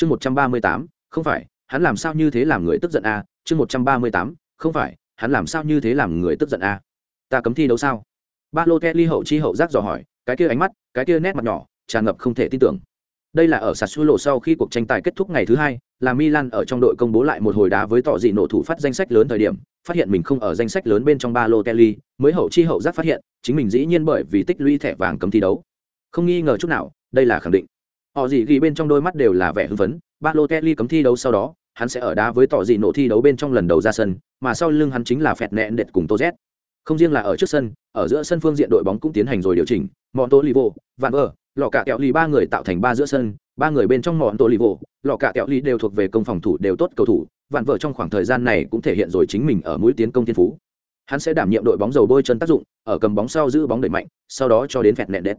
chương một trăm ba mươi tám, không phải, hắn làm sao như thế làm người tức giận a? Chương một trăm ba mươi tám, không phải, hắn làm sao như thế làm người tức giận a? Ta cấm thi đấu sao? Ba lô kelly hậu chi hậu giác dò hỏi, cái kia ánh mắt, cái kia nét mặt nhỏ, tràn ngập không thể tin tưởng. Đây là ở sạt xu lộ sau khi cuộc tranh tài kết thúc ngày thứ hai, là milan ở trong đội công bố lại một hồi đá với tỏ dị nổ thủ phát danh sách lớn thời điểm, phát hiện mình không ở danh sách lớn bên trong ba lô kelly, mới hậu chi hậu giác phát hiện, chính mình dĩ nhiên bởi vì tích lũy thẻ vàng cấm thi đấu. Không nghi ngờ chút nào, đây là khẳng định họ gì ghi bên trong đôi mắt đều là vẻ hưng phấn ba lô kelly cấm thi đấu sau đó, hắn sẽ ở đá với tỏ dị nổ thi đấu bên trong lần đầu ra sân, mà sau lưng hắn chính là phẹt nẹn đệt cùng tô z không riêng là ở trước sân, ở giữa sân phương diện đội bóng cũng tiến hành rồi điều chỉnh mọn tô livo vạn vờ lò cả kẹo ly ba người tạo thành ba giữa sân, ba người bên trong mọn tô livo lò cả kẹo ly đều thuộc về công phòng thủ đều tốt cầu thủ vạn vợ trong khoảng thời gian này cũng thể hiện rồi chính mình ở mũi tiến công thiên phú hắn sẽ đảm nhiệm đội bóng dầu bôi chân tác dụng, ở cầm bóng sau giữ bóng đẩy mạnh, sau đó cho đến phẹt nẹn đệt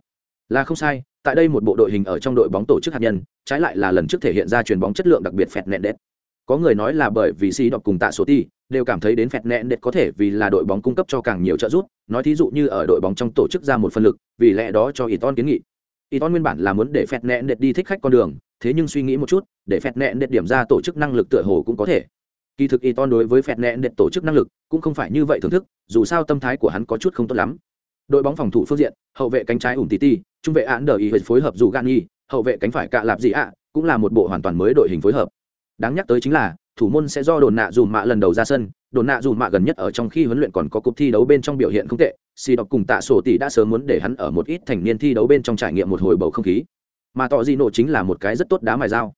là không sai, tại đây một bộ đội hình ở trong đội bóng tổ chức hạt nhân, trái lại là lần trước thể hiện ra chuyền bóng chất lượng đặc biệt phẹt nẹn đét có người nói là bởi vì si đọc cùng tạ số ti, đều cảm thấy đến phẹt nẹn đệt có thể vì là đội bóng cung cấp cho càng nhiều trợ giúp, nói thí dụ như ở đội bóng trong tổ chức ra một phân lực, vì lẽ đó cho Iton kiến nghị. Iton nguyên bản là muốn để phẹt nẹn đệt đi thích khách con đường, thế nhưng suy nghĩ một chút, để phẹt nẹn đệt điểm ra tổ chức năng lực tựa hồ cũng có thể. Kỳ thực Iton đối với phẹt nẹn đệt tổ chức năng lực cũng không phải như vậy thưởng thức, dù sao tâm thái của hắn có chút không tốt lắm. Đội bóng phòng thủ phương diện, hậu vệ cánh trái ủng titi trung vệ án đờ ý phối hợp dù gan hậu vệ cánh phải cạ lạp gì ạ, cũng là một bộ hoàn toàn mới đội hình phối hợp. Đáng nhắc tới chính là, thủ môn sẽ do đồn nạ dùm mạ lần đầu ra sân. Đồn nạ dùm mạ gần nhất ở trong khi huấn luyện còn có cuộc thi đấu bên trong biểu hiện không tệ. Xì đọc cùng tạ sổ tỷ đã sớm muốn để hắn ở một ít thành niên thi đấu bên trong trải nghiệm một hồi bầu không khí. Mà tỏ di nổ chính là một cái rất tốt đá mài dao.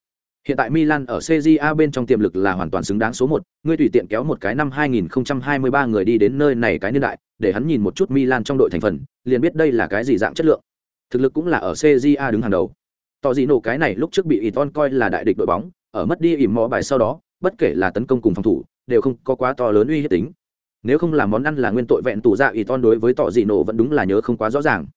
Hiện tại milan ở cja bên trong tiềm lực là hoàn toàn xứng đáng số một. Ngươi tùy tiện kéo một cái năm 2023 người đi đến nơi này cái niên đại, để hắn nhìn một chút milan trong đội thành phần, liền biết đây là cái gì dạng chất lượng thực lực cũng là ở cja đứng hàng đầu. Tỏ di nổ cái này lúc trước bị iton coi là đại địch đội bóng, ở mất đi ỉm mò bài sau đó, bất kể là tấn công cùng phòng thủ, đều không có quá to lớn uy hiếp tính. Nếu không làm món ăn là nguyên tội vẹn tủ dạ iton đối với tỏ dị nổ vẫn đúng là nhớ không quá rõ ràng.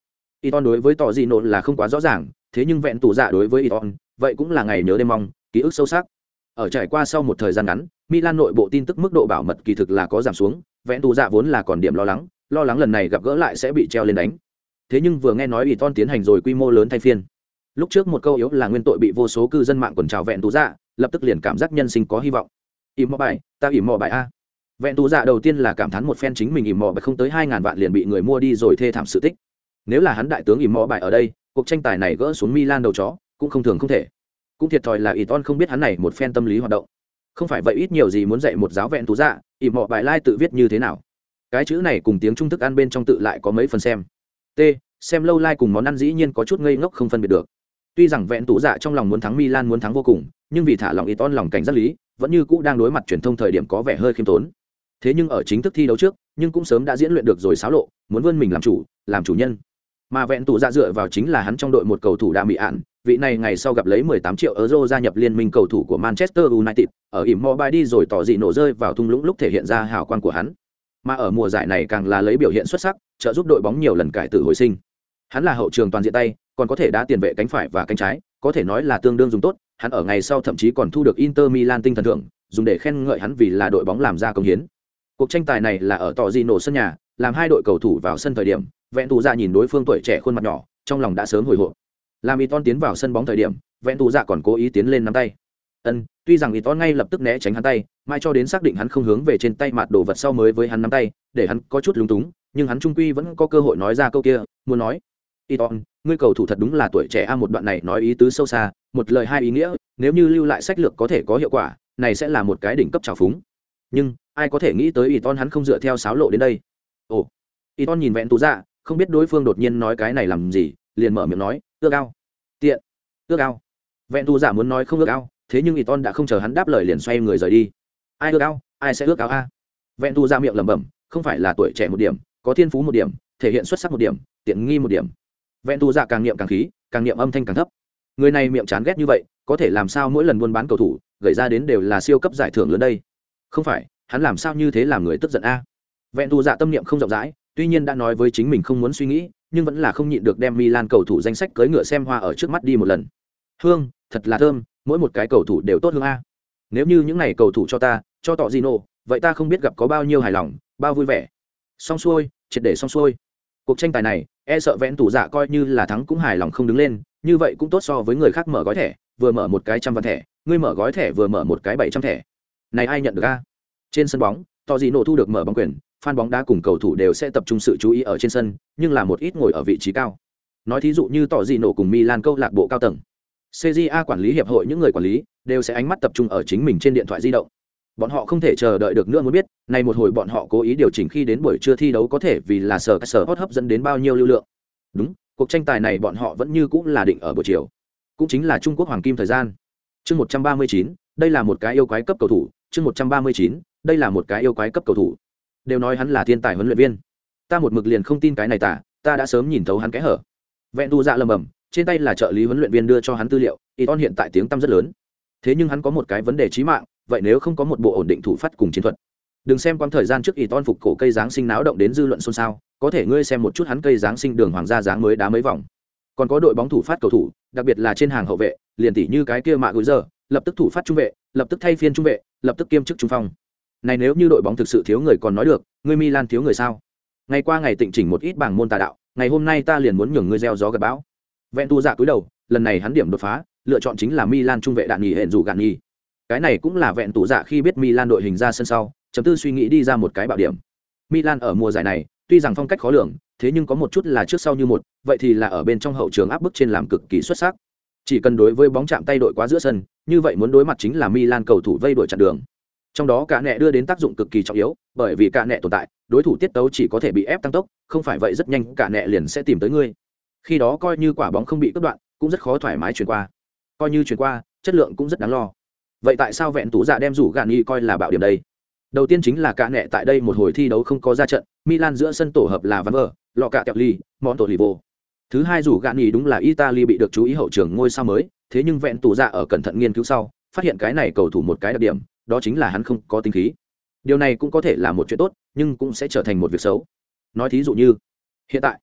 Iton đối với tỏ dị nổ là không quá rõ ràng, thế nhưng vẹn tủ dạ đối với iton vậy cũng là ngày nhớ đêm mong, ký ức sâu sắc. Ở trải qua sau một thời gian ngắn, milan nội bộ tin tức mức độ bảo mật kỳ thực là có giảm xuống, vẹn tủ dạ vốn là còn điểm lo lắng lo lắng lần này gặp gỡ lại sẽ bị treo lên đánh thế nhưng vừa nghe nói ủy ton tiến hành rồi quy mô lớn thay phiên. Lúc trước một câu yếu là nguyên tội bị vô số cư dân mạng quần trào vẹn tú dạ lập tức liền cảm giác nhân sinh có hy vọng. Ìm mò bài, ta ìm mò bài a. Vẹn tù dạ đầu tiên là cảm thán một phen chính mình ìm mò bài không tới hai ngàn vạn liền bị người mua đi rồi thê thảm sự tích. Nếu là hắn đại tướng ìm mò bài ở đây, cuộc tranh tài này gỡ xuống milan đầu chó, cũng không thường không thể. Cũng thiệt thòi là ỷ ton không biết hắn này một phen tâm lý hoạt động. Không phải vậy ít nhiều gì muốn dạy một giáo vẹn tù dạ ỉ mò bài lai tự viết như thế nào. Cái chữ này cùng tiếng trung thức ăn bên trong tự lại có mấy phần xem t xem lâu lai cùng món ăn dĩ nhiên có chút ngây ngốc không phân biệt được Tuy rằng vẹn tủ dạ trong lòng muốn thắng Milan muốn thắng vô cùng, nhưng vì thả lòng Iton lòng cảnh giác lý, vẫn như cũ đang đối mặt truyền thông thời điểm có vẻ hơi khiêm tốn. Thế nhưng ở chính thức thi đấu trước, nhưng cũng sớm đã diễn luyện được rồi xáo lộ, muốn vươn mình làm chủ, làm chủ nhân. Mà vẹn tủ dạ dựa vào chính là hắn trong đội một cầu thủ đã bị ạn, vị này ngày sau gặp lấy 18 triệu euro gia nhập liên minh cầu thủ của Manchester United, ở Immobile đi rồi tỏ dị nổ rơi vào thung lũng lúc thể hiện ra hào quang của hắn. Mà ở mùa giải này càng là lấy biểu hiện xuất sắc, trợ giúp đội bóng nhiều lần cải tử hồi sinh. Hắn là hậu trường toàn diện tay, còn có thể đá tiền vệ cánh phải và cánh trái, có thể nói là tương đương dùng tốt, hắn ở ngày sau thậm chí còn thu được Inter Milan tinh thần thưởng, dùng để khen ngợi hắn vì là đội bóng làm ra công hiến. Cuộc tranh tài này là ở tò di nổ sân nhà, làm hai đội cầu thủ vào sân thời điểm, Vẹn Tù ra nhìn đối phương tuổi trẻ khuôn mặt nhỏ, trong lòng đã sớm hồi hộp. Làm Iton tiến vào sân bóng thời điểm, Vẹn Tù ra còn cố ý tiến lên nắm tay. Ân, tuy rằng Iton ngay lập tức né tránh hắn tay, mai cho đến xác định hắn không hướng về trên tay mặt đồ vật sau mới với hắn nắm tay, để hắn có chút lúng túng, nhưng hắn trung quy vẫn có cơ hội nói ra câu kia, muốn nói: "Iton, ngươi cầu thủ thật đúng là tuổi trẻ a một đoạn này nói ý tứ sâu xa một lời hai ý nghĩa nếu như lưu lại sách lược có thể có hiệu quả này sẽ là một cái đỉnh cấp trào phúng. Nhưng ai có thể nghĩ tới y ton hắn không dựa theo sáo lộ đến đây? Ồ y ton nhìn vẹn tú dạ không biết đối phương đột nhiên nói cái này làm gì liền mở miệng nói ước ao tiện ước ao. Vẹn tú giả dạ muốn nói không ước ao thế nhưng y ton đã không chờ hắn đáp lời liền xoay người rời đi. Ai ước ao, ai sẽ ước ao a? Vẹn tu ra miệng lẩm bẩm, không phải là tuổi trẻ một điểm, có thiên phú một điểm, thể hiện xuất sắc một điểm, tiện nghi một điểm. Vẹn tu dạ càng niệm càng khí, càng niệm âm thanh càng thấp. Người này miệng chán ghét như vậy, có thể làm sao mỗi lần buôn bán cầu thủ gửi ra đến đều là siêu cấp giải thưởng lớn đây? Không phải, hắn làm sao như thế làm người tức giận a? Vẹn tu dạ tâm niệm không rộng rãi, tuy nhiên đã nói với chính mình không muốn suy nghĩ, nhưng vẫn là không nhịn được đem milan cầu thủ danh sách cưỡi ngựa xem hoa ở trước mắt đi một lần. Hương, thật là thơm mỗi một cái cầu thủ đều tốt hơn a. Nếu như những n à y cầu thủ cho ta cho tọ Gino, vậy ta không biết gặp có bao nhiêu hài lòng bao vui vẻ. Xong xuôi triệt để xong xuôi. Cuộc tranh tài này e sợ vẽn tủ dạ coi như là thắng cũng hài lòng không đứng lên như vậy cũng tốt so với người khác mở gói thẻ vừa mở một cái trăm văn thẻ ngươi mở gói thẻ vừa mở một cái bảy trăm thẻ. Này ai nhận được a? Trên sân bóng tỏ gì nổ thu được mở bóng quyền fan bóng đá cùng cầu thủ đều sẽ tập trung sự chú ý ở trên sân nhưng là một ít ngồi ở vị trí cao. Nói thí dụ như tỏ gì nổ cùng milan câu lạc bộ cao tầng cja quản lý hiệp hội những người quản lý đều sẽ ánh mắt tập trung ở chính mình trên điện thoại di động. Bọn họ không thể chờ đợi được nữa muốn biết, này một hồi bọn họ cố ý điều chỉnh khi đến buổi trưa thi đấu có thể vì là sở sở hot hấp dẫn đến bao nhiêu lưu lượng. Đúng, cuộc tranh tài này bọn họ vẫn như cũng là định ở buổi chiều. Cũng chính là trung quốc hoàng kim thời gian. Chương một trăm ba mươi chín, đây là một cái yêu quái cấp cầu thủ. Chương một trăm ba mươi chín, đây là một cái yêu quái cấp cầu thủ. Đều nói hắn là thiên tài huấn luyện viên. Ta một mực liền không tin cái này tả, ta đã sớm nhìn thấu hắn cái hở. Vẹn tu dạ lầm bầm trên tay là trợ lý huấn luyện viên đưa cho hắn tư liệu y hiện tại tiếng tăm rất lớn. Thế nhưng hắn có một cái vấn đề trí mạng, vậy nếu không có một bộ ổn định thủ phát cùng chiến thuật? Đừng xem quãng thời gian trước y phục cổ cây giáng sinh náo động đến dư luận xôn xao, có thể ngươi xem một chút hắn cây giáng sinh đường hoàng gia dáng mới đá mấy vòng. Còn có đội bóng thủ phát cầu thủ, đặc biệt là trên hàng hậu vệ, liền tỷ như cái kia mạ gối giờ lập tức thủ phát trung vệ, lập tức thay phiên trung vệ, lập tức kiêm chức trung phong. Này nếu như đội bóng thực sự thiếu người còn nói được, ngươi milan thiếu người sao? Ngày qua ngày tịnh chỉnh một ít bảng môn tà đạo, ngày hôm nay ta liền muốn nhường ngươi gieo gió gặp bão vẹn tu dạ cúi đầu, lần này hắn điểm đột phá, lựa chọn chính là milan trung vệ đạn nghỉ hẹn dù gạn nghỉ cái này cũng là vẹn tủ dạ khi biết milan đội hình ra sân sau, chấm tư suy nghĩ đi ra một cái bảo điểm. Milan ở mùa giải này, tuy rằng phong cách khó lường, thế nhưng có một chút là trước sau như một, vậy thì là ở bên trong hậu trường áp bức trên làm cực kỳ xuất sắc. Chỉ cần đối với bóng chạm tay đội quá giữa sân, như vậy muốn đối mặt chính là milan cầu thủ vây đội chặn đường. Trong đó cả nẹ đưa đến tác dụng cực kỳ trọng yếu, bởi vì cả nẹ tồn tại, đối thủ tiết tấu chỉ có thể bị ép tăng tốc, không phải vậy rất nhanh cả nẹ liền sẽ tìm tới ngươi khi đó coi như quả bóng không bị cắt đoạn, cũng rất khó thoải mái chuyển qua. Coi như chuyển qua, chất lượng cũng rất đáng lo. Vậy tại sao vẹn tú dạ đem rủ gạn nghi coi là bạo điểm đây? Đầu tiên chính là cả nẹ tại đây một hồi thi đấu không có ra trận, milan giữa sân tổ hợp là văn vờ lọ cạ kẹo ly món tổ lì vô thứ hai rủ gạn nghi đúng là italy bị được chú ý hậu trường ngôi sao mới, thế nhưng vẹn tủ dạ ở cẩn thận nghiên cứu sau, phát hiện cái này cầu thủ một cái đặc điểm, đó chính là hắn không có tinh khí. Điều này cũng có thể là một chuyện tốt, nhưng cũng sẽ trở thành một việc xấu. Nói thí dụ như, hiện tại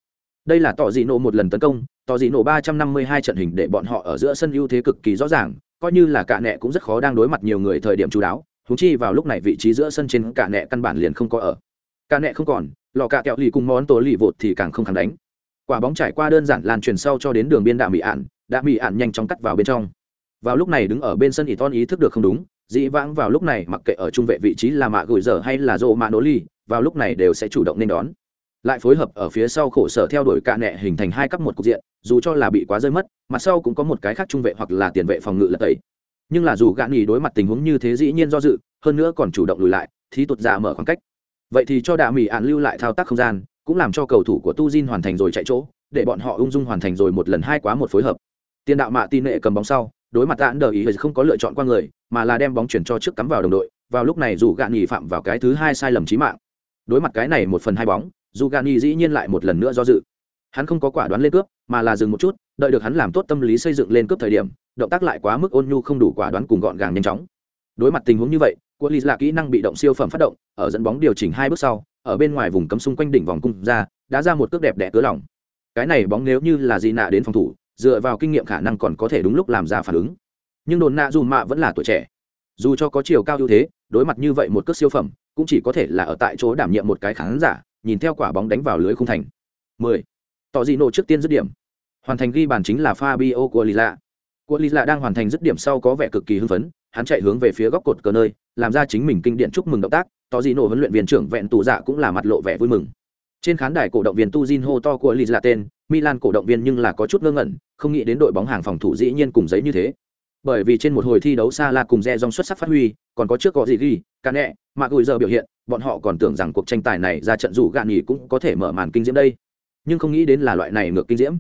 đây là tỏ dị nổ một lần tấn công, tỏ dị nổ ba trăm năm mươi hai trận hình để bọn họ ở giữa sân ưu thế cực kỳ rõ ràng, coi như là cả nẹ cũng rất khó đang đối mặt nhiều người thời điểm chú đáo thú chi vào lúc này vị trí giữa sân trên cả nẹ căn bản liền không có ở. Cả nẹ không còn lò cạ kẹo lì cùng món tổ lì vột thì càng không kháng đánh. Quả bóng trải qua đơn giản lan truyền sau cho đến đường biên đạm mỹ ạn đã mỹ ạn nhanh chóng cắt vào bên trong. Vào lúc này đứng ở bên sân ỷ ton ý thức được không đúng dĩ vãng vào lúc này mặc kệ ở trung vệ vị trí là mạ gửi giờ hay là rô mạ nỗ ly vào lúc này đều sẽ chủ động nên đón lại phối hợp ở phía sau khổ sở theo đuổi cạ nẹ hình thành hai cấp một cục diện, dù cho là bị quá rơi mất mặt sau cũng có một cái khác trung vệ hoặc là tiền vệ phòng ngự lật tẩy. Nhưng là dù gạn nghỉ đối mặt tình huống như thế dĩ nhiên do dự, hơn nữa còn chủ động lùi lại thì tuột ra dạ mở khoảng cách. Vậy thì cho đạ mỹ ạn lưu lại thao tác không gian, cũng làm cho cầu thủ của tu Jin hoàn thành rồi chạy chỗ, để bọn họ ung dung hoàn thành rồi một lần hai quá một phối hợp. Tiền đạo mạ tin nệ cầm bóng sau, đối mặt tạn đờ ý không có lựa chọn qua người, mà là đem bóng chuyển cho trước cắm vào đồng đội, vào lúc này dù gạn nghỉ phạm vào cái thứ hai sai lầm chí mạng. Đối mặt cái này một phần hai bóng dù gạn dĩ nhiên lại một lần nữa do dự. Hắn không có quả đoán lên cướp, mà là dừng một chút, đợi được hắn làm tốt tâm lý xây dựng lên cướp thời điểm, động tác lại quá mức ôn nhu không đủ quả đoán cùng gọn gàng nhanh chóng. Đối mặt tình huống như vậy, của Lý là kỹ năng bị động siêu phẩm phát động, ở dẫn bóng điều chỉnh hai bước sau, ở bên ngoài vùng cấm xung quanh đỉnh vòng cung ra, đã ra một cước đẹp đẽ cớ lòng cái này bóng nếu như là gì nạ đến phòng thủ, dựa vào kinh nghiệm khả năng còn có thể đúng lúc làm ra phản ứng. Nhưng đồn nạ dù mạ vẫn là tuổi trẻ. Dù cho có chiều cao ưu thế, đối mặt như vậy một cước siêu phẩm, cũng chỉ có thể là ở tại chỗ đảm nhiệm một cái khán giả nhìn theo quả bóng đánh vào lưới khung thành. 10. tỏ dị nổ trước tiên dứt điểm. Hoàn thành ghi bàn chính là fabio của lila của lila đang hoàn thành dứt điểm sau có vẻ cực kỳ hưng phấn hắn chạy hướng về phía góc cột cờ nơi làm ra chính mình kinh điện chúc mừng động tác tỏ dị nổ huấn luyện viên trưởng vẹn tù dạ cũng là mặt lộ vẻ vui mừng. Trên khán đài cổ động viên tuzin hô to của Lila tên Milan cổ động viên nhưng là có chút ngơ ngẩn không nghĩ đến đội bóng hàng phòng thủ dĩ nhiên cùng giấy như thế. Bởi vì trên một hồi thi đấu xa là cùng Re xuất sắc phát huy, còn có trước có gì ghi, cả nẹ, mà gửi giờ biểu hiện, bọn họ còn tưởng rằng cuộc tranh tài này ra trận dù gạn nghỉ cũng có thể mở màn kinh diễm đây. Nhưng không nghĩ đến là loại này ngược kinh diễm.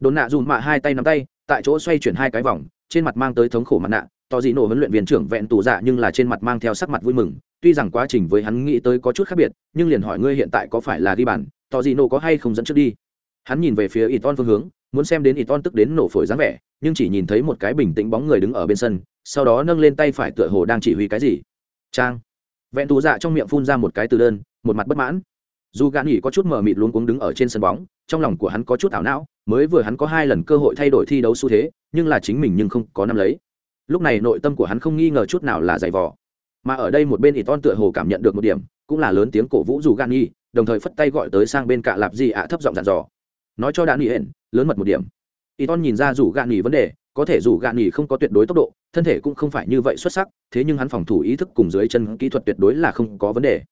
Đốn nạ dùm mạ hai tay nắm tay, tại chỗ xoay chuyển hai cái vòng, trên mặt mang tới thống khổ mặt nạ, to dị nổ huấn luyện viên trưởng vẹn tù dạ nhưng là trên mặt mang theo sắc mặt vui mừng, tuy rằng quá trình với hắn nghĩ tới có chút khác biệt, nhưng liền hỏi ngươi hiện tại có phải là ghi bàn, to dị nổ có hay không dẫn trước đi. Hắn nhìn về phía Iton phương hướng, muốn xem đến Iton tức đến nổ phổi dáng vẻ, nhưng chỉ nhìn thấy một cái bình tĩnh bóng người đứng ở bên sân sau đó nâng lên tay phải tựa hồ đang chỉ huy cái gì trang vẹn tù dạ trong miệng phun ra một cái từ đơn, một mặt bất mãn. Dù gạn nghỉ có chút mờ mịt luống cuống đứng ở trên sân bóng, trong lòng của hắn có chút ảo não, mới vừa hắn có hai lần cơ hội thay đổi thi đấu xu thế, nhưng là chính mình nhưng không có nắm lấy. Lúc này nội tâm của hắn không nghi ngờ chút nào là giày vò. Mà ở đây một bên ỷ ton tựa hồ cảm nhận được một điểm, cũng là lớn tiếng cổ vũ dù gan nghi đồng thời phất tay gọi tới sang bên cạ lạp gì ạ thấp giọng dặn dò. Nói cho đạn nghỉ hển, lớn mật một điểm. Ỷ ton nhìn ra dù gạn nghỉ vấn đề có thể dù gạn nghỉ không có tuyệt đối tốc độ, thân thể cũng không phải như vậy xuất sắc, thế nhưng hắn phòng thủ ý thức cùng dưới chân kỹ thuật tuyệt đối là không có vấn đề.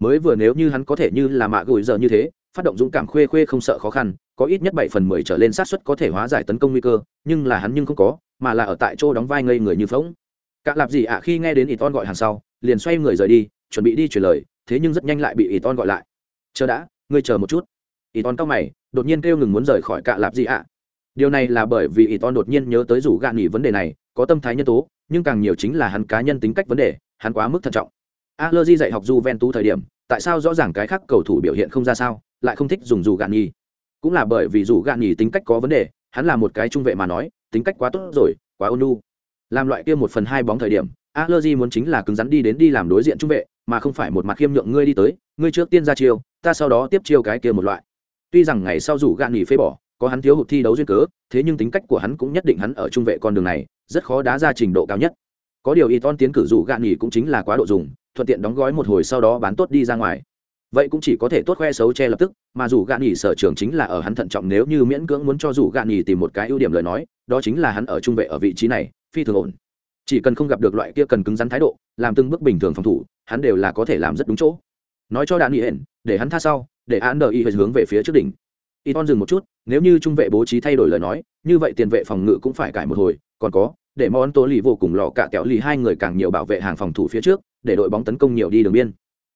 Mới vừa nếu như hắn có thể như là mạ gửi giờ như thế, phát động dũng cảm khuê khuê không sợ khó khăn, có ít nhất bảy phần mười trở lên sát suất có thể hóa giải tấn công nguy cơ, nhưng là hắn nhưng không có, mà là ở tại chỗ đóng vai ngây người như phóng cả lạp gì ạ à, khi nghe đến ỷ ton gọi hàng sau, liền xoay người rời đi, chuẩn bị đi chuyển lời, thế nhưng rất nhanh lại bị ỷ ton gọi lại. Chờ đã, ngươi chờ một chút. Ỷ ton cao mày, đột nhiên kêu ngừng muốn rời khỏi cả lạp gì ạ điều này là bởi vì y ton đột nhiên nhớ tới rủ gạn nghỉ vấn đề này có tâm thái nhân tố nhưng càng nhiều chính là hắn cá nhân tính cách vấn đề hắn quá mức thận trọng Allergy dạy học Juventus thời điểm, tại sao rõ ràng cái khác cầu thủ biểu hiện không ra sao, lại không thích dùng dù gạn nhì. Cũng là bởi vì dù gạn nhì tính cách có vấn đề, hắn là một cái trung vệ mà nói, tính cách quá tốt rồi, quá ôn nhu. Làm loại kia một phần hai bóng thời điểm, Allergy muốn chính là cứng rắn đi đến đi làm đối diện trung vệ, mà không phải một mặt khiêm nhượng ngươi đi tới, ngươi trước tiên ra chiêu, ta sau đó tiếp chiêu cái kia một loại. Tuy rằng ngày sau dù gạn nhì phế bỏ, có hắn thiếu hụt thi đấu duyên cớ, thế nhưng tính cách của hắn cũng nhất định hắn ở trung vệ con đường này, rất khó đá ra trình độ cao nhất. Có điều Iton tiến cử dù gạn nhì cũng chính là quá độ dùng, thuận tiện đóng gói một hồi sau đó bán tốt đi ra ngoài. Vậy cũng chỉ có thể tốt khoe xấu che lập tức mà dù gạn nghỉ sở trường chính là ở hắn thận trọng nếu như miễn cưỡng muốn cho dù gạn nghỉ tìm một cái ưu điểm lời nói đó chính là hắn ở trung vệ ở vị trí này phi thường ổn. Chỉ cần không gặp được loại kia cần cứng rắn thái độ làm từng bước bình thường phòng thủ hắn đều là có thể làm rất đúng chỗ. Nói cho đạn nghỉ hển để hắn tha sau để hắn đợi y hướng về phía trước đỉnh y dừng một chút, nếu như trung vệ bố trí thay đổi lời nói, như vậy tiền vệ phòng ngự cũng phải cải một hồi, còn có, để món tố lì vô cùng lọ cả kẹo lì hai người càng nhiều bảo vệ hàng phòng thủ phía trước, để đội bóng tấn công nhiều đi đường biên.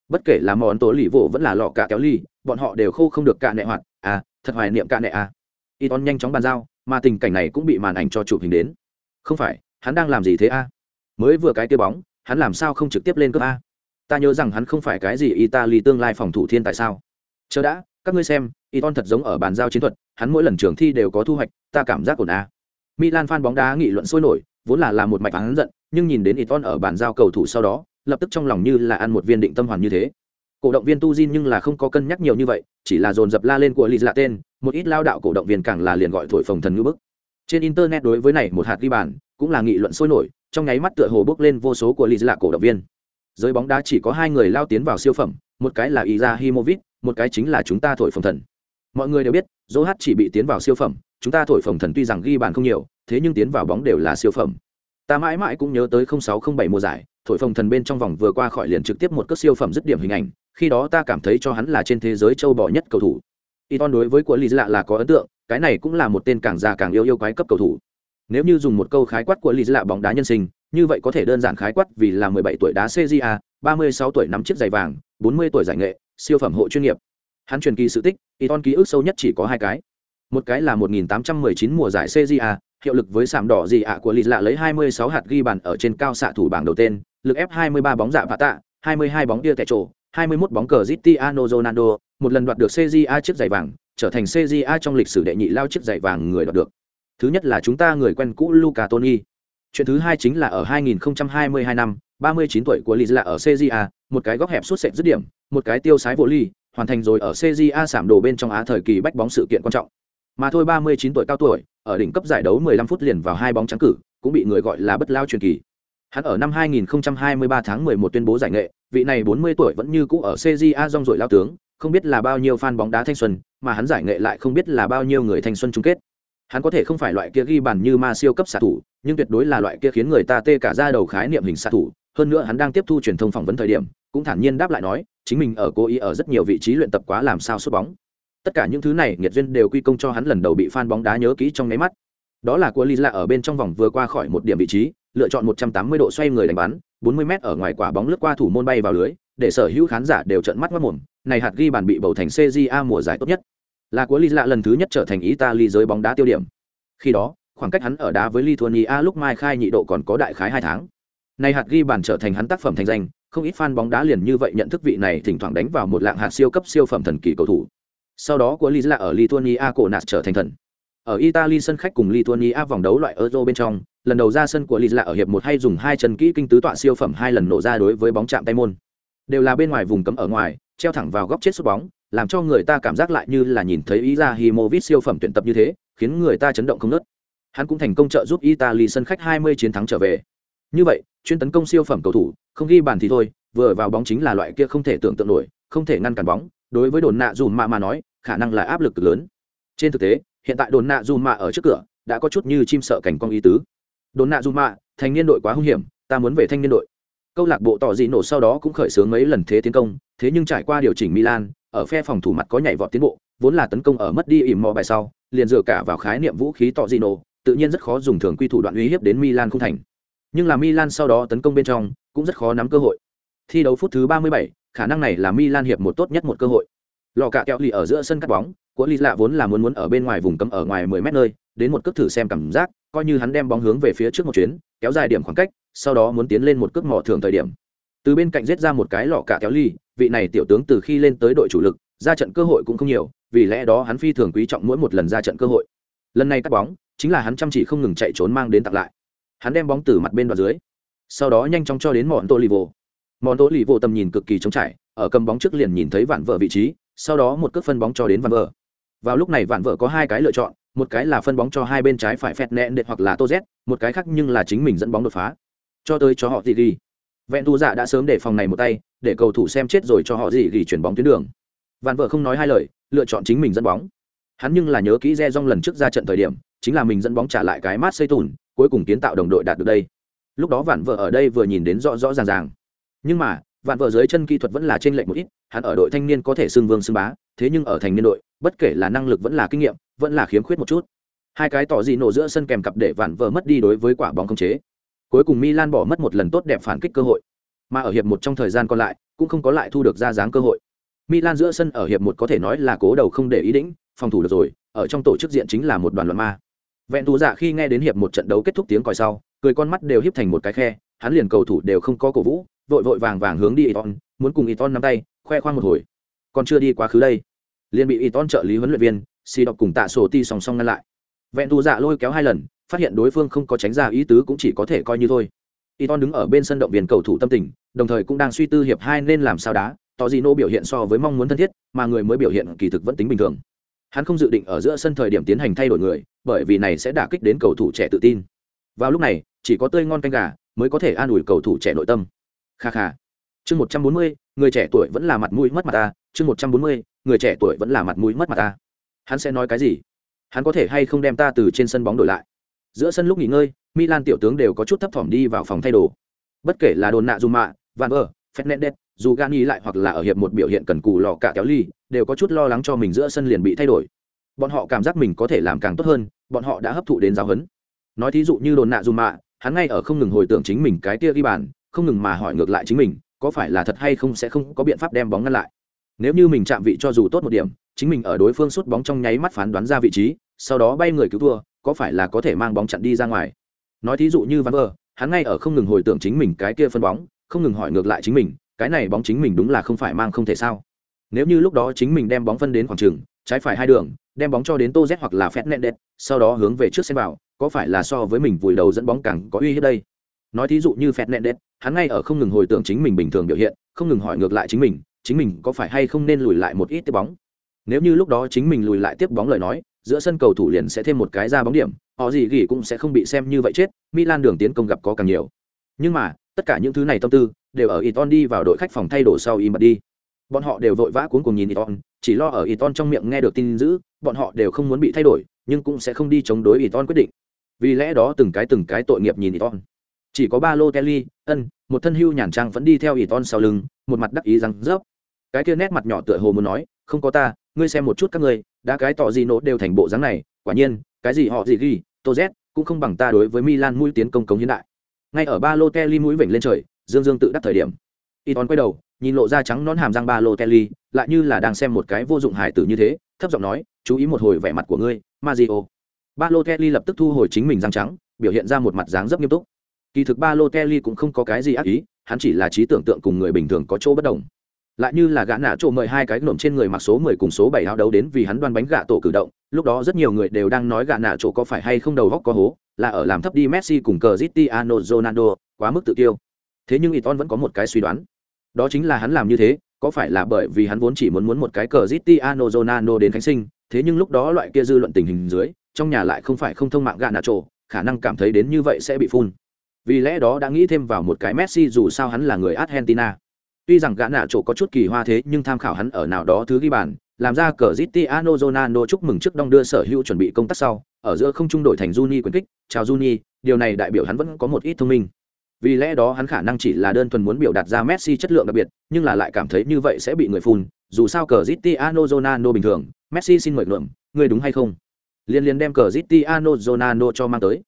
Bất kể là món tố lì vô vẫn là lọ cả kéo lì, bọn họ đều khô không được cạ nệ hoạt à thật hoài niệm cạ nệ à. Y nhanh chóng bàn giao, mà tình cảnh này cũng bị màn ảnh cho chụp hình đến. Không phải, hắn đang làm gì thế a mới vừa cái kia bóng, hắn làm sao không trực tiếp lên cướp a? Ta nhớ rằng hắn không phải cái gì italy tương lai phòng thủ thiên tại sao? Chờ đã các ngươi xem y ton thật giống ở bàn giao chiến thuật hắn mỗi lần trường thi đều có thu hoạch ta cảm giác ổn a milan fan bóng đá nghị luận sôi nổi vốn là là một mạch hắn giận nhưng nhìn đến y ton ở bàn giao cầu thủ sau đó lập tức trong lòng như là ăn một viên định tâm hoàn như thế. Cổ động viên tu Jin nhưng là không có cân nhắc nhiều như vậy chỉ là dồn dập la lên của lì lạ tên một ít lao đạo cổ động viên càng là liền gọi thổi phồng thần ngữ bức. Trên internet đối với này một hạt ghi bàn cũng là nghị luận sôi nổi trong nháy mắt tựa hồ bước lên vô số của lì lạ cổ động viên. Giới bóng đá chỉ có hai người lao tiến vào siêu phẩm một cái là Iza Himovic, một cái chính là chúng ta thổi phồng thần. Mọi người đều biết dỗ hát chỉ bị tiến vào siêu phẩm chúng ta thổi phồng thần tuy rằng ghi bàn không nhiều thế nhưng tiến vào bóng đều là siêu phẩm. Ta mãi mãi cũng nhớ tới 0607 mùa giải thổi phồng thần bên trong vòng vừa qua khỏi liền trực tiếp một cước siêu phẩm dứt điểm hình ảnh khi đó ta cảm thấy cho hắn là trên thế giới châu bò nhất cầu thủ. Iton đối với của Lý Lạ là có ấn tượng, cái này cũng là một tên càng già càng yêu yêu quái cấp cầu thủ. Nếu như dùng một câu khái quát của Lý Lạ bóng đá nhân sinh, như vậy có thể đơn giản khái quát vì là 17 tuổi đá CJA, 36 tuổi nắm chiếc giày vàng, 40 tuổi giải nghệ, siêu phẩm hộ chuyên nghiệp. Hắn truyền kỳ sự tích, Iton ký ức sâu nhất chỉ có hai cái. Một cái là 1819 mùa giải CJA, hiệu lực với sạm đỏ gì ạ của Lý Lạ lấy 26 hạt ghi bàn ở trên cao xạ thủ bảng đầu tên, lực ép 23 bóng dạ vạ tạ, 22 bóng tia tệ trổ, 21 bóng cờ Cristiano Ronaldo, một lần đoạt được CJA chiếc giày vàng, trở thành CJA trong lịch sử đệ nhị lao chiếc giày vàng người đoạt được. Thứ nhất là chúng ta người quen cũ Luca Toni. Chuyện thứ hai chính là ở 2022 năm, 39 tuổi của Liz lạ ở CJA, một cái góc hẹp suốt sệt dứt điểm, một cái tiêu sái vô ly, hoàn thành rồi ở CJA giảm đồ bên trong Á thời kỳ bách bóng sự kiện quan trọng. Mà thôi 39 tuổi cao tuổi, ở đỉnh cấp giải đấu 15 phút liền vào hai bóng trắng cử, cũng bị người gọi là bất lao truyền kỳ. Hắn ở năm 2023 tháng 11 tuyên bố giải nghệ, vị này 40 tuổi vẫn như cũ ở CJA rong rồi lao tướng, không biết là bao nhiêu fan bóng đá thanh xuân, mà hắn giải nghệ lại không biết là bao nhiêu người thanh xuân chung kết. Hắn có thể không phải loại kia ghi bàn như ma siêu cấp xạ thủ, nhưng tuyệt đối là loại kia khiến người ta tê cả da đầu khái niệm hình xạ thủ, hơn nữa hắn đang tiếp thu truyền thông phỏng vấn thời điểm, cũng thản nhiên đáp lại nói, chính mình ở cố ý ở rất nhiều vị trí luyện tập quá làm sao sút bóng. Tất cả những thứ này, nghiệt duyên đều quy công cho hắn lần đầu bị fan bóng đá nhớ kỹ trong nháy mắt. Đó là của Lila ở bên trong vòng vừa qua khỏi một điểm vị trí, lựa chọn 180 độ xoay người đánh bắn, 40 m ở ngoài quả bóng lướt qua thủ môn bay vào lưới, để sở hữu khán giả đều trợn mắt mắt mồm, này hạt ghi bàn bị bầu thành CJA mùa giải tốt nhất. Là của Lila lần thứ nhất trở thành Italy giới bóng đá tiêu điểm. Khi đó, khoảng cách hắn ở đá với Lithuania lúc mai khai nhị độ còn có đại khái hai tháng. Này hạt ghi bàn trở thành hắn tác phẩm thành danh, không ít fan bóng đá liền như vậy nhận thức vị này thỉnh thoảng đánh vào một lạng hạt siêu cấp siêu phẩm thần kỳ cầu thủ. Sau đó của Lila ở Lithuania cổ nạt trở thành thần. Ở Italy sân khách cùng Lithuania vòng đấu loại Euro bên trong, lần đầu ra sân của Lila ở hiệp một hay dùng hai chân kỹ kinh tứ tọa siêu phẩm hai lần nổ ra đối với bóng chạm tay môn. Đều là bên ngoài vùng cấm ở ngoài, treo thẳng vào góc chết sút bóng, làm cho người ta cảm giác lại như là nhìn thấy ý ra Himovic siêu phẩm tuyển tập như thế, khiến người ta chấn động không ngớt. Hắn cũng thành công trợ giúp Italy sân khách 20 chiến thắng trở về. Như vậy, chuyên tấn công siêu phẩm cầu thủ, không ghi bàn thì thôi, vừa vào bóng chính là loại kia không thể tưởng tượng nổi, không thể ngăn cản bóng, đối với đồn nạ dù mạ mà nói, khả năng là áp lực cực lớn. Trên thực tế, hiện tại đồn nạ dù mạ ở trước cửa, đã có chút như chim sợ cảnh con ý tứ. Đồn nạ dù mạ thành niên đội quá hung hiểm ta muốn về thanh niên đội. Câu lạc bộ tỏ dị nổ sau đó cũng khởi xướng mấy lần thế tiến công thế nhưng trải qua điều chỉnh milan ở phe phòng thủ mặt có nhảy vọt tiến bộ vốn là tấn công ở mất đi ỉm mò bài sau liền dựa cả vào khái niệm vũ khí tỏ dị nổ tự nhiên rất khó dùng thường quy thủ đoạn uy hiếp đến milan không thành nhưng là milan sau đó tấn công bên trong cũng rất khó nắm cơ hội. Thi đấu phút thứ 37, khả năng này là milan hiệp một tốt nhất một cơ hội. Lò cạ kẹo lì ở giữa sân cắt bóng của Lý lạ vốn là muốn muốn ở bên ngoài vùng cấm ở ngoài 10 mét nơi đến một cước thử xem cảm giác coi như hắn đem bóng hướng về phía trước một chuyến kéo dài điểm khoảng cách sau đó muốn tiến lên một cước mỏ thường thời điểm. Từ bên cạnh giết ra một cái lọ cạ kéo ly vị này tiểu tướng từ khi lên tới đội chủ lực ra trận cơ hội cũng không nhiều vì lẽ đó hắn phi thường quý trọng mỗi một lần ra trận cơ hội. Lần này cắt bóng chính là hắn chăm chỉ không ngừng chạy trốn mang đến tặng lại hắn đem bóng từ mặt bên đoạn dưới, sau đó nhanh chóng cho đến mọn tô lì vô mọn tô lì vô tầm nhìn cực kỳ trống trải, ở cầm bóng trước liền nhìn thấy vạn vợ vị trí, sau đó một cước phân bóng cho đến vạn vợ. Vào lúc này vạn vợ có hai cái lựa chọn, một cái là phân bóng cho hai bên trái phải phẹt nẹn đệt hoặc là tô z, một cái khác nhưng là chính mình dẫn bóng đột phá. Cho tới cho họ gì ghi vẹn thu dạ đã sớm để phòng này một tay, để cầu thủ xem chết rồi cho họ gì ghi chuyển bóng tuyến đường. Vạn vợ không nói hai lời, lựa chọn chính mình dẫn bóng. Hắn nhưng là nhớ kỹ re rong lần trước ra trận thời điểm, chính là mình dẫn bóng trả lại cái mát xây tùn cuối cùng kiến tạo đồng đội đạt được đây. Lúc đó vạn vợ ở đây vừa nhìn đến rõ rõ ràng ràng. Nhưng mà, vạn vợ dưới chân kỹ thuật vẫn là trên lệnh một ít, hắn ở đội thanh niên có thể xưng vương xưng bá, thế nhưng ở thành niên đội, bất kể là năng lực vẫn là kinh nghiệm, vẫn là khiếm khuyết một chút. Hai cái tỏ gì nổ giữa sân kèm cặp để vạn vợ mất đi đối với quả bóng không chế. Cuối cùng milan bỏ mất một lần tốt đẹp phản kích cơ hội. Mà ở hiệp một trong thời gian còn lại, cũng không có lại thu được ra dáng cơ hội. Milan giữa sân ở hiệp một có thể nói là cố đầu không để ý định phòng thủ được rồi, ở trong tổ chức diện chính là một đoàn loạn ma vẹn thù dạ khi nghe đến hiệp một trận đấu kết thúc tiếng còi sau cười con mắt đều híp thành một cái khe hắn liền cầu thủ đều không có cổ vũ vội vội vàng vàng hướng đi Iton, muốn cùng Iton nắm tay, khoe khoang một hồi. Còn chưa đi quá khứ đây, liền bị Iton trợ lý huấn luyện viên, xì đọc cùng Tạ Sổ Ti song song ngăn lại. Vẹn tu dạ lôi kéo hai lần, phát hiện đối phương không có tránh ra ý tứ cũng chỉ có thể coi như thôi. Iton đứng ở bên sân động viên cầu thủ tâm tình, đồng thời cũng đang suy tư hiệp hai nên làm sao đá, tỏ gì nô biểu hiện so với mong muốn thân thiết, mà người mới biểu hiện kỳ thực vẫn tính bình thường. Hắn không dự định ở giữa sân thời điểm tiến hành thay đổi người, bởi vì này sẽ đả kích đến cầu thủ trẻ tự tin. Vào lúc này, chỉ có tươi ngon canh gà mới có thể an ủi cầu thủ trẻ nội tâm. Kha kha. Chương một trăm bốn mươi người trẻ tuổi vẫn là mặt mũi mất mặt ta. Chương một trăm bốn mươi người trẻ tuổi vẫn là mặt mũi mất mặt ta. Hắn sẽ nói cái gì? Hắn có thể hay không đem ta từ trên sân bóng đổi lại? Giữa sân lúc nghỉ ngơi milan tiểu tướng đều có chút thấp thỏm đi vào phòng thay đồ. Bất kể là đồn nạ dù mạ van vơ fernandez dù gani lại hoặc là ở hiệp một biểu hiện cần cù lò cả kéo ly đều có chút lo lắng cho mình giữa sân liền bị thay đổi. Bọn họ cảm giác mình có thể làm càng tốt hơn bọn họ đã hấp thụ đến giáo huấn. Nói thí dụ như đồn nạ dù mạ hắn ngay ở không ngừng hồi tưởng chính mình cái kia ghi bàn không ngừng mà hỏi ngược lại chính mình có phải là thật hay không sẽ không có biện pháp đem bóng ngăn lại. Nếu như mình chạm vị cho dù tốt một điểm chính mình ở đối phương sút bóng trong nháy mắt phán đoán ra vị trí sau đó bay người cứu thua có phải là có thể mang bóng chặn đi ra ngoài? Nói thí dụ như Van Ver, hắn ngay ở không ngừng hồi tưởng chính mình cái kia phân bóng không ngừng hỏi ngược lại chính mình, cái này bóng chính mình đúng là không phải mang không thể sao? Nếu như lúc đó chính mình đem bóng phân đến khoảng trường, trái phải hai đường, đem bóng cho đến tô z hoặc là phét nẹt đệt sau đó hướng về trước xem vào, có phải là so với mình vùi đầu dẫn bóng càng có uy hiếp đây? Nói thí dụ như phét nẹt đệt hắn ngay ở không ngừng hồi tưởng chính mình bình thường biểu hiện, không ngừng hỏi ngược lại chính mình chính mình có phải hay không nên lùi lại một ít tiếp bóng? Nếu như lúc đó chính mình lùi lại tiếp bóng lời nói, giữa sân cầu thủ liền sẽ thêm một cái ra bóng điểm, họ gì gỉ cũng sẽ không bị xem như vậy chết, milan đường tiến công gặp có càng nhiều. Nhưng mà tất cả những thứ này tâm tư đều ở iton đi vào đội khách phòng thay đồ sau im bật đi. Bọn họ đều vội vã cuốn cùng nhìn iton chỉ lo ở iton trong miệng nghe được tin dữ, bọn họ đều không muốn bị thay đổi, nhưng cũng sẽ không đi chống đối iton quyết định. Vì lẽ đó từng cái từng cái tội nghiệp nhìn iton chỉ có ba lô kelly ân, một thân hưu nhàn trang vẫn đi theo iton sau lưng, một mặt đắc ý răng rớp. Cái kia nét mặt nhỏ tựa hồ muốn nói, không có ta, ngươi xem một chút các ngươi, đã cái tỏ gì nổ đều thành bộ dáng này, quả nhiên, cái gì họ gì ghi, tô z, cũng không bằng ta đối với milan mũi tiến công cống hiện đại ngay ở ba lô kelly mũi vểnh lên trời, dương dương tự đắc thời điểm. Y tón quay đầu, nhìn lộ ra trắng nón hàm răng ba lô kelly lại như là đang xem một cái vô dụng hải tử như thế, thấp giọng nói, chú ý một hồi vẻ mặt của ngươi mazio ba lô kelly lập tức thu hồi chính mình răng trắng, biểu hiện ra một mặt dáng rất nghiêm túc. Kỳ thực ba lô kelly cũng không có cái gì ác ý, hắn chỉ là trí tưởng tượng cùng người bình thường có chỗ bất đồng lại như là gã nạ trộm mời hai cái nộm trên người mặc số mười cùng số bảy áo đấu đến vì hắn đoan bánh gạ tổ cử động. Lúc đó rất nhiều người đều đang nói gã nạ trộm có phải hay không đầu góc có hố, là ở làm thấp đi messi cùng cờ zitiano ronaldo, quá mức tự tiêu thế nhưng iton vẫn có một cái suy đoán. Đó chính là hắn làm như thế, có phải là bởi vì hắn vốn chỉ muốn muốn một cái cờ zitiano ronaldo đến khánh sinh, thế nhưng lúc đó loại kia dư luận tình hình dưới, trong nhà lại không phải không thông mạng gạ nạ trộm, khả năng cảm thấy đến như vậy sẽ bị phun. Vì lẽ đó đã nghĩ thêm vào một cái messi dù sao hắn là người argentina tuy rằng gã nạ chỗ có chút kỳ hoa thế nhưng tham khảo hắn ở nào đó thứ ghi bàn làm ra cờ Cristiano Ronaldo chúc mừng trước đông đưa sở hữu chuẩn bị công tác sau ở giữa không trung đổi thành Juni quyền kích, chào Juni, điều này đại biểu hắn vẫn có một ít thông minh. Vì lẽ đó hắn khả năng chỉ là đơn thuần muốn biểu đạt ra Messi chất lượng đặc biệt, nhưng là lại cảm thấy như vậy sẽ bị người phun, dù sao Cristiano Ronaldo bình thường, Messi xin mời ngượng, người đúng hay không? Liên liên đem Cristiano Ronaldo cho mang tới.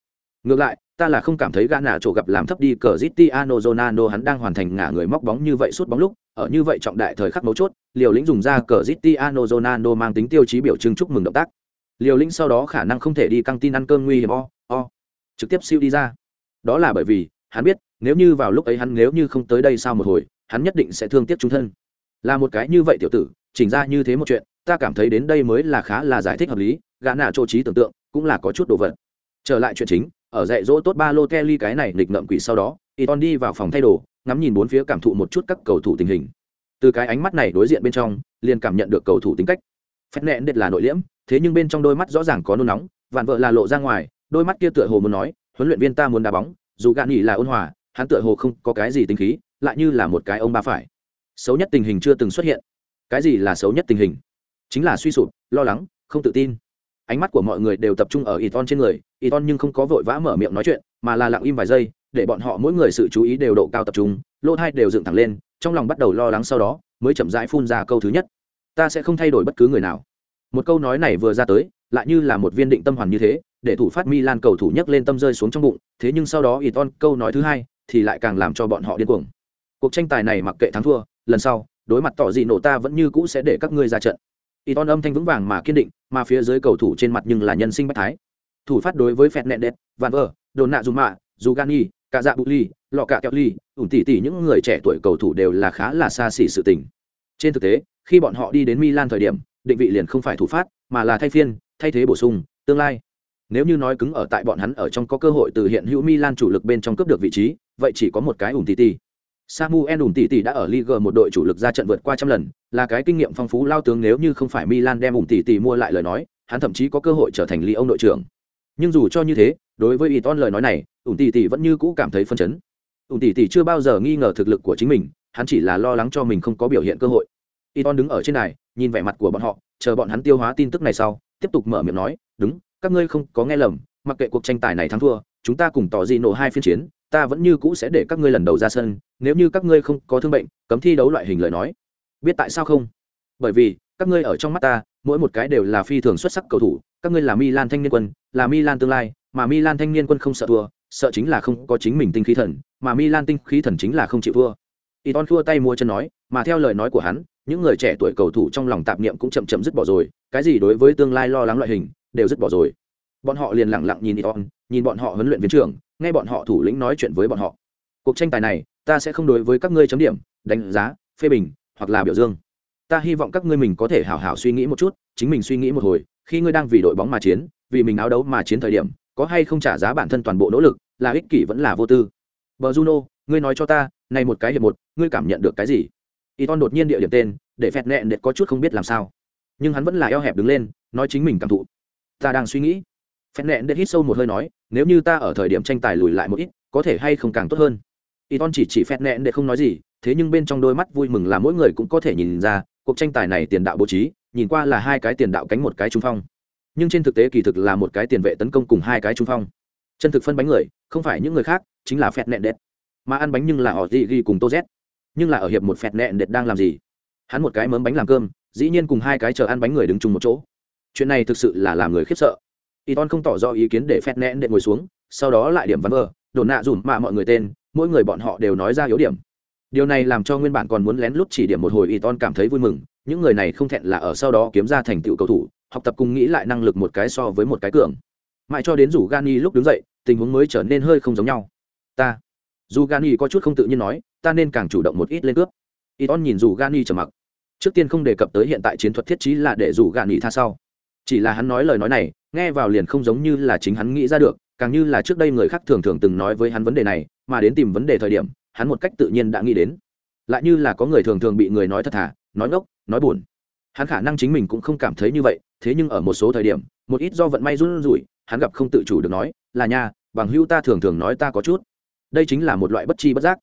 Ngược lại, ta là không cảm thấy gã nạ chỗ gặp làm thấp đi cờ Zitiano Ronaldo hắn đang hoàn thành ngả người móc bóng như vậy suốt bóng lúc, ở như vậy trọng đại thời khắc mấu chốt, Liều Lĩnh dùng ra cờ Zitiano Ronaldo mang tính tiêu chí biểu trưng chúc mừng động tác. Liều Lĩnh sau đó khả năng không thể đi căng tin ăn cơm nguy hiểm o, o, trực tiếp siêu đi ra. Đó là bởi vì, hắn biết, nếu như vào lúc ấy hắn nếu như không tới đây sau một hồi, hắn nhất định sẽ thương tiếc chúng thân. Là một cái như vậy tiểu tử, chỉnh ra như thế một chuyện, ta cảm thấy đến đây mới là khá là giải thích hợp lý, gã nạ chỗ trí tưởng tượng, cũng là có chút đồ vật. Trở lại chuyện chính, ở dạy dỗ tốt ba lô kelly cái này nghịch ngợm quỷ sau đó Iton đi vào phòng thay đồ ngắm nhìn bốn phía cảm thụ một chút các cầu thủ tình hình. Từ cái ánh mắt này đối diện bên trong liền cảm nhận được cầu thủ tính cách. Phép nẹn đệt là nội liễm thế nhưng bên trong đôi mắt rõ ràng có nôn nóng vạn vợ là lộ ra ngoài đôi mắt kia tựa hồ muốn nói huấn luyện viên ta muốn đá bóng dù gạn nghỉ là ôn hòa hắn tựa hồ không có cái gì tính khí lại như là một cái ông ba phải. Xấu nhất tình hình chưa từng xuất hiện. Cái gì là xấu nhất tình hình? Chính là suy sụp lo lắng không tự tin ánh mắt của mọi người đều tập trung ở Iton trên người, Iton nhưng không có vội vã mở miệng nói chuyện, mà là lặng im vài giây, để bọn họ mỗi người sự chú ý đều độ cao tập trung, lỗ tai đều dựng thẳng lên, trong lòng bắt đầu lo lắng sau đó, mới chậm rãi phun ra câu thứ nhất. Ta sẽ không thay đổi bất cứ người nào. Một câu nói này vừa ra tới, lại như là một viên định tâm hoàn như thế, để thủ phát Milan cầu thủ nhấc lên tâm rơi xuống trong bụng, thế nhưng sau đó Iton câu nói thứ hai thì lại càng làm cho bọn họ điên cuồng. Cuộc tranh tài này mặc kệ thắng thua, lần sau, đối mặt tỏ gì nổ ta vẫn như cũ sẽ để các ngươi ra trận y ton âm thanh vững vàng mà kiên định, mà phía dưới cầu thủ trên mặt nhưng là nhân sinh bách thái. Thủ phát đối với phẹt nẹn đẹp van vờ đồn nạ dù mạ dù gani cả dạ bù ly lọ cả kẹo ly ủn tỉ tỉ những người trẻ tuổi cầu thủ đều là khá là xa xỉ sự tình. Trên thực tế, khi bọn họ đi đến milan thời điểm, định vị liền không phải thủ phát, mà là thay phiên, thay thế bổ sung, tương lai. Nếu như nói cứng ở tại bọn hắn ở trong có cơ hội từ hiện hữu milan chủ lực bên trong cướp được vị trí, vậy chỉ có một cái ủn tỉ tỉ Samuel ủn tỷ tỷ đã ở Liga một đội chủ lực ra trận vượt qua trăm lần, là cái kinh nghiệm phong phú lao tướng nếu như không phải Milan đem ủn tỷ tỷ mua lại lời nói, hắn thậm chí có cơ hội trở thành Lyon đội trưởng. Nhưng dù cho như thế, đối với Iton lời nói này, ủn tỷ tỷ vẫn như cũ cảm thấy phân chấn. ủn tỷ tỷ chưa bao giờ nghi ngờ thực lực của chính mình, hắn chỉ là lo lắng cho mình không có biểu hiện cơ hội. Iton đứng ở trên này, nhìn vẻ mặt của bọn họ, chờ bọn hắn tiêu hóa tin tức này sau, tiếp tục mở miệng nói, "Đúng, các ngươi không có nghe lầm, mặc kệ cuộc tranh tài này thắng thua, chúng ta cùng tỏ gì nổ hai phiên chiến, ta vẫn như cũ sẽ để các ngươi lần đầu ra sân nếu như các ngươi không có thương bệnh cấm thi đấu loại hình lời nói. Biết tại sao không? Bởi vì các ngươi ở trong mắt ta mỗi một cái đều là phi thường xuất sắc cầu thủ các ngươi là milan thanh niên quân là milan tương lai mà milan thanh niên quân không sợ thua sợ chính là không có chính mình tinh khí thần mà milan tinh khí thần chính là không chịu thua. Y ton thua tay mua chân nói, mà theo lời nói của hắn, những người trẻ tuổi cầu thủ trong lòng tạp niệm cũng chậm chậm dứt bỏ rồi, cái gì đối với tương lai lo lắng loại hình, đều dứt bỏ rồi. Bọn họ liền lặng lặng nhìn Iton, nhìn bọn họ huấn luyện viên trưởng, nghe bọn họ thủ lĩnh nói chuyện với bọn họ. Cuộc tranh tài này ta sẽ không đối với các ngươi chấm điểm đánh giá phê bình hoặc là biểu dương. Ta hy vọng các ngươi mình có thể hảo hảo suy nghĩ một chút chính mình suy nghĩ một hồi khi ngươi đang vì đội bóng mà chiến vì mình áo đấu mà chiến thời điểm có hay không trả giá bản thân toàn bộ nỗ lực là ích kỷ vẫn là vô tư. Bờ juno ngươi nói cho ta này một cái hiệp một ngươi cảm nhận được cái gì? Y ton đột nhiên địa điểm tên để phẹt nẹn để có chút không biết làm sao. Nhưng hắn vẫn là eo hẹp đứng lên nói chính mình cảm thụ. Ta đang suy nghĩ phẹt nẹn đệt hít sâu một hơi nói, nếu như ta ở thời điểm tranh tài lùi lại một ít, có thể hay không càng tốt hơn? Y ton chỉ chỉ phen nẹn để không nói gì, thế nhưng bên trong đôi mắt vui mừng là mỗi người cũng có thể nhìn ra, cuộc tranh tài này tiền đạo bố trí, nhìn qua là hai cái tiền đạo cánh một cái trung phong. Nhưng trên thực tế kỳ thực là một cái tiền vệ tấn công cùng hai cái trung phong. Chân thực phân bánh người, không phải những người khác, chính là Phẹt nẹn đệt. Mà ăn bánh nhưng là họ gì ghi cùng tô z nhưng là ở hiệp một phẹt nẹn đệt đang làm gì? Hắn một cái mớm bánh làm cơm, dĩ nhiên cùng hai cái chờ ăn bánh người đứng chung một chỗ. Chuyện này thực sự là làm người khiếp sợ y ton không tỏ rõ ý kiến để phét nén để ngồi xuống, sau đó lại điểm vắn vờ đồn nạ rủn mạ mọi người tên, mỗi người bọn họ đều nói ra yếu điểm. Điều này làm cho nguyên bản còn muốn lén lút chỉ điểm một hồi y ton cảm thấy vui mừng, những người này không thẹn là ở sau đó kiếm ra thành tựu cầu thủ, học tập cùng nghĩ lại năng lực một cái so với một cái cường. Mãi cho đến rủ gani lúc đứng dậy, tình huống mới trở nên hơi không giống nhau. Ta dù gani có chút không tự nhiên nói, ta nên càng chủ động một ít lên cướp. Y ton nhìn rủ gani trầm mặc. Trước tiên không đề cập tới hiện tại chiến thuật thiết trí là để rủ gani tha sau chỉ là hắn nói lời nói này, nghe vào liền không giống như là chính hắn nghĩ ra được, càng như là trước đây người khác thường thường từng nói với hắn vấn đề này, mà đến tìm vấn đề thời điểm, hắn một cách tự nhiên đã nghĩ đến. Lại như là có người thường thường bị người nói thật thà, nói ngốc, nói buồn. Hắn khả năng chính mình cũng không cảm thấy như vậy, thế nhưng ở một số thời điểm, một ít do vận may run rủi, hắn gặp không tự chủ được nói, là nha, bằng hữu ta thường thường nói ta có chút. Đây chính là một loại bất chi bất giác.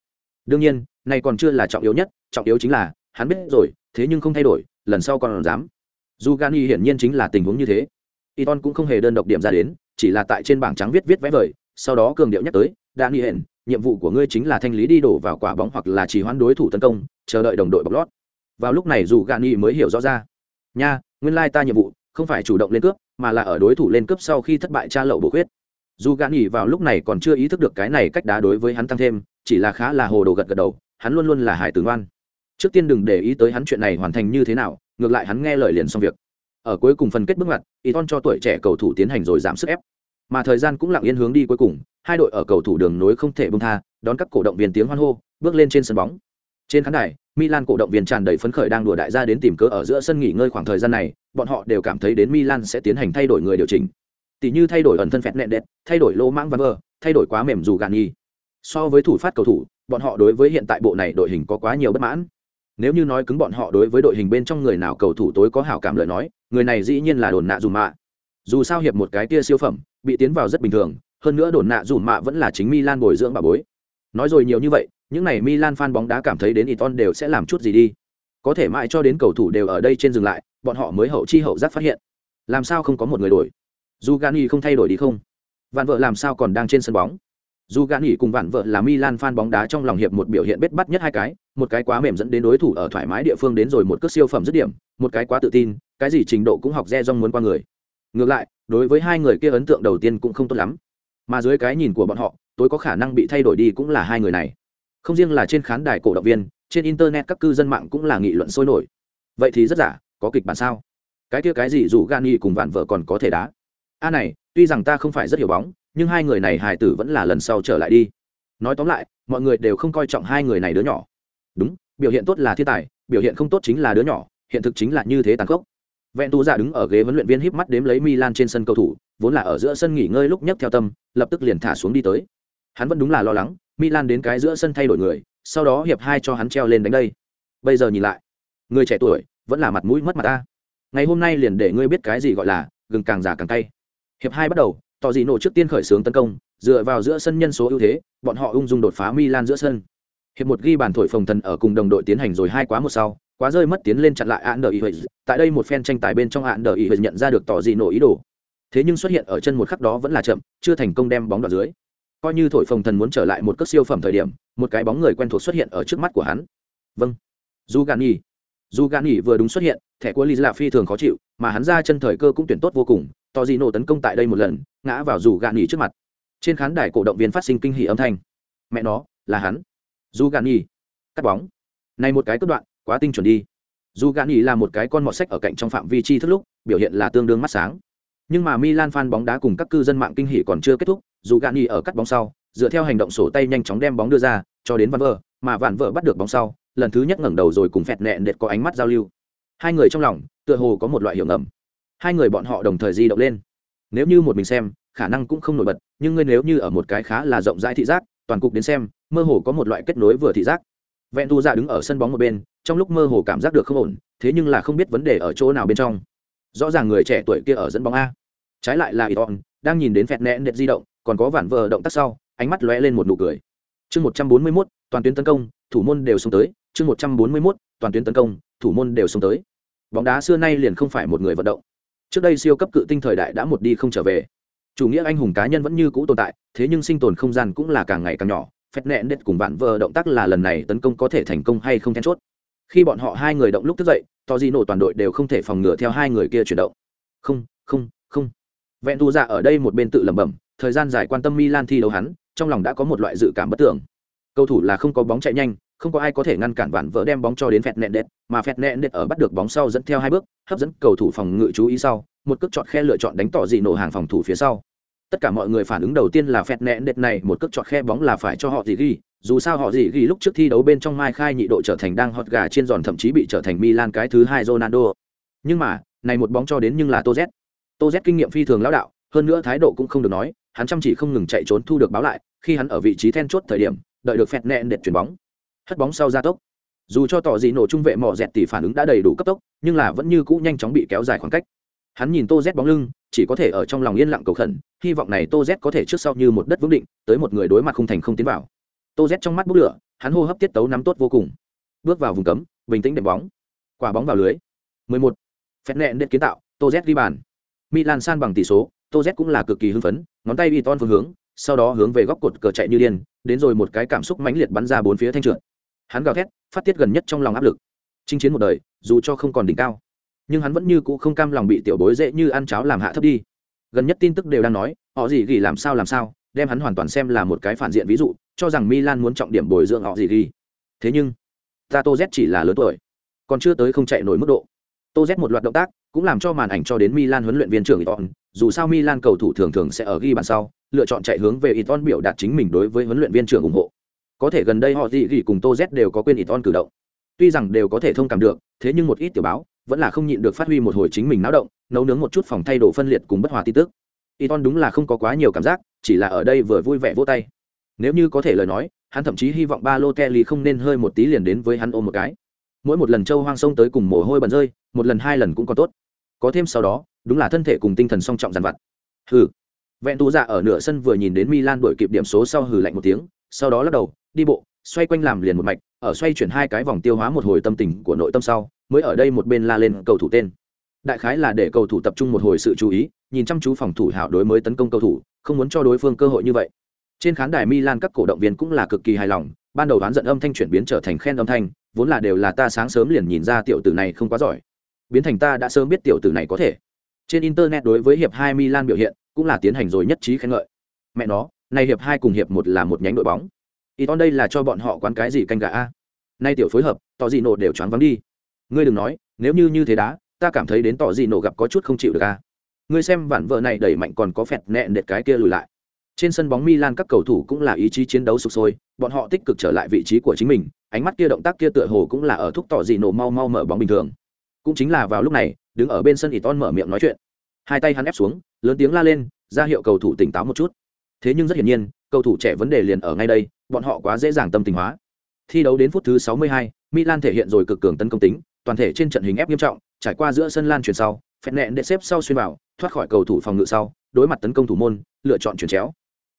Đương nhiên, này còn chưa là trọng yếu nhất, trọng yếu chính là, hắn biết rồi, thế nhưng không thay đổi, lần sau còn dám dù gani hiển nhiên chính là tình huống như thế Iton cũng không hề đơn độc điểm ra đến, chỉ là tại trên bảng trắng viết viết vẽ vời, sau đó cường điệu nhắc tới, Daniel, nhiệm vụ của ngươi chính là thanh lý đi đổ vào quả bóng hoặc là chỉ hoãn đối thủ tấn công, chờ đợi đồng đội bọc lót. Vào lúc này dù Gani mới hiểu rõ ra. Nha, nguyên lai ta nhiệm vụ không phải chủ động lên cướp, mà là ở đối thủ lên cướp sau khi thất bại tra lậu bổ khuyết. Dù Gani vào lúc này còn chưa ý thức được cái này cách đá đối với hắn tăng thêm, chỉ là khá là hồ đồ gật gật đầu, hắn luôn luôn là hải tử ngoan. Trước tiên đừng để ý tới hắn chuyện này hoàn thành như thế nào, ngược lại hắn nghe lời liền xong việc. Ở cuối cùng phần kết bước ngoặt Iton cho tuổi trẻ cầu thủ tiến hành rồi giảm sức ép. Mà thời gian cũng lặng yên hướng đi cuối cùng, hai đội ở cầu thủ đường nối không thể bông tha, đón các cổ động viên tiếng hoan hô, bước lên trên sân bóng. Trên khán đài, Milan cổ động viên tràn đầy phấn khởi đang đùa đại gia đến tìm cớ ở giữa sân nghỉ ngơi khoảng thời gian này, bọn họ đều cảm thấy đến Milan sẽ tiến hành thay đổi người điều chỉnh. Tỷ như thay đổi ẩn thân phẹt nẹn đẹp thay đổi lô mãng văn vơ thay đổi quá mềm dù gạn nhi so với thủ phát cầu thủ, bọn họ đối với hiện tại bộ này đội hình có quá nhiều bất mãn nếu như nói cứng bọn họ đối với đội hình bên trong người nào cầu thủ tối có hảo cảm lời nói, người này dĩ nhiên là đồn nạ dùm mạ. Dù sao hiệp một cái tia siêu phẩm, bị tiến vào rất bình thường, hơn nữa đồn nạ dùm mạ vẫn là chính milan bồi dưỡng bà bối. Nói rồi nhiều như vậy, những n à y milan fan bóng đá cảm thấy đến iton đều sẽ làm chút gì đi. Có thể mãi cho đến cầu thủ đều ở đây trên dừng lại, bọn họ mới hậu chi hậu giác phát hiện. Làm sao không có một người đổi? Dù gani không thay đổi đi không? Vạn vợ làm sao còn đang trên sân bóng? Dù gạn nghỉ cùng vạn vợ là Milan fan bóng đá trong lòng hiệp một biểu hiện bết bắt nhất hai cái, một cái quá mềm dẫn đến đối thủ ở thoải mái địa phương đến rồi một cước siêu phẩm dứt điểm, một cái quá tự tin, cái gì trình độ cũng học re rong muốn qua người. Ngược lại, đối với hai người kia ấn tượng đầu tiên cũng không tốt lắm. Mà dưới cái nhìn của bọn họ, tối có khả năng bị thay đổi đi cũng là hai người này. Không riêng là trên khán đài cổ động viên, trên internet các cư dân mạng cũng là nghị luận sôi nổi. Vậy thì rất giả, có kịch bản sao? Cái kia cái gì dù Gani cùng vạn vợ còn có thể đá. A này, tuy rằng ta không phải rất hiểu bóng, nhưng hai người này hài tử vẫn là lần sau trở lại đi. Nói tóm lại, mọi người đều không coi trọng hai người này đứa nhỏ. Đúng, biểu hiện tốt là thiên tài, biểu hiện không tốt chính là đứa nhỏ, hiện thực chính là như thế tàn khốc. Vẹn tu giả đứng ở ghế huấn luyện viên híp mắt đếm lấy milan trên sân cầu thủ, vốn là ở giữa sân nghỉ ngơi lúc nhấc theo tâm, lập tức liền thả xuống đi tới. Hắn vẫn đúng là lo lắng, milan đến cái giữa sân thay đổi người, sau đó hiệp hai cho hắn treo lên đánh đây. Bây giờ nhìn lại, người trẻ tuổi vẫn là mặt mũi mất mặt ta. Ngày hôm nay liền để ngươi biết cái gì gọi là gừng càng già càng tay hiệp hai bắt đầu tỏ dị nổ trước tiên khởi xướng tấn công, dựa vào giữa sân nhân số ưu thế, bọn họ ung dung đột phá milan giữa sân. Hiệp một ghi bàn thổi phồng thần ở cùng đồng đội tiến hành rồi hai quá một sau, quá rơi mất tiến lên chặn lại án đờ ý tại đây một phen tranh tài bên trong án đờ ý nhận ra được tỏ dị nổ ý đồ. Thế nhưng xuất hiện ở chân một khắc đó vẫn là chậm, chưa thành công đem bóng đoạt dưới. Coi như thổi phồng thần muốn trở lại một cước siêu phẩm thời điểm, một cái bóng người quen thuộc xuất hiện ở trước mắt của hắn. Vâng. Dù gạn nhi dù gạn nghỉ vừa đúng xuất hiện thẻ của lisa phi thường khó chịu mà hắn ra chân thời cơ cũng tuyển tốt vô cùng to di nổ tấn công tại đây một lần ngã vào dù gạn nghỉ trước mặt. Trên khán đài cổ động viên phát sinh kinh hỉ âm thanh. Mẹ nó là hắn. Dù gạn nghỉ cắt bóng. Này một cái cất đoạn quá tinh chuẩn đi. Dù gạn nghỉ là một cái con mọt sách ở cạnh trong phạm vi chi thức lúc biểu hiện là tương đương mắt sáng. Nhưng mà Milan fan bóng đá cùng các cư dân mạng kinh hỉ còn chưa kết thúc, dù Gani ở cắt bóng sau, dựa theo hành động sổ tay nhanh chóng đem bóng đưa ra, cho đến Van Vợ, mà Vạn Vợ bắt được bóng sau, lần thứ nhất ngẩng đầu rồi cùng phẹt nẹn đệt có ánh mắt giao lưu. Hai người trong lòng, tựa hồ có một loại hiểu ngầm. Hai người bọn họ đồng thời di động lên. Nếu như một mình xem khả năng cũng không nổi bật nhưng ngươi nếu như ở một cái khá là rộng rãi thị giác toàn cục đến xem mơ hồ có một loại kết nối vừa thị giác. Vẹn thu ra đứng ở sân bóng một bên trong lúc mơ hồ cảm giác được không ổn thế nhưng là không biết vấn đề ở chỗ nào bên trong. Rõ ràng người trẻ tuổi kia ở dẫn bóng a. Trái lại là iton đang nhìn đến phẹt nẹn đệt di động còn có vản vờ động tác sau ánh mắt lóe lên một nụ cười. Chương một trăm bốn mươi mốt toàn tuyến tấn công thủ môn đều xuống tới chương một trăm bốn mươi mốt, toàn tuyến tấn công, thủ môn đều xuống tới. Bóng đá xưa nay liền không phải một người vận động. Trước đây siêu cấp cự tinh thời đại đã một đi không trở về. Chủ nghĩa anh hùng cá nhân vẫn như cũ tồn tại, thế nhưng sinh tồn không gian cũng là càng ngày càng nhỏ, phép nện đệt cùng bạn vợ động tác là lần này tấn công có thể thành công hay không then chốt. Khi bọn họ hai người động lúc thức dậy, to di nổ toàn đội đều không thể phòng ngừa theo hai người kia chuyển động. Không không không. Vẹn thu dạ ở đây một bên tự lẩm bẩm, thời gian dài quan tâm milan thi đấu hắn, trong lòng đã có một loại dự cảm bất tưởng. Cầu thủ là không có bóng chạy nhanh không có ai có thể ngăn cản vạn vỡ đem bóng cho đến phẹt nẹn đệt, mà phẹt nẹn đệt ở bắt được bóng sau dẫn theo hai bước, hấp dẫn cầu thủ phòng ngự chú ý sau, một cước chọn khe lựa chọn đánh tỏ dị nổ hàng phòng thủ phía sau. Tất cả mọi người phản ứng đầu tiên là phẹt nẹn đệt này, một cước chọn khe bóng là phải cho họ gì ghi, dù sao họ gì ghi lúc trước thi đấu bên trong mai khai nhị độ trở thành đang hot gà trên giòn thậm chí bị trở thành milan cái thứ hai ronaldo. Nhưng mà, này một bóng cho đến nhưng là tô z tô z kinh nghiệm phi thường lão đạo, hơn nữa thái độ cũng không được nói, hắn chăm chỉ không ngừng chạy trốn thu được báo lại, khi hắn ở vị trí then chốt thời điểm, đợi được phẹt nẹn đệt chuyển bóng hất bóng sau gia tốc. Dù cho tỏ dị nổ trung vệ mỏ dẹt tỷ phản ứng đã đầy đủ cấp tốc nhưng là vẫn như cũ nhanh chóng bị kéo dài khoảng cách. Hắn nhìn tô z bóng lưng chỉ có thể ở trong lòng yên lặng cầu khẩn hy vọng này tô z có thể trước sau như một đất vững định tới một người đối mặt không thành không tiến vào. Tô z trong mắt bốc lửa hắn hô hấp tiết tấu nắm tốt vô cùng. Bước vào vùng cấm bình tĩnh đệm bóng. Quả bóng vào lưới. 11. phép nẹn đệm kiến tạo tô z ghi bàn. Milan san bằng tỷ số, Tô Z cũng là cực kỳ hưng phấn, ngón tay Iton phương hướng, sau đó hướng về góc cột cờ chạy như điên, đến rồi một cái cảm xúc mãnh liệt bắn ra bốn phía thanh trượt. Hắn gào thét, phát tiết gần nhất trong lòng áp lực. Chinh chiến một đời, dù cho không còn đỉnh cao, nhưng hắn vẫn như cũ không cam lòng bị tiểu bối dễ như ăn cháo làm hạ thấp đi. Gần nhất tin tức đều đang nói, họ gì gỉ làm sao làm sao, đem hắn hoàn toàn xem là một cái phản diện ví dụ, cho rằng Milan muốn trọng điểm bồi dưỡng họ gì gỉ. Thế nhưng, Tato Z chỉ là lớn tuổi, còn chưa tới không chạy nổi mức độ. Tô Z một loạt động tác, cũng làm cho màn ảnh cho đến Milan huấn luyện viên trưởng Iton, dù sao Milan cầu thủ thường thường sẽ ở ghi bàn sau, lựa chọn chạy hướng về Iton biểu đạt chính mình đối với huấn luyện viên trưởng ủng hộ. Có thể gần đây họ gì gỉ cùng Tô Z đều có quên Iton cử động. Tuy rằng đều có thể thông cảm được, thế nhưng một ít tiểu báo vẫn là không nhịn được phát huy một hồi chính mình náo động, nấu nướng một chút phòng thay đồ phân liệt cùng bất hòa tin tức. Iton đúng là không có quá nhiều cảm giác, chỉ là ở đây vừa vui vẻ vô tay. Nếu như có thể lời nói, hắn thậm chí hy vọng ba lô kelly không nên hơi một tí liền đến với hắn ôm một cái. Mỗi một lần châu hoang sông tới cùng mồ hôi bẩn rơi, một lần hai lần cũng còn tốt có thêm sau đó đúng là thân thể cùng tinh thần song trọng dàn vặt hừ vẹn tú dạ ở nửa sân vừa nhìn đến milan đổi kịp điểm số sau hừ lạnh một tiếng sau đó lắc đầu, đi bộ, xoay quanh làm liền một mạch, ở xoay chuyển hai cái vòng tiêu hóa một hồi tâm tình của nội tâm sau, mới ở đây một bên la lên cầu thủ tên. Đại khái là để cầu thủ tập trung một hồi sự chú ý, nhìn chăm chú phòng thủ hảo đối mới tấn công cầu thủ, không muốn cho đối phương cơ hội như vậy. Trên khán đài milan các cổ động viên cũng là cực kỳ hài lòng, ban đầu đoán giận âm thanh chuyển biến trở thành khen âm thanh, vốn là đều là ta sáng sớm liền nhìn ra tiểu tử này không quá giỏi. Biến thành ta đã sớm biết tiểu tử này có thể. Trên internet đối với hiệp hai milan biểu hiện, cũng là tiến hành rồi nhất trí khen ngợi. Mẹ nó nay hiệp hai cùng hiệp một là một nhánh đội bóng. Y đây là cho bọn họ quán cái gì canh gà a? Nay tiểu phối hợp tỏ gì nổ đều choáng vắng đi. Ngươi đừng nói nếu như như thế đá ta cảm thấy đến tỏ gì nổ gặp có chút không chịu được a. Ngươi xem bản vợ này đẩy mạnh còn có phẹt nẹ đệt cái kia lùi lại. Trên sân bóng Milan các cầu thủ cũng là ý chí chiến đấu sục sôi, bọn họ tích cực trở lại vị trí của chính mình, ánh mắt kia động tác kia tựa hồ cũng là ở thúc tỏ gì nổ mau mau mở bóng bình thường. Cũng chính là vào lúc này đứng ở bên sân Iton mở miệng nói chuyện. Hai tay hắn ép xuống lớn tiếng la lên ra hiệu cầu thủ tỉnh táo một chút thế nhưng rất hiển nhiên cầu thủ trẻ vấn đề liền ở ngay đây bọn họ quá dễ dàng tâm tình hóa. Thi đấu đến phút thứ 62, milan thể hiện rồi cực cường tấn công tính toàn thể trên trận hình ép nghiêm trọng trải qua giữa sân lan chuyển sau phẹn nẹn để xếp sau xuyên vào thoát khỏi cầu thủ phòng ngự sau đối mặt tấn công thủ môn lựa chọn chuyển chéo.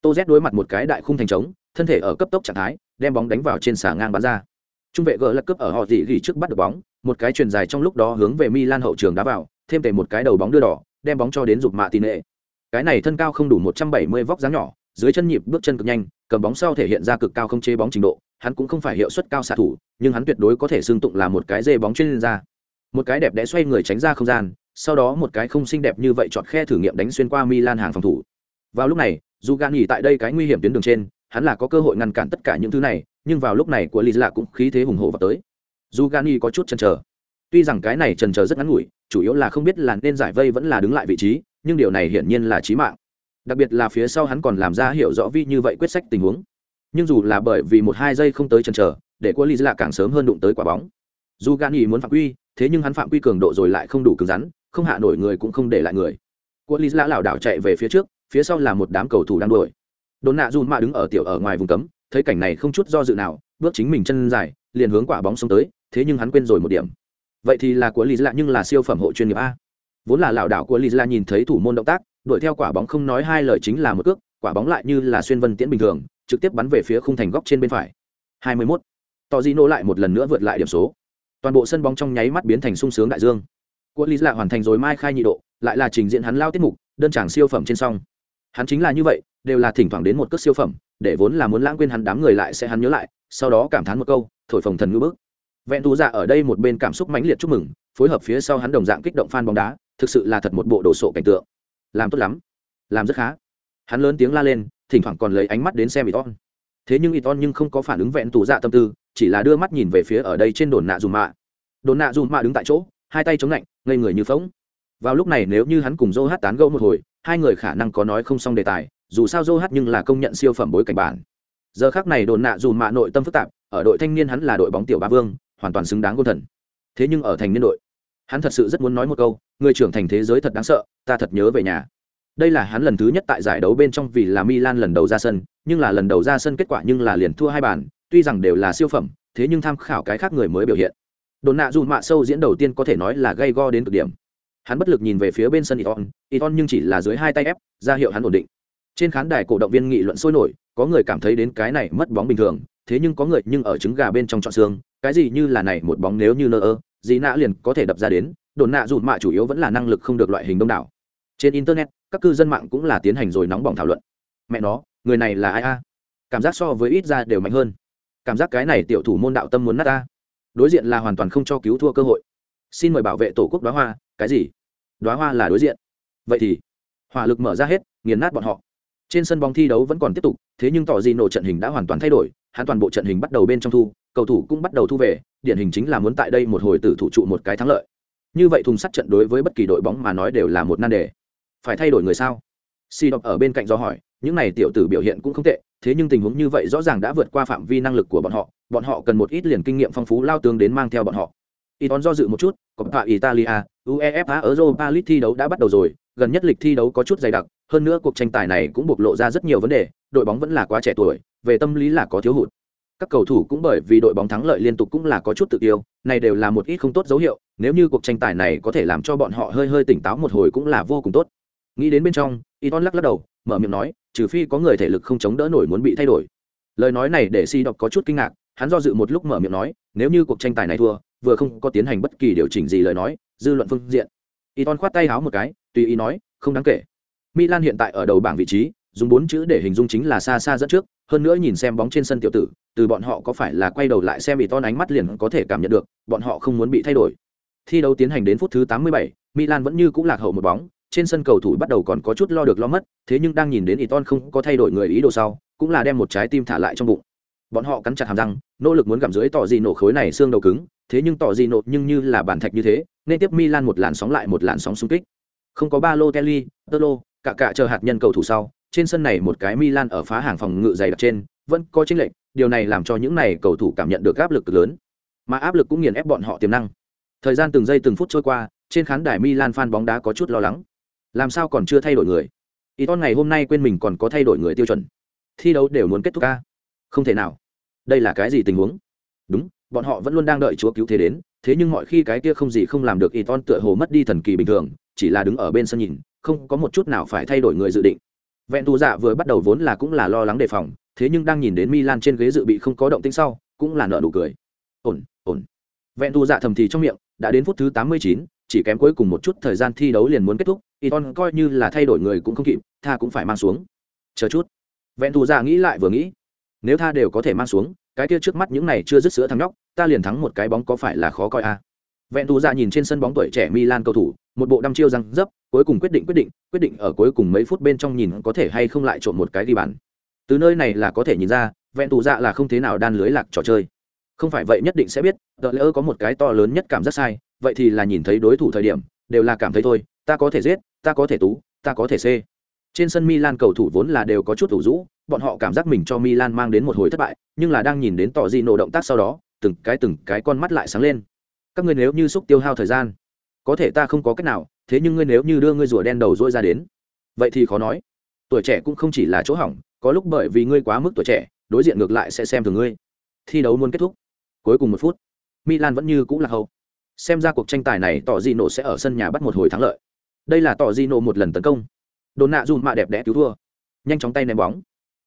Tô z đối mặt một cái đại khung thành trống thân thể ở cấp tốc trạng thái đem bóng đánh vào trên xà ngang bắn ra. Trung vệ gỡ lật cướp ở họ dị gỉ trước bắt được bóng một cái truyền dài trong lúc đó hướng về Milan hậu trường đá vào, thêm về một cái đầu bóng đưa đỏ, đem bóng cho đến dục mạ tỉ nệ. Cái này thân cao không đủ 170 vóc dáng nhỏ, dưới chân nhịp bước chân cực nhanh, cầm bóng sau thể hiện ra cực cao không chế bóng trình độ, hắn cũng không phải hiệu suất cao xạ thủ, nhưng hắn tuyệt đối có thể xương tụng là một cái dê bóng chuyên ra. Một cái đẹp đẽ xoay người tránh ra không gian, sau đó một cái không xinh đẹp như vậy chọn khe thử nghiệm đánh xuyên qua Milan hàng phòng thủ. Vào lúc này, dù gan nghỉ tại đây cái nguy hiểm tuyến đường trên, hắn là có cơ hội ngăn cản tất cả những thứ này, nhưng vào lúc này của Lý Lạ cũng khí thế hùng hổ vào tới dù nghỉ có chút chần chờ tuy rằng cái này chần chờ rất ngắn ngủi chủ yếu là không biết là nên giải vây vẫn là đứng lại vị trí nhưng điều này hiển nhiên là chí mạng. Đặc biệt là phía sau hắn còn làm ra hiểu rõ vi như vậy quyết sách tình huống. Nhưng dù là bởi vì một hai giây không tới chần chờ, để quân lizla càng sớm hơn đụng tới quả bóng. Dù gani muốn phạm quy, thế nhưng hắn phạm quy cường độ rồi lại không đủ cứng rắn, không hạ nổi người cũng không để lại người. Quân lizla lảo đảo chạy về phía trước, phía sau là một đám cầu thủ đang đuổi. Đồn nạ dùn mạ đứng ở tiểu ở ngoài vùng cấm, thấy cảnh này không chút do dự nào, bước chính mình chân dài, liền hướng quả bóng xông tới, thế nhưng hắn quên rồi một điểm. Vậy thì là của lý lạ nhưng là siêu phẩm hộ chuyên nghiệp a vốn là lảo đảo của Lizla nhìn thấy thủ môn động tác, đuổi theo quả bóng không nói hai lời chính là một cước, quả bóng lại như là xuyên vân tiễn bình thường, trực tiếp bắn về phía khung thành góc trên bên phải. 21. tỏ di nô lại một lần nữa vượt lại điểm số. Toàn bộ sân bóng trong nháy mắt biến thành sung sướng đại dương. Của Lizla hoàn thành rồi mai khai nhị độ, lại là trình diễn hắn lao tiết mục, đơn tràng siêu phẩm trên song. Hắn chính là như vậy, đều là thỉnh thoảng đến một cước siêu phẩm, để vốn là muốn lãng quên hắn đám người lại sẽ hắn nhớ lại, sau đó cảm thán một câu, thổi phồng thần ngữ bức. Vẹn thú dạ ở đây một bên cảm xúc mãnh liệt chúc mừng, phối hợp phía sau hắn đồng dạng kích động fan bóng đá thực sự là thật một bộ đồ sộ cảnh tượng. Làm tốt lắm. Làm rất khá. Hắn lớn tiếng la lên, thỉnh thoảng còn lấy ánh mắt đến xem iton thế nhưng iton nhưng không có phản ứng vẹn tù dạ tâm tư, chỉ là đưa mắt nhìn về phía ở đây trên đồn nạ dùm mạ. Đồn nạ dùm mạ đứng tại chỗ, hai tay chống lạnh, ngây người như phóng vào lúc này nếu như hắn cùng dô hát tán gẫu một hồi, hai người khả năng có nói không xong đề tài, dù sao dô hát nhưng là công nhận siêu phẩm bối cảnh bản. Giờ khác này đồn nạ dùm mạ nội tâm phức tạp, ở đội thanh niên hắn là đội bóng tiểu ba vương, hoàn toàn xứng đáng gôn thần. Thế nhưng ở thành niên đội, hắn thật sự rất muốn nói một câu người trưởng thành thế giới thật đáng sợ, ta thật nhớ về nhà. Đây là hắn lần thứ nhất tại giải đấu bên trong vì là milan lần đầu ra sân, nhưng là lần đầu ra sân kết quả nhưng là liền thua hai bàn, tuy rằng đều là siêu phẩm, thế nhưng tham khảo cái khác người mới biểu hiện. Đồn nạ dù mạ sâu diễn đầu tiên có thể nói là gây go đến cực điểm. Hắn bất lực nhìn về phía bên sân iton iton nhưng chỉ là dưới hai tay ép, ra hiệu hắn ổn định. Trên khán đài cổ động viên nghị luận sôi nổi, có người cảm thấy đến cái này mất bóng bình thường, thế nhưng có người nhưng ở trứng gà bên trong trọn xương, cái gì như là này một bóng nếu như nơ ơ, gì nã liền có thể đập ra đến đồn nạ dùn mạ chủ yếu vẫn là năng lực không được loại hình đông đảo. Trên internet, các cư dân mạng cũng là tiến hành rồi nóng bỏng thảo luận. Mẹ nó, người này là ai a? Cảm giác so với ít ra đều mạnh hơn. Cảm giác cái này tiểu thủ môn đạo tâm muốn nát ta. Đối diện là hoàn toàn không cho cứu thua cơ hội. Xin mời bảo vệ tổ quốc đoá hoa, cái gì? Đoá hoa là đối diện. Vậy thì, hỏa lực mở ra hết, nghiền nát bọn họ. Trên sân bóng thi đấu vẫn còn tiếp tục, thế nhưng tỏ gì nổ trận hình đã hoàn toàn thay đổi, hắn toàn bộ trận hình bắt đầu bên trong thu, cầu thủ cũng bắt đầu thu về, điển hình chính là muốn tại đây một hồi tử thủ trụ một cái thắng lợi như vậy thùng sắt trận đối với bất kỳ đội bóng mà nói đều là một nan đề. Phải thay đổi người sao? Si đọc ở bên cạnh do hỏi những này tiểu tử biểu hiện cũng không tệ thế nhưng tình huống như vậy rõ ràng đã vượt qua phạm vi năng lực của bọn họ bọn họ cần một ít liền kinh nghiệm phong phú lao tướng đến mang theo bọn họ. Iton do dự một chút, Coppa Italia, UEFA Europa League thi đấu đã bắt đầu rồi, gần nhất lịch thi đấu có chút dày đặc, hơn nữa cuộc tranh tài này cũng bộc lộ ra rất nhiều vấn đề, đội bóng vẫn là quá trẻ tuổi, về tâm lý là có thiếu hụt. Các cầu thủ cũng bởi vì đội bóng thắng lợi liên tục cũng là có chút tự tiêu, này đều là một ít không tốt dấu hiệu, nếu như cuộc tranh tài này có thể làm cho bọn họ hơi hơi tỉnh táo một hồi cũng là vô cùng tốt. Nghĩ đến bên trong, Iton lắc lắc đầu, mở miệng nói, trừ phi có người thể lực không chống đỡ nổi muốn bị thay đổi. Lời nói này để Si đọc có chút kinh ngạc, hắn do dự một lúc mở miệng nói, nếu như cuộc tranh tài này thua, vừa không có tiến hành bất kỳ điều chỉnh gì lời nói, dư luận phương diện. Iton khoát tay háo một cái, tùy ý nói, không đáng kể. Milan hiện tại ở đầu bảng vị trí, dùng bốn chữ để hình dung chính là xa xa dẫn trước, hơn nữa nhìn xem bóng trên sân tiểu tử, từ bọn họ có phải là quay đầu lại xem Iton ánh mắt liền có thể cảm nhận được, bọn họ không muốn bị thay đổi. Thi đấu tiến hành đến phút thứ 87, Milan vẫn như cũng lạc hậu một bóng, trên sân cầu thủ bắt đầu còn có chút lo được lo mất, thế nhưng đang nhìn đến Iton không có thay đổi người ý đồ sau, cũng là đem một trái tim thả lại trong bụng. Bọn họ cắn chặt hàm răng, nỗ lực muốn gặm dưới tỏ gì nổ khối này xương đầu cứng, thế nhưng tỏ gì nổ nhưng như là bản thạch như thế, nên tiếp Milan một làn sóng lại một làn sóng xung kích. Không có ba lô Kelly, Tolo, cả cả chờ hạt nhân cầu thủ sau, trên sân này một cái Milan ở phá hàng phòng ngự dày đặc trên, vẫn có chênh lệch, điều này làm cho những này cầu thủ cảm nhận được áp lực lớn, mà áp lực cũng nghiền ép bọn họ tiềm năng. Thời gian từng giây từng phút trôi qua, trên khán đài Milan fan bóng đá có chút lo lắng. Làm sao còn chưa thay đổi người? Iton ngày hôm nay quên mình còn có thay đổi người tiêu chuẩn. Thi đấu đều muốn kết thúc a. Không thể nào. Đây là cái gì tình huống? Đúng, bọn họ vẫn luôn đang đợi Chúa cứu thế đến, thế nhưng mọi khi cái kia không gì không làm được Iton tựa hồ mất đi thần kỳ bình thường, chỉ là đứng ở bên sân nhìn, không có một chút nào phải thay đổi người dự định. Vẹn tù dạ vừa bắt đầu vốn là cũng là lo lắng đề phòng, thế nhưng đang nhìn đến Milan trên ghế dự bị không có động tĩnh sau, cũng là nở nụ cười. Ổn, ổn. Vẹn tù dạ thầm thì trong miệng, đã đến phút thứ 89, chỉ kém cuối cùng một chút thời gian thi đấu liền muốn kết thúc, Iton coi như là thay đổi người cũng không kịp, tha cũng phải mang xuống. Chờ chút. Vẹn tù dạ nghĩ lại vừa nghĩ, nếu tha đều có thể mang xuống, cái kia trước mắt những này chưa dứt sữa thằng nhóc, ta liền thắng một cái bóng có phải là khó coi a? À? Vẹn tú dạ nhìn trên sân bóng tuổi trẻ Milan cầu thủ, một bộ đăm chiêu răng dấp, cuối cùng quyết định quyết định, quyết định ở cuối cùng mấy phút bên trong nhìn có thể hay không lại trộn một cái đi bàn. Từ nơi này là có thể nhìn ra, vẹn tú dạ là không thế nào đan lưới lạc trò chơi. Không phải vậy nhất định sẽ biết, đợi lỡ có một cái to lớn nhất cảm giác sai, vậy thì là nhìn thấy đối thủ thời điểm, đều là cảm thấy thôi, ta có thể giết, ta có thể tú, ta có thể c. Trên sân Milan cầu thủ vốn là đều có chút ủ rũ, bọn họ cảm giác mình cho Milan mang đến một hồi thất bại, nhưng là đang nhìn đến tỏ gì nổ động tác sau đó, từng cái từng cái con mắt lại sáng lên. Các ngươi nếu như xúc tiêu hao thời gian, có thể ta không có cách nào, thế nhưng ngươi nếu như đưa ngươi rùa đen đầu dôi ra đến, vậy thì khó nói. Tuổi trẻ cũng không chỉ là chỗ hỏng, có lúc bởi vì ngươi quá mức tuổi trẻ, đối diện ngược lại sẽ xem thường ngươi. Thi đấu muốn kết thúc. Cuối cùng một phút, Milan vẫn như cũ là hậu. Xem ra cuộc tranh tài này tỏ di nộ sẽ ở sân nhà bắt một hồi thắng lợi. Đây là tỏ di nộ một lần tấn công. Đồn nạ dùm mạ đẹp đẽ cứu thua. Nhanh chóng tay ném bóng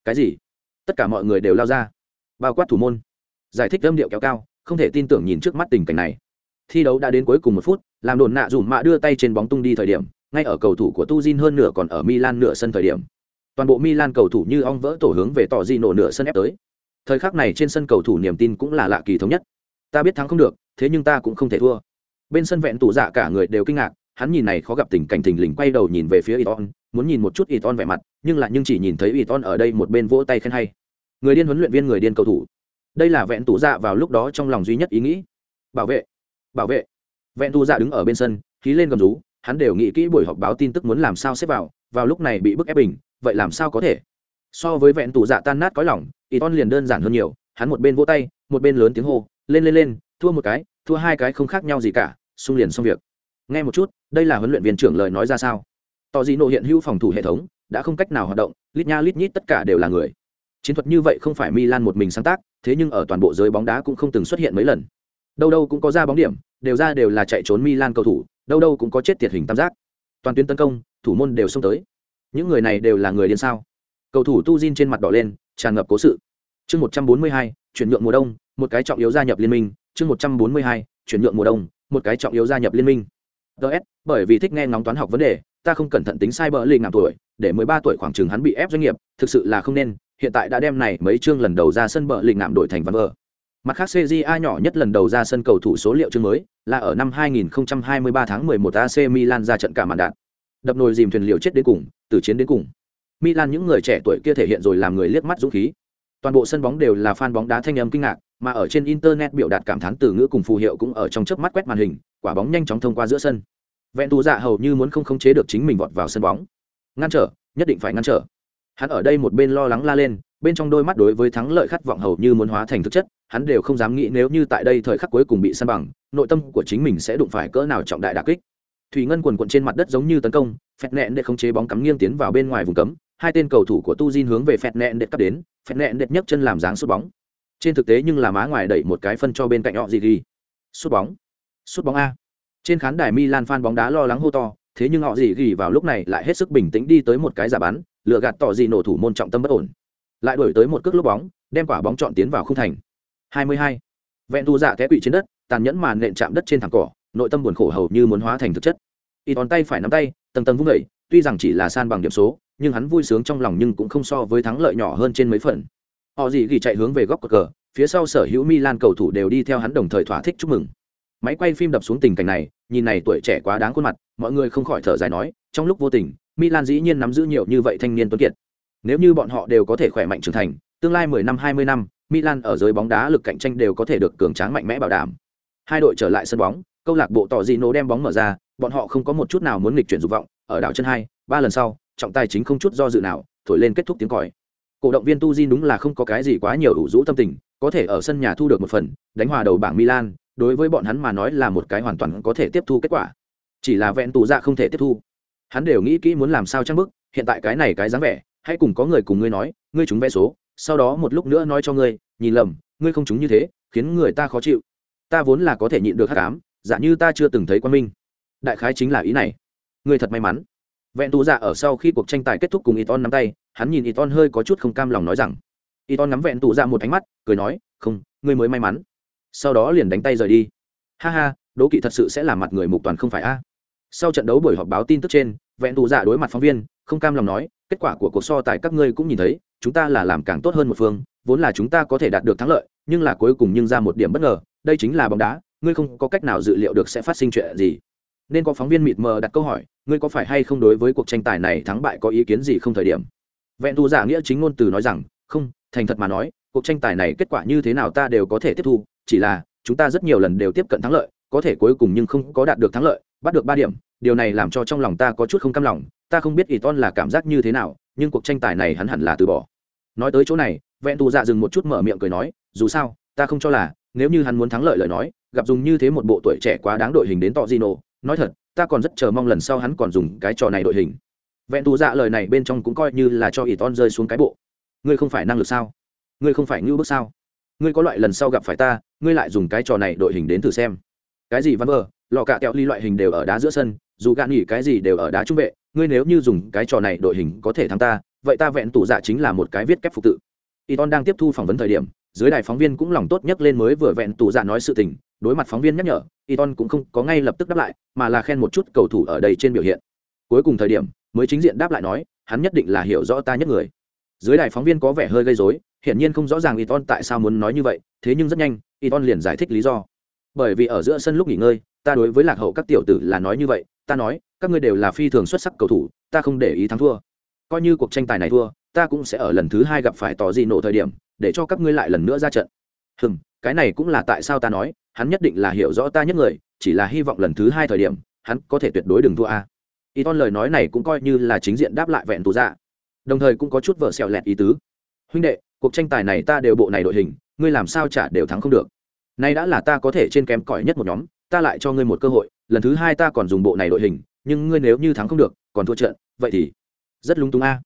cái gì tất cả mọi người đều lao ra bao quát thủ môn giải thích âm điệu kéo cao không thể tin tưởng nhìn trước mắt tình cảnh này thi đấu đã đến cuối cùng một phút làm đồn nạ dùm mạ đưa tay trên bóng tung đi thời điểm ngay ở cầu thủ của tu Jin hơn nửa còn ở Milan nửa sân thời điểm. Toàn bộ Milan cầu thủ như ong vỡ tổ hướng về tỏ di nổ nửa sân ép tới. Thời khắc này trên sân cầu thủ niềm tin cũng là lạ kỳ thống nhất. Ta biết thắng không được, thế nhưng ta cũng không thể thua. Bên sân vẹn tủ dạ cả người đều kinh ngạc, hắn nhìn này khó gặp tình cảnh thình lình quay đầu nhìn về phía Iton, muốn nhìn một chút Iton vẻ mặt, nhưng lại nhưng chỉ nhìn thấy Iton ở đây một bên vỗ tay khen hay. Người điên huấn luyện viên người điên cầu thủ. Đây là vẹn tủ dạ vào lúc đó trong lòng duy nhất ý nghĩ. Bảo vệ, bảo vệ. Vẹn tủ dạ đứng ở bên sân, khí lên gầm rú, hắn đều nghĩ kỹ buổi họp báo tin tức muốn làm sao xếp vào, vào lúc này bị bức ép bình, vậy làm sao có thể? So với vẹn tủ dạ tan nát cõi lòng, Iton liền đơn giản hơn nhiều, hắn một bên vỗ tay, một bên lớn tiếng hô, lên lên lên, thua một cái, thua hai cái không khác nhau gì cả, xung liền xong việc nghe một chút đây là huấn luyện viên trưởng lời nói ra sao tỏ dị nộ hiện hữu phòng thủ hệ thống đã không cách nào hoạt động lít nha lít nhít tất cả đều là người chiến thuật như vậy không phải milan một mình sáng tác thế nhưng ở toàn bộ giới bóng đá cũng không từng xuất hiện mấy lần đâu đâu cũng có ra bóng điểm, đều ra đều là chạy trốn milan cầu thủ, đâu đâu cũng có chết tiệt hình tam giác. Toàn tuyến tấn công, thủ môn đều xông tới. Những người này đều là người điên sao? Cầu thủ tu trên mặt đỏ lên, tràn ngập cố sự. Chương một trăm bốn mươi hai, chuyển nhượng mùa đông, một cái trọng yếu gia nhập liên minh. Chương một trăm bốn mươi hai, chuyển nhượng mùa đông, một cái trọng yếu gia nhập liên minh. Ts bởi vì thích nghe ngóng toán học vấn đề, ta không cẩn thận tính sai bờ lì ngàm tuổi, để mười ba tuổi khoảng chừng hắn bị ép doanh nghiệp, thực sự là không nên, hiện tại đã đem này mấy chương lần đầu ra sân bờ lì ngàm đổi thành văn vợ mặt khác CJA nhỏ nhất lần đầu ra sân cầu thủ số liệu chương mới là ở năm 2023 tháng 11 AC Milan ra trận cả màn đạn. Đập nồi dìm thuyền liều chết đến cùng, từ chiến đến cùng. Milan những người trẻ tuổi kia thể hiện rồi làm người liếc mắt dũng khí. Toàn bộ sân bóng đều là fan bóng đá thanh âm kinh ngạc, mà ở trên internet biểu đạt cảm thán từ ngữ cùng phù hiệu cũng ở trong chớp mắt quét màn hình, quả bóng nhanh chóng thông qua giữa sân. Vẹn tù dạ hầu như muốn không khống chế được chính mình vọt vào sân bóng. Ngăn trở, nhất định phải ngăn trở. Hắn ở đây một bên lo lắng la lên bên trong đôi mắt đối với thắng lợi khát vọng hầu như muốn hóa thành thực chất, hắn đều không dám nghĩ nếu như tại đây thời khắc cuối cùng bị săn bằng, nội tâm của chính mình sẽ đụng phải cỡ nào trọng đại đà kích. Thủy ngân quần quận trên mặt đất giống như tấn công, phẹt nẹn để khống chế bóng cắm nghiêng tiến vào bên ngoài vùng cấm, hai tên cầu thủ của tu Jin hướng về phẹt nẹn để cắt đến, phẹt nẹn để nhấc chân làm dáng sút bóng. Trên thực tế nhưng là má ngoài đẩy một cái phân cho bên cạnh họ gì ghi sút bóng. Sút bóng a. Trên khán đài milan fan bóng đá lo lắng hô to, thế nhưng họ gì ghi vào lúc này lại hết sức bình tĩnh đi tới một cái giả bán lựa gạt tỏ gì nổ thủ môn trọng tâm bất ổn lại đổi tới một cước lốp bóng, đem quả bóng chọn tiến vào khung thành. 22. vẹn tu dạ té quỵ trên đất, tàn nhẫn màn nện chạm đất trên thẳng cỏ, nội tâm buồn khổ hầu như muốn hóa thành thực chất. Y tòn tay phải nắm tay, tầng tầng vung vẩy tuy rằng chỉ là san bằng điểm số, nhưng hắn vui sướng trong lòng nhưng cũng không so với thắng lợi nhỏ hơn trên mấy phần. Họ gì ghi chạy hướng về góc cờ, phía sau sở hữu milan cầu thủ đều đi theo hắn đồng thời thỏa thích chúc mừng. Máy quay phim đập xuống tình cảnh này, nhìn này tuổi trẻ quá đáng khuôn mặt, mọi người không khỏi thở dài nói, trong lúc vô tình, milan dĩ nhiên nắm giữ nhiều như vậy thanh niên tuấn kiệt nếu như bọn họ đều có thể khỏe mạnh trưởng thành, tương lai 10 năm 20 năm, milan ở giới bóng đá lực cạnh tranh đều có thể được cường tráng mạnh mẽ bảo đảm. Hai đội trở lại sân bóng, câu lạc bộ tỏ gì đem bóng mở ra, bọn họ không có một chút nào muốn nghịch chuyển dục vọng, ở đảo chân hai, ba lần sau, trọng tài chính không chút do dự nào, thổi lên kết thúc tiếng còi. Cổ động viên Tuji đúng là không có cái gì quá nhiều ủ rũ tâm tình, có thể ở sân nhà thu được một phần, đánh hòa đầu bảng milan, đối với bọn hắn mà nói là một cái hoàn toàn có thể tiếp thu kết quả. Chỉ là vẹn tù dạ không thể tiếp thu. Hắn đều nghĩ kỹ muốn làm sao trang bức hiện tại cái này cái dáng vẻ hãy cùng có người cùng ngươi nói, ngươi trúng vé số, sau đó một lúc nữa nói cho ngươi, nhìn lầm, ngươi không trúng như thế, khiến người ta khó chịu. Ta vốn là có thể nhịn được hát cám giả như ta chưa từng thấy quan minh. Đại khái chính là ý này. Ngươi thật may mắn. Vẹn tù dạ ở sau khi cuộc tranh tài kết thúc cùng y ton nắm tay, hắn nhìn y ton hơi có chút không cam lòng nói rằng y ton ngắm vẹn tù dạ một ánh mắt, cười nói, không, ngươi mới may mắn. Sau đó liền đánh tay rời đi. Ha ha đố kỵ thật sự sẽ làm mặt người mục toàn không phải a? Sau trận đấu buổi họp báo tin tức trên, vẹn tù giả đối mặt phóng viên, không cam lòng nói, kết quả của cuộc so tài các ngươi cũng nhìn thấy, chúng ta là làm càng tốt hơn một phương, vốn là chúng ta có thể đạt được thắng lợi, nhưng là cuối cùng nhưng ra một điểm bất ngờ, đây chính là bóng đá, ngươi không có cách nào dự liệu được sẽ phát sinh chuyện gì. Nên có phóng viên mịt mờ đặt câu hỏi, ngươi có phải hay không đối với cuộc tranh tài này thắng bại có ý kiến gì không thời điểm? Vẹn tù giả nghĩa chính ngôn từ nói rằng, không, thành thật mà nói, cuộc tranh tài này kết quả như thế nào ta đều có thể tiếp thu, chỉ là, chúng ta rất nhiều lần đều tiếp cận thắng lợi có thể cuối cùng nhưng không có đạt được thắng lợi, bắt được ba điểm, điều này làm cho trong lòng ta có chút không cam lòng, ta không biết Iton là cảm giác như thế nào, nhưng cuộc tranh tài này hắn hẳn là từ bỏ. Nói tới chỗ này, vẹn tù dạ dừng một chút mở miệng cười nói, dù sao, ta không cho là, nếu như hắn muốn thắng lợi lời nói, gặp dùng như thế một bộ tuổi trẻ quá đáng đội hình đến tọ di nổ nói thật, ta còn rất chờ mong lần sau hắn còn dùng cái trò này đội hình. Vẹn tù dạ lời này bên trong cũng coi như là cho ỷ ton rơi xuống cái bộ. Ngươi không phải năng lực sao? Ngươi không phải ngưu bước sao? Ngươi có loại lần sau gặp phải ta, ngươi lại dùng cái trò này đội hình đến thử xem cái gì văn vờ lò cạ kẹo ly loại hình đều ở đá giữa sân, dù gạn nghỉ cái gì đều ở đá trung vệ, ngươi nếu như dùng cái trò này đội hình có thể thắng ta, vậy ta vẹn tủ dạ chính là một cái viết kép phục tự. Y ton đang tiếp thu phỏng vấn thời điểm, dưới đài phóng viên cũng lòng tốt nhất lên mới vừa vẹn tủ dạ nói sự tình, đối mặt phóng viên nhắc nhở y ton cũng không có ngay lập tức đáp lại, mà là khen một chút cầu thủ ở đây trên biểu hiện. Cuối cùng thời điểm, mới chính diện đáp lại nói, hắn nhất định là hiểu rõ ta nhất người. Dưới đài phóng viên có vẻ hơi gây rối, hiển nhiên không rõ ràng y ton tại sao muốn nói như vậy, thế nhưng rất nhanh y ton liền giải thích lý do bởi vì ở giữa sân lúc nghỉ ngơi, ta đối với lạc hậu các tiểu tử là nói như vậy, ta nói, các ngươi đều là phi thường xuất sắc cầu thủ, ta không để ý thắng thua. Coi như cuộc tranh tài này thua, ta cũng sẽ ở lần thứ hai gặp phải tỏ gì nổ thời điểm, để cho các ngươi lại lần nữa ra trận. Hừm, cái này cũng là tại sao ta nói, hắn nhất định là hiểu rõ ta nhất người, chỉ là hy vọng lần thứ hai thời điểm, hắn có thể tuyệt đối đừng thua a. Y ton lời nói này cũng coi như là chính diện đáp lại vẹn tù dạ. Đồng thời cũng có chút vợ xẹo lẹt ý tứ. Huynh đệ, cuộc tranh tài này ta đều bộ này đội hình, ngươi làm sao trả đều thắng không được nay đã là ta có thể trên kém cỏi nhất một nhóm, ta lại cho ngươi một cơ hội, lần thứ hai ta còn dùng bộ này đội hình, nhưng ngươi nếu như thắng không được, còn thua trận, vậy thì rất lúng túng a.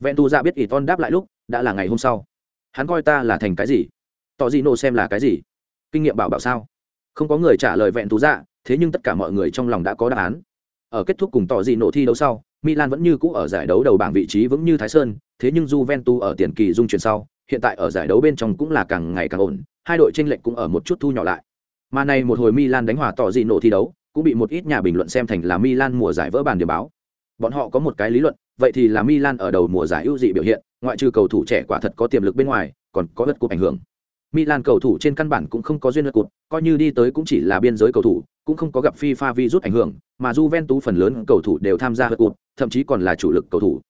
Vẹn Tu dạ biết ỷ ton đáp lại lúc, đã là ngày hôm sau. Hắn coi ta là thành cái gì? Tỏ Dị Nộ xem là cái gì? Kinh nghiệm bảo bảo sao? Không có người trả lời vẹn Tu dạ thế nhưng tất cả mọi người trong lòng đã có đáp án. Ở kết thúc cùng tỏ Dị Nộ thi đấu sau, milan vẫn như cũ ở giải đấu đầu bảng vị trí vững như thái sơn, thế nhưng juventus ở tiền kỳ dung chuyển sau, hiện tại ở giải đấu bên trong cũng là càng ngày càng ổn hai đội tranh lệch cũng ở một chút thu nhỏ lại mà này một hồi milan đánh hòa tỏ gì nổ thi đấu cũng bị một ít nhà bình luận xem thành là milan mùa giải vỡ bàn điểm báo Bọn họ có một cái lý luận, vậy thì là Milan ở đầu mùa giải ưu dị biểu hiện, ngoại trừ cầu thủ trẻ quả thật có tiềm lực bên ngoài, còn có vật cục ảnh hưởng. Milan cầu thủ trên căn bản cũng không có duyên vật cột, coi như đi tới cũng chỉ là biên giới cầu thủ, cũng không có gặp FIFA virus ảnh hưởng, mà Juventus phần lớn cầu thủ đều tham gia vật cột, thậm chí còn là chủ lực cầu thủ.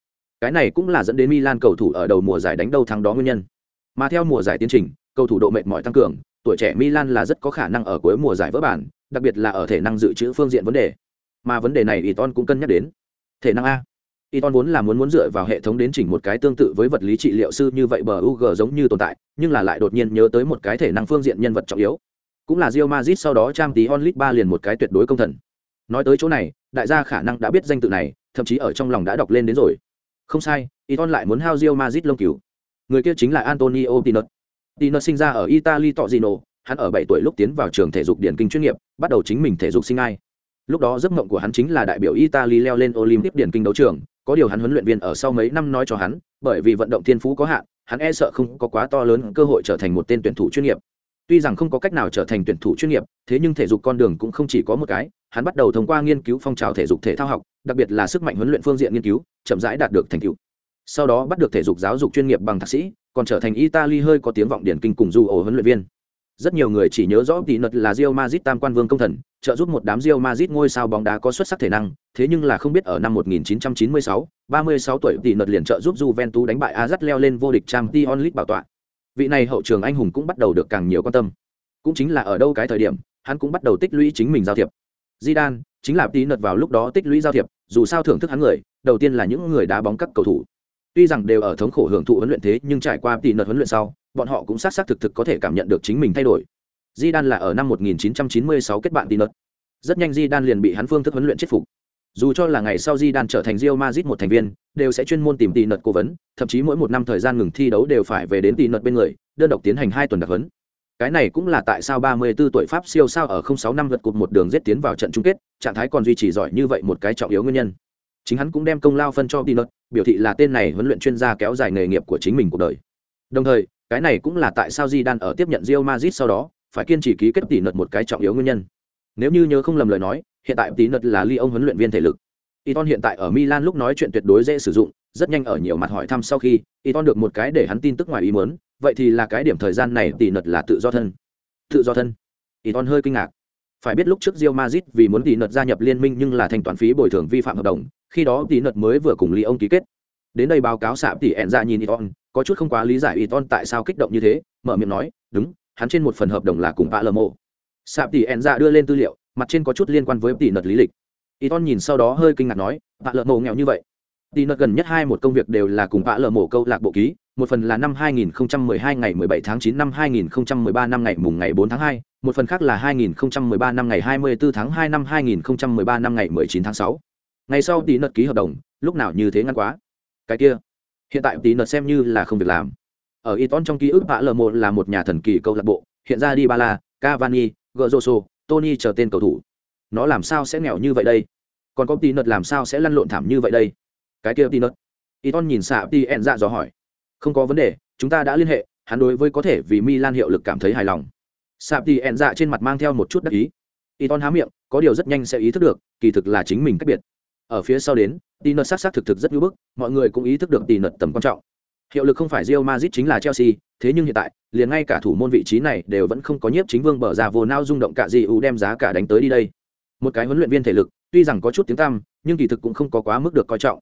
Cái này cũng là dẫn đến Milan cầu thủ ở đầu mùa giải đánh đâu thắng đó nguyên nhân. Mà theo mùa giải tiến trình, cầu thủ độ mệt mỏi tăng cường, tuổi trẻ Milan là rất có khả năng ở cuối mùa giải vỡ bản, đặc biệt là ở thể năng dự trữ phương diện vấn đề. Mà vấn đề này Iton cũng cân nhắc đến. Thể năng a. Iton vốn là muốn muốn dựa vào hệ thống đến chỉnh một cái tương tự với vật lý trị liệu sư như vậy bờ UG giống như tồn tại, nhưng là lại đột nhiên nhớ tới một cái thể năng phương diện nhân vật trọng yếu. Cũng là Real Madrid sau đó trang tí onlit 3 liền một cái tuyệt đối công thần. Nói tới chỗ này, đại gia khả năng đã biết danh tự này, thậm chí ở trong lòng đã đọc lên đến rồi. Không sai, Iton lại muốn hao Real Madrid lông cừu. Người kia chính là Antonio Pinot. Tino sinh ra ở Italy Torino, hắn ở 7 tuổi lúc tiến vào trường thể dục điển kinh chuyên nghiệp, bắt đầu chính mình thể dục sinh ai. Lúc đó giấc mộng của hắn chính là đại biểu Italy leo lên Olympic điển kinh đấu trường, có điều hắn huấn luyện viên ở sau mấy năm nói cho hắn, bởi vì vận động thiên phú có hạn, hắn e sợ không có quá to lớn cơ hội trở thành một tên tuyển thủ chuyên nghiệp. Tuy rằng không có cách nào trở thành tuyển thủ chuyên nghiệp, thế nhưng thể dục con đường cũng không chỉ có một cái, hắn bắt đầu thông qua nghiên cứu phong trào thể dục thể thao học, đặc biệt là sức mạnh huấn luyện phương diện nghiên cứu, chậm rãi đạt được thành tựu. Sau đó bắt được thể dục giáo dục chuyên nghiệp bằng thạc sĩ, còn trở thành Italy hơi có tiếng vọng điển kinh cùng du ổ huấn luyện viên. Rất nhiều người chỉ nhớ rõ tỷ nật là Real Madrid tam quan vương công thần, trợ giúp một đám Real Madrid ngôi sao bóng đá có xuất sắc thể năng, thế nhưng là không biết ở năm 1996, 36 tuổi tỷ nật liền trợ giúp Juventus đánh bại Ajax leo lên vô địch Champions League bảo tọa. Vị này hậu trường anh hùng cũng bắt đầu được càng nhiều quan tâm. Cũng chính là ở đâu cái thời điểm, hắn cũng bắt đầu tích lũy chính mình giao thiệp. Zidane chính là tỷ nật vào lúc đó tích lũy giao thiệp, dù sao thưởng thức hắn người, đầu tiên là những người đá bóng các cầu thủ. Tuy rằng đều ở thống khổ hưởng thụ huấn luyện thế, nhưng trải qua tỷ nật huấn luyện sau, bọn họ cũng xác xác thực thực có thể cảm nhận được chính mình thay đổi. di đan là ở năm 1996 kết bạn tỷ nật. Rất nhanh di đan liền bị hắn phương thức huấn luyện chết phục. Dù cho là ngày sau di đan trở thành Rio Madrid một thành viên, đều sẽ chuyên môn tìm tỷ nật cố vấn, thậm chí mỗi một năm thời gian ngừng thi đấu đều phải về đến tỷ nật bên người, đơn độc tiến hành hai tuần đặc huấn. Cái này cũng là tại sao 34 tuổi Pháp siêu sao ở 06 năm vượt cột một đường giết tiến vào trận chung kết, trạng thái còn duy trì giỏi như vậy một cái trọng yếu nguyên nhân. Chính hắn cũng đem công lao phân cho Pinot, biểu thị là tên này huấn luyện chuyên gia kéo dài nghề nghiệp của chính mình cuộc đời. Đồng thời, cái này cũng là tại sao di đan ở tiếp nhận rio mazit sau đó, phải kiên trì ký kết tỷ Nợt một cái trọng yếu nguyên nhân. Nếu như nhớ không lầm lời nói, hiện tại tỷ Nợt là Lyon huấn luyện viên thể lực. Iton hiện tại ở Milan lúc nói chuyện tuyệt đối dễ sử dụng, rất nhanh ở nhiều mặt hỏi thăm sau khi, Iton được một cái để hắn tin tức ngoài ý muốn, vậy thì là cái điểm thời gian này tỷ Nợt là tự do thân. Tự do thân. Iton hơi kinh ngạc. Phải biết lúc trước Real Madrid vì muốn tỷ Nợt gia nhập liên minh nhưng là thanh toán phí bồi thường vi phạm hợp đồng, khi đó tỷ nợt mới vừa cùng Lý ông ký kết. Đến đây báo cáo sạp tỷ ẹn ra nhìn Iton, có chút không quá lý giải Iton tại sao kích động như thế, mở miệng nói, đúng, hắn trên một phần hợp đồng là cùng Palermo. Sạm tỷ ẹn ra đưa lên tư liệu, mặt trên có chút liên quan với tỷ nợt lý lịch. Iton nhìn sau đó hơi kinh ngạc nói, Palermo nghèo như vậy. Tỷ nợt gần nhất hai một công việc đều là cùng Palermo câu lạc bộ ký, một phần là năm 2012 ngày 17 tháng 9 năm 2013 năm ngày mùng ngày 4 tháng 2, một phần khác là 2013 năm ngày 24 tháng 2 năm 2013 năm ngày 19 tháng 6. Ngày sau tí nợt ký hợp đồng, lúc nào như thế ngăn quá. Cái kia, hiện tại tí nợt xem như là không việc làm. Ở Iton trong ký ức Bạ L1 là một nhà thần kỳ câu lạc bộ, hiện ra đi Bala, Cavani, Gersoso, Tony chờ tên cầu thủ. Nó làm sao sẽ nghèo như vậy đây? Còn có tí nợt làm sao sẽ lăn lộn thảm như vậy đây? Cái kia tí nợt. Iton nhìn xạ tí ẹn dạ dò hỏi. Không có vấn đề, chúng ta đã liên hệ, hắn đối với có thể vì Milan hiệu lực cảm thấy hài lòng. Sạp tí ẹn dạ trên mặt mang theo một chút đắc ý. Iton há miệng, có điều rất nhanh sẽ ý thức được, kỳ thực là chính mình cách biệt. Ở phía sau đến, Tiner sát sát thực thực rất nhu bức, mọi người cũng ý thức được Tiner tầm quan trọng. Hiệu lực không phải Real Madrid chính là Chelsea, thế nhưng hiện tại, liền ngay cả thủ môn vị trí này đều vẫn không có nhiếp chính vương bở ra vô nao rung động cả gì u đem giá cả đánh tới đi đây. Một cái huấn luyện viên thể lực, tuy rằng có chút tiếng tăm, nhưng kỳ thực cũng không có quá mức được coi trọng.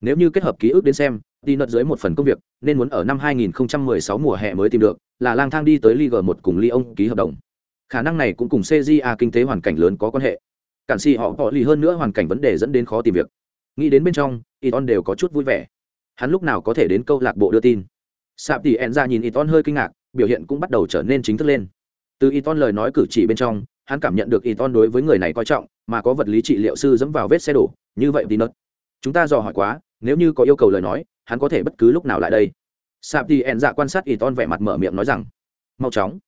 Nếu như kết hợp ký ức đến xem, đi nợ dưới một phần công việc, nên muốn ở năm 2016 mùa hè mới tìm được, là lang thang đi tới Ligue 1 cùng Lyon ký hợp đồng. Khả năng này cũng cùng CJA kinh tế hoàn cảnh lớn có quan hệ. Cản xì họ bỏ lì hơn nữa hoàn cảnh vấn đề dẫn đến khó tìm việc. Nghĩ đến bên trong, Iton đều có chút vui vẻ. Hắn lúc nào có thể đến câu lạc bộ đưa tin. Sạp tỷ ra dạ nhìn Iton hơi kinh ngạc, biểu hiện cũng bắt đầu trở nên chính thức lên. Từ Iton lời nói cử chỉ bên trong, hắn cảm nhận được Iton đối với người này coi trọng, mà có vật lý trị liệu sư dẫm vào vết xe đổ, như vậy thì nớt Chúng ta dò hỏi quá, nếu như có yêu cầu lời nói, hắn có thể bất cứ lúc nào lại đây sạp thì ẹn dạ quan sát y vẻ mặt mở miệng nói rằng mau chóng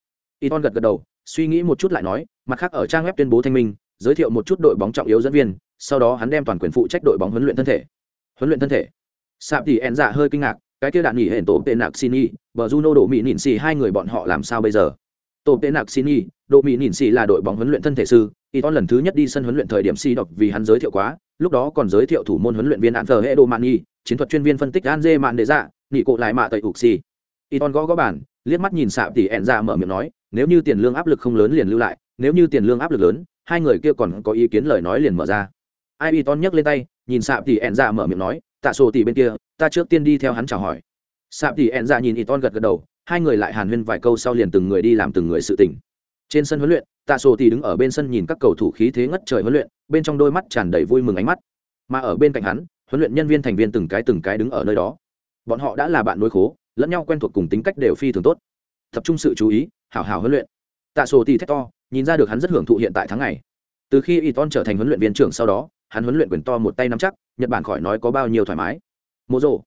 y gật gật đầu suy nghĩ một chút lại nói mặt khác ở trang web tuyên bố thanh minh giới thiệu một chút đội bóng trọng yếu dẫn viên, sau đó hắn đem toàn quyền phụ trách đội bóng huấn luyện thân thể. Huấn luyện thân thể. Sạp thì ẹn dạ hơi kinh ngạc, cái kia đạn nghỉ hển tổ tên nạc xin y và juno đổ mỹ nhìn xì, hai người bọn họ làm sao bây giờ? Tổ tên nạc xin y độ mỹ nhìn xì là đội bóng huấn luyện thân thể sư, y to lần thứ nhất đi sân huấn luyện thời điểm si đọc vì hắn giới thiệu quá, lúc đó còn giới thiệu thủ môn huấn luyện viên hạn thờ hệ mani chiến thuật chuyên viên phân tích an dê mạn đệ dạ nghị cộ lại mạ tẩy ục xì. Y to gõ gõ bản liếc mắt nhìn sạp tỷ ẹn dạ mở miệng nói, nếu như tiền lương áp lực không lớn liền lưu lại, nếu như tiền lương áp lực lớn hai người kia còn có ý kiến lời nói liền mở ra. Ai y ton nhấc lên tay, nhìn Sạp tỷ ẹn dạ mở miệng nói, tạ sổ tỷ bên kia, ta trước tiên đi theo hắn chào hỏi. Sạp tỷ ẹn dạ nhìn y ton gật gật đầu, hai người lại hàn huyên vài câu sau liền từng người đi làm từng người sự tỉnh trên sân huấn luyện, tạ sổ tỷ đứng ở bên sân nhìn các cầu thủ khí thế ngất trời huấn luyện, bên trong đôi mắt tràn đầy vui mừng ánh mắt. Mà ở bên cạnh hắn, huấn luyện nhân viên thành viên từng cái từng cái đứng ở nơi đó. Bọn họ đã là bạn nối khố, lẫn nhau quen thuộc cùng tính cách đều phi thường tốt. Tập trung sự chú ý, hảo hảo huấn luyện. Tạ sổ tỷ thét to nhìn ra được hắn rất hưởng thụ hiện tại tháng này từ khi y ton trở thành huấn luyện viên trưởng sau đó, hắn huấn luyện quyền to một tay nắm chắc, nhật bản khỏi nói có bao nhiêu thoải mái. Mô rộ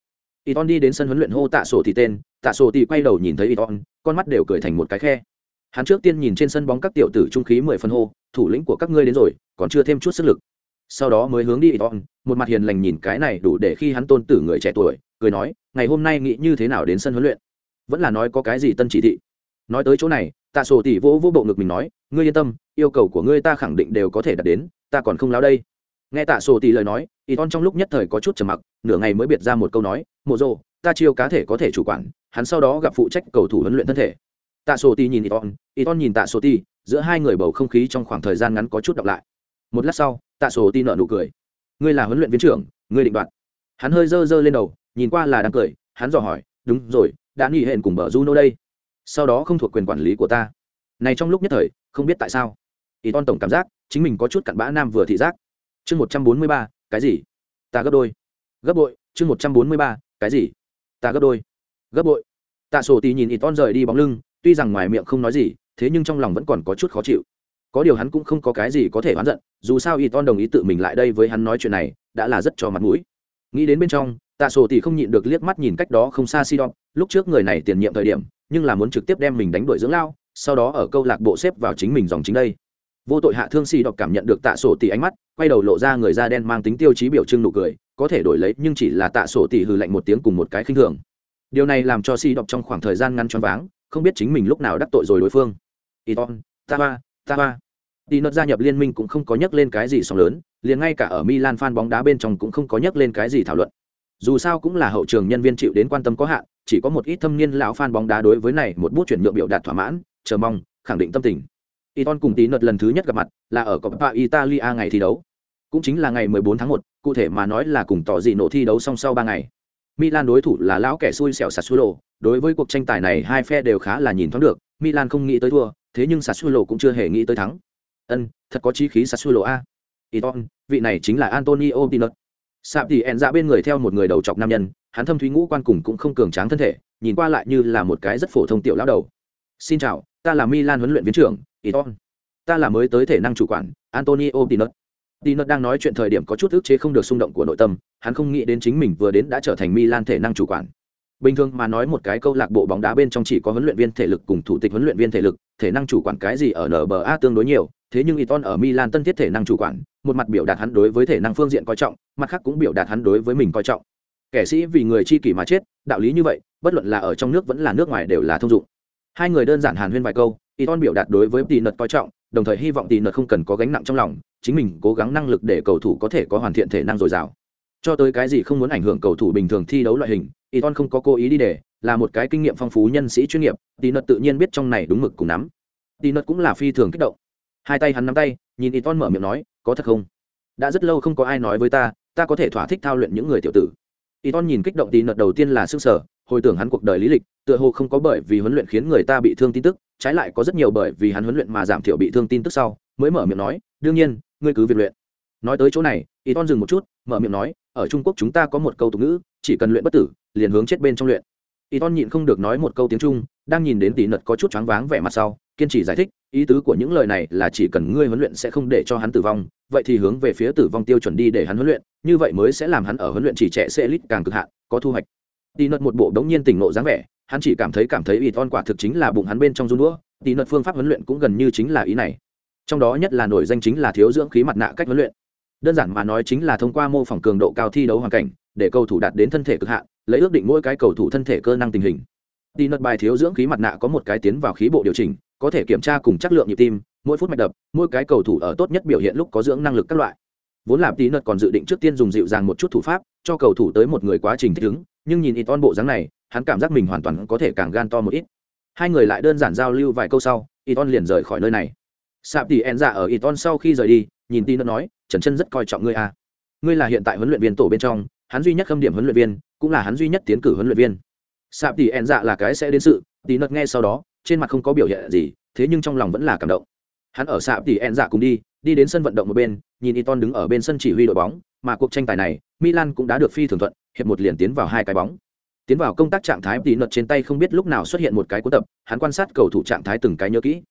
y ton đi đến sân huấn luyện hô tạ sổ thì tên, tạ sổ thì quay đầu nhìn thấy y ton con mắt đều cười thành một cái khe. Hắn trước tiên nhìn trên sân bóng các tiểu tử trung khí mười phân hô, thủ lĩnh của các ngươi đến rồi, còn chưa thêm chút sức lực. Sau đó mới hướng đi y ton một mặt hiền lành nhìn cái này đủ để khi hắn tôn tử người trẻ tuổi, cười nói, ngày hôm nay nghĩ như thế nào đến sân huấn luyện? Vẫn là nói có cái gì tân chỉ thị. Nói tới chỗ này tạ sổ tỷ vỗ vỗ bộ ngực mình nói, ngươi yên tâm, yêu cầu của ngươi ta khẳng định đều có thể đạt đến, ta còn không lao đây. Nghe tạ sổ tỷ lời nói y ton trong lúc nhất thời có chút trầm mặc, nửa ngày mới biệt ra một câu nói, mộ rộ ta chiêu cá thể có thể chủ quản, hắn sau đó gặp phụ trách cầu thủ huấn luyện thân thể. Tạ sổ tỷ nhìn y ton y ton nhìn tạ sổ tỷ, giữa hai người bầu không khí trong khoảng thời gian ngắn có chút đọc lại. Một lát sau, tạ sổ tỷ nợ nụ cười. Ngươi là huấn luyện viên trưởng, ngươi định đoạt. Hắn hơi dơ dơ lên đầu, nhìn qua là đang cười, hắn dò hỏi, đúng rồi, đã nghỉ hẹn cùng bờ juno đây sau đó không thuộc quyền quản lý của ta. Này trong lúc nhất thời, không biết tại sao. Ý ton tổng cảm giác, chính mình có chút cặn bã nam vừa thị giác. Chương một trăm bốn mươi ba, cái gì? Ta gấp đôi. Gấp bội, chương một trăm bốn mươi ba, cái gì? Ta gấp đôi. Gấp bội. Tạ sổ tì nhìn ý ton rời đi bóng lưng, tuy rằng ngoài miệng không nói gì, thế nhưng trong lòng vẫn còn có chút khó chịu. Có điều hắn cũng không có cái gì có thể oán giận, dù sao y ton đồng ý tự mình lại đây với hắn nói chuyện này, đã là rất cho mặt mũi. Nghĩ đến bên trong, tạ sổ thì không nhịn được liếc mắt nhìn cách đó không xa si đọc lúc trước người này tiền nhiệm thời điểm nhưng là muốn trực tiếp đem mình đánh đuổi dưỡng lao sau đó ở câu lạc bộ xếp vào chính mình dòng chính đây. Vô tội hạ thương si đọc cảm nhận được tạ sổ tỷ ánh mắt quay đầu lộ ra người da đen mang tính tiêu chí biểu trưng nụ cười có thể đổi lấy nhưng chỉ là tạ sổ tỷ hư lạnh một tiếng cùng một cái khinh thường. Điều này làm cho si đọc trong khoảng thời gian ngắn choáng váng không biết chính mình lúc nào đắc tội rồi đối phương. Iton ta ba Đi nợ gia nhập liên minh cũng không có nhắc lên cái gì sóng lớn, liền ngay cả ở Milan fan bóng đá bên trong cũng không có nhắc lên cái gì thảo luận. Dù sao cũng là hậu trường nhân viên chịu đến quan tâm có hạn, chỉ có một ít thâm niên lão fan bóng đá đối với này một bút chuyển nhượng biểu đạt thỏa mãn, chờ mong, khẳng định tâm tình. Iton cùng tí nợt lần thứ nhất gặp mặt là ở Coppa Italia ngày thi đấu. Cũng chính là ngày 14 tháng 1, cụ thể mà nói là cùng tỏ gì nổ thi đấu song sau 3 ngày. Milan đối thủ là lão kẻ xui xẻo Sassuolo, đối với cuộc tranh tài này hai phe đều khá là nhìn thoáng được, Milan không nghĩ tới thua, thế nhưng Sassuolo cũng chưa hề nghĩ tới thắng ân thật có chí khí Sassuolo a Iton, vị này chính là Antonio Pinot. Sạp thì ẹn dạ bên người theo một người đầu chọc nam nhân, hắn thâm thúy ngũ quan cùng cũng không cường tráng thân thể, nhìn qua lại như là một cái rất phổ thông tiểu lão đầu. Xin chào, ta là Milan huấn luyện viên trưởng, Iton. Ta là mới tới thể năng chủ quản, Antonio Pinot. Pinot đang nói chuyện thời điểm có chút ức chế không được xung động của nội tâm, hắn không nghĩ đến chính mình vừa đến đã trở thành Milan thể năng chủ quản. Bình thường mà nói một cái câu lạc bộ bóng đá bên trong chỉ có huấn luyện viên thể lực cùng thủ tịch huấn luyện viên thể lực, thể năng chủ quản cái gì ở NBA tương đối nhiều, thế nhưng Iton ở Milan tân thiết thể năng chủ quản, một mặt biểu đạt hắn đối với thể năng phương diện coi trọng, mặt khác cũng biểu đạt hắn đối với mình coi trọng. Kẻ sĩ vì người chi kỷ mà chết, đạo lý như vậy, bất luận là ở trong nước vẫn là nước ngoài đều là thông dụng. Hai người đơn giản hàn huyên vài câu, Iton biểu đạt đối với Tỷ Nật coi trọng, đồng thời hy vọng Tỷ Nật không cần có gánh nặng trong lòng, chính mình cố gắng năng lực để cầu thủ có thể có hoàn thiện thể năng dồi dào. Cho tới cái gì không muốn ảnh hưởng cầu thủ bình thường thi đấu loại hình, Iton không có cố ý đi để, là một cái kinh nghiệm phong phú nhân sĩ chuyên nghiệp, Tỷ Nật tự nhiên biết trong này đúng mực cùng nắm. Tỷ Nật cũng là phi thường kích động hai tay hắn nắm tay, nhìn y ton mở miệng nói, có thật không? Đã rất lâu không có ai nói với ta ta có thể thỏa thích thao luyện những người tiểu tử. Y ton nhìn kích động tí nợt đầu tiên là s ư ơ n g sở hồi tưởng hắn cuộc đời lý lịch, tựa hồ không có bởi vì huấn luyện khiến người ta bị thương tin tức, trái lại có rất nhiều bởi vì hắn huấn luyện mà giảm thiểu bị thương tin tức sau, mới mở miệng nói, đương nhiên, ngươi cứ việc luyện. Nói tới chỗ này y ton dừng một chút, mở miệng nói, ở trung quốc chúng ta có một câu tục ngữ, chỉ cần luyện bất tử, liền hướng chết bên trong luyện y ton nhịn không được nói một câu tiếng trung, đang nhìn đến tỷ nật có chút choáng váng vẻ mặt sau, kiên trì giải thích, ý tứ của những lời này là chỉ cần ngươi huấn luyện sẽ không để cho hắn tử vong, vậy thì hướng về phía tử vong tiêu chuẩn đi để hắn huấn luyện, như vậy mới sẽ làm hắn ở huấn luyện chỉ trẻ sẽ lít càng cực hạn, có thu hoạch. Tỷ nật một bộ đống nhiên tỉnh ngộ dáng vẻ, hắn chỉ cảm thấy cảm thấy y ton quả thực chính là bụng hắn bên trong run đũa tỷ nật phương pháp huấn luyện cũng gần như chính là ý này. Trong đó nhất là nổi danh chính là thiếu dưỡng khí mặt nạ cách huấn luyện. Đơn giản mà nói chính là thông qua mô phỏng cường độ cao thi đấu hoàn cảnh để cầu thủ đạt đến thân thể cực hạn, lấy ước định mỗi cái cầu thủ thân thể cơ năng tình hình. Đi nật bài thiếu dưỡng khí mặt nạ có một cái tiến vào khí bộ điều chỉnh, có thể kiểm tra cùng chất lượng nhịp tim, mỗi phút mạch đập, mỗi cái cầu thủ ở tốt nhất biểu hiện lúc có dưỡng năng lực các loại. Vốn làm tí nợt còn dự định trước tiên dùng dịu dàng một chút thủ pháp, cho cầu thủ tới một người quá trình thích ứng, nhưng nhìn ít on bộ dáng này, hắn cảm giác mình hoàn toàn có thể càng gan to một ít. Hai người lại đơn giản giao lưu vài câu sau, ít on liền rời khỏi nơi này. Sạp tỷ en dạ ở ít on sau khi rời đi, nhìn tí nợt nói, trần chân rất coi trọng ngươi à. ngươi là hiện tại huấn luyện viên tổ bên trong hắn duy nhất khâm điểm huấn luyện viên, cũng là hắn duy nhất tiến cử huấn luyện viên. Sạp tỷ en dạ là cái sẽ đến sự tí nợt nghe sau đó, trên mặt không có biểu hiện gì, thế nhưng trong lòng vẫn là cảm động. Hắn ở sạp tỷ en dạ cùng đi đi đến sân vận động một bên, nhìn Iton đứng ở bên sân chỉ huy đội bóng, mà cuộc tranh tài này, Milan cũng đã được phi thường thuận, hiệp một liền tiến vào hai cái bóng. Tiến vào công tác trạng thái tí nợt trên tay không biết lúc nào xuất hiện một cái cuốn tập, hắn quan sát cầu thủ trạng thái từng cái nhớ kỹ.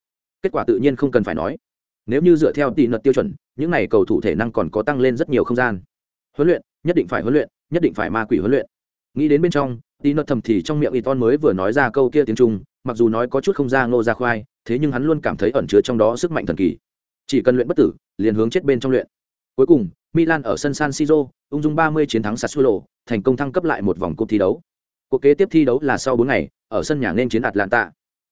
Kết quả tự nhiên không cần phải nói. Nếu như dựa theo tỷ nợt tiêu chuẩn, những này cầu thủ thể năng còn có tăng lên rất nhiều không gian. Huấn luyện nhất định phải huấn luyện, nhất định phải ma quỷ huấn luyện. Nghĩ đến bên trong, tí nợ thầm thì trong miệng Iton mới vừa nói ra câu kia tiếng trung, mặc dù nói có chút không ra ngô ra khoai, thế nhưng hắn luôn cảm thấy ẩn chứa trong đó sức mạnh thần kỳ. Chỉ cần luyện bất tử, liền hướng chết bên trong luyện. Cuối cùng, milan ở sân san siro, ung dung 30 chiến thắng sassuolo, thành công thăng cấp lại một vòng cúp thi đấu. Cuộc kế tiếp thi đấu là sau 4 ngày, ở sân nhà nên chiến atlanta.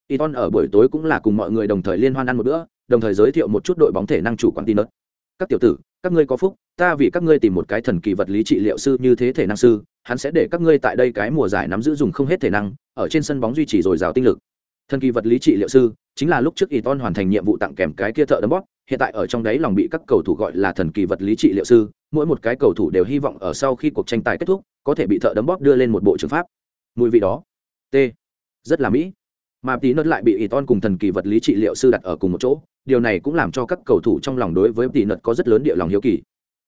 Iton ở buổi tối cũng là cùng mọi người đồng thời liên hoan ăn một bữa, đồng thời giới thiệu một chút đội bóng thể năng chủ quản tin đất các tiểu tử, các ngươi có phúc, ta vì các ngươi tìm một cái thần kỳ vật lý trị liệu sư như thế thể năng sư, hắn sẽ để các ngươi tại đây cái mùa giải nắm giữ dùng không hết thể năng, ở trên sân bóng duy trì dồi dào tinh lực. Thần kỳ vật lý trị liệu sư chính là lúc trước Iton hoàn thành nhiệm vụ tặng kèm cái kia thợ đấm bóp, hiện tại ở trong đấy lòng bị các cầu thủ gọi là thần kỳ vật lý trị liệu sư, mỗi một cái cầu thủ đều hy vọng ở sau khi cuộc tranh tài kết thúc, có thể bị thợ đấm bóp đưa lên một bộ trường pháp. Mùi vị đó t rất là mỹ. Mà tí nớt lại bị y ton cùng thần kỳ vật lý trị liệu sư đặt ở cùng một chỗ điều này cũng làm cho các cầu thủ trong lòng đối với tỷ nợt có rất lớn địa lòng hiếu kỳ.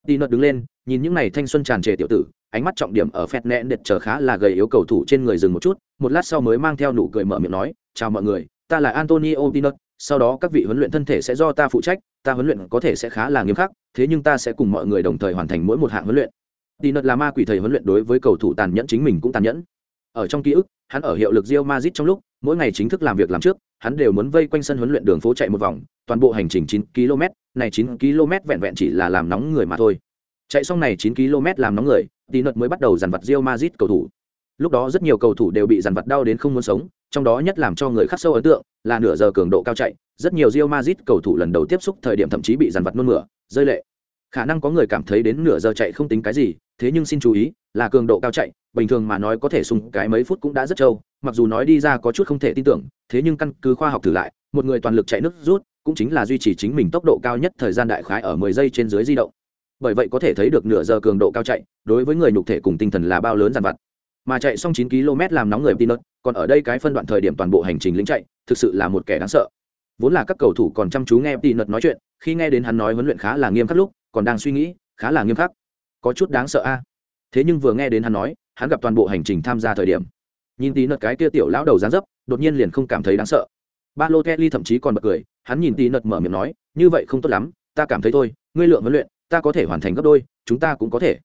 Tỷ nợt đứng lên, nhìn những này thanh xuân tràn trề tiểu tử, ánh mắt trọng điểm ở phét nẹn đệt chờ khá là gầy yếu cầu thủ trên người dừng một chút, một lát sau mới mang theo nụ cười mở miệng nói, chào mọi người, ta là antonio tinot sau đó các vị huấn luyện thân thể sẽ do ta phụ trách, ta huấn luyện có thể sẽ khá là nghiêm khắc, thế nhưng ta sẽ cùng mọi người đồng thời hoàn thành mỗi một hạng huấn luyện. Tinot là ma quỷ thầy huấn luyện đối với cầu thủ tàn nhẫn chính mình cũng tàn nhẫn. Ở trong ký ức, hắn ở hiệu lực Real Madrid trong lúc mỗi ngày chính thức làm việc làm trước, hắn đều muốn vây quanh sân huấn luyện đường phố chạy một vòng, toàn bộ hành trình 9 km, này 9 km vẹn vẹn chỉ là làm nóng người mà thôi. Chạy xong này 9 km làm nóng người Tinot mới bắt đầu dàn vặt Real Madrid cầu thủ. Lúc đó rất nhiều cầu thủ đều bị dàn vặt đau đến không muốn sống, trong đó nhất làm cho người khắc sâu ấn tượng là nửa giờ cường độ cao chạy, rất nhiều Real Madrid cầu thủ lần đầu tiếp xúc thời điểm thậm chí bị dàn vặt nôn mửa, rơi lệ khả năng có người cảm thấy đến nửa giờ chạy không tính cái gì thế nhưng xin chú ý là cường độ cao chạy bình thường mà nói có thể sùng cái mấy phút cũng đã rất trâu mặc dù nói đi ra có chút không thể tin tưởng thế nhưng căn cứ khoa học thử lại một người toàn lực chạy nước rút cũng chính là duy trì chính mình tốc độ cao nhất thời gian đại khái ở 10 giây trên dưới di động bởi vậy có thể thấy được nửa giờ cường độ cao chạy đối với người nhục thể cùng tinh thần là bao lớn dàn vặt mà chạy xong 9 km làm nóng người Pinot, còn ở đây cái phân đoạn thời điểm toàn bộ hành trình lính chạy, thực sự là một kẻ đáng sợ. Vốn là các cầu thủ còn chăm chú nghe Pinot nói chuyện, khi nghe đến hắn nói huấn luyện khá là nghiêm khắc lúc, còn đang suy nghĩ, khá là nghiêm khắc. Có chút đáng sợ a. Thế nhưng vừa nghe đến hắn nói, hắn gặp toàn bộ hành trình tham gia thời điểm, nhìn Pinot cái kia tiểu lão đầu dáng dấp, đột nhiên liền không cảm thấy đáng sợ. ba lô kelly thậm chí còn bật cười, hắn nhìn Pinot mở miệng nói, như vậy không tốt lắm, ta cảm thấy thôi, ngươi lượng huấn luyện, ta có thể hoàn thành gấp đôi, chúng ta cũng có thể.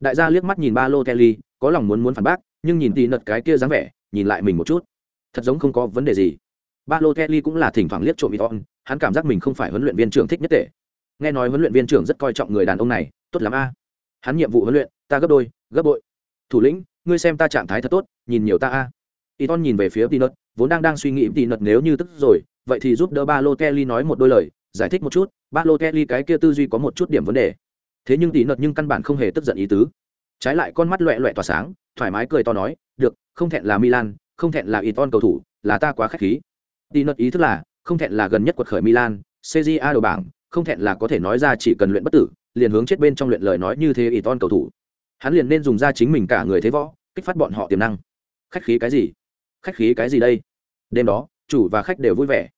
Đại gia liếc mắt nhìn ba lô kelly, có lòng muốn muốn phản bác, nhưng nhìn tí nợt cái kia dáng vẻ nhìn lại mình một chút thật giống không có vấn đề gì ba lô kelly cũng là thỉnh thoảng liếc trộm iton hắn cảm giác mình không phải huấn luyện viên trưởng thích nhất tệ nghe nói huấn luyện viên trưởng rất coi trọng người đàn ông này tốt lắm a. Hắn nhiệm vụ huấn luyện ta gấp đôi gấp bội. Thủ lĩnh ngươi xem ta trạng thái thật tốt nhìn nhiều ta a. Iton nhìn về phía Nật, vốn đang đang suy nghĩ Nật nếu như tức rồi vậy thì giúp đỡ ba lô kelly nói một đôi lời giải thích một chút ba lô kelly cái kia tư duy có một chút điểm vấn đề. Thế nhưng Nật nhưng căn bản không hề tức giận ý tứ. Trái lại con mắt loẹ loẹ tỏa sáng thoải mái cười to nói được không thẹn là milan không thẹn là iton cầu thủ là ta quá k h á c h khí. Đi Nợt ý thức là không thẹn là gần nhất quật khởi milan cja đầu bảng không thẹn là có thể nói ra chỉ cần luyện bất tử, liền hướng chết bên trong luyện lời nói như thế iton cầu thủ. Hắn liền nên dùng ra chính mình cả người thế võ, kích phát bọn họ tiềm năng. Khách khí cái gì? Khách khí cái gì đây? Đêm đó, chủ và khách đều vui vẻ.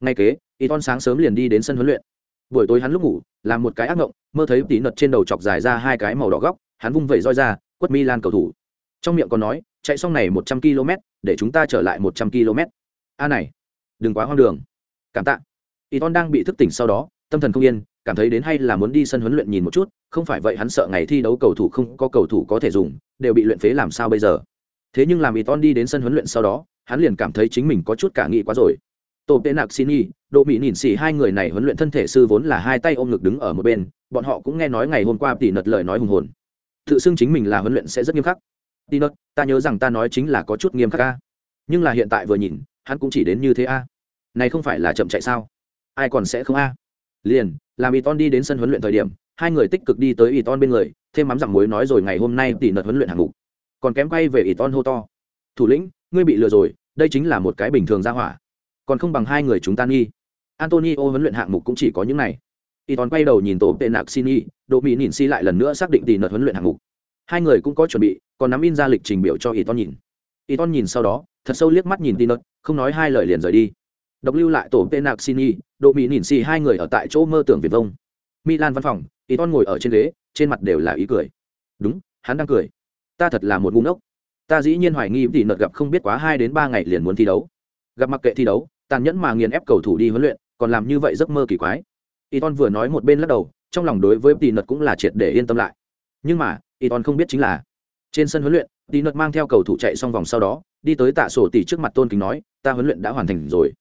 Ngay kế iton sáng sớm liền đi đến sân huấn luyện. Buổi tối hắn lúc ngủ, làm một cái ác mộng mơ thấy tí nật trên đầu chọc dài ra hai cái màu đỏ góc, hắn vung vẩy roi ra, quất milan cầu thủ. Trong miệng còn nói, chạy xong này một trăm km để chúng ta trở lại một trăm km a này, đừng quá hoang đường. Cảm tạ. Y ton đang bị thức tỉnh sau đó tâm thần không yên cảm thấy đến hay là muốn đi sân huấn luyện nhìn một chút không phải vậy hắn sợ ngày thi đấu cầu thủ không có cầu thủ có thể dùng đều bị luyện phế làm sao bây giờ thế nhưng làm y ton đi đến sân huấn luyện sau đó hắn liền cảm thấy chính mình có chút cả nghị quá rồi tổ tệ nạc xin y độ mỹ nhìn xỉ hai người này huấn luyện thân thể sư vốn là hai tay ôm ngực đứng ở một bên bọn họ cũng nghe nói ngày hôm qua Tỷ nật lời nói hùng hồn tự xưng chính mình là huấn luyện sẽ rất nghiêm khắc tỷ nật ta nhớ rằng ta nói chính là có chút nghiêm khắc a. Nhưng là hiện tại vừa nhìn, hắn cũng chỉ đến như thế a. Này không phải là chậm chạy sao? Ai còn sẽ không a? Liền, làm Iton đi đến sân huấn luyện thời điểm, hai người tích cực đi tới y ton bên người thêm mắm rằng muối nói rồi ngày hôm nay tỷ nợt huấn luyện hạng mục. Còn kém quay về y ton hô to. Thủ lĩnh ngươi bị lừa rồi đây chính là một cái bình thường ra hỏa. Còn không bằng hai người chúng ta nghi. Antonio huấn luyện hạng mục cũng chỉ có những này. Y ton quay đầu nhìn tổ tệ nạc xin y độ mỹ nhìn si lại lần nữa xác định tỷ nợt huấn luyện hạng mục. Hai người cũng có chuẩn bị còn nắm in ra lịch trình biểu cho y ton nhìn. Y ton nhìn sau đó thật sâu liếc mắt nhìn tỷ nợt không nói hai lời liền rời đi độc lưu lại tổ penaxini xin độ mỹ nhìn xì hai người ở tại chỗ mơ tưởng việt vông. Milan văn phòng y ton ngồi ở trên ghế trên mặt đều là ý cười. Đúng hắn đang cười. Ta thật là một ngu ngốc. Ta dĩ nhiên hoài nghi tỷ nợt gặp không biết quá hai đến ba ngày liền muốn thi đấu. Gặp mặc kệ thi đấu tàn nhẫn mà nghiền ép cầu thủ đi huấn luyện còn làm như vậy giấc mơ kỳ quái. Iton vừa nói một bên lắc đầu, trong lòng đối với Tỷ nợt cũng là triệt để yên tâm lại. Nhưng mà, Iton không biết chính là, trên sân huấn luyện, Tỷ nợt mang theo cầu thủ chạy xong vòng sau đó, đi tới Tạ Sổ Tỷ trước mặt tôn kính nói, ta huấn luyện đã hoàn thành rồi.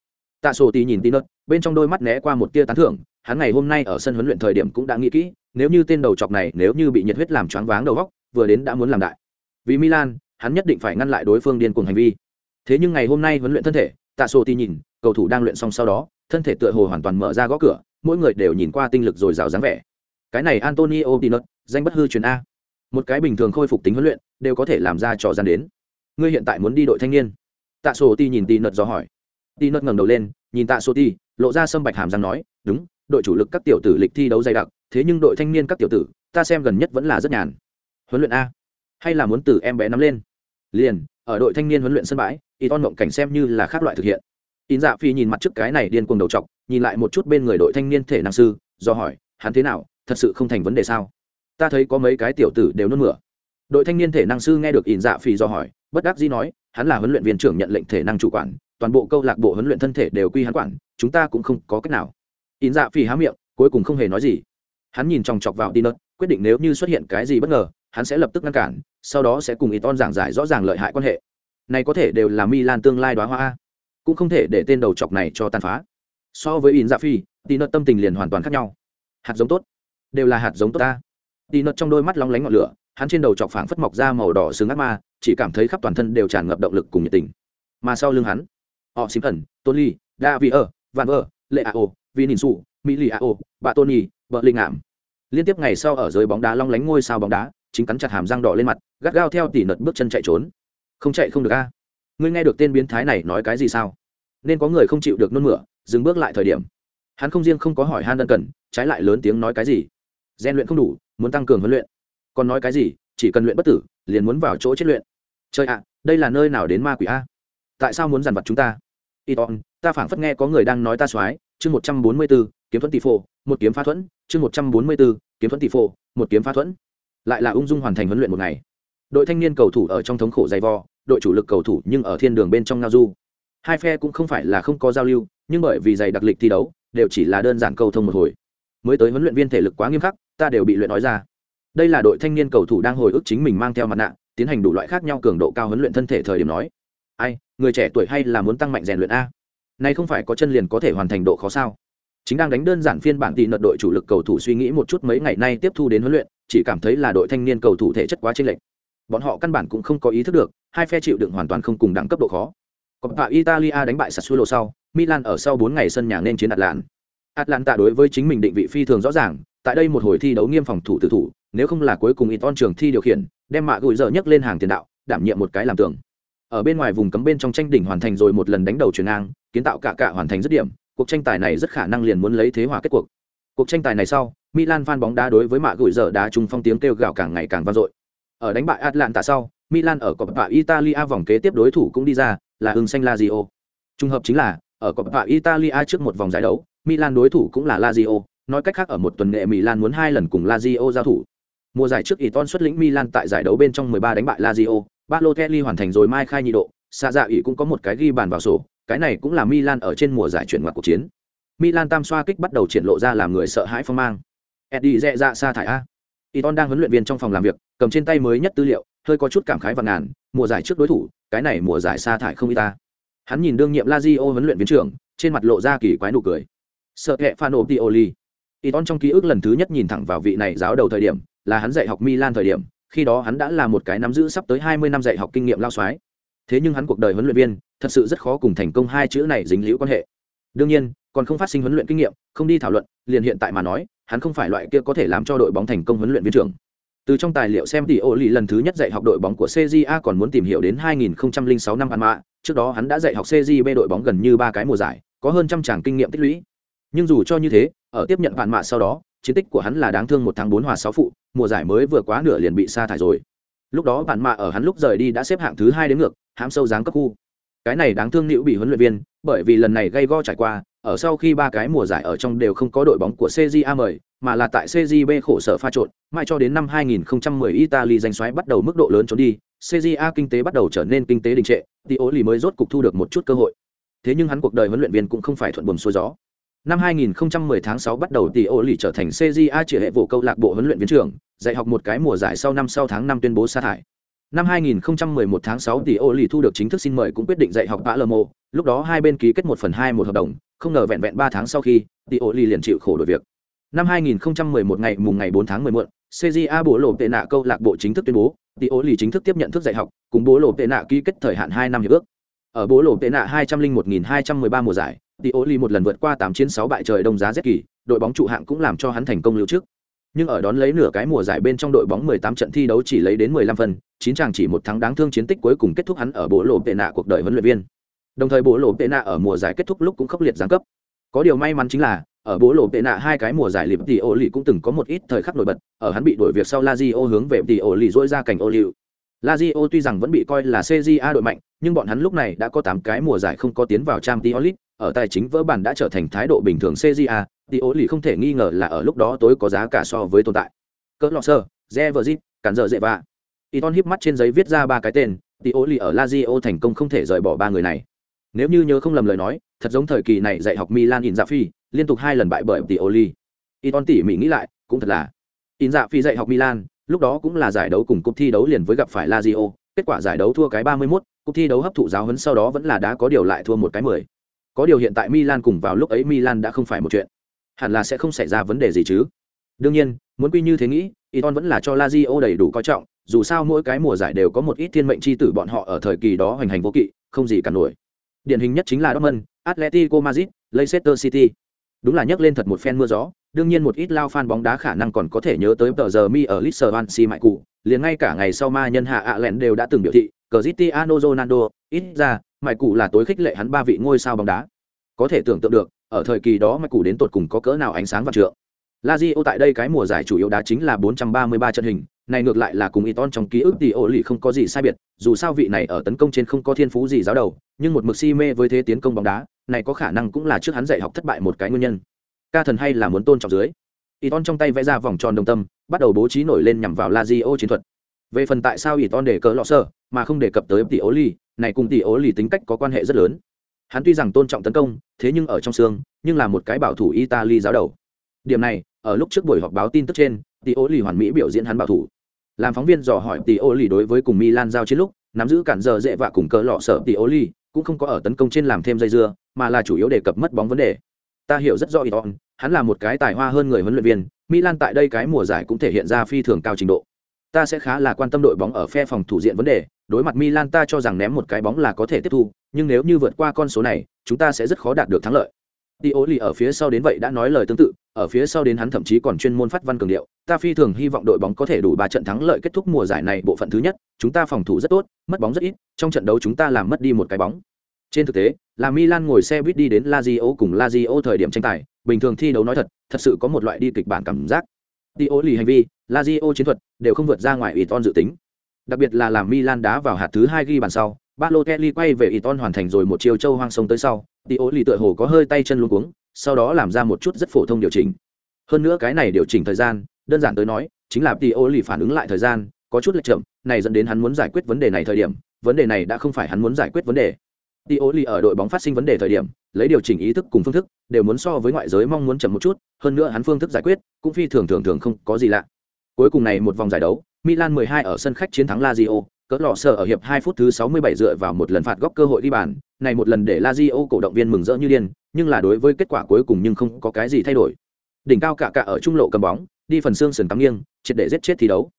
Tạ Sổ Tỷ nhìn Tỷ bên trong đôi mắt né qua một tia tán thưởng, hắn ngày hôm nay ở sân huấn luyện thời điểm cũng đã nghĩ kỹ, nếu như tên đầu chọc này nếu như bị nhiệt huyết làm choáng váng đầu óc, vừa đến đã muốn làm đại. Vì Milan, hắn nhất định phải ngăn lại đối phương điên cuồng hành vi. Thế nhưng ngày hôm nay huấn luyện thân thể, Tạ Sổ Tỷ nhìn, cầu thủ đang luyện xong sau đó, thân thể tựa hồ hoàn toàn mở ra gõ cửa, mỗi người đều nhìn qua tinh lực dồi dào dáng vẻ. Cái này antonio pinot danh bất hư truyền a. Một cái bình thường khôi phục tính huấn luyện đều có thể làm ra trò gian đến. Ngươi hiện tại muốn đi đội thanh niên? Tạ sổ ti nhìn tì nợt do hỏi tì nợt ngẩng đầu lên, nhìn tạ sô ti lộ ra sâm bạch hàm răng nói, đúng, đội chủ lực các tiểu tử lịch thi đấu dày đặc, thế nhưng đội thanh niên các tiểu tử, ta xem gần nhất vẫn là rất nhàn. Huấn luyện a? Hay là muốn từ em bé nắm lên? Liền, ở đội thanh niên huấn luyện sân bãi y ton mộng cảnh xem như là khác loại thực hiện. In dạ phi nhìn mặt trước cái này điên cuồng đầu t nhìn lại một chút bên người đội thanh niên thể năng sư, do hỏi, hắn thế nào? Thật sự không thành vấn đề sao? Ta thấy có mấy cái tiểu tử đều nôn mửa. Đội thanh niên thể năng sư nghe được in dạ phi do hỏi, bất đắc dĩ nói, hắn là huấn luyện viên trưởng nhận lệnh thể năng chủ quản toàn bộ câu lạc bộ huấn luyện thân thể đều quy hắn quản, chúng ta cũng không có cách nào. In dạ phi há miệng, cuối cùng không hề nói gì. Hắn nhìn chòng chọc vào đi nớt quyết định nếu như xuất hiện cái gì bất ngờ, hắn sẽ lập tức ngăn cản, sau đó sẽ cùng y ton giảng giải rõ ràng lợi hại quan hệ. Này có thể đều là milan tương lai đoá hoa cũng không thể để tên đầu chọc này cho tàn phá. So với in dạ phi tì nợt tâm tình liền hoàn toàn khác nhau. Hạt giống tốt. Đều là hạt giống tốt ta. Tì nợt trong đôi mắt lóng lánh ngọn lửa, hắn trên đầu chọc phảng phất mọc ra màu đỏ sừng ác ma, chỉ cảm thấy khắp toàn thân đều tràn ngập động lực cùng nhiệt tình. Mà sau lưng hắn họ xím thần, tôn ly, đa vị ở van vơ, lệ a ô vi nhìn sụ, mỹ lì a ô bà tôn vợ linh ảm. Liên tiếp ngày sau ở dưới bóng đá long lánh ngôi sao bóng đá, chính cắn chặt hàm răng đỏ lên mặt, gắt gao theo tỉ nợt bước chân chạy trốn. Không chạy không được a. Ngươi nghe được tên biến thái này nói cái gì sao? Nên có người không chịu được nôn mửa, dừng bước lại thời điểm. Hắn không riêng không có hỏi han đơn cần, trái lại lớn tiếng nói cái gì? Gian luyện không đủ, muốn tăng cường huấn luyện. Còn nói cái gì? Chỉ cần luyện bất tử, liền muốn vào chỗ chết luyện. Trời ạ, đây là nơi nào đến ma quỷ a? Tại sao muốn dằn vặt chúng ta? Y tòn ta phảng phất nghe có người đang nói ta soái, chương một trăm bốn mươi b ố kiếm thuẫn tỷ phổ, một kiếm phá thuẫn, chương một trăm bốn mươi b ố kiếm thuẫn tỷ phổ, một kiếm phá thuẫn. Lại là ung dung hoàn thành huấn luyện một ngày. Đội thanh niên cầu thủ ở trong thống khổ dày vò, đội chủ lực cầu thủ nhưng ở thiên đường bên trong ngao du. Hai phe cũng không phải là không có giao lưu, nhưng bởi vì dày đặc lịch thi đấu, đều chỉ là đơn giản cầu thông một hồi. Mới tới huấn luyện viên thể lực quá nghiêm khắc, ta đều bị luyện nói ra. Đây là đội thanh niên cầu thủ đang hồi ức chính mình mang theo mặt nạ, tiến hành đủ loại khác nhau cường độ cao huấn luyện thân thể thời điểm nói. Ai người trẻ tuổi hay là muốn tăng mạnh rèn luyện a? Này không phải có chân liền có thể hoàn thành độ khó sao? Chính đang đánh đơn giản phiên bản tỷ nợ đội chủ lực cầu thủ suy nghĩ một chút mấy ngày nay tiếp thu đến huấn luyện chỉ cảm thấy là đội thanh niên cầu thủ thể chất quá chênh lệch. Bọn họ căn bản cũng không có ý thức được hai phe chịu đựng hoàn toàn không cùng đẳng cấp độ khó. Coppa Italia đánh bại Sassuolo sau, Milan ở sau 4 ngày sân nhà nên chiến atlan Atlanta đối với chính mình định vị phi thường rõ ràng, tại đây một hồi thi đấu nghiêm phòng thủ tử thủ, nếu không là cuối cùng Iton trường thi điều khiển, đem mạ gửi giờ nhấc lên hàng tiền đạo, đảm nhiệm một cái làm tưởng. Ở bên ngoài vùng cấm bên trong tranh đỉnh hoàn thành rồi một lần đánh đầu chuyển ngang, kiến tạo cả cả hoàn thành dứt điểm, cuộc tranh tài này rất khả năng liền muốn lấy thế hòa kết cuộc. Cuộc tranh tài này sau, Milan fan bóng đá đối với mạ gửi giờ đá trung phong tiếng kêu gào càng ngày càng vang dội. Ở đánh bại Atlanta sau, Milan ở Coppa Italia vòng kế tiếp đối thủ cũng đi ra, là hưng xanh Lazio. trùng hợp chính là, ở Coppa Italia trước một vòng giải đấu, Milan đối thủ cũng là Lazio, nói cách khác ở một tuần nghệ Milan muốn hai lần cùng Lazio giao thủ. Mùa giải trước Iton xuất lĩnh Milan tại giải đấu bên trong 13 đánh bại Lazio, Balotelli hoàn thành rồi mai khai nhị độ, xa dạ ủy cũng có một cái ghi bàn vào sổ, cái này cũng là Milan ở trên mùa giải chuyển ngoặt cuộc chiến. Milan tam xoa kích bắt đầu triển lộ ra làm người sợ hãi phong mang. Eddie rẽ dạ sa thải a. Iton đang huấn luyện viên trong phòng làm việc, cầm trên tay mới nhất tư liệu, hơi có chút cảm khái và ngàn, mùa giải trước đối thủ, cái này mùa giải sa thải không ít ta. Hắn nhìn đương nhiệm Lazio huấn luyện viên trưởng, trên mặt lộ ra kỳ quái nụ cười. Sợ kệ Fano Pioli. Iton trong ký ức lần thứ nhất nhìn thẳng vào vị này giáo đầu thời điểm, là hắn dạy học Milan thời điểm, khi đó hắn đã là một cái nắm giữ sắp tới 20 năm dạy học kinh nghiệm lao xoái. Thế nhưng hắn cuộc đời huấn luyện viên, thật sự rất khó cùng thành công hai chữ này dính liễu quan hệ. Đương nhiên, còn không phát sinh huấn luyện kinh nghiệm, không đi thảo luận, liền hiện tại mà nói, hắn không phải loại kia có thể làm cho đội bóng thành công huấn luyện viên trưởng. Từ trong tài liệu xem thì ô lì lần thứ nhất dạy học đội bóng của CJA còn muốn tìm hiểu đến 2006 năm Panama, trước đó hắn đã dạy học CJB đội bóng gần như ba cái mùa giải, có hơn trăm tràng kinh nghiệm tích lũy. Nhưng dù cho như thế, ở tiếp nhận bạn mạ sau đó, chiến tích của hắn là đáng thương một tháng bốn hòa sáu phụ, mùa giải mới vừa quá nửa liền bị sa thải rồi. Lúc đó bản mạ ở hắn lúc rời đi đã xếp hạng thứ hai đến ngược, hãm sâu dáng cấp khu. Cái này đáng thương nữ bị huấn luyện viên, bởi vì lần này gây go trải qua, ở sau khi ba cái mùa giải ở trong đều không có đội bóng của CJA mời, mà là tại CJB khổ sở pha trộn, mãi cho đến năm 2010 Italy danh xoáy bắt đầu mức độ lớn trốn đi, CJA kinh tế bắt đầu trở nên kinh tế đình trệ, Tioli mới rốt cục thu được một chút cơ hội. Thế nhưng hắn cuộc đời huấn luyện viên cũng không phải thuận buồm xuôi gió. Năm 2010 tháng 6 bắt đầu Tỷ Olli trở thành CJA chỉ hệ vụ câu lạc bộ huấn luyện viên trưởng, dạy học một cái mùa giải sau năm sau tháng 5 tuyên bố sa thải. Năm 2011 tháng 6 Tỷ Olli thu được chính thức xin mời cũng quyết định dạy học Palermo, lúc đó hai bên ký kết một phần hai một hợp đồng, không ngờ vẹn vẹn ba tháng sau khi, Tỷ Olli liền chịu khổ đổi việc. Năm 2011 ngày mùng ngày 4 tháng 10 muộn, CJA bố lộ tệ nạ câu lạc bộ chính thức tuyên bố, Tỷ Olli chính thức tiếp nhận thức dạy học, cùng bố lộ tệ nạ ký kết thời hạn 2 năm hiệp ước. Ở bố lộ tệ nạ 201.213 mùa giải, Tioli một lần vượt qua 8 chiến 6 bại trời đông giá rét kỳ, đội bóng trụ hạng cũng làm cho hắn thành công lưu trước. Nhưng ở đón lấy nửa cái mùa giải bên trong đội bóng 18 trận thi đấu chỉ lấy đến 15 phần, chín chàng chỉ một thắng đáng thương chiến tích cuối cùng kết thúc hắn ở bố lộ tệ nạ cuộc đời huấn luyện viên. Đồng thời bố lộ tệ nạ ở mùa giải kết thúc lúc cũng khốc liệt giáng cấp. Có điều may mắn chính là, ở bố lộ tệ nạ hai cái mùa giải lịp ô lì cũng từng có một ít thời khắc nổi bật, ở hắn bị đuổi việc sau Lazio hướng về tỷ ô lì dỗi ra cảnh ô liu. Lazio tuy rằng vẫn bị coi là CJA đội mạnh, nhưng bọn hắn lúc này đã có 8 cái mùa giải không có tiến vào Champions League, ở tài chính vỡ bản đã trở thành thái độ bình thường CJA, tỷ ố lì không thể nghi ngờ là ở lúc đó tối có giá cả so với tồn tại. Cỡ lọ sơ, Zeverzit, cản giờ dễ vạ. Iton híp mắt trên giấy viết ra ba cái tên, tỷ ố lì ở Lazio thành công không thể rời bỏ ba người này. Nếu như nhớ không lầm lời nói, thật giống thời kỳ này dạy học Milan In Inzaghi, liên tục hai lần bại bởi tỷ ố lì. Iton tỉ mỉ nghĩ lại, cũng thật là. In Inzaghi dạy học Milan, lúc đó cũng là giải đấu cùng cúp thi đấu liền với gặp phải Lazio, kết quả giải đấu thua cái 31, Cuộc thi đấu hấp thụ giáo huấn sau đó vẫn là đã có điều lại thua một cái 10. Có điều hiện tại Milan cùng vào lúc ấy Milan đã không phải một chuyện. Hẳn là sẽ không xảy ra vấn đề gì chứ. Đương nhiên, muốn quy như thế nghĩ, Iton vẫn là cho Lazio đầy đủ coi trọng, dù sao mỗi cái mùa giải đều có một ít thiên mệnh chi tử bọn họ ở thời kỳ đó hoành hành vô kỵ, không gì cả nổi. Điển hình nhất chính là Dortmund, Atletico Madrid, Leicester City. Đúng là nhắc lên thật một phen mưa gió, đương nhiên một ít lao fan bóng đá khả năng còn có thể nhớ tới tờ giờ mi ở Lisbon mại cụ, liền ngay cả ngày sau ma nhân hạ ạ lẹn đều đã từng biểu thị, Cristiano Ronaldo, ít ra, mày cụ là tối khích lệ hắn ba vị ngôi sao bóng đá. Có thể tưởng tượng được, ở thời kỳ đó mày cụ đến tột cùng có cỡ nào ánh sáng và trượng. Lazio tại đây cái mùa giải chủ yếu đá chính là 433 trận hình, này ngược lại là cùng Iton trong ký ức thì ổ lì không có gì sai biệt, dù sao vị này ở tấn công trên không có thiên phú gì giáo đầu, nhưng một mực si mê với thế tiến công bóng đá, này có khả năng cũng là trước hắn dạy học thất bại một cái nguyên nhân. Ca thần hay là muốn tôn trọng dưới. Iton trong tay vẽ ra vòng tròn đồng tâm, bắt đầu bố trí nổi lên nhằm vào Lazio chiến thuật. Về phần tại sao Iton để cỡ lọ sơ, mà không đề cập tới tỷ ố ly này cùng tỷ ố ly tính cách có quan hệ rất lớn. Hắn tuy rằng tôn trọng tấn công, thế nhưng ở trong xương, nhưng là một cái bảo thủ Italy giáo đầu. Điểm này, ở lúc trước buổi họp báo tin tức trên, tỷ ố ly hoàn mỹ biểu diễn hắn bảo thủ. Làm phóng viên dò hỏi tỷ ố ly đối với cùng Milan giao chiến lúc, nắm giữ cản giờ dễ vạ cùng cỡ lọ sợ tỷ ố ly cũng không có ở tấn công trên làm thêm dây dưa, mà là chủ yếu đề cập mất bóng vấn đề. Ta hiểu rất rõ Iton, hắn là một cái tài hoa hơn người huấn luyện viên, Milan tại đây cái mùa giải cũng thể hiện ra phi thường cao trình độ. Ta sẽ khá là quan tâm đội bóng ở phe phòng thủ diện vấn đề, đối mặt Milan ta cho rằng ném một cái bóng là có thể tiếp thu, nhưng nếu như vượt qua con số này, chúng ta sẽ rất khó đạt được thắng lợi. Tioli ở phía sau đến vậy đã nói lời tương tự, ở phía sau đến hắn thậm chí còn chuyên môn phát văn cường điệu, ta phi thường hy vọng đội bóng có thể đủ ba trận thắng lợi kết thúc mùa giải này bộ phận thứ nhất, chúng ta phòng thủ rất tốt, mất bóng rất ít, trong trận đấu chúng ta làm mất đi một cái bóng. Trên thực tế, là Milan ngồi xe buýt đi đến Lazio cùng Lazio thời điểm tranh tài, bình thường thi đấu nói thật, thật sự có một loại đi kịch bản cảm giác. Tioli hành vi, Lazio chiến thuật đều không vượt ra ngoài Iton dự tính. Đặc biệt là làm Milan đá vào hạt thứ hai ghi bàn sau, Balotelli quay về Iton hoàn thành rồi một chiều châu hoang sông tới sau, Tioli tựa hồ có hơi tay chân luống cuống, sau đó làm ra một chút rất phổ thông điều chỉnh. Hơn nữa cái này điều chỉnh thời gian, đơn giản tới nói, chính là Tioli phản ứng lại thời gian, có chút lệch chậm, này dẫn đến hắn muốn giải quyết vấn đề này thời điểm, vấn đề này đã không phải hắn muốn giải quyết vấn đề. Tioli ở đội bóng phát sinh vấn đề thời điểm, lấy điều chỉnh ý thức cùng phương thức, đều muốn so với ngoại giới mong muốn chậm một chút, hơn nữa hắn phương thức giải quyết, cũng phi thường thường thường không có gì lạ. Cuối cùng này một vòng giải đấu, Milan 12 ở sân khách chiến thắng Lazio, cỡ lọ sở ở hiệp 2 phút thứ 67 dựa vào một lần phạt góc cơ hội đi bàn, này một lần để Lazio cổ động viên mừng rỡ như điên, nhưng là đối với kết quả cuối cùng nhưng không có cái gì thay đổi. Đỉnh cao cả cả ở trung lộ cầm bóng, đi phần xương sườn cắm nghiêng, triệt để giết chết thi đấu.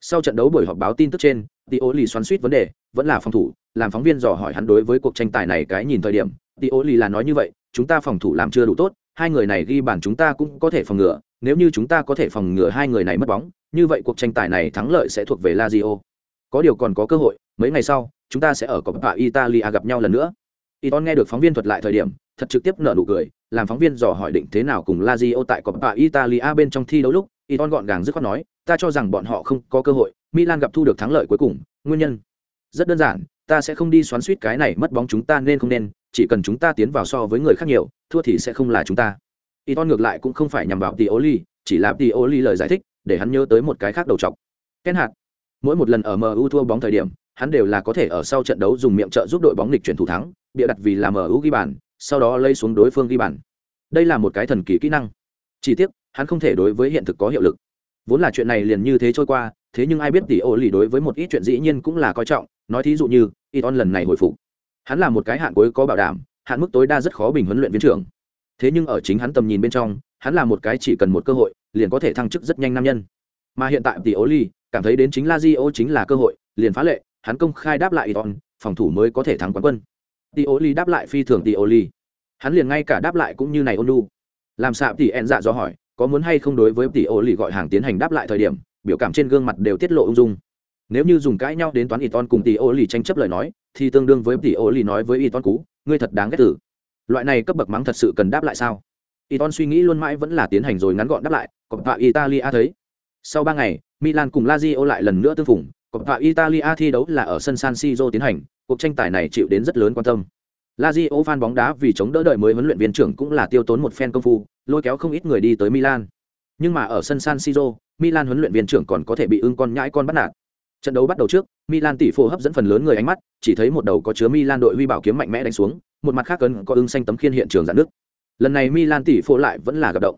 Sau trận đấu buổi họp báo tin tức trên, Tio lì xoắn suýt vấn đề, vẫn là phòng thủ, làm phóng viên dò hỏi hắn đối với cuộc tranh tài này cái nhìn thời điểm, Pioli là nói như vậy, chúng ta phòng thủ làm chưa đủ tốt, hai người này ghi bàn chúng ta cũng có thể phòng ngừa, nếu như chúng ta có thể phòng ngừa hai người này mất bóng, như vậy cuộc tranh tài này thắng lợi sẽ thuộc về Lazio. Có điều còn có cơ hội, mấy ngày sau, chúng ta sẽ ở Coppa Italia gặp nhau lần nữa. Iton nghe được phóng viên thuật lại thời điểm, thật trực tiếp nở nụ cười, làm phóng viên dò hỏi định thế nào cùng Lazio tại Coppa Italia bên trong thi đấu lúc, Iton gọn gàng dứt khoát nói, ta cho rằng bọn họ không có cơ hội, Milan gặp thu được thắng lợi cuối cùng, nguyên nhân rất đơn giản, ta sẽ không đi xoắn suýt cái này mất bóng chúng ta nên không nên, chỉ cần chúng ta tiến vào so với người khác nhiều, thua thì sẽ không là chúng ta. Iton ngược lại cũng không phải nhằm vào Pioli, chỉ là Pioli lời giải thích, để hắn nhớ tới một cái khác đầu trọc. Ken hạt. Mỗi một lần ở MU thua bóng thời điểm, hắn đều là có thể ở sau trận đấu dùng miệng trợ giúp đội bóng địch chuyển thủ thắng, bịa đặt vì làm MU ghi bàn, sau đó lấy xuống đối phương ghi bàn. Đây là một cái thần kỳ kỹ năng. Chỉ tiếc, hắn không thể đối với hiện thực có hiệu lực. Vốn là chuyện này liền như thế trôi qua, thế nhưng ai biết tỷ ô lì đối với một ít chuyện dĩ nhiên cũng là coi trọng, nói thí dụ như, Iton lần này hồi phục. Hắn là một cái hạn cuối có bảo đảm, hạn mức tối đa rất khó bình huấn luyện viên trưởng. Thế nhưng ở chính hắn tầm nhìn bên trong, hắn là một cái chỉ cần một cơ hội, liền có thể thăng chức rất nhanh nam nhân. Mà hiện tại tỷ ố ly cảm thấy đến chính La Rio chính là cơ hội, liền phá lệ, hắn công khai đáp lại Iton, phòng thủ mới có thể thắng quán quân. Tỷ Oli đáp lại phi thường tỷ Oli, Hắn liền ngay cả đáp lại cũng như này Onu. Làm xạ tỷ En dạ do hỏi, có muốn hay không đối với tỷ Oli gọi hàng tiến hành đáp lại thời điểm, biểu cảm trên gương mặt đều tiết lộ ung dung. Nếu như dùng cãi nhau đến toán Iton cùng tỷ Oli tranh chấp lời nói, thì tương đương với tỷ ô lì nói với Iton cú, ngươi thật đáng ghét tử. Loại này cấp bậc mắng thật sự cần đáp lại sao? Iton suy nghĩ luôn mãi vẫn là tiến hành rồi ngắn gọn đáp lại, Coppa Italia thấy. Sau ba ngày, Milan cùng Lazio lại lần nữa tương phùng, tạ Italia thi đấu là ở sân San Siro tiến hành, cuộc tranh tài này chịu đến rất lớn quan tâm. Lazio fan bóng đá vì chống đỡ đợi mới huấn luyện viên trưởng cũng là tiêu tốn một phen công phu, lôi kéo không ít người đi tới Milan. Nhưng mà ở sân San Siro, Milan huấn luyện viên trưởng còn có thể bị ưng con nhãi con bắt nạt. Trận đấu bắt đầu trước, Milan tỷ phô hấp dẫn phần lớn người ánh mắt, chỉ thấy một đầu có chứa Milan đội huy bảo kiếm mạnh mẽ đánh xuống, một mặt khác cấn có ưng xanh tấm khiên hiện trường giãn nước. Lần này Milan tỷ phô lại vẫn là gặp động.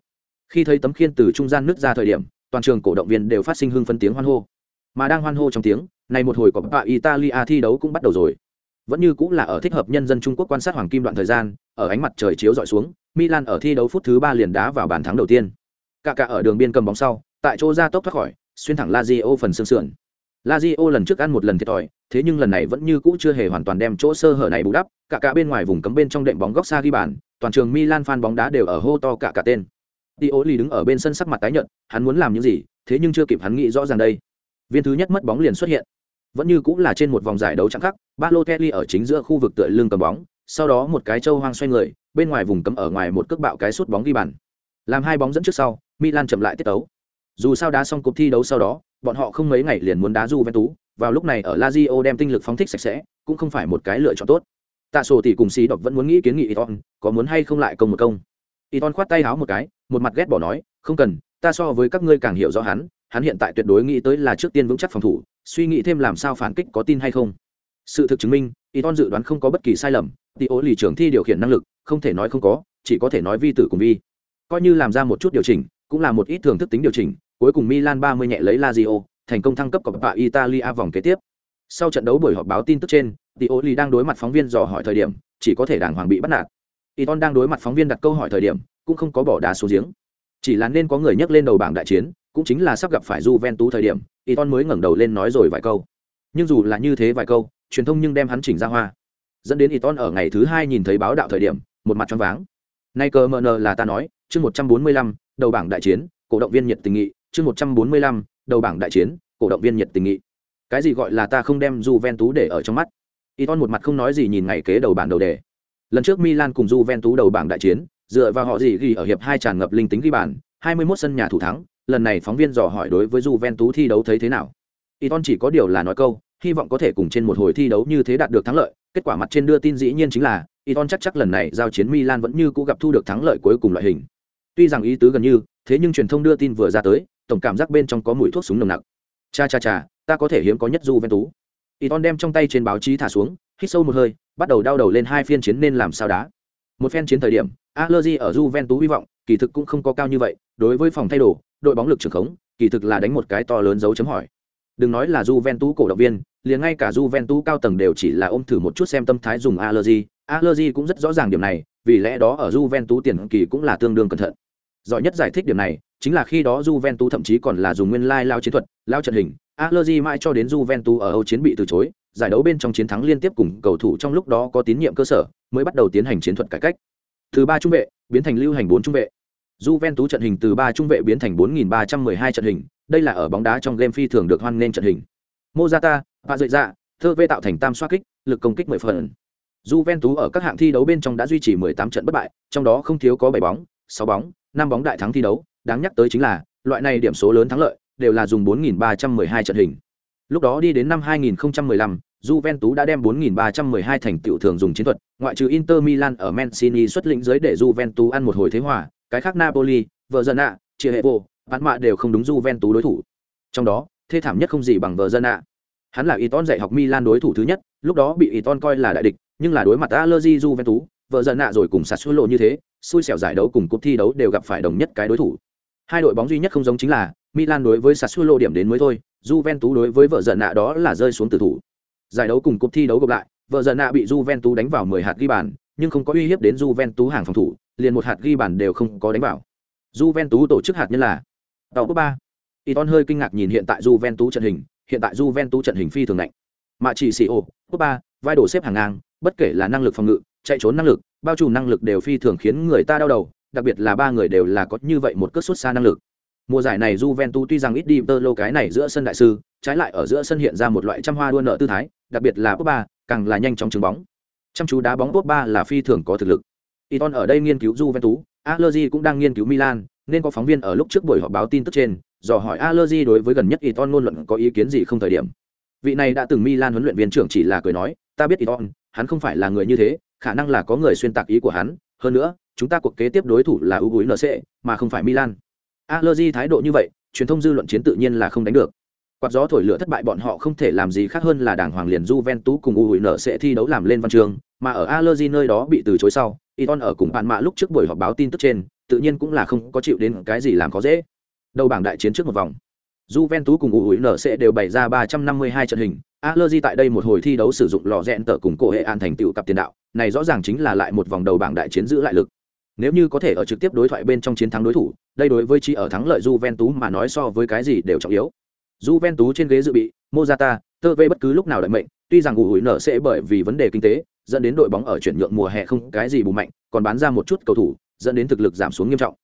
Khi thấy tấm khiên từ trung gian nước ra thời điểm, toàn trường cổ động viên đều phát sinh hưng phấn tiếng hoan hô. Mà đang hoan hô trong tiếng, này một hồi của Coppa Italia thi đấu cũng bắt đầu rồi. Vẫn như cũng là ở thích hợp nhân dân Trung Quốc quan sát hoàng kim đoạn thời gian, ở ánh mặt trời chiếu dọi xuống, Milan ở thi đấu phút thứ ba liền đá vào bàn thắng đầu tiên. Cả cả ở đường biên cầm bóng sau, tại chỗ ra tốc thoát khỏi, xuyên thẳng Lazio phần xương sườn. Lazio lần trước ăn một lần thiệt thòi, thế nhưng lần này vẫn như cũ chưa hề hoàn toàn đem chỗ sơ hở này bù đắp, cả cả bên ngoài vùng cấm bên trong đệm bóng góc xa ghi bàn, toàn trường Milan fan bóng đá đều ở hô to cả cả tên. Dioli đứng ở bên sân sắc mặt tái nhợt, hắn muốn làm những gì, thế nhưng chưa kịp hắn nghĩ rõ ràng đây. Viên thứ nhất mất bóng liền xuất hiện. Vẫn như cũng là trên một vòng giải đấu chẳng khắc, Balotelli ở chính giữa khu vực tựa lưng cầm bóng, sau đó một cái châu hoang xoay người, bên ngoài vùng cấm ở ngoài một cước bạo cái sút bóng ghi bàn. Làm hai bóng dẫn trước sau, Milan chậm lại tiết tấu. Dù sao đá xong cuộc thi đấu sau đó, bọn họ không mấy ngày liền muốn đá Juventus, vào lúc này ở Lazio đem tinh lực phóng thích sạch sẽ, cũng không phải một cái lựa chọn tốt. Tạ sổ thì cùng xí đọc vẫn muốn nghĩ kiến nghị Iton, có muốn hay không lại công một công. Iton khoát tay háo một cái, một mặt ghét bỏ nói, không cần, ta so với các ngươi càng hiểu rõ hắn, hắn hiện tại tuyệt đối nghĩ tới là trước tiên vững chắc phòng thủ, suy nghĩ thêm làm sao phản kích có tin hay không. Sự thực chứng minh, Iton dự đoán không có bất kỳ sai lầm, tỷ ố lì trưởng thi điều khiển năng lực, không thể nói không có, chỉ có thể nói vi tử cùng vi. Coi như làm ra một chút điều chỉnh, cũng là một ít thưởng thức tính điều chỉnh, cuối cùng Milan 30 nhẹ lấy Lazio, thành công thăng cấp Coppa Italia vòng kế tiếp. Sau trận đấu buổi họp báo tin tức trên, Tioli đang đối mặt phóng viên dò hỏi thời điểm, chỉ có thể đàng hoàng bị bắt nạt. Iton đang đối mặt phóng viên đặt câu hỏi thời điểm, cũng không có bỏ đá xuống giếng. Chỉ là nên có người nhắc lên đầu bảng đại chiến, cũng chính là sắp gặp phải Juventus thời điểm, Iton mới ngẩng đầu lên nói rồi vài câu. Nhưng dù là như thế vài câu, truyền thông nhưng đem hắn chỉnh ra hoa. Dẫn đến Iton ở ngày thứ hai nhìn thấy báo đạo thời điểm, một mặt choáng váng. Nay cờ MN là ta nói, chương 145, đầu bảng đại chiến, cổ động viên nhiệt tình nghị, chương 145, đầu bảng đại chiến, cổ động viên nhiệt tình nghị. Cái gì gọi là ta không đem Juventus để ở trong mắt? Iton một mặt không nói gì nhìn ngày kế đầu bảng đầu đề. Lần trước Milan cùng Juventus đầu bảng đại chiến, dựa vào họ gì ghi ở hiệp hai tràn ngập linh tính ghi bàn, 21 sân nhà thủ thắng, lần này phóng viên dò hỏi đối với Juventus thi đấu thấy thế nào. Iton chỉ có điều là nói câu, hy vọng có thể cùng trên một hồi thi đấu như thế đạt được thắng lợi, kết quả mặt trên đưa tin dĩ nhiên chính là Iton chắc chắc lần này giao chiến Milan vẫn như cũ gặp thu được thắng lợi cuối cùng loại hình. Tuy rằng ý tứ gần như, thế nhưng truyền thông đưa tin vừa ra tới, tổng cảm giác bên trong có mùi thuốc súng nồng nặc. Cha cha cha, ta có thể hiếm có nhất Juventus. Iton đem trong tay trên báo chí thả xuống, hít sâu một hơi, bắt đầu đau đầu lên hai phiên chiến nên làm sao đá. Một phen chiến thời điểm, Allergy ở Juventus hy vọng, kỳ thực cũng không có cao như vậy, đối với phòng thay đồ, đội bóng lực trưởng khống, kỳ thực là đánh một cái to lớn dấu chấm hỏi. Đừng nói là Juventus cổ động viên, liền ngay cả Juventus cao tầng đều chỉ là ôm thử một chút xem tâm thái dùng Allergy, Allergy cũng rất rõ ràng điểm này, vì lẽ đó ở Juventus tiền kỳ cũng là tương đương cẩn thận. Giỏi nhất giải thích điểm này, chính là khi đó Juventus thậm chí còn là dùng nguyên lai lao chiến thuật, lao trận hình, Allegri mãi cho đến Juventus ở Âu chiến bị từ chối, giải đấu bên trong chiến thắng liên tiếp cùng cầu thủ trong lúc đó có tín nhiệm cơ sở, mới bắt đầu tiến hành chiến thuật cải cách. Từ ba trung vệ biến thành lưu hành bốn trung vệ. Juventus trận hình từ ba trung vệ biến thành 4312 trận hình, đây là ở bóng đá trong game phi thường được hoan nghênh trận hình. Mozata, và dậy dạ, thơ vê tạo thành tam xoá kích, lực công kích 10 phần. Juventus ở các hạng thi đấu bên trong đã duy trì 18 trận bất bại, trong đó không thiếu có 7 bóng, 6 bóng, 5 bóng đại thắng thi đấu, đáng nhắc tới chính là, loại này điểm số lớn thắng lợi đều là dùng 4312 trận hình. Lúc đó đi đến năm 2015, Juventus đã đem 4312 thành tựu thường dùng chiến thuật, ngoại trừ Inter Milan ở Mancini xuất lĩnh dưới để Juventus ăn một hồi thế hòa, cái khác Napoli, vợ dân ạ, chia hệ vô, bán mạ đều không đúng Juventus đối thủ. Trong đó, thê thảm nhất không gì bằng vợ dân ạ. Hắn là Iton dạy học Milan đối thủ thứ nhất, lúc đó bị Iton coi là đại địch, nhưng là đối mặt Allergy Juventus, vợ dân ạ rồi cùng lộ như thế, xui xẻo giải đấu cùng cúp thi đấu đều gặp phải đồng nhất cái đối thủ. Hai đội bóng duy nhất không giống chính là Milan đối với Sassuolo điểm đến mới thôi, Juventus đối với vợ giận nạ đó là rơi xuống tử thủ. Giải đấu cùng cúp thi đấu gặp lại, vợ giận nạ bị Juventus đánh vào 10 hạt ghi bàn, nhưng không có uy hiếp đến Juventus hàng phòng thủ, liền một hạt ghi bàn đều không có đánh vào. Juventus tổ chức hạt nhân là Tàu cấp 3. Iton hơi kinh ngạc nhìn hiện tại Juventus trận hình, hiện tại Juventus trận hình phi thường lạnh. Mà chỉ xì ổ, 3, vai đổ xếp hàng ngang, bất kể là năng lực phòng ngự, chạy trốn năng lực, bao trùm năng lực đều phi thường khiến người ta đau đầu, đặc biệt là ba người đều là có như vậy một cước xuất xa năng lực. Mùa giải này Juventus tuy rằng ít đi lô cái này giữa sân đại sư, trái lại ở giữa sân hiện ra một loại trăm hoa đua nợ tư thái, đặc biệt là Pogba, càng là nhanh chóng trứng bóng. Chăm chú đá bóng Pogba là phi thường có thực lực. Iton ở đây nghiên cứu Juventus, Allegri cũng đang nghiên cứu Milan, nên có phóng viên ở lúc trước buổi họp báo tin tức trên, dò hỏi Allegri đối với gần nhất Iton ngôn luận có ý kiến gì không thời điểm. Vị này đã từng Milan huấn luyện viên trưởng chỉ là cười nói, ta biết Iton, hắn không phải là người như thế, khả năng là có người xuyên tạc ý của hắn, hơn nữa, chúng ta cuộc kế tiếp đối thủ là UNC, mà không phải Milan. Allegri thái độ như vậy, truyền thông dư luận chiến tự nhiên là không đánh được. Quạt gió thổi lửa thất bại bọn họ không thể làm gì khác hơn là đảng hoàng liền Juventus cùng UNC sẽ thi đấu làm lên văn trường, mà ở Allegri nơi đó bị từ chối sau, Iton ở cùng bạn mạ lúc trước buổi họp báo tin tức trên, tự nhiên cũng là không có chịu đến cái gì làm khó dễ. Đầu bảng đại chiến trước một vòng. Juventus cùng UNC đều bày ra 352 trận hình, Allegri tại đây một hồi thi đấu sử dụng lò rèn tở cùng cổ hệ an thành tựu cặp tiền đạo, này rõ ràng chính là lại một vòng đầu bảng đại chiến giữ lại lực. Nếu như có thể ở trực tiếp đối thoại bên trong chiến thắng đối thủ, đây đối với chi ở thắng lợi Juventus mà nói so với cái gì đều trọng yếu. Juventus trên ghế dự bị, Mozata, tơ vê bất cứ lúc nào đợi mệnh, tuy rằng ủi nở sẽ bởi vì vấn đề kinh tế, dẫn đến đội bóng ở chuyển nhượng mùa hè không cái gì bù mạnh, còn bán ra một chút cầu thủ, dẫn đến thực lực giảm xuống nghiêm trọng.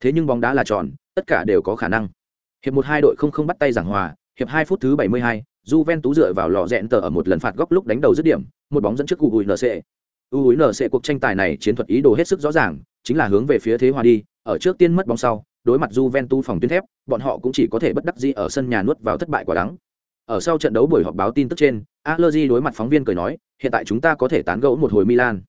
Thế nhưng bóng đá là tròn, tất cả đều có khả năng. Hiệp một hai đội không không bắt tay giảng hòa, hiệp hai phút thứ 72, Juventus dựa vào lò rẹn tờ ở một lần phạt góc lúc đánh đầu dứt điểm, một bóng dẫn trước ủi nở sẽ. ủi cuộc tranh tài này chiến thuật ý đồ hết sức rõ ràng, chính là hướng về phía thế hòa đi, ở trước tiên mất bóng sau, đối mặt Juventus phòng tuyến thép, bọn họ cũng chỉ có thể bất đắc dĩ ở sân nhà nuốt vào thất bại quả đắng. Ở sau trận đấu buổi họp báo tin tức trên, Allegri đối mặt phóng viên cười nói, hiện tại chúng ta có thể tán gẫu một hồi Milan.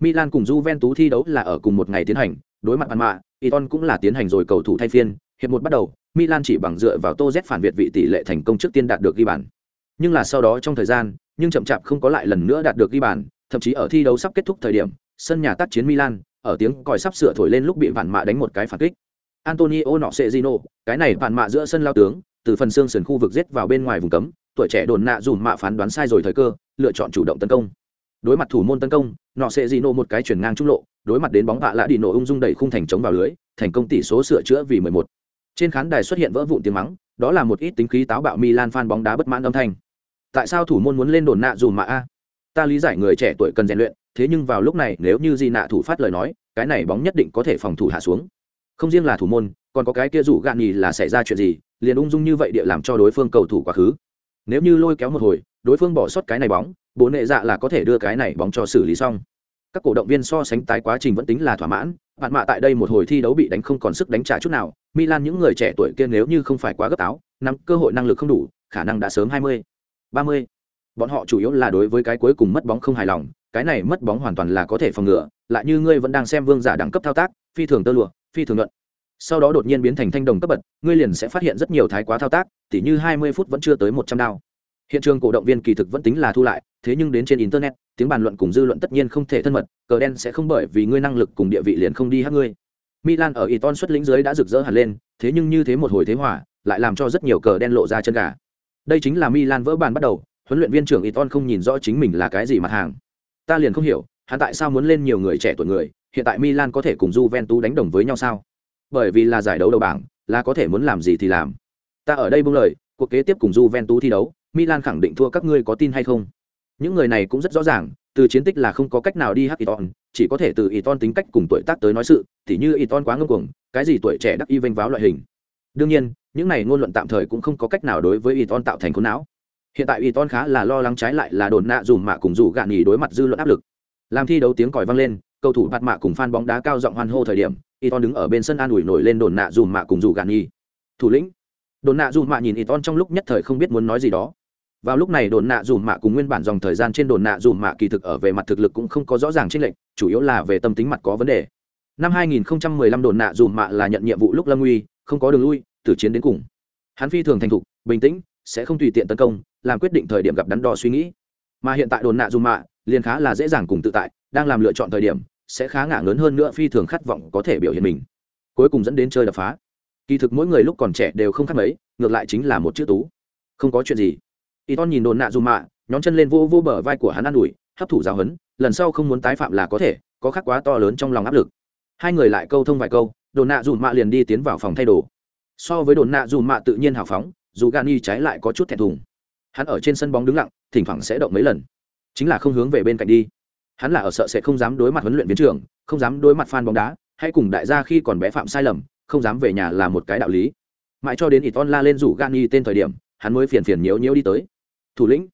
Milan cùng Juventus thi đấu là ở cùng một ngày tiến hành, đối mặt Parma, Iton cũng là tiến hành rồi cầu thủ thay phiên, hiệp một bắt đầu, Milan chỉ bằng dựa vào Tô Z phản việt vị tỷ lệ thành công trước tiên đạt được ghi bàn. Nhưng là sau đó trong thời gian, nhưng chậm chạp không có lại lần nữa đạt được ghi bàn, thậm chí ở thi đấu sắp kết thúc thời điểm, sân nhà tác chiến Milan, ở tiếng còi sắp sửa thổi lên lúc bị vạn mạ đánh một cái phản kích. Antonio nọ Gino, cái này vạn mạ giữa sân lao tướng, từ phần xương sườn khu vực giết vào bên ngoài vùng cấm, tuổi trẻ đồn nạ dùm mạ phán đoán sai rồi thời cơ, lựa chọn chủ động tấn công. Đối mặt thủ môn tấn công, nọ Gino một cái chuyển ngang trung lộ, đối mặt đến bóng vạ lạ đi nổ ung dung đẩy khung thành chống vào lưới, thành công tỷ số sửa chữa vì 11. Trên khán đài xuất hiện vỡ vụn tiếng mắng, đó là một ít tính khí táo bạo Milan fan bóng đá bất mãn âm thanh. Tại sao thủ môn muốn lên đồn nạ dùm mạ a? Ta lý giải người trẻ tuổi cần rèn luyện, thế nhưng vào lúc này nếu như Di nạ thủ phát lời nói, cái này bóng nhất định có thể phòng thủ hạ xuống. Không riêng là thủ môn còn có cái kia rủ gạn nhì là xảy ra chuyện gì liền ung dung như vậy địa làm cho đối phương cầu thủ quá khứ. Nếu như lôi kéo một hồi đối phương bỏ sót cái này bóng bố nệ dạ là có thể đưa cái này bóng cho xử lý xong. Các cổ động viên so sánh tái quá trình vẫn tính là thỏa mãn bạn mạ tại đây một hồi thi đấu bị đánh không còn sức đánh trả chút nào milan những người trẻ tuổi kia nếu như không phải quá gấp táo nắm cơ hội năng lực không đủ khả năng đã sớm 20, 30. bọn họ chủ yếu là đối với cái cuối cùng mất bóng không hài lòng cái này mất bóng hoàn toàn là có thể phòng ngừa, lại như ngươi vẫn đang xem vương giả đẳng cấp thao tác, phi thường tơ lụa, phi thường luận sau đó đột nhiên biến thành thanh đồng cấp bậc, ngươi liền sẽ phát hiện rất nhiều thái quá thao tác, tỉ như hai mươi phút vẫn chưa tới một trăm đao. Hiện trường cổ động viên kỳ thực vẫn tính là thu lại, thế nhưng đến trên internet, tiếng bàn luận cùng dư luận tất nhiên không thể thân mật, cờ đen sẽ không bởi vì ngươi năng lực cùng địa vị liền không đi hát ngươi. Milan ở iton xuất lĩnh dưới đã rực rỡ hẳn lên, thế nhưng như thế một hồi thế hỏa lại làm cho rất nhiều cờ đen lộ ra chân gà. Đây chính là milan vỡ bàn bắt đầu, huấn luyện viên trưởng iton không nhìn rõ chính mình là cái gì mặt hàng ta liền không hiểu hắn tại sao muốn lên nhiều người trẻ tuổi người hiện tại milan có thể cùng juventus đánh đồng với nhau sao bởi vì là giải đấu đầu bảng là có thể muốn làm gì thì làm ta ở đây buông lời cuộc kế tiếp cùng juventus thi đấu milan khẳng định thua các ngươi có tin hay không những người này cũng rất rõ ràng từ chiến tích là không có cách nào đi hắc Iton, chỉ có thể từ Iton tính cách cùng tuổi tác tới nói sự, thì như Iton quá ngông cuồng, cái gì tuổi trẻ đắc y vênh váo loại hình. Đương nhiên, những này ngôn luận tạm thời cũng không có cách nào đối với Iton tạo thành khốn não. Hiện tại Iton khá là lo lắng trái lại là đồn nạ dùm mạ cùng dù gạn nghỉ đối mặt dư luận áp lực. Làm thi đấu tiếng còi vang lên, cầu thủ bạt mạ cùng phan bóng đá cao giọng hoan hô thời điểm, Iton đứng ở bên sân an ủi nổi lên đồn nạ dùm mạ cùng dù gạn nghỉ. Thủ lĩnh. Đồn nạ dùm mạ nhìn Iton trong lúc nhất thời không biết muốn nói gì đó vào lúc này đồn nạ dùm mạ cùng nguyên bản dòng thời gian trên đồn nạ dùm mạ kỳ thực ở về mặt thực lực cũng không có rõ ràng chênh lệch chủ yếu là về tâm tính mặt có vấn đề năm 2015 đồn nạ dùm mạ là nhận nhiệm vụ lúc lâm uy không có đường lui tử chiến đến cùng hắn phi thường thành thục bình tĩnh sẽ không tùy tiện tấn công làm quyết định thời điểm gặp đắn đo suy nghĩ. Mà hiện tại đồn nạ dùm mạ liền khá là dễ dàng cùng tự tại, đang làm lựa chọn thời điểm, sẽ khá ngả lớn hơn nữa phi thường khát vọng có thể biểu hiện mình. Cuối cùng dẫn đến chơi đập phá. Kỳ thực mỗi người lúc còn trẻ đều không khác mấy, ngược lại chính là một chữ tú. Không có chuyện gì. Y ton nhìn đồn nạ dùm mạ, nhón chân lên vô vô bờ vai của hắn an ủi, hấp thụ giáo hấn lần sau không muốn tái phạm là có thể, có khắc quá to lớn trong lòng áp lực. Hai người lại câu thông vài câu, đồn nạ dùm mạ liền đi tiến vào phòng thay đồ. So với đồn nạ dùm mạ tự nhiên hào phóng, dù gani trái lại có chút thẹn thùng hắn ở trên sân bóng đứng lặng, thỉnh thoảng sẽ động mấy lần. Chính là không hướng về bên cạnh đi. Hắn là ở sợ sẽ không dám đối mặt huấn luyện viên trưởng, không dám đối mặt fan bóng đá, hay cùng đại gia khi còn bé phạm sai lầm, không dám về nhà là một cái đạo lý. Mãi cho đến ít on la lên rủ gani tên thời điểm, hắn mới phiền phiền nhiễu nhiễu đi tới. Thủ lĩnh.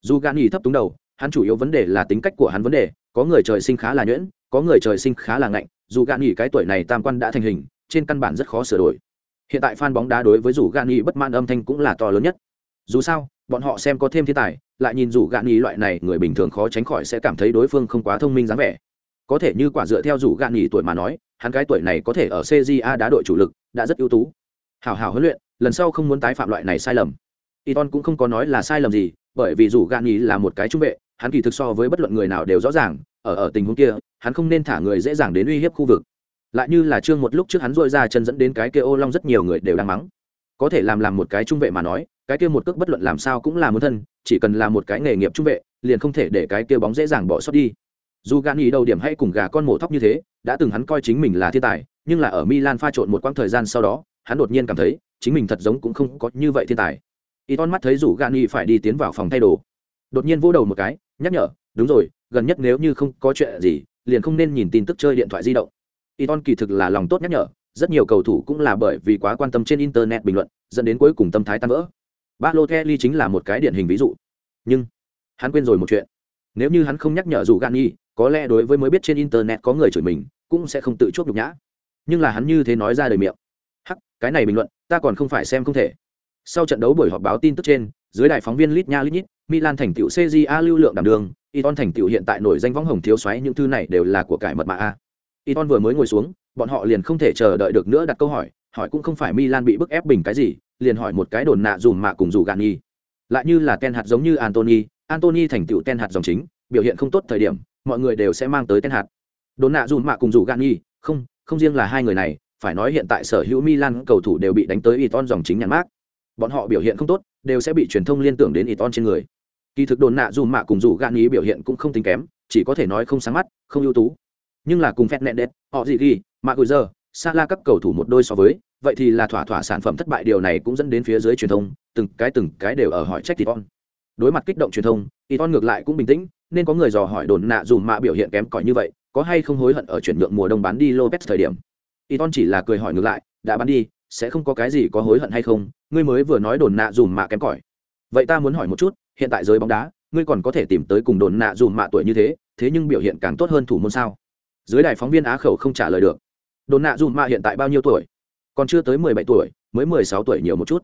Dù gan nghỉ thấp túng đầu, hắn chủ yếu vấn đề là tính cách của hắn vấn đề, có người trời sinh khá là nhuyễn, có người trời sinh khá là ngạnh, dù gan nghỉ cái tuổi này tam quan đã thành hình, trên căn bản rất khó sửa đổi. Hiện tại fan bóng đá đối với dù gan nghỉ bất mãn âm thanh cũng là to lớn nhất. Dù sao bọn họ xem có thêm thiên tài lại nhìn rủ gạn nghỉ loại này người bình thường khó tránh khỏi sẽ cảm thấy đối phương không quá thông minh dáng vẻ có thể như quả dựa theo rủ gạn nghỉ tuổi mà nói hắn cái tuổi này có thể ở cja đá đội chủ lực đã rất ưu tú hào hào huấn luyện lần sau không muốn tái phạm loại này sai lầm Iton cũng không có nói là sai lầm gì, bởi vì rủ gạn nghỉ là một cái trung vệ, hắn kỳ thực so với bất luận người nào đều rõ ràng, ở ở tình huống kia, hắn không nên thả người dễ dàng đến uy hiếp khu vực. Lại như là trương một lúc trước hắn dội ra chân dẫn đến cái kia ô long rất nhiều người đều đang mắng. Có thể làm làm một cái trung vệ mà nói, cái kia một cước bất luận làm sao cũng là muốn thân, chỉ cần là một cái nghề nghiệp trung vệ, liền không thể để cái kia bóng dễ dàng bỏ sót đi. Dù Gani đầu điểm hay cùng gà con mổ thóc như thế, đã từng hắn coi chính mình là thiên tài, nhưng là ở Milan pha trộn một quãng thời gian sau đó, hắn đột nhiên cảm thấy, chính mình thật giống cũng không có như vậy thiên tài. Y ton mắt thấy rủ gani phải đi tiến vào phòng thay đồ. Đột nhiên vỗ đầu một cái nhắc nhở đúng rồi gần nhất nếu như không có chuyện gì liền không nên nhìn tin tức chơi điện thoại di động. Y ton kỳ thực là lòng tốt nhắc nhở rất nhiều cầu thủ cũng là bởi vì quá quan tâm trên internet bình luận dẫn đến cuối cùng tâm thái tan vỡ. Balotelli chính là một cái điển hình ví dụ. Nhưng hắn quên rồi một chuyện. Nếu như hắn không nhắc nhở dù gani có lẽ đối với mới biết trên internet có người chửi mình cũng sẽ không tự chuốc nhục nhã. Nhưng là hắn như thế nói ra đời miệng. Hắc cái này bình luận ta còn không phải xem không thể. Sau trận đấu buổi họp báo tin tức trên, dưới đại phóng viên Lít Nha Lít Nhít, Milan thành tựu CJA lưu lượng đảm đường, Iton thành tựu hiện tại nổi danh võng hồng thiếu xoáy những thứ này đều là của cải mật mã a. Iton vừa mới ngồi xuống, bọn họ liền không thể chờ đợi được nữa đặt câu hỏi, hỏi cũng không phải Milan bị bức ép bình cái gì, liền hỏi một cái đồn nạ dùm mạ cùng dù gạn nghi. Lại như là Ten hạt giống như Anthony, Anthony thành tựu Ten hạt dòng chính, biểu hiện không tốt thời điểm, mọi người đều sẽ mang tới Ten hạt. Đồn nạ dùm mạ cùng dù gạn nghi, không, không riêng là hai người này, phải nói hiện tại sở hữu Milan cầu thủ đều bị đánh tới Iton dòng chính nhãn mát bọn họ biểu hiện không tốt đều sẽ bị truyền thông liên tưởng đến Iton trên người kỳ thực đồn nạ dù mạ cùng dù gan ý biểu hiện cũng không tính kém chỉ có thể nói không sáng mắt không ưu tú nhưng là cùng phép nẹn đẹp họ gì ghi mà gửi giờ xa la các cầu thủ một đôi so với, vậy thì là thỏa thỏa sản phẩm thất bại điều này cũng dẫn đến phía dưới truyền thông, từng cái từng cái đều ở hỏi trách Iton đối mặt kích động truyền thông Iton ngược lại cũng bình tĩnh, nên có người dò hỏi đồn nạ dù mạ biểu hiện kém cỏi như vậy, có hay không hối hận ở chuyển nhượng mùa đông bán đi Lopez thời điểm. Iton chỉ là cười hỏi ngược lại, đã bán đi, sẽ không có cái gì có hối hận hay không? Ngươi mới vừa nói đồn nạ dùm mạ kém cỏi. Vậy ta muốn hỏi một chút, hiện tại giới bóng đá, ngươi còn có thể tìm tới cùng đồn nạ dùm mạ tuổi như thế thế nhưng biểu hiện càng tốt hơn thủ môn sao? Dưới đài phóng viên á khẩu không trả lời được đồn nạ dùm mạ hiện tại bao nhiêu tuổi? Còn chưa tới mười bảy tuổi, mới mười sáu tuổi nhiều một chút.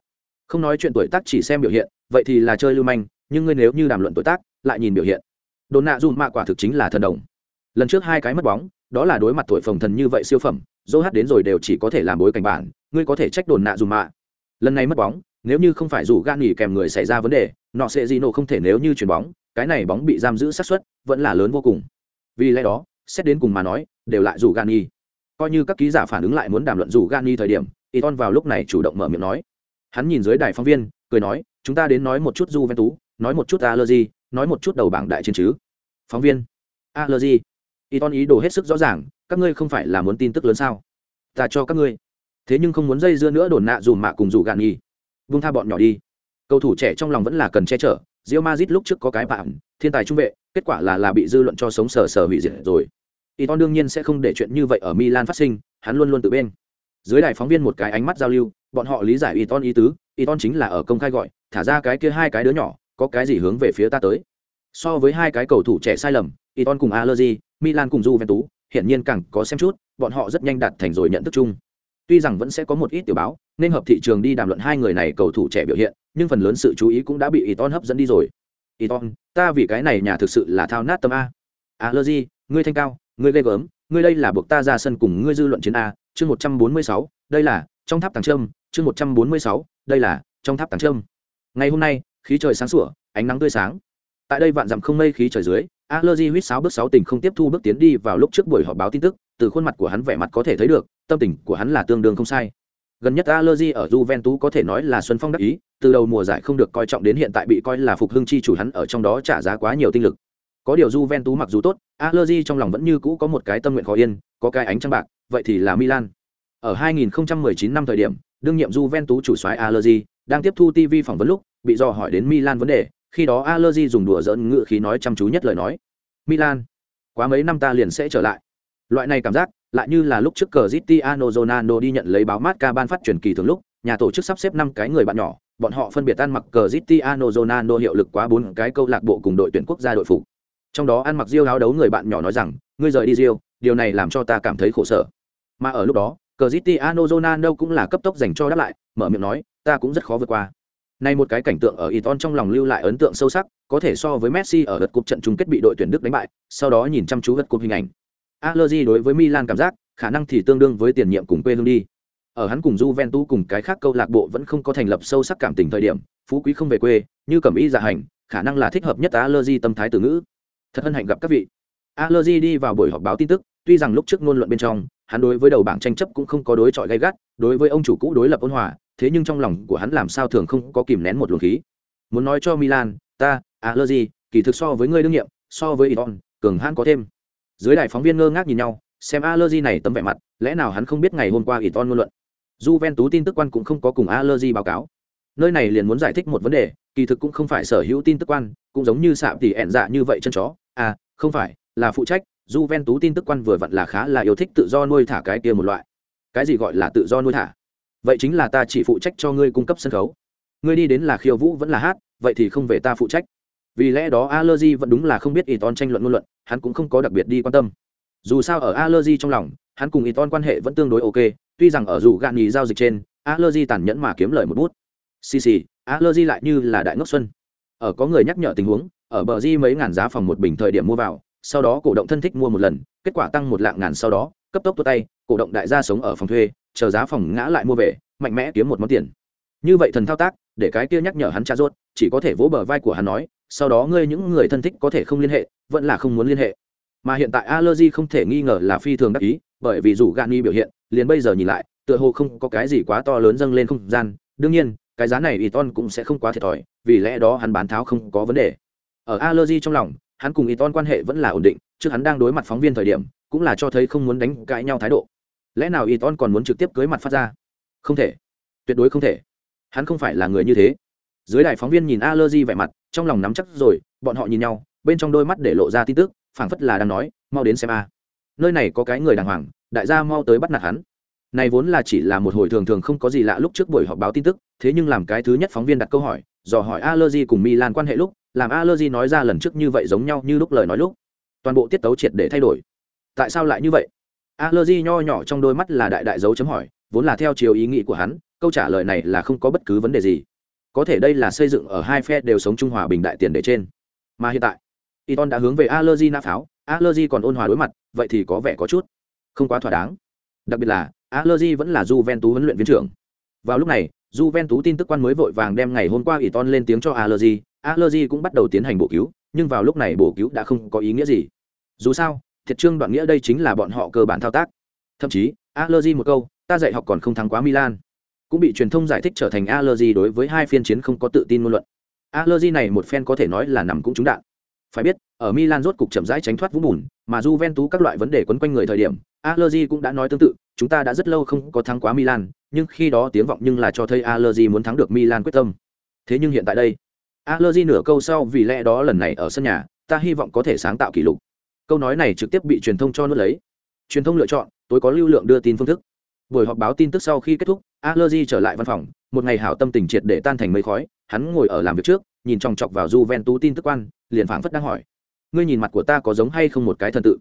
Không nói chuyện tuổi tác chỉ xem biểu hiện, vậy thì là chơi lưu manh, nhưng ngươi nếu như đàm luận tuổi tác, lại nhìn biểu hiện. Đồn nạ dùm mạ quả thực chính là thần đồng. Lần trước hai cái mất bóng, đó là đối mặt tuổi phồng thần như vậy siêu phẩm, dô hát đến rồi đều chỉ có thể làm bối cảnh bản, ngươi có thể trách đồn nạ dùm mạ lần này mất bóng, nếu như không phải dù gan nghỉ kèm người xảy ra vấn đề, nọ sẽ gì nổ không thể nếu như chuyền bóng, cái này bóng bị giam giữ sát xuất vẫn là lớn vô cùng. Vì lẽ đó, xét đến cùng mà nói, đều lại dù gan nghỉ coi như các ký giả phản ứng lại muốn đàm luận dù gan thời điểm Iton vào lúc này chủ động mở miệng nói. Hắn nhìn dưới đài phóng viên, cười nói, chúng ta đến nói một chút du ven tú nói một chút allergy nói một chút đầu bảng đại chiến chứ. Phóng viên allergy Iton ý đồ hết sức rõ ràng, các ngươi không phải là muốn tin tức lớn sao? Ta cho các ngươi. Thế nhưng không muốn dây dưa nữa đồn nạ dùm mạ cùng dù gạn nghi vung tha bọn nhỏ đi. Cầu thủ trẻ trong lòng vẫn là cần che chở rio mazit lúc trước có cái bạn, thiên tài trung vệ, kết quả là là bị dư luận cho sống sờ sờ hủy diệt rồi. Iton đương nhiên sẽ không để chuyện như vậy ở Milan phát sinh, hắn luôn luôn tự bên. Dưới đài phóng viên một cái ánh mắt giao lưu, bọn họ lý giải Iton ý tứ, Iton chính là ở công khai gọi, thả ra cái kia hai cái đứa nhỏ, có cái gì hướng về phía ta tới. So với hai cái cầu thủ trẻ sai lầm, Iton cùng Allegri, Milan cùng Juventus, hiện nhiên càng có xem chút, bọn họ rất nhanh đạt thành rồi nhận thức chung. Tuy rằng vẫn sẽ có một ít tiểu báo, nên hợp thị trường đi đàm luận hai người này cầu thủ trẻ biểu hiện, nhưng phần lớn sự chú ý cũng đã bị Iton hấp dẫn đi rồi. Iton, ta vì cái này nhà thực sự là thao nát tâm a. Allegri, ngươi thanh cao, ngươi ghê gớm, ngươi đây là buộc ta ra sân cùng ngươi dư luận chiến a. Chương một trăm bốn mươi sáu, đây là trong tháp tàng trâm, chương một trăm bốn mươi sáu, đây là trong tháp tàng trâm. Ngày hôm nay, khí trời sáng sủa, ánh nắng tươi sáng. Tại đây vạn dặm không mây khí trời dưới, Allergy huýt sáu bước sáu tình không tiếp thu bước tiến đi vào lúc trước buổi họp báo tin tức, từ khuôn mặt của hắn vẻ mặt có thể thấy được, tâm tình của hắn là tương đương không sai. Gần nhất Allergy ở Juventus có thể nói là xuân phong đắc ý, từ đầu mùa giải không được coi trọng đến hiện tại bị coi là phục hưng chi chủ hắn ở trong đó trả giá quá nhiều tinh lực. Có điều Juventus mặc dù tốt, Allegri trong lòng vẫn như cũ có một cái tâm nguyện khó yên, có cái ánh trăng bạc, vậy thì là Milan. Ở 2019 năm thời điểm, đương nhiệm Juventus chủ soái Allegri đang tiếp thu TV phỏng vấn lúc, bị dò hỏi đến Milan vấn đề, khi đó Allegri dùng đùa giỡn ngựa khí nói chăm chú nhất lời nói. Milan, quá mấy năm ta liền sẽ trở lại. Loại này cảm giác, lại như là lúc trước Cristiano Ronaldo đi nhận lấy báo Marca ban phát truyền kỳ thường lúc, nhà tổ chức sắp xếp năm cái người bạn nhỏ, bọn họ phân biệt ăn mặc Cristiano Ronaldo hiệu lực quá bốn cái câu lạc bộ cùng đội tuyển quốc gia đội phục. Trong đó ăn mặc diêu háo đấu người bạn nhỏ nói rằng, ngươi rời đi diêu điều này làm cho ta cảm thấy khổ sở. Mà ở lúc đó, Cristiano Ronaldo cũng là cấp tốc dành cho đáp lại, mở miệng nói, ta cũng rất khó vượt qua. Này một cái cảnh tượng ở Iton trong lòng lưu lại ấn tượng sâu sắc, có thể so với Messi ở lượt cúp trận chung kết bị đội tuyển Đức đánh bại, sau đó nhìn chăm chú lượt cúp hình ảnh. Allegri đối với Milan cảm giác, khả năng thì tương đương với tiền nhiệm cùng quê hương đi. Ở hắn cùng Juventus cùng cái khác câu lạc bộ vẫn không có thành lập sâu sắc cảm tình thời điểm, phú quý không về quê, như cẩm ý dạ hành, khả năng là thích hợp nhất Allegri tâm thái từ ngữ. Thật hân hạnh gặp các vị. Allegri đi vào buổi họp báo tin tức, tuy rằng lúc trước ngôn luận bên trong, hắn đối với đầu bảng tranh chấp cũng không có đối chọi gay gắt, đối với ông chủ cũ đối lập ôn hòa, thế nhưng trong lòng của hắn làm sao thường không có kìm nén một luồng khí. Muốn nói cho Milan, ta, Allegri, kỳ thực so với ngươi đương nhiệm, so với Iton, cường hãn có thêm. Dưới đài phóng viên ngơ ngác nhìn nhau, xem Allegri này tấm vẻ mặt, lẽ nào hắn không biết ngày hôm qua Iton ngôn luận. Juventus tin tức quan cũng không có cùng Allegri báo cáo. Nơi này liền muốn giải thích một vấn đề, kỳ thực cũng không phải sở hữu tin tức quan, cũng giống như sạm tỉ ẹn dạ như vậy chân chó, à, không phải, là phụ trách, Du Ven tú tin tức quan vừa vặn là khá là yêu thích tự do nuôi thả cái kia một loại. Cái gì gọi là tự do nuôi thả? vậy chính là ta chỉ phụ trách cho ngươi cung cấp sân khấu. Ngươi đi đến là khiêu vũ vẫn là hát vậy thì không về ta phụ trách. Vì lẽ đó allergy vẫn đúng là không biết Iton tranh luận ngôn luận hắn cũng không có đặc biệt đi quan tâm. Dù sao ở allergy trong lòng hắn cùng Iton quan hệ vẫn tương đối ok tuy rằng ở dù gạn nhì giao dịch trên allergy tàn nhẫn mà kiếm lời một bút xì xì, allergy lại như là đại ngốc xuân. Ở có người nhắc nhở tình huống, ở bờ di mấy ngàn giá phòng một bình thời điểm mua vào, sau đó cổ động thân thích mua một lần, kết quả tăng một lạng ngàn sau đó, cấp tốc tua tay, cổ động đại gia sống ở phòng thuê, chờ giá phòng ngã lại mua về, mạnh mẽ kiếm một món tiền. Như vậy thần thao tác, để cái kia nhắc nhở hắn cha rốt, chỉ có thể vỗ bờ vai của hắn nói, sau đó ngươi những người thân thích có thể không liên hệ, vẫn là không muốn liên hệ. Mà hiện tại allergy không thể nghi ngờ là phi thường đắc ý, bởi vì dù gani biểu hiện, liền bây giờ nhìn lại, tựa hồ không có cái gì quá to lớn dâng lên không gian. Đương nhiên cái giá này Iton cũng sẽ không quá thiệt thòi, vì lẽ đó hắn bán tháo không có vấn đề. Ở allergy trong lòng, hắn cùng Iton quan hệ vẫn là ổn định, trước hắn đang đối mặt phóng viên thời điểm, cũng là cho thấy không muốn đánh cãi nhau thái độ. Lẽ nào y còn muốn trực tiếp cưới mặt phát ra? Không thể. Tuyệt đối không thể. Hắn không phải là người như thế. Dưới đài phóng viên nhìn Allergy vẻ mặt, trong lòng nắm chắc rồi, bọn họ nhìn nhau, bên trong đôi mắt để lộ ra tin tức, phảng phất là đang nói, mau đến xem a. Nơi này có cái người đàng hoàng, đại gia mau tới bắt nạt hắn này vốn là chỉ là một hồi thường thường không có gì lạ lúc trước buổi họp báo tin tức thế nhưng làm cái thứ nhất phóng viên đặt câu hỏi dò hỏi allergy cùng milan quan hệ lúc làm allergy nói ra lần trước như vậy giống nhau như lúc lời nói lúc toàn bộ tiết tấu triệt để thay đổi tại sao lại như vậy Allergy nho nhỏ trong đôi mắt là đại đại dấu chấm hỏi, vốn là theo chiều ý nghĩ của hắn, câu trả lời này là không có bất cứ vấn đề gì. Có thể đây là xây dựng ở hai phe đều sống trung hòa bình đại tiền đề trên. Mà hiện tại, Iton đã hướng về Allergy nã pháo, Allergy còn ôn hòa đối mặt, vậy thì có vẻ có chút không quá thỏa đáng. Đặc biệt là, Allegri vẫn là Juventus huấn luyện viên trưởng. Vào lúc này, Juventus tin tức quan mới vội vàng đem ngày hôm qua Iton lên tiếng cho Allegri, Allegri cũng bắt đầu tiến hành bổ cứu, nhưng vào lúc này bổ cứu đã không có ý nghĩa gì. Dù sao, thiệt trương đoạn nghĩa đây chính là bọn họ cơ bản thao tác. Thậm chí Allegri một câu ta dạy học còn không thắng quá milan. Cũng bị truyền thông giải thích trở thành Allegri đối với hai phiên chiến không có tự tin ngôn luận. Allegri này một phen có thể nói là nằm cũng trúng đạn phải biết ở milan rốt cục chậm rãi tránh thoát vũng bùn mà juventus các loại vấn đề quấn quanh người thời điểm Allegri cũng đã nói tương tự chúng ta đã rất lâu không có thắng quá milan nhưng khi đó tiếng vọng nhưng là cho thấy Allegri muốn thắng được milan quyết tâm thế nhưng hiện tại đây Allegri nửa câu sau vì lẽ đó lần này ở sân nhà, ta hy vọng có thể sáng tạo kỷ lục. Câu nói này trực tiếp bị truyền thông cho nuốt lấy. Truyền thông lựa chọn, tôi có lưu lượng đưa tin phương thức. Buổi họp báo tin tức sau khi kết thúc, Allegri trở lại văn phòng, một ngày hảo tâm tình triệt để tan thành mây khói, hắn ngồi ở làm việc trước, nhìn chòng chọc vào Juventus tin tức quan, liền phảng phất đang hỏi: "Ngươi nhìn mặt của ta có giống hay không một cái thần tự?"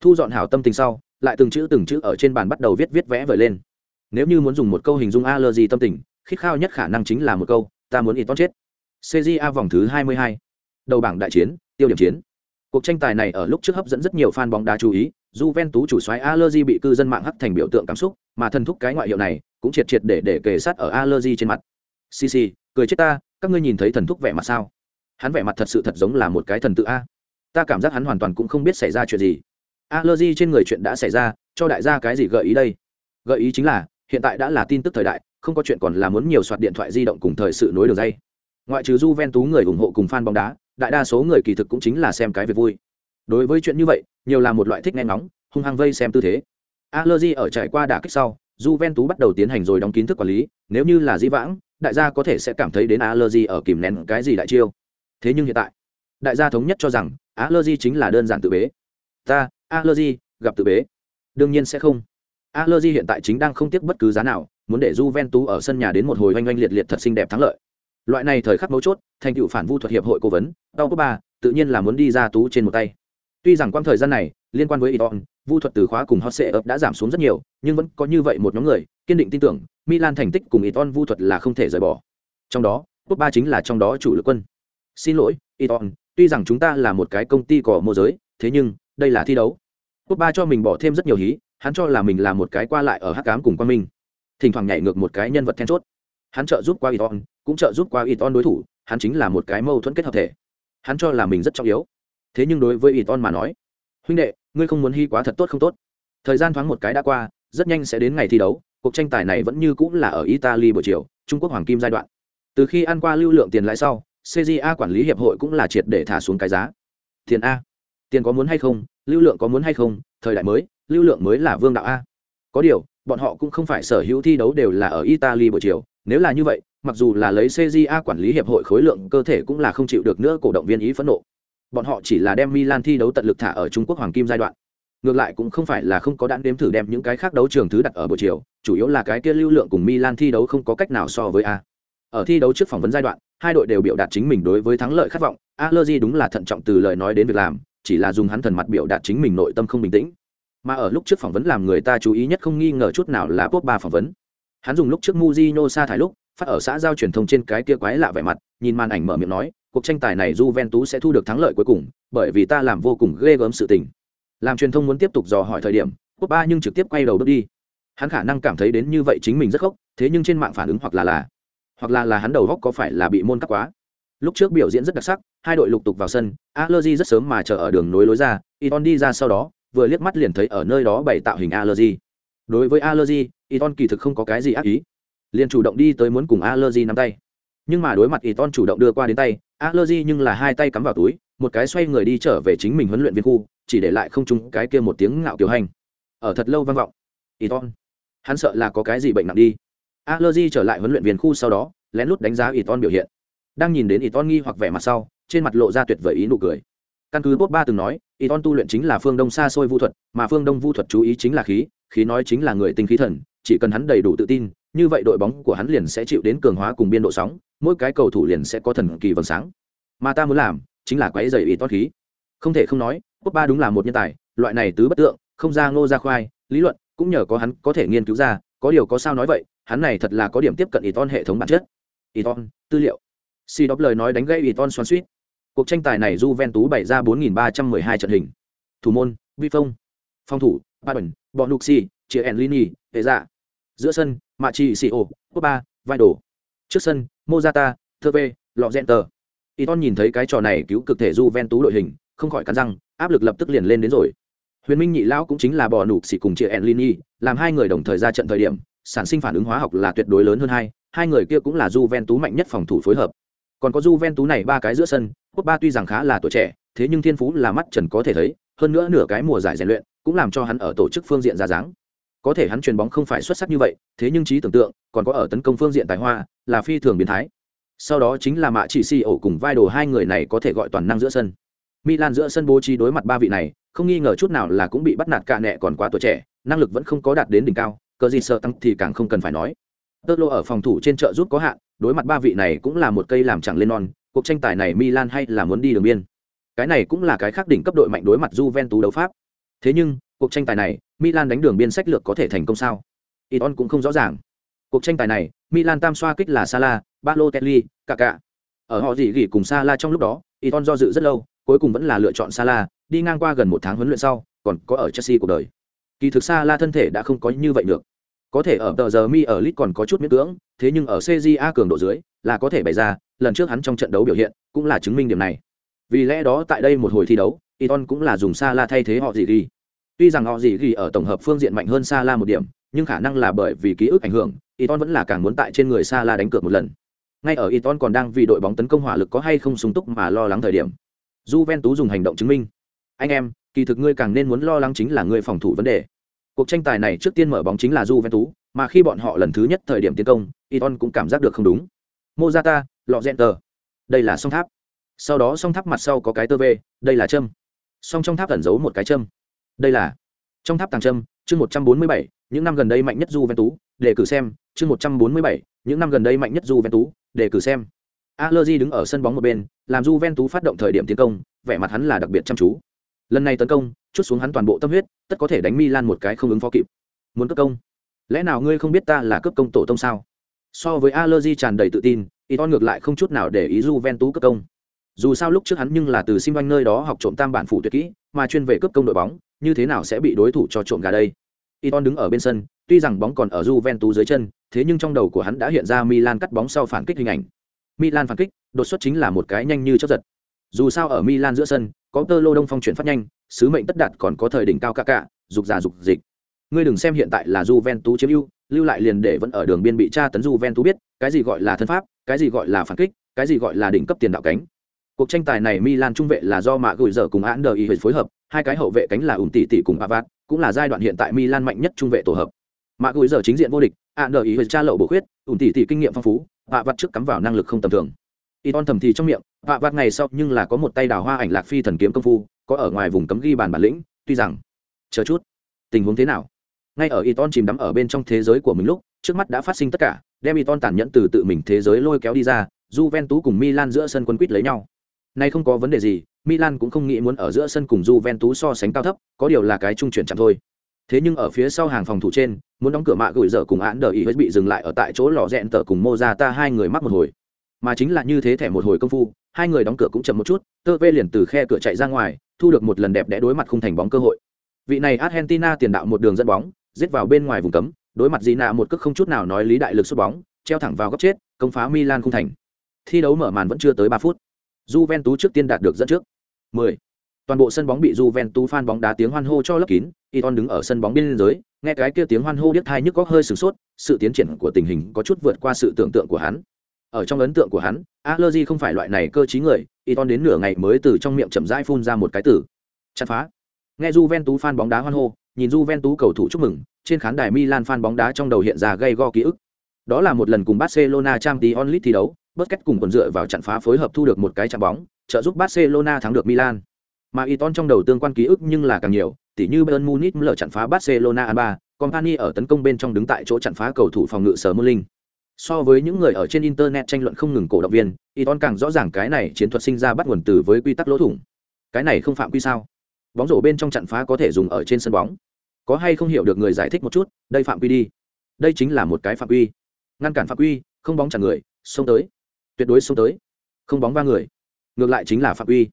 Thu dọn hảo tâm tình sau, lại từng chữ từng chữ ở trên bàn bắt đầu viết viết vẽ vời lên. Nếu như muốn dùng một câu hình dung Allergy tâm tình, khít khao nhất khả năng chính là một câu: "Ta muốn Iton chết." CJA vòng thứ 22. Đầu bảng đại chiến, tiêu điểm chiến. Cuộc tranh tài này ở lúc trước hấp dẫn rất nhiều fan bóng đá chú ý, Juventus chủ soái Allegri bị cư dân mạng hắc thành biểu tượng cảm xúc, mà thần thúc cái ngoại hiệu này cũng triệt triệt để để kề sát ở Allegri trên mặt. Xì xì, cười chết ta, các ngươi nhìn thấy thần thúc vẻ mặt sao? Hắn vẻ mặt thật sự thật giống là một cái thần tự a. Ta cảm giác hắn hoàn toàn cũng không biết xảy ra chuyện gì. Allegri trên người chuyện đã xảy ra, cho đại gia cái gì gợi ý đây? Gợi ý chính là, hiện tại đã là tin tức thời đại, không có chuyện còn là muốn nhiều soạt điện thoại di động cùng thời sự nối đường dây. Ngoại trừ Juventus người ủng hộ cùng fan bóng đá, đại đa số người kỳ thực cũng chính là xem cái việc vui đối với chuyện như vậy nhiều là một loại thích nghe ngóng hung hăng vây xem tư thế allergy ở trải qua đả kích sau Juventus bắt đầu tiến hành rồi đóng kín thức quản lý nếu như là di vãng đại gia có thể sẽ cảm thấy đến allergy ở kìm nén cái gì đại chiêu thế nhưng hiện tại, đại gia thống nhất cho rằng allergy chính là đơn giản tự bế. Ta allergy gặp tự bế. Đương nhiên sẽ không. Allergy hiện tại chính đang không tiếc bất cứ giá nào, muốn để Juventus ở sân nhà đến một hồi oanh oanh liệt liệt thật xinh đẹp thắng lợi. Loại này thời khắc mấu chốt, thành tựu phản vu thuật hiệp hội cố vấn đau cấp ba tự nhiên là muốn đi ra tú trên một tay. Tuy rằng quang thời gian này, liên quan với iton, vu thuật từ khóa cùng hot sệ ấp đã giảm xuống rất nhiều, nhưng vẫn có như vậy một nhóm người, kiên định tin tưởng, milan thành tích cùng iton vu thuật là không thể rời bỏ. Trong đó top ba chính là trong đó chủ lực quân xin lỗi iton tuy rằng chúng ta là một cái công ty cỏ môi giới, thế nhưng, đây là thi đấu. Quốc ba cho mình bỏ thêm rất nhiều hí, hắn cho là mình là một cái qua lại ở hắc cám cùng quan minh. Thỉnh thoảng nhảy ngược một cái nhân vật then chốt. Hắn trợ giúp qua iton cũng trợ giúp qua iton đối thủ, hắn chính là một cái mâu thuẫn kết hợp thể. Hắn cho là mình rất trọng yếu. Thế nhưng đối với iton mà nói, huynh đệ, ngươi không muốn hy quá thật tốt không tốt? Thời gian thoáng một cái đã qua, rất nhanh sẽ đến ngày thi đấu, cuộc tranh tài này vẫn như cũng là ở italy buổi chiều, trung quốc hoàng kim giai đoạn. Từ khi ăn qua lưu lượng tiền lãi sau cja quản lý hiệp hội cũng là triệt để thả xuống cái giá. Tiền a. Tiền có muốn hay không, lưu lượng có muốn hay không, thời đại mới, lưu lượng mới là vương đạo a. Có điều, bọn họ cũng không phải sở hữu thi đấu đều là ở italy buổi chiều. Nếu là như vậy, mặc dù là lấy cja quản lý hiệp hội khối lượng, cơ thể cũng là không chịu được nữa, cổ động viên ý phẫn nộ. Bọn họ chỉ là đem milan thi đấu tận lực thả ở trung quốc hoàng kim giai đoạn. Ngược lại cũng không phải là không có đạn đếm thử đem những cái khác đấu trường thứ đặt ở buổi chiều, chủ yếu là cái kia lưu lượng cùng milan thi đấu không có cách nào so với a. Ở thi đấu trước phỏng vấn giai đoạn hai đội đều biểu đạt chính mình đối với thắng lợi khát vọng. Allergy đúng là thận trọng từ lời nói đến việc làm, chỉ là dùng hắn thần mặt biểu đạt chính mình nội tâm không bình tĩnh. Mà ở lúc trước phỏng vấn làm người ta chú ý nhất không nghi ngờ chút nào là pop ba phỏng vấn. Hắn dùng lúc trước Mujino sa thải lúc, phát ở xã giao truyền thông trên cái kia quái lạ vẻ mặt, nhìn màn ảnh mở miệng nói, cuộc tranh tài này Juventus sẽ thu được thắng lợi cuối cùng, bởi vì ta làm vô cùng ghê gớm sự tình. Làm truyền thông muốn tiếp tục dò hỏi thời điểm quốc ba nhưng trực tiếp quay đầu bước đi. Hắn khả năng cảm thấy đến như vậy chính mình rất khóc thế nhưng trên mạng phản ứng hoặc là là hoặc là là hắn đầu góc có phải là bị môn cắt quá. Lúc trước biểu diễn rất đặc sắc, hai đội lục tục vào sân, allergy rất sớm mà chờ ở đường nối lối ra iton đi ra sau đó, vừa liếc mắt liền thấy ở nơi đó bày tạo hình allergy. Đối với allergy iton kỳ thực không có cái gì ác ý. Liền chủ động đi tới muốn cùng allergy nắm tay. Nhưng mà đối mặt iton chủ động đưa qua đến tay, allergy nhưng là hai tay cắm vào túi, một cái xoay người đi trở về chính mình huấn luyện viên khu, chỉ để lại không chung cái kia một tiếng ngạo kiểu hành. Ở thật lâu vang vọng. Iton hắn sợ là có cái gì bệnh nặng đi allergy trở lại huấn luyện viên khu sau đó, lén lút đánh giá iton biểu hiện. Đang nhìn đến iton nghi hoặc vẻ mặt sau, trên mặt lộ ra tuyệt vời ý nụ cười. Căn cứ bốt ba từng nói iton tu luyện chính là phương đông xa xôi vu thuật, mà phương đông vu thuật chú ý chính là khí khí nói chính là người tinh khí thần, chỉ cần hắn đầy đủ tự tin, như vậy đội bóng của hắn liền sẽ chịu đến cường hóa cùng biên độ sóng, mỗi cái cầu thủ liền sẽ có thần kỳ vầng sáng. Mà ta muốn làm, chính là quấy rầy Iton khí. Không thể không nói quốc ba đúng là một nhân tài, loại này tứ bất tượng, không ra ngô ra khoai, lý luận, cũng nhờ có hắn có thể nghiên cứu ra, có điều có sao nói vậy hắn này thật là có điểm tiếp cận Iton hệ thống bản chất. Iton, tư liệu. Si đọc lời nói đánh gây Iton xoắn suýt. Cuộc tranh tài này Juventus bày ra 4312 trận hình. Thủ môn, Vi Phong. Phòng thủ, Barton, Bonucci, Chia Enlini, Hệ dạ. Giữa sân, Machi Sio, Copa, Vai Đồ. Trước sân, Mozata, Theve, Lọ ý Iton nhìn thấy cái trò này cứu cực thể Juventus đội hình, không khỏi cắn răng, áp lực lập tức liền lên đến rồi. Huyền Minh nhị lão cũng chính là bò nụp xỉ cùng chị Enlini, làm hai người đồng thời ra trận thời điểm, sản sinh phản ứng hóa học là tuyệt đối lớn hơn hai, hai người kia cũng là Juventus mạnh nhất phòng thủ phối hợp. Còn có Juventus này ba cái giữa sân, Quốc ba tuy rằng khá là tuổi trẻ, thế nhưng thiên phú là mắt trần có thể thấy, hơn nữa nửa cái mùa giải rèn luyện, cũng làm cho hắn ở tổ chức phương diện ra dáng. Có thể hắn chuyền bóng không phải xuất sắc như vậy, thế nhưng trí tưởng tượng, còn có ở tấn công phương diện tài hoa, là phi thường biến thái sau đó chính là mạ chỉ si ổ cùng vai đồ hai người này có thể gọi toàn năng giữa sân milan giữa sân bố trí đối mặt ba vị này không nghi ngờ chút nào là cũng bị bắt nạt cả nẹ còn quá tuổi trẻ năng lực vẫn không có đạt đến đỉnh cao cờ gì sợ tăng thì càng không cần phải nói. Tơ lô ở phòng thủ trên chợ rút có hạn đối mặt ba vị này cũng là một cây làm chẳng lên non cuộc tranh tài này milan hay là muốn đi đường biên? Cái này cũng là cái khác đỉnh cấp đội mạnh đối mặt Juventus đấu pháp. Thế nhưng cuộc tranh tài này milan đánh đường biên sách lược có thể thành công sao? Iton cũng không rõ ràng. Cuộc tranh tài này milan tam xoa kích là Salah, balotelli kaká. Ở họ gì gỉ cùng Salah trong lúc đó iton do dự rất lâu cuối cùng vẫn là lựa chọn Salah đi ngang qua gần một tháng huấn luyện sau còn có ở chelsea cuộc đời. Kỳ thực Salah thân thể đã không có như vậy được có thể ở tờ giờ mi ở lit còn có chút miễn cưỡng, thế nhưng ở cja cường độ dưới, là có thể bày ra, lần trước hắn trong trận đấu biểu hiện, cũng là chứng minh điểm này. Vì lẽ đó tại đây một hồi thi đấu iton cũng là dùng sala thay thế họ gì ghi. Tuy rằng họ gì ghi ở tổng hợp phương diện mạnh hơn sala một điểm, nhưng khả năng là bởi vì ký ức ảnh hưởng iton vẫn là càng muốn tại trên người sala đánh cược một lần. Ngay ở iton còn đang vì đội bóng tấn công hỏa lực có hay không sung túc mà lo lắng thời điểm, Juventus dùng hành động chứng minh. Anh em, kỳ thực ngươi càng nên muốn lo lắng chính là ngươi phòng thủ vấn đề cuộc tranh tài này trước tiên mở bóng chính là Juventus mà khi bọn họ lần thứ nhất thời điểm tiến công iton cũng cảm giác được không đúng. Mozata lọ rèn tờ. Đây là song tháp. Sau đó song tháp mặt sau có cái tơ về, đây là châm. Song trong tháp ẩn giấu một cái châm. Đây là trong tháp tàng châm chương một trăm bốn mươi bảy những năm gần đây mạnh nhất Juventus để cử xem chương một trăm bốn mươi bảy những năm gần đây mạnh nhất Juventus để cử xem. Allegri đứng ở sân bóng một bên, làm Juventus phát động thời điểm tiến công, vẻ mặt hắn là đặc biệt chăm chú. Lần này tấn công, chút xuống hắn toàn bộ tâm huyết, tất có thể đánh Milan một cái không ứng phó kịp. Muốn cấp công? Lẽ nào ngươi không biết ta là cấp công tổ tông sao? So với Allergy tràn đầy tự tin, Iton ngược lại không chút nào để ý Juventus cấp công. Dù sao lúc trước hắn nhưng là từ Sim nơi đó học trộm tam bản phụ tuyệt kỹ, mà chuyên về cấp công đội bóng, như thế nào sẽ bị đối thủ cho trộm gà đây? Iton đứng ở bên sân, tuy rằng bóng còn ở Juventus dưới chân, thế nhưng trong đầu của hắn đã hiện ra Milan cắt bóng sau phản kích hình ảnh. Milan phản kích, đột xuất chính là một cái nhanh như chớp giật. Dù sao ở Milan giữa sân, có tơ lô đông phong chuyển phát nhanh, sứ mệnh tất đạt còn có thời đỉnh cao cả cả, dục giả dục dịch. Ngươi đừng xem hiện tại là Juventus chiếm ưu, lưu lại liền để vẫn ở đường biên bị tra tấn Juventus biết, cái gì gọi là thân pháp, cái gì gọi là phản kích, cái gì gọi là đỉnh cấp tiền đạo cánh. Cuộc tranh tài này Milan trung vệ là do mạ gửi giờ cùng Ander y phối hợp, hai cái hậu vệ cánh là ủn tỷ tỷ cùng Pavard, cũng là giai đoạn hiện tại Milan mạnh nhất trung vệ tổ hợp. Mạ gửi giờ chính diện vô địch, Ander y tra lậu bổ khuyết, ủn tỷ tỷ kinh nghiệm phong phú, Pavard trước cắm vào năng lực không tầm thường. Iton thầm thì trong miệng, Pavard ngày sau nhưng là có một tay đào hoa ảnh lạc phi thần kiếm công phu, có ở ngoài vùng cấm ghi bàn bản lĩnh, tuy rằng chờ chút, tình huống thế nào? Ngay ở Iton chìm đắm ở bên trong thế giới của mình lúc, trước mắt đã phát sinh tất cả, đem Iton tàn nhẫn từ tự mình thế giới lôi kéo đi ra, Juventus cùng Milan giữa sân quân quýt lấy nhau. Nay không có vấn đề gì, Milan cũng không nghĩ muốn ở giữa sân cùng Juventus so sánh cao thấp, có điều là cái trung chuyển chậm thôi. Thế nhưng ở phía sau hàng phòng thủ trên, muốn đóng cửa mạ gửi dở cùng án đờ ý bị dừng lại ở tại chỗ lò rẹn tờ cùng Mozata hai người mắc một hồi. Mà chính là như thế thẻ một hồi công phu, hai người đóng cửa cũng chậm một chút, Tơ Vê liền từ khe cửa chạy ra ngoài, thu được một lần đẹp đẽ đối mặt không thành bóng cơ hội. Vị này Argentina tiền đạo một đường dẫn bóng, giết vào bên ngoài vùng cấm, đối mặt Gina một cước không chút nào nói lý đại lực sút bóng, treo thẳng vào góc chết, công phá Milan không thành. Thi đấu mở màn vẫn chưa tới ba phút. Juventus trước tiên đạt được dẫn trước. 10. Toàn bộ sân bóng bị Juventus fan bóng đá tiếng hoan hô cho lấp kín, Iton đứng ở sân bóng bên dưới, nghe cái kia tiếng hoan hô điếc tai nhức có hơi sửng sốt, sự tiến triển của tình hình có chút vượt qua sự tưởng tượng của hắn. Ở trong ấn tượng của hắn, Allergy không phải loại này cơ trí người, Iton đến nửa ngày mới từ trong miệng chậm rãi phun ra một cái từ. Chặt phá. Nghe Juventus fan bóng đá hoan hô, nhìn Juventus cầu thủ chúc mừng, trên khán đài Milan fan bóng đá trong đầu hiện ra gây go ký ức. Đó là một lần cùng Barcelona trang Champions onlit thi đấu, Busquets cùng còn dựa vào chặn phá phối hợp thu được một cái chạm bóng, trợ giúp Barcelona thắng được Milan. Mà Iton trong đầu tương quan ký ức nhưng là càng nhiều, tỉ như Bayern Munich lỡ chặn phá Barcelona A3, Company ở tấn công bên trong đứng tại chỗ chặn phá cầu thủ phòng ngự sở mơ linh. So với những người ở trên internet tranh luận không ngừng cổ động viên, Iton càng rõ ràng cái này chiến thuật sinh ra bắt nguồn từ với quy tắc lỗ thủng. Cái này không phạm quy sao? Bóng rổ bên trong chặn phá có thể dùng ở trên sân bóng. Có hay không hiểu được người giải thích một chút, đây phạm quy đi. Đây chính là một cái phạm quy. Ngăn cản phạm quy, không bóng chặn người, xông tới. Tuyệt đối xông tới. Không bóng va người. Ngược lại chính là phạm quy.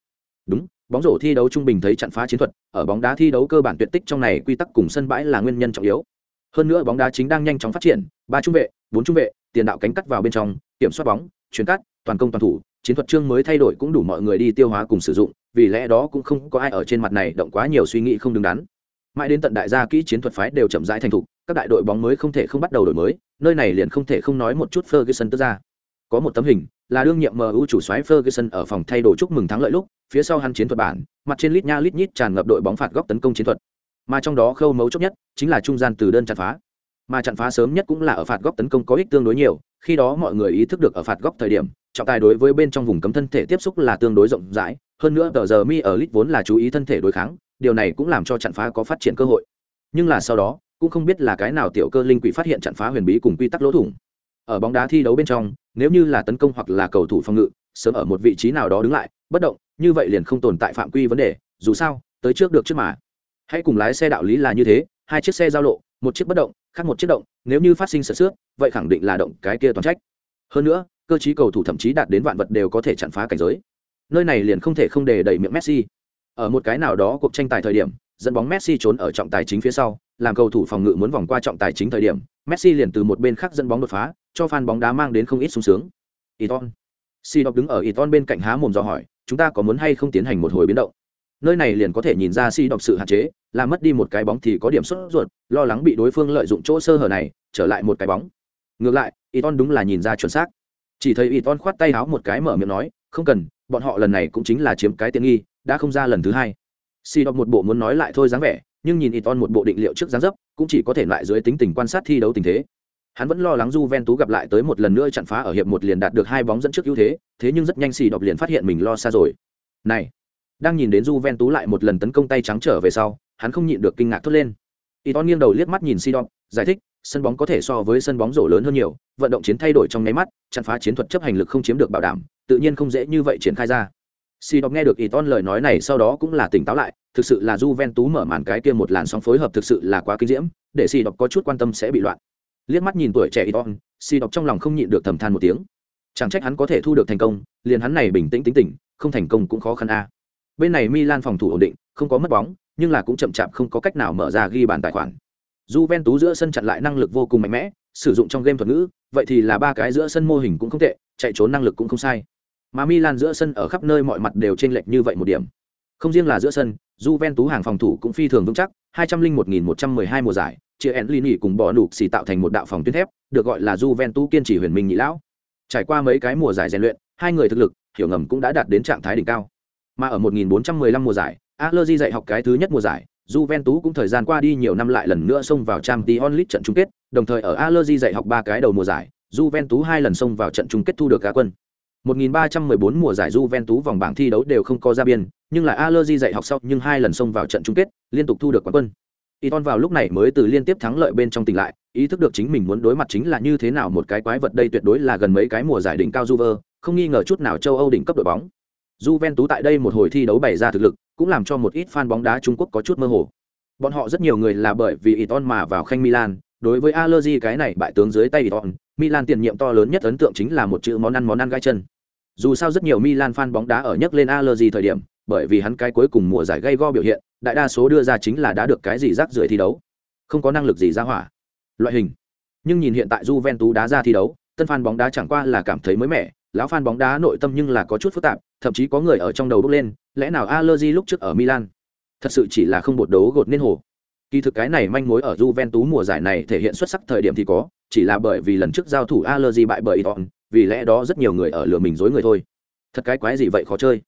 Đúng, bóng rổ thi đấu trung bình thấy chặn phá chiến thuật ở bóng đá thi đấu cơ bản tuyệt tích trong này quy tắc cùng sân bãi là nguyên nhân trọng yếu hơn nữa bóng đá chính đang nhanh chóng phát triển ba trung vệ bốn trung vệ tiền đạo cánh cắt vào bên trong kiểm soát bóng chuyển cắt toàn công toàn thủ chiến thuật chương mới thay đổi cũng đủ mọi người đi tiêu hóa cùng sử dụng vì lẽ đó cũng không có ai ở trên mặt này động quá nhiều suy nghĩ không đứng đắn mãi đến tận đại gia kỹ chiến thuật phái đều chậm rãi thành thục các đại đội bóng mới không thể không bắt đầu đổi mới nơi này liền không thể không nói một chút Ferguson tức ra có một tấm hình là đương nhiệm MU chủ soái Ferguson ở phòng thay đồ chúc mừng thắng lợi lúc, phía sau hắn chiến thuật bản, mặt trên lít nha lít nhít tràn ngập đội bóng phạt góc tấn công chiến thuật. Mà trong đó khâu mấu chốt nhất chính là trung gian từ đơn chặt phá. Mà chặn phá sớm nhất cũng là ở phạt góc tấn công có ích tương đối nhiều, khi đó mọi người ý thức được ở phạt góc thời điểm, trọng tài đối với bên trong vùng cấm thân thể tiếp xúc là tương đối rộng rãi hơn nữa tờ giờ mi ở lit vốn là chú ý thân thể đối kháng điều này cũng làm cho trận phá có phát triển cơ hội. Nhưng là sau đó cũng không biết là cái nào tiểu cơ linh quỷ phát hiện trận phá huyền bí cùng quy tắc lỗ thủng. Ở bóng đá thi đấu bên trong nếu như là tấn công hoặc là cầu thủ phòng ngự sớm ở một vị trí nào đó đứng lại bất động như vậy liền không tồn tại phạm quy vấn đề dù sao tới trước được trước mà. Hãy cùng lái xe đạo lý là như thế hai chiếc xe giao lộ một chiếc bất động khác một chiếc động, nếu như phát sinh sợ xước vậy khẳng định là động cái kia toàn trách. Hơn nữa, cơ chí cầu thủ thậm chí đạt đến vạn vật đều có thể chặn phá cảnh giới. Nơi này liền không thể không để đẩy miệng messi. Ở một cái nào đó cuộc tranh tài thời điểm, dẫn bóng messi trốn ở trọng tài chính phía sau, làm cầu thủ phòng ngự muốn vòng qua trọng tài chính thời điểm, messi liền từ một bên khác dẫn bóng đột phá, cho fan bóng đá mang đến không ít sung sướng. Iton si đọc đứng ở iton bên cạnh há mồm dò hỏi, chúng ta có muốn hay không tiến hành một hồi biến động? Nơi này liền có thể nhìn ra si đọc sự hạn chế, là mất đi một cái bóng thì có điểm sốt ruột, lo lắng bị đối phương lợi dụng chỗ sơ hở này, trở lại một cái bóng. Ngược lại iton đúng là nhìn ra chuẩn xác. Chỉ thấy iton khoát tay áo một cái mở miệng nói, không cần, bọn họ lần này cũng chính là chiếm cái tiện nghi, đã không ra lần thứ hai. Si đọc một bộ muốn nói lại thôi dáng vẻ, nhưng nhìn iton một bộ định liệu trước dáng dấp, cũng chỉ có thể lại dưới tính tình quan sát thi đấu tình thế. Hắn vẫn lo lắng Juventus gặp lại tới một lần nữa chặn phá ở hiệp một liền đạt được hai bóng dẫn trước ưu thế thế nhưng rất nhanh xì đọc liền phát hiện mình lo xa rồi. Này đang nhìn đến Juventus lại một lần tấn công tay trắng trở về sau hắn không nhịn được kinh ngạc thốt lên. Iton nghiêng đầu liếc mắt nhìn Sidon, giải thích sân bóng có thể so với sân bóng rổ lớn hơn nhiều vận động chiến thay đổi trong nháy mắt chặn phá chiến thuật chấp hành lực không chiếm được bảo đảm tự nhiên không dễ như vậy triển khai ra. Sidon nghe được Iton lời nói này sau đó cũng là tỉnh táo lại thực sự là Juventus mở màn cái kia một làn sóng phối hợp thực sự là quá kinh diễm để Sidon có chút quan tâm sẽ bị loạn. Liếc mắt nhìn tuổi trẻ Iton Sidon trong lòng không nhịn được thầm than một tiếng. Chẳng trách hắn có thể thu được thành công liền hắn này bình tĩnh tính tỉnh không thành công cũng khó khăn a bên này Milan phòng thủ ổn định không có mất bóng nhưng là cũng chậm chạp không có cách nào mở ra ghi bàn tài khoản Juventus giữa sân chặn lại năng lực vô cùng mạnh mẽ, sử dụng trong game thuật ngữ, vậy thì là ba cái giữa sân mô hình cũng không tệ, chạy trốn năng lực cũng không sai. Mà Milan giữa sân ở khắp nơi mọi mặt đều chênh lệch như vậy một điểm. Không riêng là giữa sân, Juventus hàng phòng thủ cũng phi thường vững chắc, 201.112 mùa giải, chia Enlini cùng bỏ nục xì tạo thành một đạo phòng tuyến thép, được gọi là Juventus kiên trì huyền minh nhị lão. Trải qua mấy cái mùa giải rèn luyện, hai người thực lực, hiểu ngầm cũng đã đạt đến trạng thái đỉnh cao. Mà ở 1415 mùa giải, Allegri dạy học cái thứ nhất mùa giải, Juventus cũng thời gian qua đi nhiều năm lại lần nữa xông vào Champions League trận chung kết, đồng thời ở Allegri dạy học ba cái đầu mùa giải, Juventus hai lần xông vào trận chung kết thu được cả quân. 1314 mùa giải Juventus vòng bảng thi đấu đều không có ra biên, nhưng lại Allegri dạy học sau nhưng hai lần xông vào trận chung kết, liên tục thu được quán quân. Iton vào lúc này mới từ liên tiếp thắng lợi bên trong tỉnh lại, ý thức được chính mình muốn đối mặt chính là như thế nào một cái quái vật đây tuyệt đối là gần mấy cái mùa giải đỉnh cao Juve, không nghi ngờ chút nào châu Âu đỉnh cấp đội bóng. Juventus tại đây một hồi thi đấu bày ra thực lực, cũng làm cho một ít fan bóng đá Trung Quốc có chút mơ hồ. Bọn họ rất nhiều người là bởi vì Iton mà vào khanh Milan, đối với Allegri cái này bại tướng dưới tay Iton, Milan tiền nhiệm to lớn nhất ấn tượng chính là một chữ món ăn món ăn gai chân. Dù sao rất nhiều Milan fan bóng đá ở nhấc lên Allegri thời điểm, bởi vì hắn cái cuối cùng mùa giải gây go biểu hiện, đại đa số đưa ra chính là đã được cái gì rác rưởi thi đấu, không có năng lực gì ra hỏa. Loại hình. Nhưng nhìn hiện tại Juventus đá ra thi đấu, tân fan bóng đá chẳng qua là cảm thấy mới mẻ, lão fan bóng đá nội tâm nhưng là có chút phức tạp, thậm chí có người ở trong đầu bốc lên, lẽ nào Allegri lúc trước ở Milan, thật sự chỉ là không bột đấu gột nên hồ. Kỳ thực cái này manh mối ở Juventus mùa giải này thể hiện xuất sắc thời điểm thì có, chỉ là bởi vì lần trước giao thủ Allegri bại bởi Iton, vì lẽ đó rất nhiều người ở lừa mình dối người thôi. Thật cái quái gì vậy khó chơi.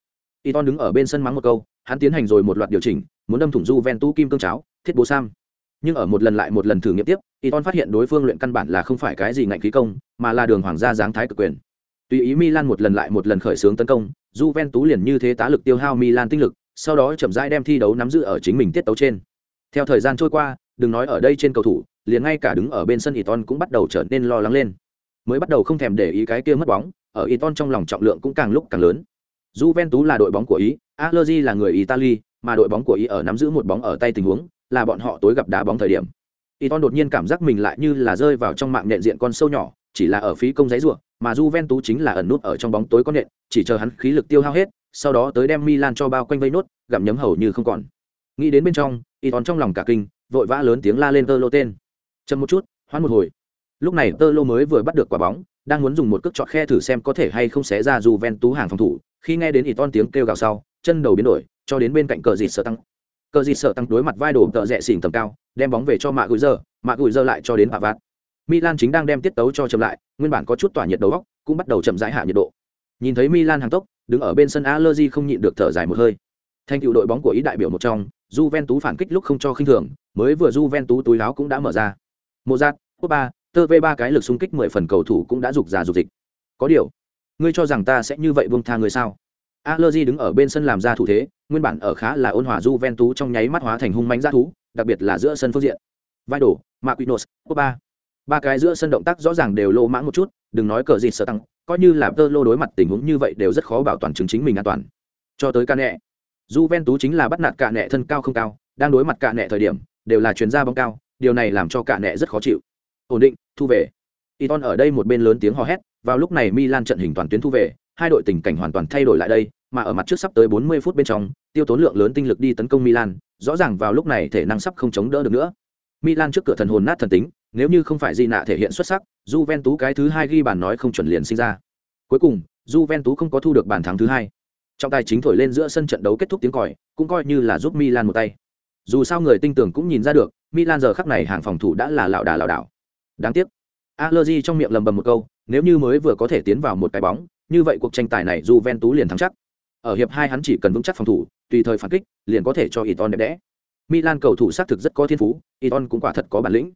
Iton đứng ở bên sân mắng một câu, hắn tiến hành rồi một loạt điều chỉnh, muốn đâm thủng Juventus kim cương cháo, thiết bố sam. Nhưng ở một lần lại một lần thử nghiệm tiếp, Iton phát hiện đối phương luyện căn bản là không phải cái gì ngạnh khí công, mà là đường hoàng gia dáng thái cực quyền. Tùy ý Milan một lần lại một lần khởi xướng tấn công, Juventus liền như thế tá lực tiêu hao Milan tinh lực, sau đó chậm rãi đem thi đấu nắm giữ ở chính mình tiết tấu trên. Theo thời gian trôi qua, đừng nói ở đây trên cầu thủ, liền ngay cả đứng ở bên sân Iton cũng bắt đầu trở nên lo lắng lên. Mới bắt đầu không thèm để ý cái kia mất bóng, ở Iton trong lòng trọng lượng cũng càng lúc càng lớn. Juventus là đội bóng của Ý, Allegri là người Italy, mà đội bóng của Ý ở nắm giữ một bóng ở tay tình huống, là bọn họ tối gặp đá bóng thời điểm. Iton đột nhiên cảm giác mình lại như là rơi vào trong mạng nhện diện con sâu nhỏ, chỉ là ở phí công giấy rủa, mà Juventus chính là ẩn nút ở trong bóng tối con nện, chỉ chờ hắn khí lực tiêu hao hết, sau đó tới đem Milan cho bao quanh vây nốt, gặm nhấm hầu như không còn. Nghĩ đến bên trong, Iton trong lòng cả kinh, vội vã lớn tiếng la lên Tơ Lô tên. Chậm một chút, hoãn một hồi. Lúc này Tơ Lô mới vừa bắt được quả bóng, đang muốn dùng một cước chọt khe thử xem có thể hay không xé ra Juventus hàng phòng thủ, khi nghe đến Iton tiếng kêu gào sau, chân đầu biến đổi, cho đến bên cạnh cờ dịt sợ tăng. Cờ dịt sợ tăng đối mặt vai đổ tợ rẹ xỉn tầm cao, đem bóng về cho Mạ Gùi giờ, Mạ Gùi giờ lại cho đến Bà Vạt. Milan chính đang đem tiết tấu cho chậm lại, nguyên bản có chút tỏa nhiệt đầu óc, cũng bắt đầu chậm rãi hạ nhiệt độ. Nhìn thấy Milan hàng tốc, đứng ở bên sân Allegri không nhịn được thở dài một hơi. Thành tựu đội bóng của ý đại biểu một trong, Juventus phản kích lúc không cho khinh thường, mới vừa Juventus túi áo cũng đã mở ra. Mozart, Pogba, tơ v ba cái lực xung kích mười phần cầu thủ cũng đã dục già dục dịch. Có điều, ngươi cho rằng ta sẽ như vậy buông tha người sao Allegri đứng ở bên sân làm ra thủ thế, nguyên bản ở khá là ôn hòa Juventus trong nháy mắt hóa thành hung mãnh dã thú, đặc biệt là giữa sân phương diện. Vai đổ, Maquinos, Pogba. Ba cái giữa sân động tác rõ ràng đều lô mãng một chút, đừng nói cờ gì sợ tăng, coi như là Tơ đối mặt tình huống như vậy đều rất khó bảo toàn chứng chính mình an toàn. Cho tới cạ nẹ, Juven tú chính là bắt nạt ca nẹ thân cao không cao, đang đối mặt ca nẹ thời điểm, đều là chuyên gia bóng cao, điều này làm cho ca nẹ rất khó chịu. Ổn định, thu về. Iton ở đây một bên lớn tiếng hò hét, vào lúc này Milan trận hình toàn tuyến thu về, hai đội tình cảnh hoàn toàn thay đổi lại đây, mà ở mặt trước sắp tới 40 phút bên trong, tiêu tốn lượng lớn tinh lực đi tấn công Milan, rõ ràng vào lúc này thể năng sắp không chống đỡ được nữa. Milan trước cửa thần hồn nát thần tính, nếu như không phải Di nạ thể hiện xuất sắc, Juventus cái thứ hai ghi bàn nói không chuẩn liền sinh ra. Cuối cùng, Juventus không có thu được bàn thắng thứ hai. Trong tay chính thổi lên giữa sân trận đấu kết thúc tiếng còi, cũng coi như là giúp Milan một tay. Dù sao người tinh tưởng cũng nhìn ra được, Milan giờ khắc này hàng phòng thủ đã là lão đà lão đảo. Đáng tiếc. Allergy trong miệng lầm bầm một câu, nếu như mới vừa có thể tiến vào một cái bóng, như vậy cuộc tranh tài này Juventus liền thắng chắc. Ở hiệp hai hắn chỉ cần vững chắc phòng thủ, tùy thời phản kích, liền có thể cho Iton đẹp đẽ. Milan cầu thủ xác thực rất có thiên phú, Iton cũng quả thật có bản lĩnh.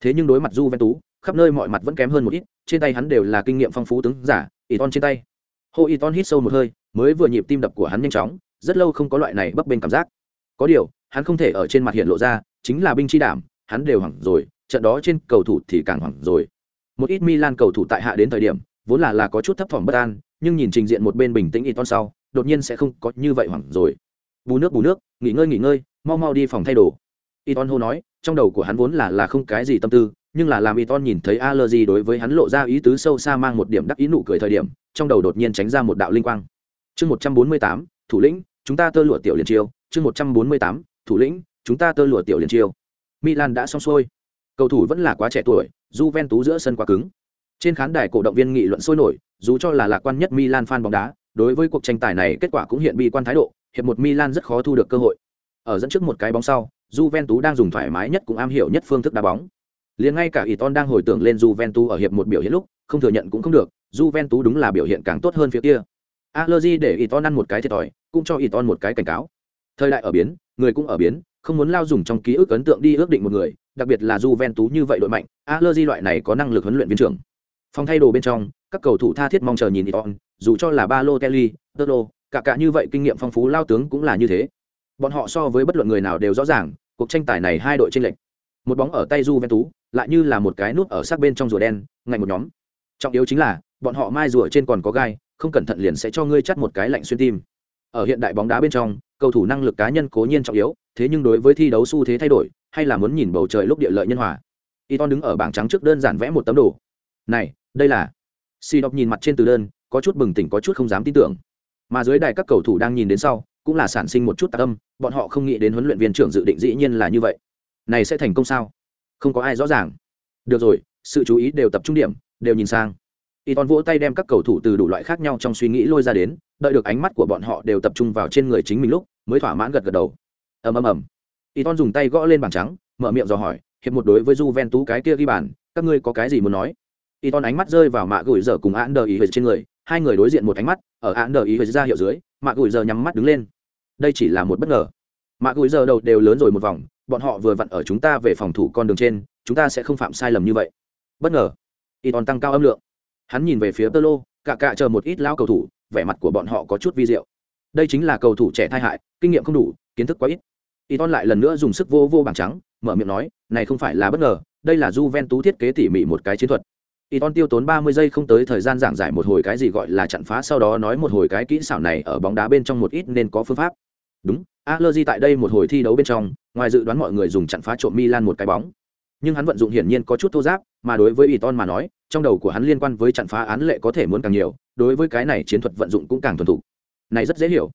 Thế nhưng đối mặt du văn tú khắp nơi mọi mặt vẫn kém hơn một ít, trên tay hắn đều là kinh nghiệm phong phú tướng giả, Iton trên tay. Hô ton hít sâu một hơi, mới vừa nhịp tim đập của hắn nhanh chóng, rất lâu không có loại này bấp bênh cảm giác. Có điều, hắn không thể ở trên mặt hiện lộ ra, chính là binh chi đảm, hắn đều hoảng rồi, trận đó trên cầu thủ thì càng hoảng rồi. Một ít Milan cầu thủ tại hạ đến thời điểm, vốn là là có chút thấp thỏm bất an, nhưng nhìn trình diện một bên bình tĩnh Iton sau, đột nhiên sẽ không có như vậy hoảng rồi. Bù nước bù nước, nghỉ ngơi nghỉ ngơi, mau mau đi phòng thay đồ. y ton hô nói, trong đầu của hắn vốn là là không cái gì tâm tư, nhưng là làm Iton nhìn thấy Allergy đối với hắn lộ ra ý tứ sâu xa mang một điểm đắc ý nụ cười thời điểm, trong đầu đột nhiên tránh ra một đạo linh quang. Chương 148, thủ lĩnh, chúng ta tơ lụa tiểu liền chiêu, chương 148, thủ lĩnh, chúng ta tơ lụa tiểu liền chiêu. Milan đã xong xuôi. Cầu thủ vẫn là quá trẻ tuổi, Juventus giữa sân quá cứng. Trên khán đài cổ động viên nghị luận sôi nổi, dù cho là lạc quan nhất Milan fan bóng đá, đối với cuộc tranh tài này kết quả cũng hiện bi quan thái độ, hiệp một Milan rất khó thu được cơ hội. Ở dẫn trước một cái bóng sau, Juventus đang dùng thoải mái nhất cũng am hiểu nhất phương thức đá bóng. Liền ngay cả Iton đang hồi tưởng lên Juventus ở hiệp một biểu hiện lúc, không thừa nhận cũng không được, Juventus đúng là biểu hiện càng tốt hơn phía kia. Allergy để Iton ăn một cái thiệt thòi, cũng cho Iton một cái cảnh cáo. Thời đại ở biến, người cũng ở biến, không muốn lao dùng trong ký ức ấn tượng đi ước định một người, đặc biệt là Juventus như vậy đội mạnh, Allergy loại này có năng lực huấn luyện viên trưởng. Phòng thay đồ bên trong, các cầu thủ tha thiết mong chờ nhìn Iton, dù cho là Balotelli, Tolo, cả cả như vậy kinh nghiệm phong phú lao tướng cũng là như thế. Bọn họ so với bất luận người nào đều rõ ràng, cuộc tranh tài này hai đội chênh lệch. Một bóng ở tay Juventus, lại như là một cái nút ở sát bên trong rùa đen, ngạnh một nhóm. Trọng yếu chính là, bọn họ mai rùa trên còn có gai, không cẩn thận liền sẽ cho ngươi chắt một cái lạnh xuyên tim. Ở hiện đại bóng đá bên trong, cầu thủ năng lực cá nhân cố nhiên trọng yếu, thế nhưng đối với thi đấu xu thế thay đổi, hay là muốn nhìn bầu trời lúc địa lợi nhân hòa. Iton đứng ở bảng trắng trước đơn giản vẽ một tấm đồ. Này, đây là. Si đọc nhìn mặt trên từ đơn, có chút bừng tỉnh có chút không dám tin tưởng. Mà dưới đài các cầu thủ đang nhìn đến sau, cũng là sản sinh một chút tạc âm, bọn họ không nghĩ đến huấn luyện viên trưởng dự định dĩ nhiên là như vậy. Này sẽ thành công sao? Không có ai rõ ràng. Được rồi, sự chú ý đều tập trung điểm, đều nhìn sang. Iton vỗ tay đem các cầu thủ từ đủ loại khác nhau trong suy nghĩ lôi ra đến, đợi được ánh mắt của bọn họ đều tập trung vào trên người chính mình lúc, mới thỏa mãn gật gật đầu. Ầm ầm ầm. Iton dùng tay gõ lên bảng trắng, mở miệng dò hỏi, hiệp một đối với Juventus cái kia ghi bàn, các ngươi có cái gì muốn nói? Iton ánh mắt rơi vào mạ gửi dở cùng Ander ý trên người, hai người đối diện một ánh mắt, ở Ander ý ra hiệu dưới, mạ gùi giờ nhắm mắt đứng lên. Đây chỉ là một bất ngờ. Mạ gùi giờ đầu đều lớn rồi một vòng, bọn họ vừa vặn ở chúng ta về phòng thủ con đường trên, chúng ta sẽ không phạm sai lầm như vậy. Bất ngờ. Iton tăng cao âm lượng. Hắn nhìn về phía Tolo, cả cạ chờ một ít lão cầu thủ, vẻ mặt của bọn họ có chút vi diệu. Đây chính là cầu thủ trẻ thai hại, kinh nghiệm không đủ, kiến thức quá ít. Iton lại lần nữa dùng sức vô vô bảng trắng, mở miệng nói, này không phải là bất ngờ, đây là Juventus thiết kế tỉ mỉ một cái chiến thuật. Iton tiêu tốn 30 giây không tới thời gian giảng giải một hồi cái gì gọi là chặn phá sau đó nói một hồi cái kỹ xảo này ở bóng đá bên trong một ít nên có phương pháp. Đúng, Allergy tại đây một hồi thi đấu bên trong, ngoài dự đoán mọi người dùng chặn phá trộm Milan một cái bóng. Nhưng hắn vận dụng hiển nhiên có chút thô giáp, mà đối với Iton mà nói, trong đầu của hắn liên quan với chặn phá án lệ có thể muốn càng nhiều, đối với cái này chiến thuật vận dụng cũng càng thuần thục. Này rất dễ hiểu.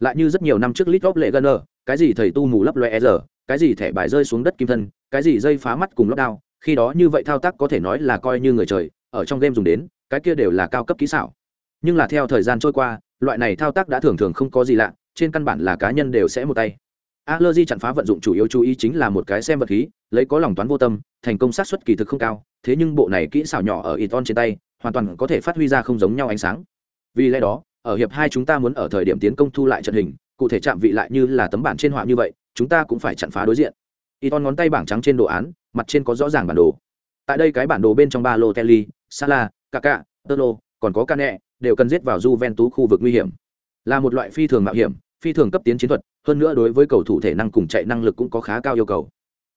Lại như rất nhiều năm trước Litop lệ Gunner, cái gì thầy tu mù lấp loe e r cái gì thẻ bài rơi xuống đất kim thân, cái gì dây phá mắt cùng lóc đao, khi đó như vậy thao tác có thể nói là coi như người trời ở trong game dùng đến cái kia đều là cao cấp kỹ xảo nhưng là theo thời gian trôi qua loại này thao tác đã thường thường không có gì lạ trên căn bản là cá nhân đều sẽ một tay Allergy chặn phá vận dụng chủ yếu chú ý chính là một cái xem vật khí, lấy có lòng toán vô tâm, thành công sát xuất kỳ thực không cao, thế nhưng bộ này kỹ xảo nhỏ ở Iton trên tay, hoàn toàn có thể phát huy ra không giống nhau ánh sáng. Vì lẽ đó, ở hiệp hai chúng ta muốn ở thời điểm tiến công thu lại trận hình, cụ thể chạm vị lại như là tấm bản trên họa như vậy, chúng ta cũng phải chặn phá đối diện. Iton ngón tay bảng trắng trên đồ án, mặt trên có rõ ràng bản đồ tại đây cái bản đồ bên trong ba lô kelly sala kaka tơ còn có Canè đều cần giết vào Juventus khu vực nguy hiểm. Là một loại phi thường mạo hiểm, phi thường cấp tiến chiến thuật, hơn nữa đối với cầu thủ thể năng cùng chạy năng lực cũng có khá cao yêu cầu.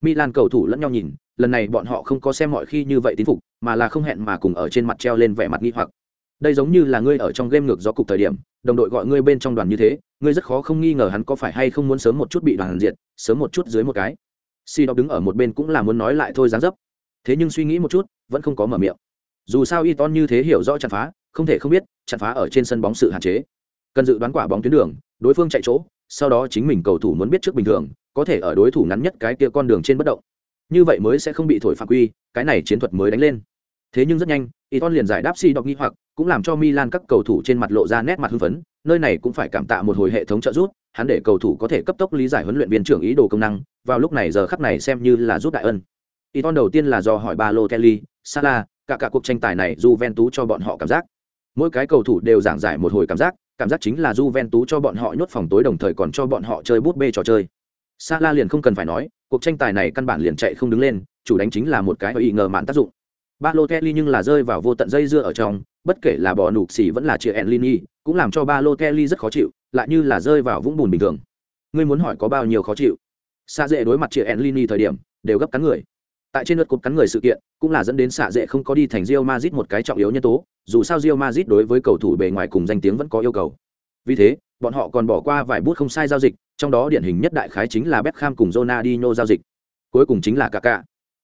Milan cầu thủ lẫn nhau nhìn, lần này bọn họ không có xem mọi khi như vậy tín phục, mà là không hẹn mà cùng ở trên mặt treo lên vẻ mặt nghi hoặc. Đây giống như là ngươi ở trong game ngược gió cục thời điểm, đồng đội gọi ngươi bên trong đoàn như thế, ngươi rất khó không nghi ngờ hắn có phải hay không muốn sớm một chút bị đoàn diệt, sớm một chút dưới một cái. Si đọc đứng ở một bên cũng là muốn nói lại thôi dáng dấp. Thế nhưng suy nghĩ một chút, vẫn không có mở miệng. Dù sao Iton như thế hiểu rõ chặn phá, không thể không biết, chặn phá ở trên sân bóng sự hạn chế. Cần dự đoán quả bóng tuyến đường, đối phương chạy chỗ, sau đó chính mình cầu thủ muốn biết trước bình thường, có thể ở đối thủ ngắn nhất cái kia con đường trên bất động như vậy mới sẽ không bị thổi phạm quy cái này chiến thuật mới đánh lên thế nhưng rất nhanh Iton liền giải đáp si đọc nghi hoặc cũng làm cho Milan các cầu thủ trên mặt lộ ra nét mặt hưng phấn nơi này cũng phải cảm tạ một hồi hệ thống trợ giúp hắn để cầu thủ có thể cấp tốc lý giải huấn luyện viên trưởng ý đồ công năng vào lúc này giờ khắc này xem như là giúp đại ân Iton đầu tiên là do hỏi Balotelli, Salah, cả cả cuộc tranh tài này Juventus cho bọn họ cảm giác. Mỗi cái cầu thủ đều giảng giải một hồi cảm giác, cảm giác chính là Juventus cho bọn họ nhốt phòng tối đồng thời còn cho bọn họ chơi bút bê trò chơi. Salah liền không cần phải nói, cuộc tranh tài này căn bản liền chạy không đứng lên, chủ đánh chính là một cái ý ngờ mạn tác dụng. Balotelli nhưng là rơi vào vô tận dây dưa ở trong, bất kể là bỏ nục xỉ vẫn là chia Enlini, cũng làm cho ba lô Balotelli rất khó chịu, lại như là rơi vào vũng bùn bình thường. Ngươi muốn hỏi có bao nhiêu khó chịu? Sa dễ đối mặt chia Enlini thời điểm, đều gấp cắn người. Tại trên lượt cột cắn người sự kiện, cũng là dẫn đến xạ dễ không có đi thành Real Madrid một cái trọng yếu nhân tố, dù sao Real Madrid đối với cầu thủ bề ngoài cùng danh tiếng vẫn có yêu cầu. Vì thế, bọn họ còn bỏ qua vài bút không sai giao dịch, trong đó điển hình nhất đại khái chính là Beckham cùng Ronaldinho giao dịch. Cuối cùng chính là Kaká.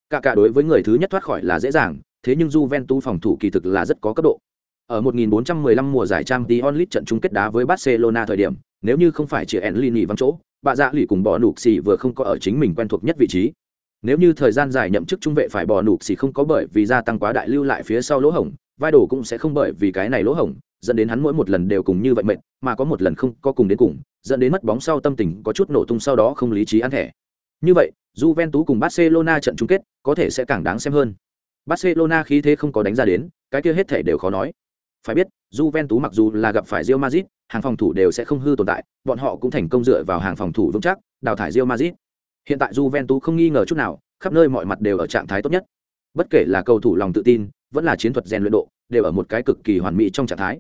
Kaká đối với người thứ nhất thoát khỏi là dễ dàng, thế nhưng Juventus phòng thủ kỳ thực là rất có cấp độ. Ở 1415 mùa giải Champions League trận chung kết đá với Barcelona thời điểm, nếu như không phải chỉ Enlini vắng chỗ, bà dạ lì cùng bỏ nục xì vừa không có ở chính mình quen thuộc nhất vị trí. Nếu như thời gian dài nhậm chức trung vệ phải bỏ nục xì không có bởi vì gia tăng quá đại lưu lại phía sau lỗ hổng, vai đồ cũng sẽ không bởi vì cái này lỗ hổng, dẫn đến hắn mỗi một lần đều cùng như vậy mệt, mà có một lần không có cùng đến cùng, dẫn đến mất bóng sau tâm tình có chút nổ tung sau đó không lý trí ăn thẻ. Như vậy, Juventus cùng Barcelona trận chung kết có thể sẽ càng đáng xem hơn. Barcelona khí thế không có đánh ra đến, cái kia hết thể đều khó nói. Phải biết, Juventus mặc dù là gặp phải Real Madrid, hàng phòng thủ đều sẽ không hư tồn tại, bọn họ cũng thành công dựa vào hàng phòng thủ vững chắc, đào thải Real Madrid. Hiện tại Juventus không nghi ngờ chút nào, khắp nơi mọi mặt đều ở trạng thái tốt nhất. Bất kể là cầu thủ lòng tự tin, vẫn là chiến thuật rèn luyện độ, đều ở một cái cực kỳ hoàn mỹ trong trạng thái.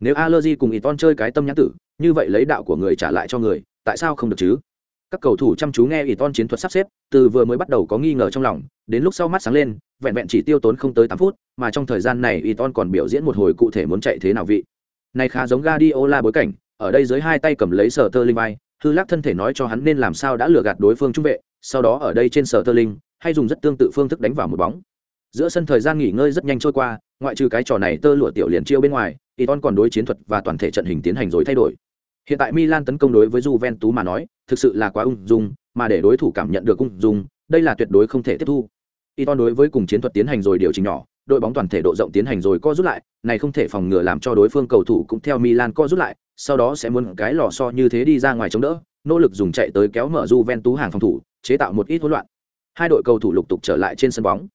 Nếu Allergy cùng Iton chơi cái tâm nhãn tử, như vậy lấy đạo của người trả lại cho người, tại sao không được chứ? Các cầu thủ chăm chú nghe Iton chiến thuật sắp xếp, từ vừa mới bắt đầu có nghi ngờ trong lòng, đến lúc sau mắt sáng lên, vẹn vẹn chỉ tiêu tốn không tới tám phút, mà trong thời gian này Iton còn biểu diễn một hồi cụ thể muốn chạy thế nào vị. Này khá giống Guardiola bối cảnh, ở đây dưới hai tay cầm lấy sở tơ linh vai, hư lắc thân thể nói cho hắn nên làm sao đã lừa gạt đối phương trung vệ, sau đó ở đây trên sở tơ linh, hay dùng rất tương tự phương thức đánh vào một bóng. Giữa sân thời gian nghỉ ngơi rất nhanh trôi qua, ngoại trừ cái trò này tơ lụa tiểu liền chiêu bên ngoài, Iton còn đối chiến thuật và toàn thể trận hình tiến hành rồi thay đổi. Hiện tại Milan tấn công đối với Juventus mà nói, thực sự là quá ung dung, mà để đối thủ cảm nhận được ung dung, đây là tuyệt đối không thể tiếp thu. Iton đối với cùng chiến thuật tiến hành rồi điều chỉnh nhỏ, đội bóng toàn thể độ rộng tiến hành rồi co rút lại, này không thể phòng ngừa làm cho đối phương cầu thủ cũng theo Milan co rút lại, sau đó sẽ muốn cái lò so như thế đi ra ngoài chống đỡ, nỗ lực dùng chạy tới kéo mở Juventus hàng phòng thủ, chế tạo một ít hỗn loạn. Hai đội cầu thủ lục tục trở lại trên sân bóng.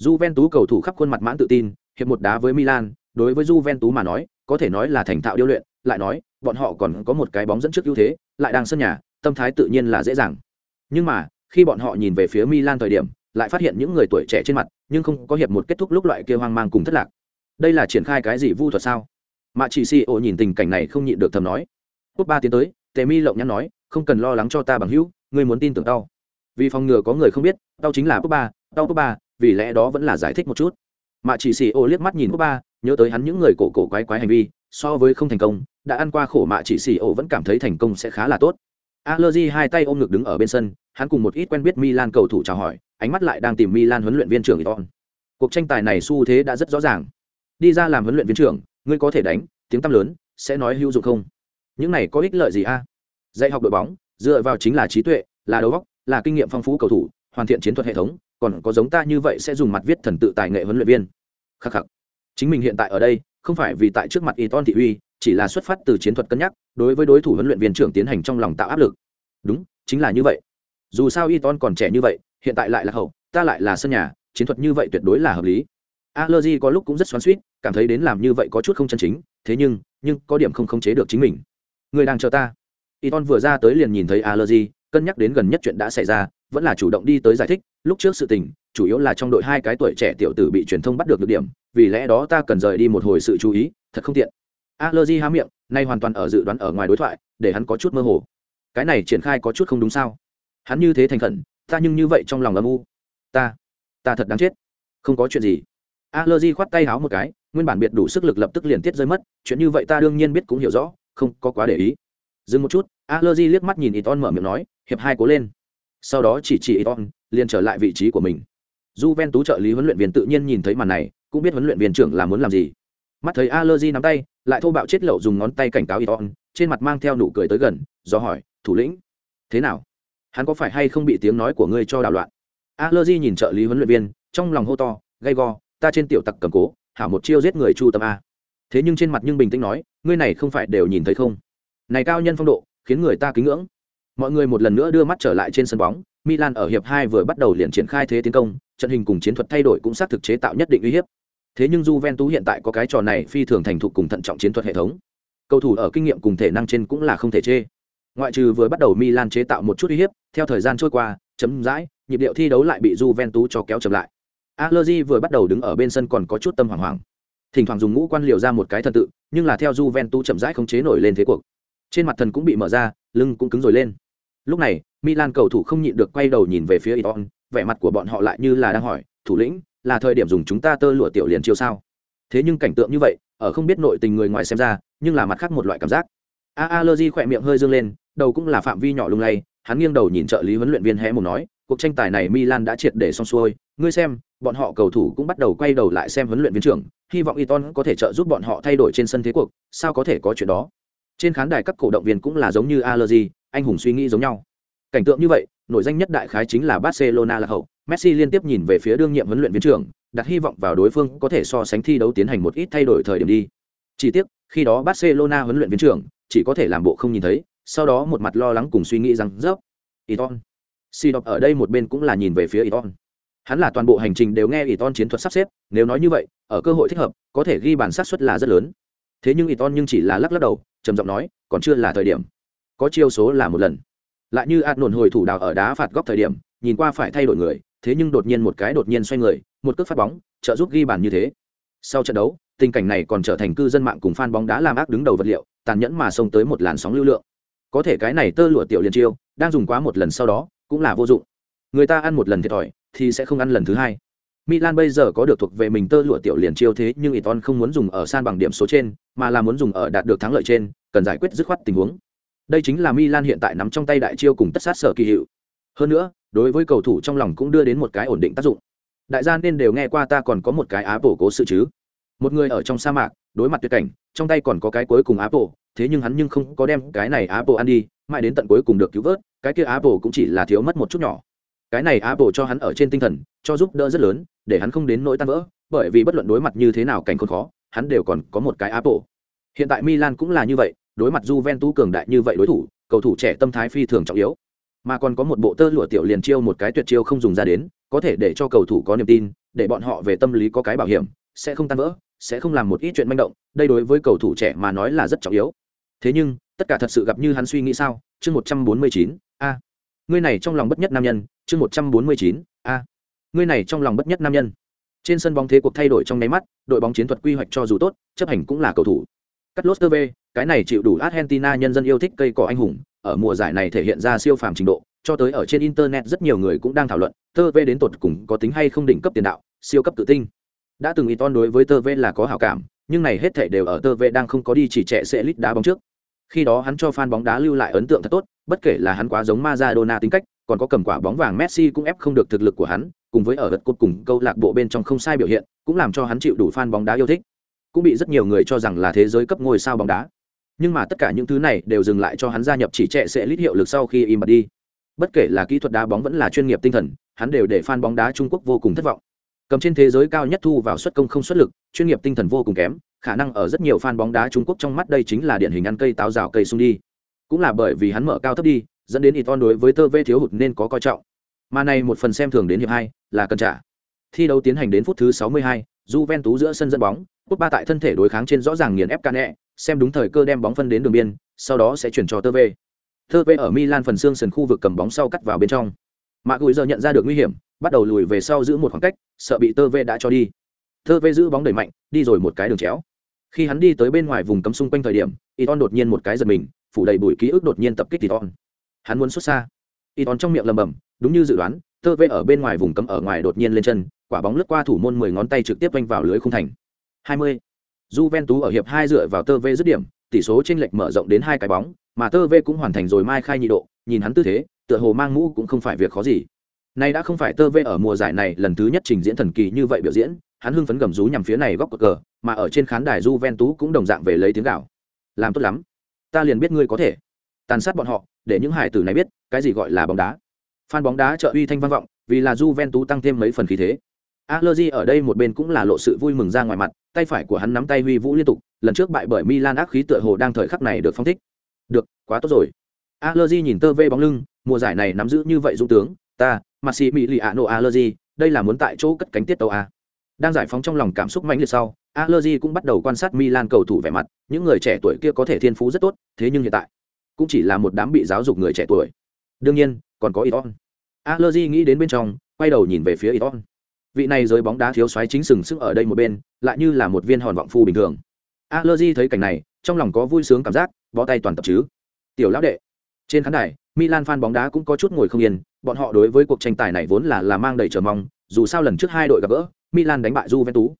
Juventus cầu thủ khắp khuôn mặt mãn tự tin, hiệp một đá với Milan, đối với Juventus mà nói, có thể nói là thành thạo điêu luyện, lại nói, bọn họ còn có một cái bóng dẫn trước ưu thế, lại đang sân nhà, tâm thái tự nhiên là dễ dàng. Nhưng mà, khi bọn họ nhìn về phía Milan thời điểm, lại phát hiện những người tuổi trẻ trên mặt, nhưng không có hiệp một kết thúc lúc loại kia hoang mang cùng thất lạc. Đây là triển khai cái gì vu thuật sao? mà Chỉ Si nhìn tình cảnh này không nhịn được thầm nói. Cúp ba tiến tới, Tề Mi lộng nhắn nói, không cần lo lắng cho ta bằng hữu, ngươi muốn tin tưởng tao. Vì phòng ngừa có người không biết, tao chính là Cúp ba, tao Cúp ba, vì lẽ đó vẫn là giải thích một chút. mà Chỉ Si liếc mắt nhìn Cúp ba, nhớ tới hắn những người cổ cổ quái quái hành vi, so với không thành công, đã ăn qua khổ Mạ Chỉ Si vẫn cảm thấy thành công sẽ khá là tốt. Allergy hai tay ôm ngực đứng ở bên sân, hắn cùng một ít quen biết Milan cầu thủ chào hỏi, ánh mắt lại đang tìm Milan huấn luyện viên trưởng Iton. Cuộc tranh tài này xu thế đã rất rõ ràng. Đi ra làm huấn luyện viên trưởng, ngươi có thể đánh, tiếng tăm lớn, sẽ nói hữu dụng không? Những này có ích lợi gì a? Dạy học đội bóng, dựa vào chính là trí tuệ, là đầu óc, là kinh nghiệm phong phú cầu thủ, hoàn thiện chiến thuật hệ thống, còn có giống ta như vậy sẽ dùng mặt viết thần tự tài nghệ huấn luyện viên. Khắc khắc. Chính mình hiện tại ở đây, không phải vì tại trước mặt Iton thị uy, chỉ là xuất phát từ chiến thuật cân nhắc, đối với đối thủ huấn luyện viên trưởng tiến hành trong lòng tạo áp lực. Đúng, chính là như vậy. Dù sao Iton còn trẻ như vậy, hiện tại lại là hậu, ta lại là sân nhà, chiến thuật như vậy tuyệt đối là hợp lý. Allergy có lúc cũng rất xoắn suýt cảm thấy đến làm như vậy có chút không chân chính, thế nhưng, nhưng có điểm không khống chế được chính mình. Người đang chờ ta. Iton vừa ra tới liền nhìn thấy Allergy, cân nhắc đến gần nhất chuyện đã xảy ra, vẫn là chủ động đi tới giải thích, lúc trước sự tình, chủ yếu là trong đội hai cái tuổi trẻ tiểu tử bị truyền thông bắt được được điểm, vì lẽ đó ta cần rời đi một hồi sự chú ý, thật không tiện allergy há miệng, nay hoàn toàn ở dự đoán ở ngoài đối thoại, để hắn có chút mơ hồ. Cái này triển khai có chút không đúng sao? Hắn như thế thành khẩn, ta nhưng như vậy trong lòng âm u. Ta ta thật đáng chết. Không có chuyện gì. Allergy khoát tay háo một cái, nguyên bản biệt đủ sức lực lập tức liền tiết rơi mất, chuyện như vậy ta đương nhiên biết cũng hiểu rõ, không có quá để ý. Dừng một chút, allergy liếc mắt nhìn iton mở miệng nói, hiệp hai cố lên. Sau đó chỉ chỉ iton liền trở lại vị trí của mình. Juventus tú trợ lý huấn luyện viên tự nhiên nhìn thấy màn này, cũng biết huấn luyện viên trưởng là muốn làm gì mắt thấy allergy nắm tay, lại thô bạo chết lậu dùng ngón tay cảnh cáo iton trên mặt mang theo nụ cười tới gần, do hỏi, thủ lĩnh, thế nào? Hắn có phải hay không bị tiếng nói của ngươi cho đảo loạn? Allergy nhìn trợ lý huấn luyện viên, trong lòng hô to, gay go, ta trên tiểu tặc cầm cố, hảo một chiêu giết người chu tâm a. Thế nhưng trên mặt nhưng bình tĩnh nói, ngươi này không phải đều nhìn thấy không? Này cao nhân phong độ, khiến người ta kính ngưỡng. Mọi người một lần nữa đưa mắt trở lại trên sân bóng, milan ở hiệp hai vừa bắt đầu liền triển khai thế tiến công, trận hình cùng chiến thuật thay đổi cũng xác thực chế tạo nhất định uy hiếp thế nhưng Juventus hiện tại có cái trò này phi thường thành thục cùng thận trọng chiến thuật hệ thống. Cầu thủ ở kinh nghiệm cùng thể năng trên cũng là không thể chê. Ngoại trừ vừa bắt đầu milan chế tạo một chút uy hiếp, theo thời gian trôi qua, chấm dãi, nhịp điệu thi đấu lại bị Juventus cho kéo chậm lại. Allegri vừa bắt đầu đứng ở bên sân còn có chút tâm hoảng hoảng. Thỉnh thoảng dùng ngũ quan liều ra một cái thần tự, nhưng là theo Juventus chậm rãi không chế nổi lên thế cuộc. Trên mặt thần cũng bị mở ra, lưng cũng cứng rồi lên. Lúc này, milan cầu thủ không nhịn được quay đầu nhìn về phía iton, vẻ mặt của bọn họ lại như là đang hỏi, thủ lĩnh là thời điểm dùng chúng ta tơ lụa tiểu liền chiêu sao? Thế nhưng cảnh tượng như vậy, ở không biết nội tình người ngoài xem ra, nhưng là mặt khác một loại cảm giác. A a lơ di khỏe miệng hơi dương lên, đầu cũng là phạm vi nhỏ lung lay, hắn nghiêng đầu nhìn trợ lý huấn luyện viên hé một nói, cuộc tranh tài này milan đã triệt để xong xuôi, ngươi xem, bọn họ cầu thủ cũng bắt đầu quay đầu lại xem huấn luyện viên trưởng, hy vọng iton có thể trợ giúp bọn họ thay đổi trên sân thế cuộc, sao có thể có chuyện đó? Trên khán đài các cổ động viên cũng là giống như allergy anh hùng suy nghĩ giống nhau. Cảnh tượng như vậy nổi danh nhất đại khái chính là barcelona là hậu. Messi liên tiếp nhìn về phía đương nhiệm huấn luyện viên trưởng, đặt hy vọng vào đối phương có thể so sánh thi đấu tiến hành một ít thay đổi thời điểm đi. Chỉ tiếc, khi đó barcelona huấn luyện viên trưởng chỉ có thể làm bộ không nhìn thấy, sau đó một mặt lo lắng cùng suy nghĩ rằng, dốc. iton. Si đọc ở đây một bên cũng là nhìn về phía iton. Hắn là toàn bộ hành trình đều nghe iton chiến thuật sắp xếp, nếu nói như vậy, ở cơ hội thích hợp, có thể ghi bàn sát suất là rất lớn. Thế nhưng iton nhưng chỉ là lắc lắc đầu, trầm giọng nói, còn chưa là thời điểm. Có chiêu số là một lần lại như ạt nổn hồi thủ đào ở đá phạt góc thời điểm nhìn qua phải thay đổi người thế nhưng đột nhiên một cái đột nhiên xoay người một cước phát bóng trợ giúp ghi bàn như thế. Sau trận đấu tình cảnh này còn trở thành cư dân mạng cùng fan bóng đá làm ác đứng đầu vật liệu tàn nhẫn mà xông tới một làn sóng lưu lượng. Có thể cái này tơ lụa tiểu liên chiêu đang dùng quá một lần sau đó cũng là vô dụng. Người ta ăn một lần thiệt thòi thì sẽ không ăn lần thứ hai. Milan bây giờ có được thuộc về mình tơ lụa tiểu liền chiêu thế nhưng Iton không muốn dùng ở san bằng điểm số trên, mà là muốn dùng ở đạt được thắng lợi trên, cần giải quyết dứt khoát tình huống. Đây chính là Milan hiện tại nắm trong tay đại chiêu cùng tất sát sở kỳ hiệu. Hơn nữa, đối với cầu thủ trong lòng cũng đưa đến một cái ổn định tác dụng. Đại gia nên đều nghe qua ta còn có một cái áp bổ cố sự chứ. Một người ở trong sa mạc, đối mặt tuyệt cảnh, trong tay còn có cái cuối cùng áp bổ, thế nhưng hắn nhưng không có đem cái này áp bổ ăn đi, mãi đến tận cuối cùng được cứu vớt, cái kia áp bổ cũng chỉ là thiếu mất một chút nhỏ. Cái này áp bổ cho hắn ở trên tinh thần, cho giúp đỡ rất lớn, để hắn không đến nỗi tan vỡ, bởi vì bất luận đối mặt như thế nào cảnh khốn khó, hắn đều còn có một cái áp bổ. Hiện tại Milan cũng là như vậy, đối mặt Juventus cường đại như vậy đối thủ, cầu thủ trẻ tâm thái phi thường trọng yếu. Mà còn có một bộ tơ lụa tiểu liền chiêu một cái tuyệt chiêu không dùng ra đến, có thể để cho cầu thủ có niềm tin, để bọn họ về tâm lý có cái bảo hiểm, sẽ không tan vỡ, sẽ không làm một ít chuyện manh động, đây đối với cầu thủ trẻ mà nói là rất trọng yếu. Thế nhưng, tất cả thật sự gặp như hắn suy nghĩ sao? Chương 149, a. Ngươi này trong lòng bất nhất nam nhân, chương 149, a. Ngươi này trong lòng bất nhất nam nhân. Trên sân bóng thế cuộc thay đổi trong nháy mắt, đội bóng chiến thuật quy hoạch cho dù tốt, chấp hành cũng là cầu thủ. cắt Carlos về cái này chịu đủ Argentina nhân dân yêu thích cây cỏ anh hùng, ở mùa giải này thể hiện ra siêu phàm trình độ, cho tới ở trên internet rất nhiều người cũng đang thảo luận, Tevez đến tột cùng có tính hay không đỉnh cấp tiền đạo, siêu cấp tự tinh. Đã từng Iton đối với Tevez là có hảo cảm, nhưng này hết thể đều ở Tevez đang không có đi chỉ trẻ sẽ lít đá bóng trước. Khi đó hắn cho fan bóng đá lưu lại ấn tượng thật tốt, bất kể là hắn quá giống Maradona tính cách, còn có cầm quả bóng vàng Messi cũng ép không được thực lực của hắn, cùng với ở gật cột cùng câu lạc bộ bên trong không sai biểu hiện, cũng làm cho hắn chịu đủ fan bóng đá yêu thích. Cũng bị rất nhiều người cho rằng là thế giới cấp ngôi sao bóng đá. Nhưng mà tất cả những thứ này đều dừng lại cho hắn gia nhập chỉ trẻ sẽ lít hiệu lực sau khi im bật đi. Bất kể là kỹ thuật đá bóng vẫn là chuyên nghiệp tinh thần, hắn đều để fan bóng đá Trung Quốc vô cùng thất vọng. Cầm trên thế giới cao nhất thu vào xuất công không xuất lực, chuyên nghiệp tinh thần vô cùng kém, khả năng ở rất nhiều fan bóng đá Trung Quốc trong mắt đây chính là điển hình ăn cây táo rào cây sung đi. Cũng là bởi vì hắn mở cao thấp đi, dẫn đến Iton đối với tơ vê thiếu hụt nên có coi trọng. Mà này một phần xem thường đến hiệp hai là cần trả. Thi đấu tiến hành đến phút thứ 62, Juventus giữa sân dẫn bóng, cúp ba tại thân thể đối kháng trên rõ ràng nghiền ép Cane, xem đúng thời cơ đem bóng phân đến đường biên, sau đó sẽ chuyển cho tơ vê. Tơ vê ở Milan phần xương sườn khu vực cầm bóng sau cắt vào bên trong. Mã Gùi giờ nhận ra được nguy hiểm, bắt đầu lùi về sau giữ một khoảng cách, sợ bị tơ vê đã cho đi. Tơ vê giữ bóng đẩy mạnh, đi rồi một cái đường chéo khi hắn đi tới bên ngoài vùng cấm xung quanh thời điểm Iton đột nhiên một cái giật mình phủ đầy bụi ký ức đột nhiên tập kích Iton hắn muốn xuất xa Iton trong miệng lầm bầm đúng như dự đoán tơ vê ở bên ngoài vùng cấm ở ngoài đột nhiên lên chân quả bóng lướt qua thủ môn mười ngón tay trực tiếp vênh vào lưới khung thành 20. Juventus ở hiệp hai dựa vào tơ vê dứt điểm tỷ số chênh lệch mở rộng đến hai cái bóng mà tơ vê cũng hoàn thành rồi mai khai nhị độ nhìn hắn tư thế tựa hồ mang mũ cũng không phải việc khó gì Nay đã không phải tơ vê ở mùa giải này lần thứ nhất trình diễn thần kỳ như vậy biểu diễn, hắn hưng phấn gầm rú nhằm phía này góc cờ, mà ở trên khán đài Juventus cũng đồng dạng về lấy tiếng gào. Làm tốt lắm, ta liền biết ngươi có thể. Tàn sát bọn họ, để những hải tử này biết, cái gì gọi là bóng đá. Fan bóng đá trợ uy thanh vang vọng, vì là Juventus tăng thêm mấy phần khí thế. Allegri ở đây một bên cũng là lộ sự vui mừng ra ngoài mặt, tay phải của hắn nắm tay huy vũ liên tục, lần trước bại bởi Milan ác khí tựa hồ đang thời khắc này được phong thích. Được, quá tốt rồi. Allegri nhìn tơ vê bóng lưng, mùa giải này nắm giữ như vậy dũng tướng, ta, Massimiliano Allegri, đây là muốn tại chỗ cất cánh tiết tàu a. Đang giải phóng trong lòng cảm xúc mãnh liệt sau, Allegri cũng bắt đầu quan sát Milan cầu thủ vẻ mặt, những người trẻ tuổi kia có thể thiên phú rất tốt, thế nhưng hiện tại cũng chỉ là một đám bị giáo dục người trẻ tuổi. Đương nhiên, còn có Iton. Allegri nghĩ đến bên trong, quay đầu nhìn về phía Iton. Vị này giới bóng đá thiếu xoáy chính sừng sững ở đây một bên, lại như là một viên hòn vọng phu bình thường. Allegri thấy cảnh này, trong lòng có vui sướng cảm giác, bó tay toàn tập chứ. Tiểu lão đệ. Trên khán đài, Milan fan bóng đá cũng có chút ngồi không yên, bọn họ đối với cuộc tranh tài này vốn là là mang đầy chờ mong, dù sao lần trước hai đội gặp gỡ, Milan đánh bại Juventus.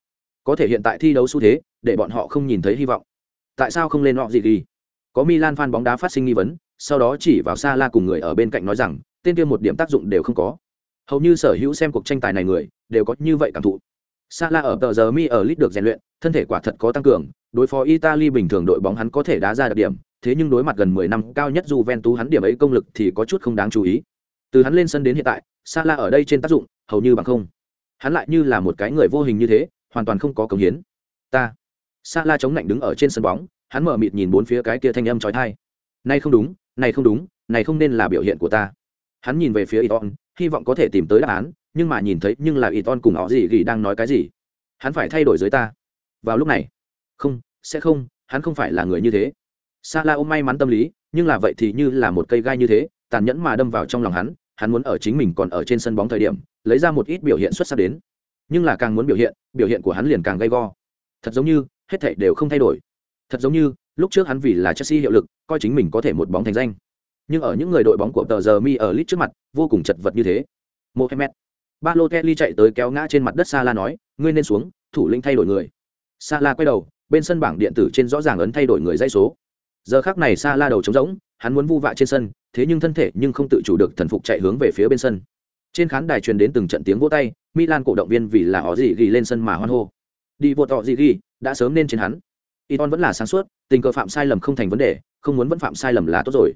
Có thể hiện tại thi đấu xu thế, để bọn họ không nhìn thấy hy vọng. Tại sao không lên họ gì đi? Có Milan fan bóng đá phát sinh nghi vấn, sau đó chỉ vào Sala cùng người ở bên cạnh nói rằng, tên kia một điểm tác dụng đều không có. Hầu như sở hữu xem cuộc tranh tài này người đều có như vậy cảm thụ. Sala ở tờ giờ mi ở lit được rèn luyện, thân thể quả thật có tăng cường, đối phó Italy bình thường đội bóng hắn có thể đá ra đặc điểm, thế nhưng đối mặt gần 10 năm cao nhất Juventus hắn điểm ấy công lực thì có chút không đáng chú ý. Từ hắn lên sân đến hiện tại, Sala ở đây trên tác dụng hầu như bằng không. Hắn lại như là một cái người vô hình như thế, hoàn toàn không có công hiến. Ta. Sala chống lạnh đứng ở trên sân bóng, hắn mở mịt nhìn bốn phía cái kia thanh âm chói tai. Này không đúng, này không đúng, này không nên là biểu hiện của ta. Hắn nhìn về phía Iton, hy vọng có thể tìm tới đáp án, nhưng mà nhìn thấy nhưng là Iton cùng họ gì gì đang nói cái gì. Hắn phải thay đổi giới ta. Vào lúc này, không, sẽ không, hắn không phải là người như thế. Sala ôm may mắn tâm lý, nhưng là vậy thì như là một cây gai như thế, tàn nhẫn mà đâm vào trong lòng hắn, hắn muốn ở chính mình còn ở trên sân bóng thời điểm, lấy ra một ít biểu hiện xuất sắc đến. Nhưng là càng muốn biểu hiện, biểu hiện của hắn liền càng gay go. Thật giống như, hết thảy đều không thay đổi. Thật giống như, lúc trước hắn vì là Chelsea hiệu lực, coi chính mình có thể một bóng thành danh. Nhưng ở những người đội bóng của tờ giờ mi ở lit trước mặt, vô cùng chật vật như thế. Mohamed. Balotelli chạy tới kéo ngã trên mặt đất Sala nói, ngươi nên xuống, thủ lĩnh thay đổi người. Sala quay đầu, bên sân bảng điện tử trên rõ ràng ấn thay đổi người dây số. Giờ khác này sala đầu trống rỗng hắn muốn vu vạ trên sân thế nhưng thân thể nhưng không tự chủ được thần phục chạy hướng về phía bên sân. Trên khán đài truyền đến từng trận tiếng vỗ tay milan cổ động viên vì là họ gì ghi lên sân mà hoan hô. Đi vô tọ gì ghi đã sớm nên trên hắn. Iton vẫn là sáng suốt tình cờ phạm sai lầm không thành vấn đề không muốn vẫn phạm sai lầm là tốt rồi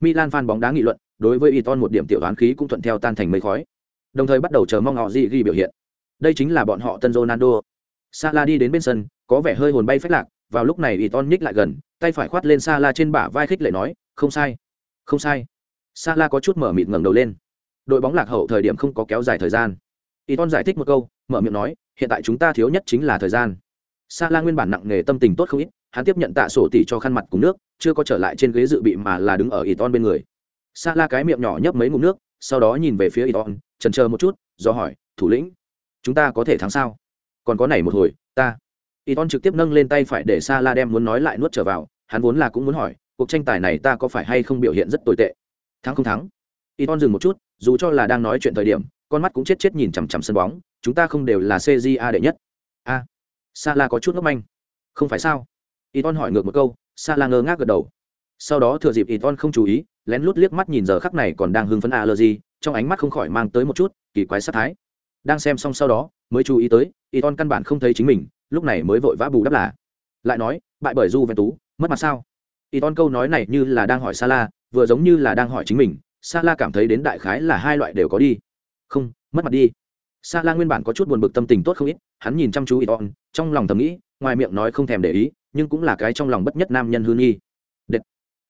milan fan bóng đá nghị luận, đối với Iton một điểm tiểu đoán khí cũng thuận theo tan thành mây khói. Đồng thời bắt đầu chờ mong họ gì ghi biểu hiện. Đây chính là bọn họ tân Ronaldo. Salah đi đến bên sân, có vẻ hơi hồn bay phách lạc, vào lúc này Iton nhích lại gần, tay phải khoát lên Salah trên bả vai khích lệ nói, không sai không sai. Salah có chút mở mịt ngẩng đầu lên. Đội bóng lạc hậu thời điểm không có kéo dài thời gian. Iton giải thích một câu, mở miệng nói, hiện tại chúng ta thiếu nhất chính là thời gian. Salah nguyên bản nặng nề tâm tình tốt không ít hắn tiếp nhận tạ sổ tỉ cho khăn mặt cùng nước chưa có trở lại trên ghế dự bị mà là đứng ở y ton bên người. Xa la cái miệng nhỏ nhấp mấy ngụm nước sau đó nhìn về phía y ton trần chờ một chút do hỏi thủ lĩnh chúng ta có thể thắng sao? Còn có này một hồi ta. Y ton trực tiếp nâng lên tay phải để xa la đem muốn nói lại nuốt trở vào hắn vốn là cũng muốn hỏi cuộc tranh tài này ta có phải hay không biểu hiện rất tồi tệ? Thắng không thắng? Y ton dừng một chút dù cho là đang nói chuyện thời điểm con mắt cũng chết chết nhìn chằm chằm sân bóng chúng ta không đều là cja đệ nhất. A à, sa la có chút ngốc manh. Không phải sao? Y ton hỏi ngược một câu sa la ngơ ngác gật đầu. Sau đó thừa dịp y ton không chú ý lén lút liếc mắt nhìn giờ khắc này còn đang hưng phấn allergy trong ánh mắt không khỏi mang tới một chút kỳ quái sát thái. Đang xem xong sau đó mới chú ý tới y ton căn bản không thấy chính mình lúc này mới vội vã bù đắp là. Lại nói bại bởi du ven tú mất mặt sao? Y ton câu nói này như là đang hỏi Sa La, vừa giống như là đang hỏi chính mình Sa La cảm thấy đến đại khái là hai loại đều có đi. Không mất mặt đi. Sa la nguyên bản có chút buồn bực tâm tình tốt không ít hắn nhìn chăm chú y ton trong lòng thầm nghĩ ngoài miệng nói không thèm để ý nhưng cũng là cái trong lòng bất nhất nam nhân hương nghi Đệt.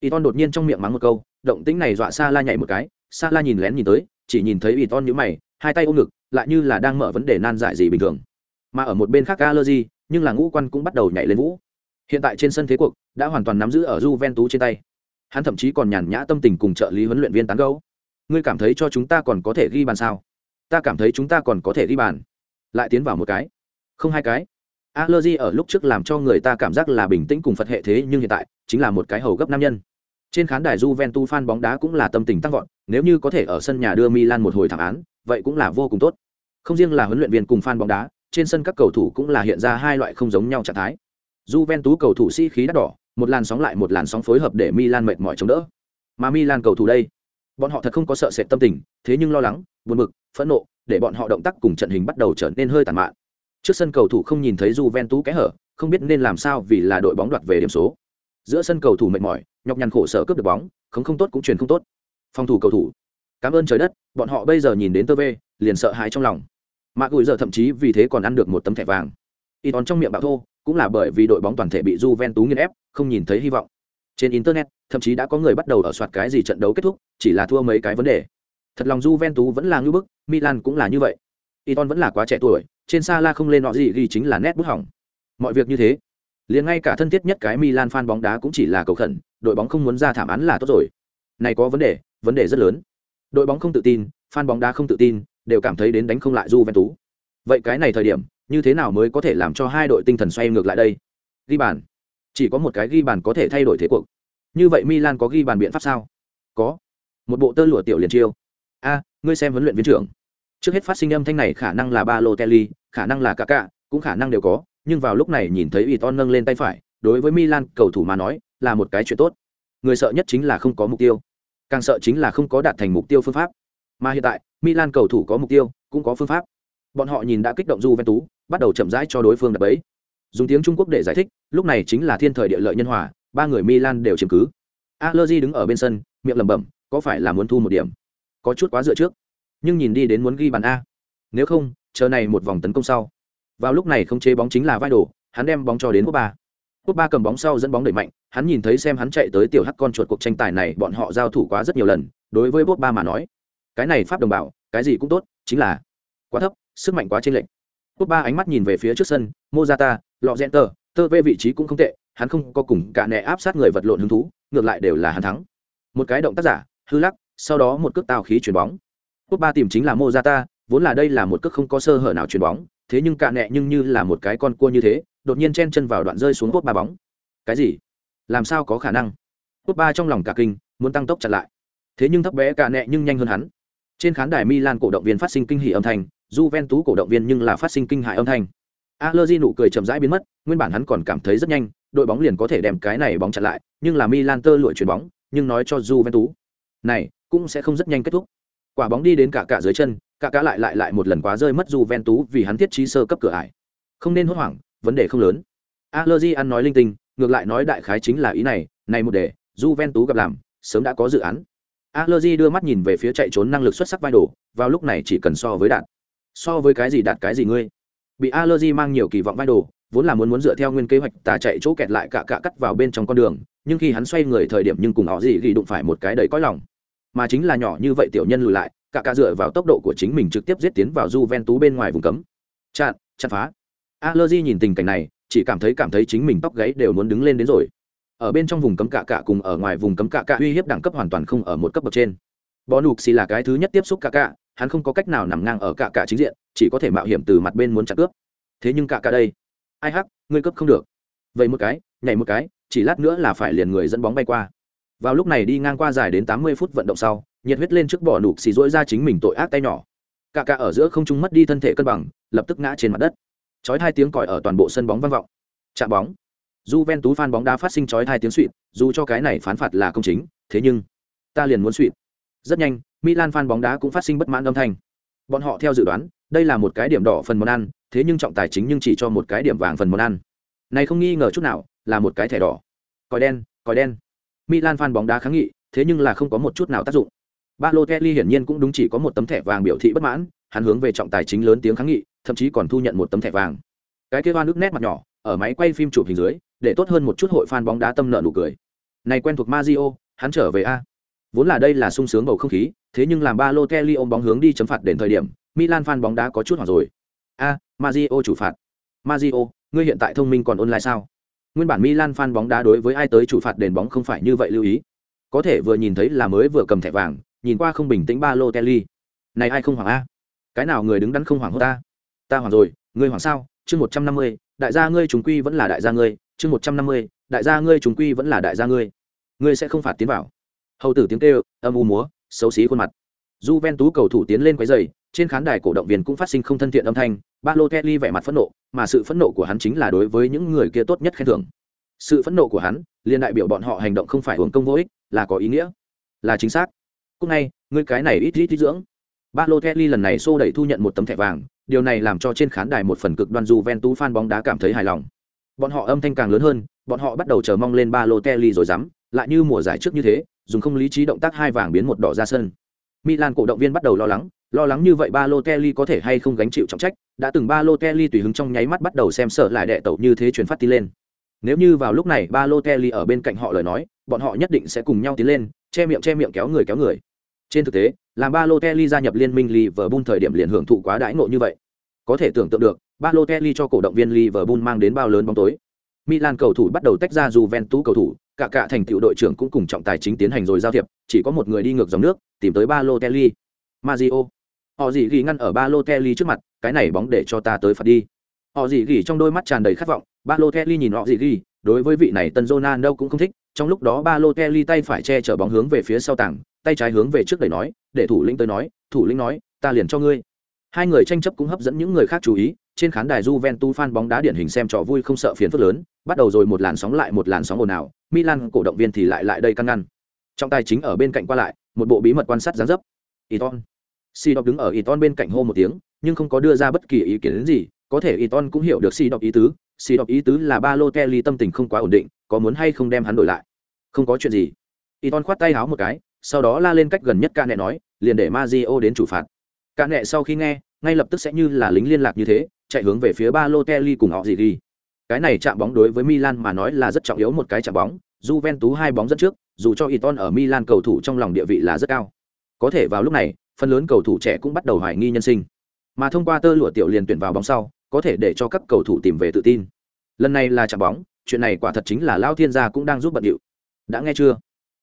y ton đột nhiên trong miệng mắng một câu động tĩnh này dọa Sala nhảy một cái Sala nhìn lén nhìn tới chỉ nhìn thấy y ton nhữ mày hai tay ôm ngực lại như là đang mở vấn đề nan giải gì bình thường mà ở một bên khác allergy nhưng là ngũ quan cũng bắt đầu nhảy lên vũ Hiện tại trên sân thế cuộc đã hoàn toàn nắm giữ ở Juventus trên tay. Hắn thậm chí còn nhàn nhã tâm tình cùng trợ lý huấn luyện viên tán gẫu. Ngươi cảm thấy cho chúng ta còn có thể ghi bàn sao? Ta cảm thấy chúng ta còn có thể ghi bàn. Lại tiến vào một cái, không hai cái allergy ở lúc trước làm cho người ta cảm giác là bình tĩnh cùng phật hệ thế nhưng hiện tại, chính là một cái hầu gấp nam nhân. Trên khán đài Juventus fan bóng đá cũng là tâm tình tăng vọt, nếu như có thể ở sân nhà đưa Milan một hồi thảm án, vậy cũng là vô cùng tốt. Không riêng là huấn luyện viên cùng fan bóng đá, trên sân các cầu thủ cũng là hiện ra hai loại không giống nhau trạng thái. Juventus cầu thủ sĩ khí đắt đỏ, một làn sóng lại một làn sóng phối hợp để Milan mệt mỏi chống đỡ. Mà Milan cầu thủ đây, bọn họ thật không có sợ sệt tâm tình, thế nhưng lo lắng, buồn bực, phẫn nộ, để bọn họ động tác cùng trận hình bắt đầu trở nên hơi tàn mạn trước sân cầu thủ không nhìn thấy Juventus kẽ hở, không biết nên làm sao vì là đội bóng đoạt về điểm số. Giữa sân cầu thủ mệt mỏi, nhọc nhằn khổ sở cướp được bóng, không không tốt cũng truyền không tốt. Phòng thủ cầu thủ. Cảm ơn trời đất, bọn họ bây giờ nhìn đến tơ vê, liền sợ hãi trong lòng. Mạc gùi giờ thậm chí vì thế còn ăn được một tấm thẻ vàng. Y tón trong miệng bạo thô, cũng là bởi vì đội bóng toàn thể bị Juventus nghiền ép, không nhìn thấy hy vọng. Trên internet, thậm chí đã có người bắt đầu ở soạt cái gì trận đấu kết thúc, chỉ là thua mấy cái vấn đề. Thật lòng Juventus vẫn là như bức, Milan cũng là như vậy. Iton vẫn là quá trẻ tuổi, trên Sala không lên nọ gì ghi chính là nét bút hỏng. Mọi việc như thế, liền ngay cả thân thiết nhất cái Milan fan bóng đá cũng chỉ là cầu khẩn, đội bóng không muốn ra thảm án là tốt rồi. Này có vấn đề vấn đề rất lớn. Đội bóng không tự tin, fan bóng đá không tự tin, đều cảm thấy đến đánh không lại Juventus. Vậy cái này thời điểm, như thế nào mới có thể làm cho hai đội tinh thần xoay ngược lại đây? Ghi bàn. Chỉ có một cái ghi bàn có thể thay đổi thế cuộc. Như vậy milan có ghi bàn biện pháp sao? Có. Một bộ tơ lụa tiểu liền chiêu. A, ngươi xem huấn luyện viên trưởng trước hết phát sinh âm thanh này khả năng là ba lô kelly khả năng là cả cả, cũng khả năng đều có, nhưng vào lúc này nhìn thấy ủy ton nâng lên tay phải, đối với milan cầu thủ mà nói, là một cái chuyện tốt. Người sợ nhất chính là không có mục tiêu. Càng sợ chính là không có đạt thành mục tiêu phương pháp. Mà hiện tại, milan cầu thủ có mục tiêu, cũng có phương pháp. Bọn họ nhìn đã kích động du ven tú bắt đầu chậm rãi cho đối phương đập bẫy. Dùng tiếng trung quốc để giải thích, lúc này chính là thiên thời địa lợi nhân hòa, ba người milan đều chiếm cứ. Allergy đứng ở bên sân, miệng lẩm bẩm, có phải là muốn thu một điểm? Có chút quá dựa trước nhưng nhìn đi đến muốn ghi bàn a. Nếu không, chờ này một vòng tấn công sau. Vào lúc này không chế bóng chính là vai đồ, hắn đem bóng cho đến quốc ba. Quốc ba cầm bóng sau dẫn bóng đẩy mạnh, hắn nhìn thấy xem hắn chạy tới tiểu hắc con chuột cuộc tranh tài này, bọn họ giao thủ quá rất nhiều lần, đối với quốc ba mà nói, cái này pháp đồng bào, cái gì cũng tốt, chính là quá thấp, sức mạnh quá chênh lệch. Quốc ba ánh mắt nhìn về phía trước sân mozata lọ rẽn tờ tơ vê vị trí cũng không tệ, hắn không có cùng cả nẹ áp sát người vật lộn hứng thú, ngược lại đều là hắn thắng. Một cái động tác giả, hư lắc, sau đó một cước tào khí chuyền bóng. Cúp ba tìm chính là mozata vốn là đây là một cước không có sơ hở nào chuyền bóng thế nhưng cả nẹ nhưng như là một cái con cua như thế đột nhiên chen chân vào đoạn rơi xuống cúp ba bóng. Cái gì? Làm sao có khả năng? Cúp ba trong lòng cả kinh muốn tăng tốc chặt lại. Thế nhưng thấp bé cả nẹ nhưng nhanh hơn hắn. Trên khán đài milan cổ động viên phát sinh kinh hỉ âm thanh Juventus cổ động viên nhưng là phát sinh kinh hại âm thanh. Allegri nụ cười chậm rãi biến mất, nguyên bản hắn còn cảm thấy rất nhanh, đội bóng liền có thể đem cái này bóng chặn lại, nhưng là Milan tơ lụi chuyển bóng, nhưng nói cho Juventus, này cũng sẽ không rất nhanh kết thúc. Quả bóng đi đến cả cả dưới chân, cả cả lại lại lại một lần quá rơi mất Juventus vì hắn thiết trí sơ cấp cửa ải. Không nên hốt hoảng, vấn đề không lớn. Allegri ăn nói linh tinh, ngược lại nói đại khái chính là ý này, này một đề, Juventus gặp làm, sớm đã có dự án. Allegri đưa mắt nhìn về phía chạy trốn năng lực xuất sắc vai đồ, vào lúc này chỉ cần so với đạn. So với cái gì đạt cái gì ngươi? bị allergy mang nhiều kỳ vọng vai đồ vốn là muốn muốn dựa theo nguyên kế hoạch tà chạy chỗ kẹt lại cả cả cắt vào bên trong con đường nhưng khi hắn xoay người thời điểm nhưng cùng họ gì ghi đụng phải một cái đầy cõi lòng mà chính là nhỏ như vậy tiểu nhân lùi lại, cả cả dựa vào tốc độ của chính mình trực tiếp giết tiến vào Juventus bên ngoài vùng cấm. Chặn chặn phá. Allergy nhìn tình cảnh này, chỉ cảm thấy cảm thấy chính mình tóc gáy đều muốn đứng lên đến rồi. Ở bên trong vùng cấm cả cả cùng ở ngoài vùng cấm cả cả uy hiếp đẳng cấp hoàn toàn không ở một cấp bậc trên. Bó nục xì là cái thứ nhất tiếp xúc cả cả, hắn không có cách nào nằm ngang ở cả cả chính diện, chỉ có thể mạo hiểm từ mặt bên muốn chặt cướp. Thế nhưng cả cả đây. Ai hắc, ngươi cướp không được. Vậy một cái, nhảy một cái, chỉ lát nữa là phải liền người dẫn bóng bay qua vào lúc này đi ngang qua dài đến tám mươi phút vận động sau nhiệt huyết lên trước bỏ nục xì dỗi ra chính mình tội ác tay nhỏ cả cả ở giữa không trung mất đi thân thể cân bằng lập tức ngã trên mặt đất chói hai tiếng còi ở toàn bộ sân bóng vang vọng chạm bóng dù ven tú fan bóng đá phát sinh chói hai tiếng suỵt dù cho cái này phán phạt là công chính, thế nhưng ta liền muốn suỵt Rất nhanh, Milan fan bóng đá cũng phát sinh bất mãn âm thanh. Bọn họ theo dự đoán, đây là một cái điểm đỏ phần món ăn, thế nhưng trọng tài chính nhưng chỉ cho một cái điểm vàng phần món ăn. Này không nghi ngờ chút nào, là một cái thẻ đỏ. Còi đen, còi đen. Milan fan bóng đá kháng nghị, thế nhưng là không có một chút nào tác dụng. Balotelli hiển nhiên cũng đúng chỉ có một tấm thẻ vàng biểu thị bất mãn, hắn hướng về trọng tài chính lớn tiếng kháng nghị, thậm chí còn thu nhận một tấm thẻ vàng. Cái kia oan nước nét mặt nhỏ, ở máy quay phim chụp hình dưới, để tốt hơn một chút hội fan bóng đá tâm nợ nụ cười. Này quen thuộc Mario, hắn trở về a. Vốn là đây là sung sướng bầu không khí, thế nhưng làm Balotelli ôm bóng hướng đi chấm phạt đến thời điểm, Milan fan bóng đá có chút hoảng rồi. A, à, Mario chủ phạt. Mario, ngươi hiện tại thông minh còn online sao? Nguyên bản Milan fan bóng đá đối với ai tới chủ phạt đền bóng không phải như vậy lưu ý. Có thể vừa nhìn thấy là mới vừa cầm thẻ vàng, nhìn qua không bình tĩnh Balotelli. Này ai không hoảng a? Cái nào người đứng đắn không hoảng hốt ta? Ta hoảng rồi, ngươi hoảng sao? Chương 150, đại gia ngươi trùng quy vẫn là đại gia ngươi chương một trăm năm mươi đại gia ngươi trùng quy vẫn là đại gia ngươi ngươi sẽ không phạt tiến vào hầu tử tiếng kêu âm u múa xấu xí khuôn mặt Juventus cầu thủ tiến lên quấy rầy, trên khán đài cổ động viên cũng phát sinh không thân thiện âm thanh Balotelli vẻ mặt phẫn nộ mà sự phẫn nộ của hắn chính là đối với những người kia tốt nhất khen thưởng sự phẫn nộ của hắn liên đại biểu bọn họ hành động không phải hưởng công vô ích là có ý nghĩa là chính xác cúc ngay ngươi cái này ít ít ít dưỡng ba lô kelly lần này xô đẩy thu nhận một tấm thẻ vàng điều này làm cho trên khán đài một phần cực đoan Juventus fan bóng đá cảm thấy hài lòng. Bọn họ âm thanh càng lớn hơn, bọn họ bắt đầu chờ mong lên Balotelli rồi dám, lại như mùa giải trước như thế, dùng không lý trí động tác hai vàng biến một đỏ ra sân. Milan cổ động viên bắt đầu lo lắng, lo lắng như vậy Balotelli có thể hay không gánh chịu trọng trách, đã từng Balotelli tùy hứng trong nháy mắt bắt đầu xem sợ lại đệ tẩu như thế truyền phát tin lên. Nếu như vào lúc này Balotelli ở bên cạnh họ lời nói, bọn họ nhất định sẽ cùng nhau tiến lên, che miệng che miệng kéo người kéo người. Trên thực tế, làm Balotelli gia nhập liên minh Liverpool thời điểm liền hưởng thụ quá đãi ngộ như vậy. Có thể tưởng tượng được, Balotelli cho cổ động viên Liverpool mang đến bao lớn bóng tối. Milan cầu thủ bắt đầu tách ra dù Ventu cầu thủ, cả cả thành tựu đội trưởng cũng cùng trọng tài chính tiến hành rồi giao thiệp, chỉ có một người đi ngược dòng nước, tìm tới Balotelli. Mario. Họ gì ghi ngăn ở Balotelli trước mặt, cái này bóng để cho ta tới phạt đi. Họ gì ghi trong đôi mắt tràn đầy khát vọng, Balotelli nhìn họ gì ghi, đối với vị này Tân đâu cũng không thích, trong lúc đó ba lo Kelly tay phải che chở bóng hướng về phía sau tảng, tay trái hướng về trước đẩy nói, để thủ lĩnh tới nói, thủ lĩnh nói, ta liền cho ngươi. Hai người tranh chấp cũng hấp dẫn những người khác chú ý, trên khán đài Juventus fan bóng đá điển hình xem trò vui không sợ phiền phức lớn, bắt đầu rồi một làn sóng lại một làn sóng ồn ào, Milan cổ động viên thì lại lại đây căn ngăn. Trong tài chính ở bên cạnh qua lại, một bộ bí mật quan sát giáng dấp. Iton. Si Đọc đứng ở Iton bên cạnh hô một tiếng, nhưng không có đưa ra bất kỳ ý kiến đến gì, có thể Iton cũng hiểu được Si Đọc ý tứ, Si Đọc ý tứ là Balotelli tâm tình không quá ổn định, có muốn hay không đem hắn đổi lại. Không có chuyện gì. Iton khoát tay áo một cái, sau đó la lên cách gần nhất ca nẹ nói, liền để Mario đến chủ phạt. Ca nẹ sau khi nghe, ngay lập tức sẽ như là lính liên lạc như thế, chạy hướng về phía Balotelli cùng họ gì đi. Cái này chạm bóng đối với Milan mà nói là rất trọng yếu một cái chạm bóng, Juventus hai bóng dẫn trước, dù cho Iton ở Milan cầu thủ trong lòng địa vị là rất cao. Có thể vào lúc này, phần lớn cầu thủ trẻ cũng bắt đầu hoài nghi nhân sinh. Mà thông qua tơ lụa tiểu liền tuyển vào bóng sau, có thể để cho các cầu thủ tìm về tự tin. Lần này là chạm bóng, chuyện này quả thật chính là Lao Thiên gia cũng đang giúp bận điệu. Đã nghe chưa?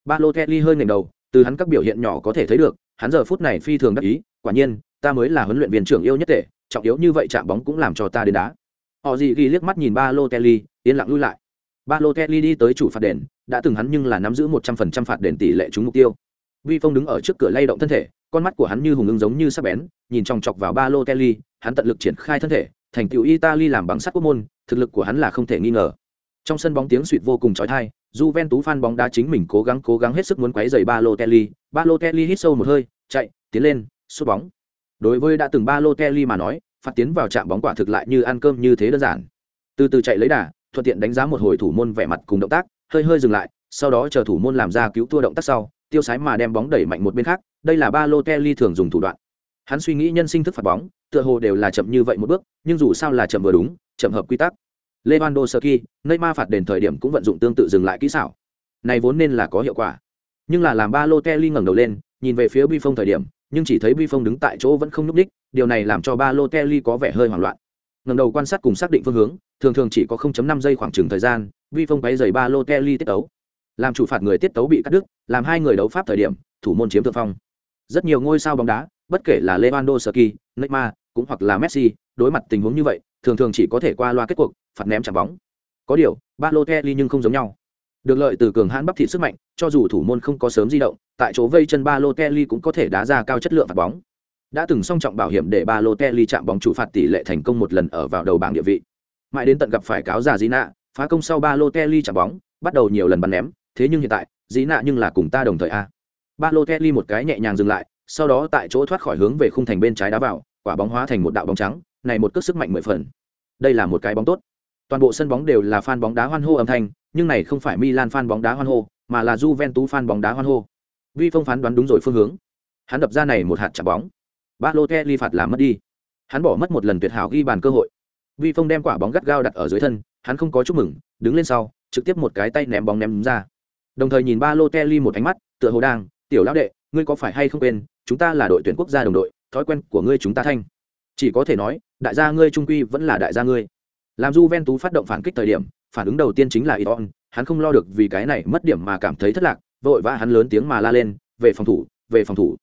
Balotelli hơi ngẩng đầu, từ hắn các biểu hiện nhỏ có thể thấy được, hắn giờ phút này phi thường đắc ý, quả nhiên, ta mới là huấn luyện viên trưởng yêu nhất tệ, trọng yếu như vậy chạm bóng cũng làm cho ta đến đá. Họ gì ghi liếc mắt nhìn Balotelli, yên lặng lui lại. Balotelli đi tới chủ phạt đền, đã từng hắn nhưng là nắm giữ một trăm phần trăm phạt đền tỷ lệ trúng mục tiêu. Vi Phong đứng ở trước cửa lay động thân thể, con mắt của hắn như hùng ưng giống như sắc bén, nhìn chòng chọc vào Balotelli, hắn tận lực triển khai thân thể, thành tựu Italy làm bằng sắt quốc môn, thực lực của hắn là không thể nghi ngờ. Trong sân bóng tiếng suýt vô cùng chói tai, Juventus fan bóng đá chính mình cố gắng cố gắng hết sức muốn quấy rầy Balotelli, Balotelli hít sâu một hơi, chạy, tiến lên, sút bóng. Đối với đã từng Balotelli mà nói, phạt tiến vào chạm bóng quả thực lại như ăn cơm như thế đơn giản. Từ từ chạy lấy đà, thuận tiện đánh giá một hồi thủ môn vẻ mặt cùng động tác, hơi hơi dừng lại, sau đó chờ thủ môn làm ra cứu thua động tác sau, tiêu sái mà đem bóng đẩy mạnh một bên khác, đây là Balotelli thường dùng thủ đoạn. Hắn suy nghĩ nhân sinh thức phạt bóng, tựa hồ đều là chậm như vậy một bước, nhưng dù sao là chậm vừa đúng, chậm hợp quy tắc. Lewandowski, Neymar phạt đền thời điểm cũng vận dụng tương tự dừng lại kỹ xảo. Này vốn nên là có hiệu quả. Nhưng là làm Balotelli ngẩng đầu lên, nhìn về phía Buffon thời điểm, nhưng chỉ thấy Buffon đứng tại chỗ vẫn không nhúc nhích, điều này làm cho Balotelli có vẻ hơi hoảng loạn. Ngẩng đầu quan sát cùng xác định phương hướng, thường thường chỉ có 0.5 giây khoảng chừng thời gian, Buffon quấy giày Kelly tiết tấu. Làm chủ phạt người tiết tấu bị cắt đứt, làm hai người đấu pháp thời điểm, thủ môn chiếm thượng phong. Rất nhiều ngôi sao bóng đá, bất kể là Lewandowski, Neymar, cũng hoặc là Messi, đối mặt tình huống như vậy, thường thường chỉ có thể qua loa kết cuộc, phạt ném chạm bóng. Có điều, Balotelli nhưng không giống nhau. Được lợi từ cường hãn bắp thịt sức mạnh, cho dù thủ môn không có sớm di động, tại chỗ vây chân Balotelli cũng có thể đá ra cao chất lượng phạt bóng. Đã từng song trọng bảo hiểm để Balotelli chạm bóng chủ phạt tỷ lệ thành công một lần ở vào đầu bảng địa vị. Mãi đến tận gặp phải cáo già Gina, phá công sau Balotelli chạm bóng, bắt đầu nhiều lần bắn ném, thế nhưng hiện tại, Gina nhưng là cùng ta đồng thời a. Ba Lo Kelly một cái nhẹ nhàng dừng lại, sau đó tại chỗ thoát khỏi hướng về khung thành bên trái đá vào, quả bóng hóa thành một đạo bóng trắng, này một cước sức mạnh mười phần. Đây là một cái bóng tốt. Toàn bộ sân bóng đều là fan bóng đá hoan hô âm thanh, nhưng này không phải Milan fan bóng đá hoan hô, mà là Juventus fan bóng đá hoan hô. Vi Phong phán đoán đúng rồi phương hướng. Hắn đập ra này một hạt chạm bóng. Ba Lo Kelly phạt làm mất đi. Hắn bỏ mất một lần tuyệt hảo ghi bàn cơ hội. Vi Phong đem quả bóng gắt gao đặt ở dưới thân, hắn không có chúc mừng, đứng lên sau, trực tiếp một cái tay ném bóng ném ra. Đồng thời nhìn Ba Lo Kelly một ánh mắt, tựa hồ đang, "Tiểu lão đệ, ngươi có phải hay không quên, chúng ta là đội tuyển quốc gia đồng đội, thói quen của ngươi chúng ta thanh." Chỉ có thể nói, đại gia ngươi trung quy vẫn là đại gia ngươi. Làm Juventus phát động phản kích thời điểm, phản ứng đầu tiên chính là Iton, hắn không lo được vì cái này mất điểm mà cảm thấy thất lạc, vội vã hắn lớn tiếng mà la lên, về phòng thủ, về phòng thủ.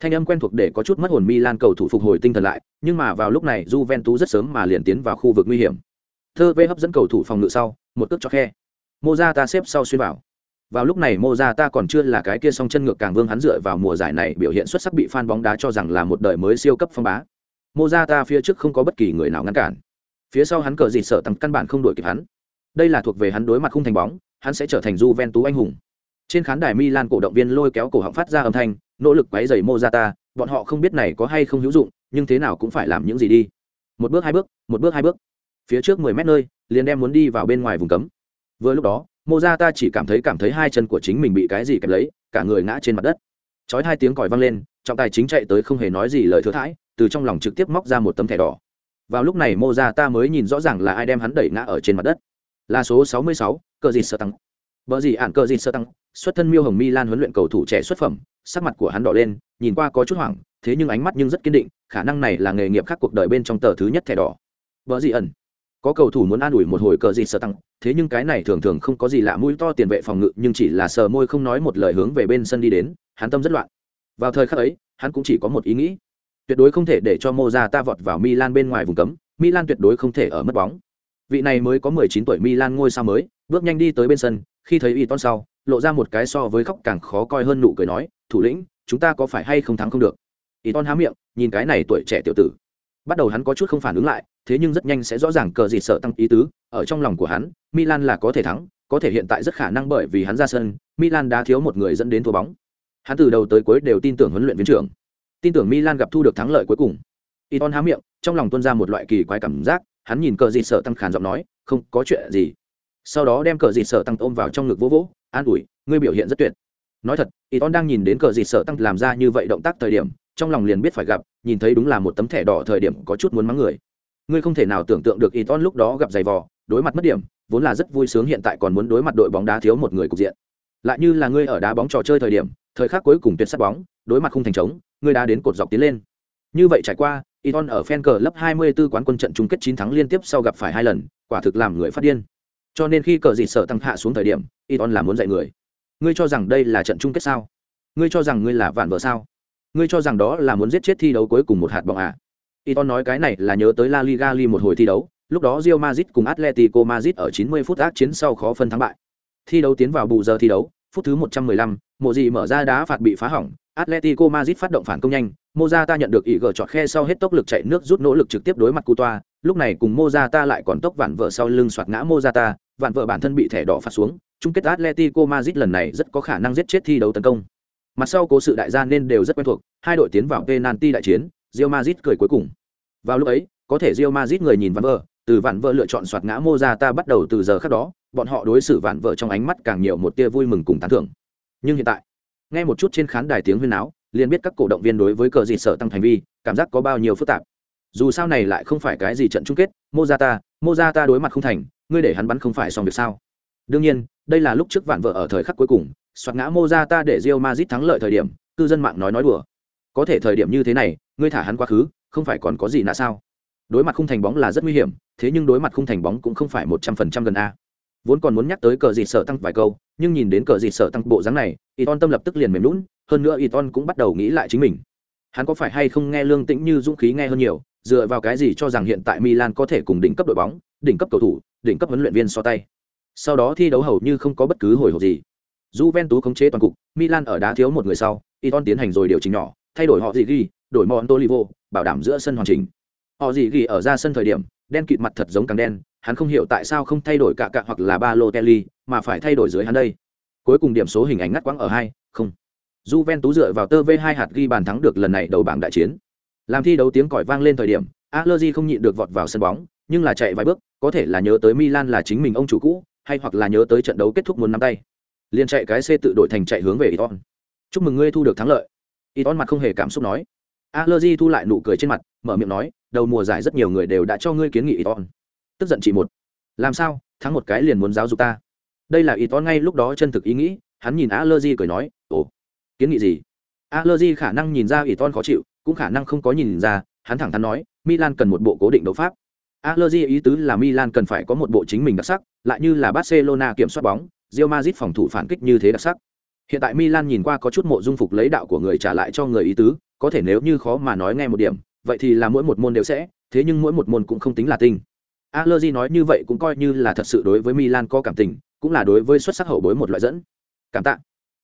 Thanh âm quen thuộc để có chút mất hồn Milan cầu thủ phục hồi tinh thần lại, nhưng mà vào lúc này Juventus rất sớm mà liền tiến vào khu vực nguy hiểm. thơ vê hấp dẫn cầu thủ phòng ngự sau một cước cho khe mô ra ta xếp sau xuyên vào vào lúc này mô ra ta còn chưa là cái kia song chân ngược càng vương hắn dựa vào mùa giải này biểu hiện xuất sắc bị fan bóng đá cho rằng là một đời mới siêu cấp phong bá. Mô ra ta phía trước không có bất kỳ người nào ngăn cản. Phía sau hắn cờ gì sợ tầm căn bản không đuổi kịp hắn. Đây là thuộc về hắn đối mặt không thành bóng, hắn sẽ trở thành du ven tú anh hùng. Trên khán đài milan cổ động viên lôi kéo cổ họng phát ra âm thanh, nỗ lực quấy giày mô ra ta, bọn họ không biết này có hay không hữu dụng, nhưng thế nào cũng phải làm những gì đi. Một bước hai bước, một bước hai bước. Phía trước mười mét nơi, liền đem muốn đi vào bên ngoài vùng cấm. Vừa lúc đó mô ra ta chỉ cảm thấy cảm thấy hai chân của chính mình bị cái gì kẹp lấy cả người ngã trên mặt đất. Chói hai tiếng còi vang lên trọng tài chính chạy tới không hề nói gì lời thừa thãi từ trong lòng trực tiếp móc ra một tấm thẻ đỏ. Vào lúc này mô ra ta mới nhìn rõ ràng là ai đem hắn đẩy ngã ở trên mặt đất. Là số 66, cờ dịt sơ tăng. Vợ gì ạn cờ dịt sơ tăng xuất thân miêu hồng milan huấn luyện cầu thủ trẻ xuất phẩm sắc mặt của hắn đỏ lên nhìn qua có chút hoảng thế nhưng ánh mắt nhưng rất kiên định khả năng này là nghề nghiệp khác cuộc đời bên trong tờ thứ nhất thẻ đỏ. Vợ gì ẩn? Có cầu thủ muốn an ủi một hồi cờ gì sơ tăng thế nhưng cái này thường thường không có gì lạ mũi to tiền vệ phòng ngự nhưng chỉ là sờ môi không nói một lời hướng về bên sân đi đến hắn tâm rất loạn vào thời khắc ấy hắn cũng chỉ có một ý nghĩ tuyệt đối không thể để cho Moza ta vọt vào Milan bên ngoài vùng cấm, Milan tuyệt đối không thể ở mất bóng. Vị này mới có 19 tuổi Milan ngôi sao mới, bước nhanh đi tới bên sân, khi thấy Iton sau, lộ ra một cái so với khóc càng khó coi hơn nụ cười nói, "Thủ lĩnh, chúng ta có phải hay không thắng không được?" Iton há miệng, nhìn cái này tuổi trẻ tiểu tử. Bắt đầu hắn có chút không phản ứng lại, thế nhưng rất nhanh sẽ rõ ràng cờ gì sợ tăng ý tứ, ở trong lòng của hắn, Milan là có thể thắng, có thể hiện tại rất khả năng bởi vì hắn ra sân, Milan đã thiếu một người dẫn đến thua bóng. Hắn từ đầu tới cuối đều tin tưởng huấn luyện viên trưởng tin tưởng Milan gặp thu được thắng lợi cuối cùng. Iton há miệng, trong lòng tuôn ra một loại kỳ quái cảm giác, hắn nhìn cờ gì sợ tăng khàn giọng nói, không có chuyện gì. Sau đó đem cờ gì sợ tăng ôm vào trong ngực vỗ vỗ, an ủi, ngươi biểu hiện rất tuyệt. Nói thật, Iton đang nhìn đến cờ gì sợ tăng làm ra như vậy động tác thời điểm, trong lòng liền biết phải gặp, nhìn thấy đúng là một tấm thẻ đỏ thời điểm có chút muốn mắng người. Ngươi không thể nào tưởng tượng được Iton lúc đó gặp giày vò, đối mặt mất điểm, vốn là rất vui sướng hiện tại còn muốn đối mặt đội bóng đá thiếu một người cục diện. Lại như là ngươi ở đá bóng trò chơi thời điểm, thời khắc cuối cùng tuyệt sát bóng, đối mặt không thành trống, ngươi đã đến cột dọc tiến lên. Như vậy trải qua, Iton ở fan cờ lớp 24 quán quân trận chung kết 9 thắng liên tiếp sau gặp phải hai lần, quả thực làm người phát điên. Cho nên khi cờ gì sợ tăng hạ xuống thời điểm, Iton là muốn dạy người. Ngươi cho rằng đây là trận chung kết sao? Ngươi cho rằng ngươi là vạn vợ sao? Ngươi cho rằng đó là muốn giết chết thi đấu cuối cùng một hạt bóng à? Iton nói cái này là nhớ tới La Liga li một hồi thi đấu, lúc đó Real Madrid cùng Atletico Madrid ở 90 phút ác chiến sau khó phân thắng bại. Thi đấu tiến vào bù giờ thi đấu, phút thứ 115, mộ gì mở ra đá phạt bị phá hỏng, Atletico Madrid phát động phản công nhanh, Mozata nhận được ý gở chọt khe sau hết tốc lực chạy nước rút nỗ lực trực tiếp đối mặt Cutoa, lúc này cùng Mozata lại còn tốc vạn vợ sau lưng soạt ngã Mozata, vạn vợ bản thân bị thẻ đỏ phạt xuống, chung kết Atletico Madrid lần này rất có khả năng giết chết thi đấu tấn công. Mặt sau cố sự đại gia nên đều rất quen thuộc, hai đội tiến vào penalty đại chiến, Real Madrid cười cuối cùng. Vào lúc ấy, có thể Real Madrid người nhìn vạn vợ, từ vạn vợ lựa chọn soạt ngã Mozata bắt đầu từ giờ khắc đó, bọn họ đối xử vạn vợ trong ánh mắt càng nhiều một tia vui mừng cùng tán thưởng. Nhưng hiện tại, nghe một chút trên khán đài tiếng huyên náo liền biết các cổ động viên đối với cờ gì sợ tăng thành vi cảm giác có bao nhiêu phức tạp dù sao này lại không phải cái gì trận chung kết mozata mozata đối mặt không thành ngươi để hắn bắn không phải xong việc sao đương nhiên đây là lúc trước vạn vợ ở thời khắc cuối cùng soạt ngã mozata để Real Madrid thắng lợi thời điểm cư dân mạng nói nói đùa có thể thời điểm như thế này, ngươi thả hắn quá khứ, không phải còn có gì nạ sao? Đối mặt khung thành bóng là rất nguy hiểm, thế nhưng đối mặt khung thành bóng cũng không phải một trăm phần trăm gần a. Vốn còn muốn nhắc tới cờ gì sở tăng vài câu, nhưng nhìn đến cờ gì sở tăng bộ dáng này Iton tâm lập tức liền mềm lún hơn nữa Iton cũng bắt đầu nghĩ lại chính mình. Hắn có phải hay không nghe lương tĩnh như dũng khí nghe hơn nhiều, dựa vào cái gì cho rằng hiện tại Milan có thể cùng đỉnh cấp đội bóng, đỉnh cấp cầu thủ, đỉnh cấp huấn luyện viên so tay? Sau đó thi đấu hầu như không có bất cứ hồi hộp gì. Juventus khống chế toàn cục, Milan ở đá thiếu một người sau Iton tiến hành rồi điều chỉnh nhỏ thay đổi họ gì ghi, đổi Montolivo bảo đảm giữa sân hoàn chỉnh. Họ gì ghi ở ra sân thời điểm, đen kịt mặt thật giống càng đen, hắn không hiểu tại sao không thay đổi cả cạ hoặc là ba lô kelly mà phải thay đổi dưới hắn đây. Cuối cùng điểm số hình ảnh ngắt quãng ở hai, không. Juventus dựa vào tơ v hai hạt ghi bàn thắng được lần này đầu bảng đại chiến. Làm thi đấu tiếng còi vang lên thời điểm, Allegri không nhịn được vọt vào sân bóng, nhưng là chạy vài bước, có thể là nhớ tới Milan là chính mình ông chủ cũ, hay hoặc là nhớ tới trận đấu kết thúc muốn nắm tay. Liền chạy cái xe tự đổi thành chạy hướng về Iton chúc mừng ngươi thu được thắng lợi. Iton mặt không hề cảm xúc nói. Allegri thu lại nụ cười trên mặt, mở miệng nói, đầu mùa giải rất nhiều người đều đã cho ngươi kiến nghị, Iton. Tức giận chị một. Làm sao? Thắng một cái liền muốn giáo dục ta? Đây là y tón ngay lúc đó chân thực ý nghĩ, hắn nhìn a lơ di cười nói, ồ, kiến nghị gì? A lơ di khả năng nhìn ra y tón khó chịu, cũng khả năng không có nhìn ra, hắn thẳng thắn nói, milan cần một bộ cố định đấu pháp. A lơ di ý tứ là milan cần phải có một bộ chính mình đặc sắc, lại như là barcelona kiểm soát bóng, Real Madrid phòng thủ phản kích như thế đặc sắc hiện tại milan nhìn qua có chút mộ dung phục lấy đạo của người trả lại cho người ý tứ có thể nếu như khó mà nói nghe một điểm vậy thì là mỗi một môn đều sẽ thế nhưng mỗi một môn cũng không tính là tinh Allegri nói như vậy cũng coi như là thật sự đối với Milan có cảm tình, cũng là đối với xuất sắc hậu bối một loại dẫn. Cảm tạ.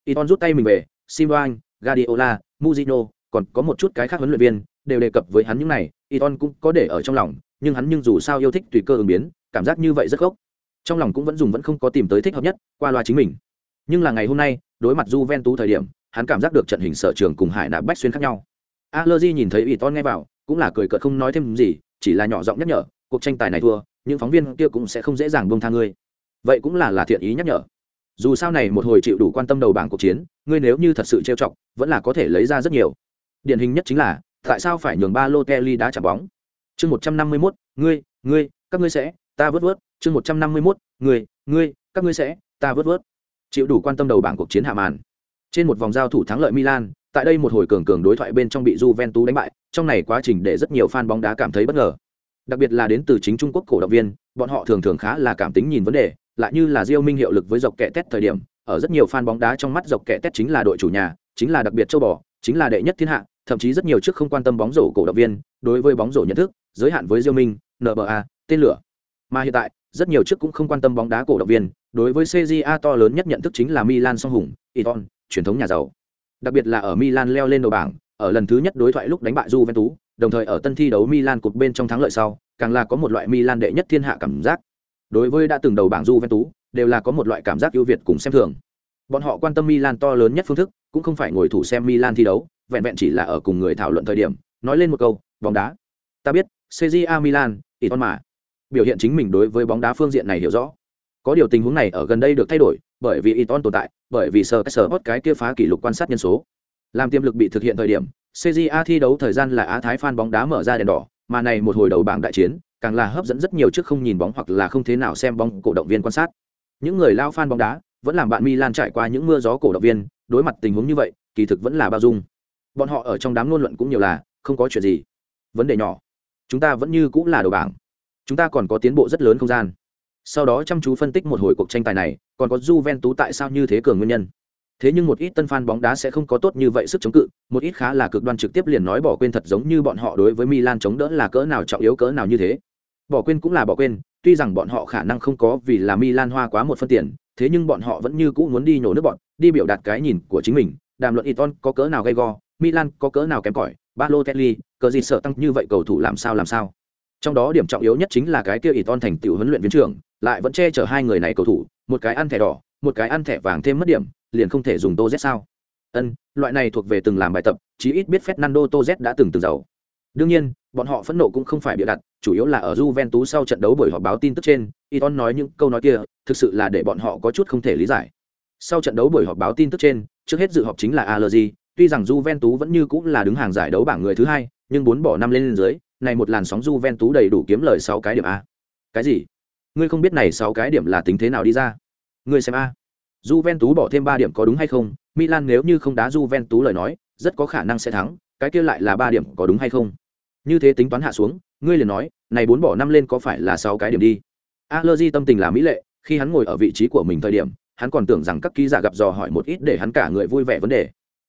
Iton rút tay mình về, Simon, Guardiola, Mourinho, còn có một chút cái khác huấn luyện viên đều đề cập với hắn những này, Iton cũng có để ở trong lòng, nhưng hắn nhưng dù sao yêu thích tùy cơ ứng biến, cảm giác như vậy rất gốc. Trong lòng cũng vẫn dùng vẫn không có tìm tới thích hợp nhất, qua loa chính mình. Nhưng là ngày hôm nay, đối mặt Juventus thời điểm, hắn cảm giác được trận hình sở trường cùng Hải Nạp Bách xuyên khác nhau. Allegri nhìn thấy Iton nghe vào, cũng là cười cợt không nói thêm gì, chỉ là nhỏ giọng nhắc nhở, cuộc tranh tài này thua, những phóng viên kia cũng sẽ không dễ dàng buông tha ngươi. Vậy cũng là là thiện ý nhắc nhở. Dù sao này một hồi chịu đủ quan tâm đầu bảng cuộc chiến, ngươi nếu như thật sự trêu chọc, vẫn là có thể lấy ra rất nhiều. Điển hình nhất chính là, tại sao phải nhường ba Balotelli đá chạm bóng? Chương 151, ngươi, ngươi, các ngươi sẽ, ta vớt vớt, chương 151, ngươi, ngươi, các ngươi sẽ, ta vớt vớt. Chịu đủ quan tâm đầu bảng cuộc chiến hạ màn. Trên một vòng giao thủ thắng lợi Milan, tại đây một hồi cường cường đối thoại bên trong bị Juventus đánh bại, trong này quá trình để rất nhiều fan bóng đá cảm thấy bất ngờ. Đặc biệt là đến từ chính Trung Quốc cổ động viên, bọn họ thường thường khá là cảm tính nhìn vấn đề, lại như là Diêu Minh hiệu lực với dọc kẹ test thời điểm, ở rất nhiều fan bóng đá trong mắt dọc kẹ test chính là đội chủ nhà, chính là đặc biệt châu bò, chính là đệ nhất thiên hạ, thậm chí rất nhiều trước không quan tâm bóng rổ cổ động viên, đối với bóng rổ nhận thức, giới hạn với Diêu Minh, NBA, tên lửa. Mà hiện tại, rất nhiều trước cũng không quan tâm bóng đá cổ động viên, đối với CJA to lớn nhất nhận thức chính là Milan song hùng, Iton, truyền thống nhà giàu. Đặc biệt là ở Milan leo lên đầu bảng, ở lần thứ nhất đối thoại lúc đánh bại Juventus, đồng thời ở tân thi đấu Milan cột bên trong thắng lợi sau, càng là có một loại Milan đệ nhất thiên hạ cảm giác. Đối với đã từng đầu bảng Juventus, đều là có một loại cảm giác ưu việt cùng xem thường. Bọn họ quan tâm Milan to lớn nhất phương thức, cũng không phải ngồi thủ xem Milan thi đấu, vẹn vẹn chỉ là ở cùng người thảo luận thời điểm, nói lên một câu, bóng đá. Ta biết, CJA Milan, Iton mà. Biểu hiện chính mình đối với bóng đá phương diện này hiểu rõ. Có điều tình huống này ở gần đây được thay đổi, bởi vì Iton tồn tại, bởi vì sở sở cái kia phá kỷ lục quan sát nhân số. Làm tiềm lực bị thực hiện thời điểm, CJA thi đấu thời gian là Á Thái fan bóng đá mở ra đèn đỏ, mà này một hồi đầu bảng đại chiến, càng là hấp dẫn rất nhiều trước không nhìn bóng hoặc là không thế nào xem bóng cổ động viên quan sát. Những người lao fan bóng đá, vẫn làm bạn Milan trải qua những mưa gió cổ động viên, đối mặt tình huống như vậy, kỳ thực vẫn là bao dung. Bọn họ ở trong đám ngôn luận cũng nhiều là, không có chuyện gì. Vấn đề nhỏ. Chúng ta vẫn như cũng là đầu bảng. Chúng ta còn có tiến bộ rất lớn không gian. Sau đó chăm chú phân tích một hồi cuộc tranh tài này, còn có Juventus tại sao như thế cường nguyên nhân. Thế nhưng một ít tân fan bóng đá sẽ không có tốt như vậy sức chống cự, một ít khá là cực đoan trực tiếp liền nói bỏ quên thật giống như bọn họ đối với Milan chống đỡ là cỡ nào trọng yếu cỡ nào như thế. Bỏ quên cũng là bỏ quên, tuy rằng bọn họ khả năng không có vì là Milan hoa quá một phân tiền, thế nhưng bọn họ vẫn như cũ muốn đi nhổ nước bọn, đi biểu đạt cái nhìn của chính mình, đàm luận Iton có cỡ nào gay go, Milan có cỡ nào kém cỏi, Balotelli, cỡ gì sợ tăng như vậy cầu thủ làm sao làm sao. Trong đó điểm trọng yếu nhất chính là cái kia Iton thành tựu huấn luyện viên trưởng, lại vẫn che chở hai người này cầu thủ, một cái ăn thẻ đỏ, một cái ăn thẻ vàng thêm mất điểm, liền không thể dùng Tô Z sao? Ân, loại này thuộc về từng làm bài tập, chí ít biết Fernando Tô Z đã từng từng giàu. Đương nhiên, bọn họ phẫn nộ cũng không phải bịa đặt, chủ yếu là ở Juventus sau trận đấu buổi họp báo tin tức trên, Iton nói những câu nói kia, thực sự là để bọn họ có chút không thể lý giải. Sau trận đấu buổi họp báo tin tức trên, trước hết dự họp chính là Allegri, tuy rằng Juventus vẫn như cũng là đứng hàng giải đấu bảng người thứ hai, nhưng bốn bỏ năm lên, lên dưới, này một làn sóng Juventus đầy đủ kiếm lời sáu cái điểm a. Cái gì? Ngươi không biết này sáu cái điểm là tính thế nào đi ra? Ngươi xem a. Juventus bỏ thêm ba điểm có đúng hay không? Milan nếu như không đá Juventus lời nói, rất có khả năng sẽ thắng, cái kia lại là ba điểm có đúng hay không? Như thế tính toán hạ xuống, ngươi liền nói, này bốn bỏ năm lên có phải là sáu cái điểm đi? Allergy tâm tình là mỹ lệ, khi hắn ngồi ở vị trí của mình thời điểm, hắn còn tưởng rằng các ký giả gặp dò hỏi một ít để hắn cả người vui vẻ vấn đề.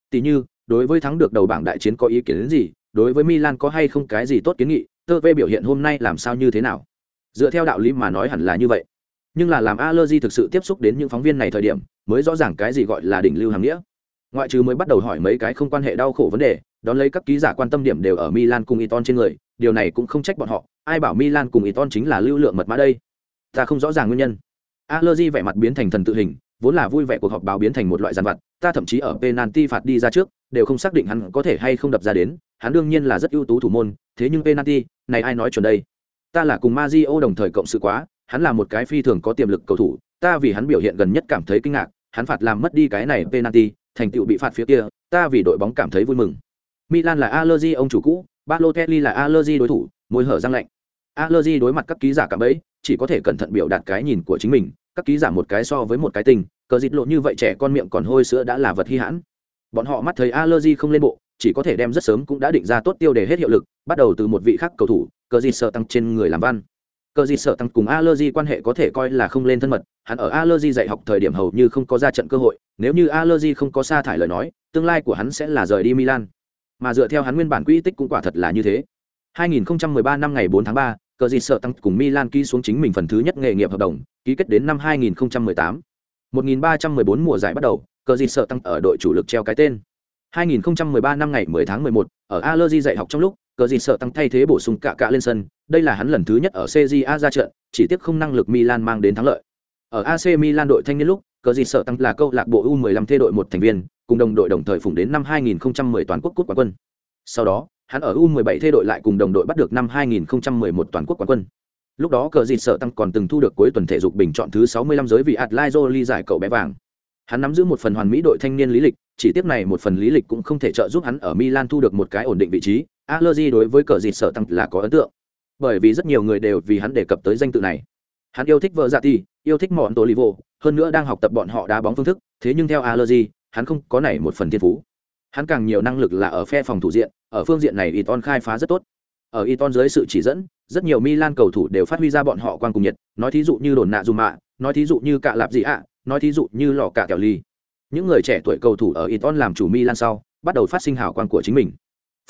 Tỷ như, đối với thắng được đầu bảng đại chiến có ý kiến gì, đối với Milan có hay không cái gì tốt kiến nghị, tơ vê biểu hiện hôm nay làm sao như thế nào? Dựa theo đạo lý mà nói hẳn là như vậy. Nhưng là làm allergy thực sự tiếp xúc đến những phóng viên này thời điểm mới rõ ràng cái gì gọi là đỉnh lưu hàng nghĩa. Ngoại trừ mới bắt đầu hỏi mấy cái không quan hệ đau khổ vấn đề đón lấy các ký giả quan tâm điểm đều ở milan cùng iton trên người điều này cũng không trách bọn họ ai bảo milan cùng iton chính là lưu lượng mật mã đây? Ta không rõ ràng nguyên nhân. Allergy vẻ mặt biến thành thần tự hình vốn là vui vẻ cuộc họp báo biến thành một loại giàn vặt ta thậm chí ở penalty phạt đi ra trước đều không xác định hắn có thể hay không đập ra đến hắn đương nhiên là rất ưu tú thủ môn thế nhưng penalty này ai nói chuẩn đây ta là cùng Mazio đồng thời cộng sự quá hắn là một cái phi thường có tiềm lực cầu thủ, ta vì hắn biểu hiện gần nhất cảm thấy kinh ngạc, hắn phạt làm mất đi cái này penalty, thành tựu bị phạt phía kia, ta vì đội bóng cảm thấy vui mừng. Milan là Allegri ông chủ cũ, Balotelli là Allegri đối thủ, môi hở răng lạnh. Allegri đối mặt các ký giả cả bẫy, chỉ có thể cẩn thận biểu đạt cái nhìn của chính mình, các ký giả một cái so với một cái tình, cờ dịch lộ như vậy trẻ con miệng còn hôi sữa đã là vật hi hãn. Bọn họ mắt thấy Allegri không lên bộ, chỉ có thể đem rất sớm cũng đã định ra tốt tiêu để hết hiệu lực, bắt đầu từ một vị khác cầu thủ, cờ gì sợ tăng trên người làm văn cờ gì sợ tăng cùng allergy quan hệ có thể coi là không lên thân mật hắn ở allergy dạy học thời điểm hầu như không có ra trận cơ hội nếu như allergy không có sa thải lời nói tương lai của hắn sẽ là rời đi milan mà dựa theo hắn nguyên bản quỹ tích cũng quả thật là như thế 2013 năm ngày 4 tháng 3, cờ gì sợ tăng cùng Milan ký xuống chính mình phần thứ nhất nghề nghiệp hợp đồng, ký kết đến năm 2018. 1314 mùa giải bắt đầu, cờ gì sợ tăng ở đội chủ lực treo cái tên. 2013 năm ngày 10 tháng 11, ở Allergy dạy học trong lúc, cờ gì sợ tăng thay thế bổ sung cả cả lên sân, đây là hắn lần thứ nhất ở CJA ra trận, chỉ tiếc không năng lực Milan mang đến thắng lợi. Ở AC Milan đội thanh niên lúc, cờ gì sợ tăng là câu lạc bộ U15 thê đội một thành viên, cùng đồng đội đồng thời phụng đến năm 2010 toàn quốc cúp quán quân. Sau đó, hắn ở U17 thê đội lại cùng đồng đội bắt được năm 2011 toàn quốc quán quân. Lúc đó cờ gì sợ tăng còn từng thu được cuối tuần thể dục bình chọn thứ 65 giới vị Atletico ly giải cậu bé vàng. Hắn nắm giữ một phần hoàn mỹ đội thanh niên lý lịch, chỉ tiếp này một phần lý lịch cũng không thể trợ giúp hắn ở Milan thu được một cái ổn định vị trí. Allegri đối với cờ dịt sở tăng là có ấn tượng, bởi vì rất nhiều người đều vì hắn đề cập tới danh tự này. Hắn yêu thích vợ dạ thì, yêu thích mọn tổ Livo, hơn nữa đang học tập bọn họ đá bóng phương thức, thế nhưng theo Allegri, hắn không có này một phần thiên phú. Hắn càng nhiều năng lực là ở phe phòng thủ diện, ở phương diện này Iton khai phá rất tốt. Ở Iton dưới sự chỉ dẫn, rất nhiều Milan cầu thủ đều phát huy ra bọn họ quan cùng nhiệt, nói thí dụ như đồn nạ dù mạ, nói thí dụ như cạ lạp gì ạ, nói thí dụ như lò cả kẹo ly. Những người trẻ tuổi cầu thủ ở Iton làm chủ Milan sau, bắt đầu phát sinh hào quang của chính mình.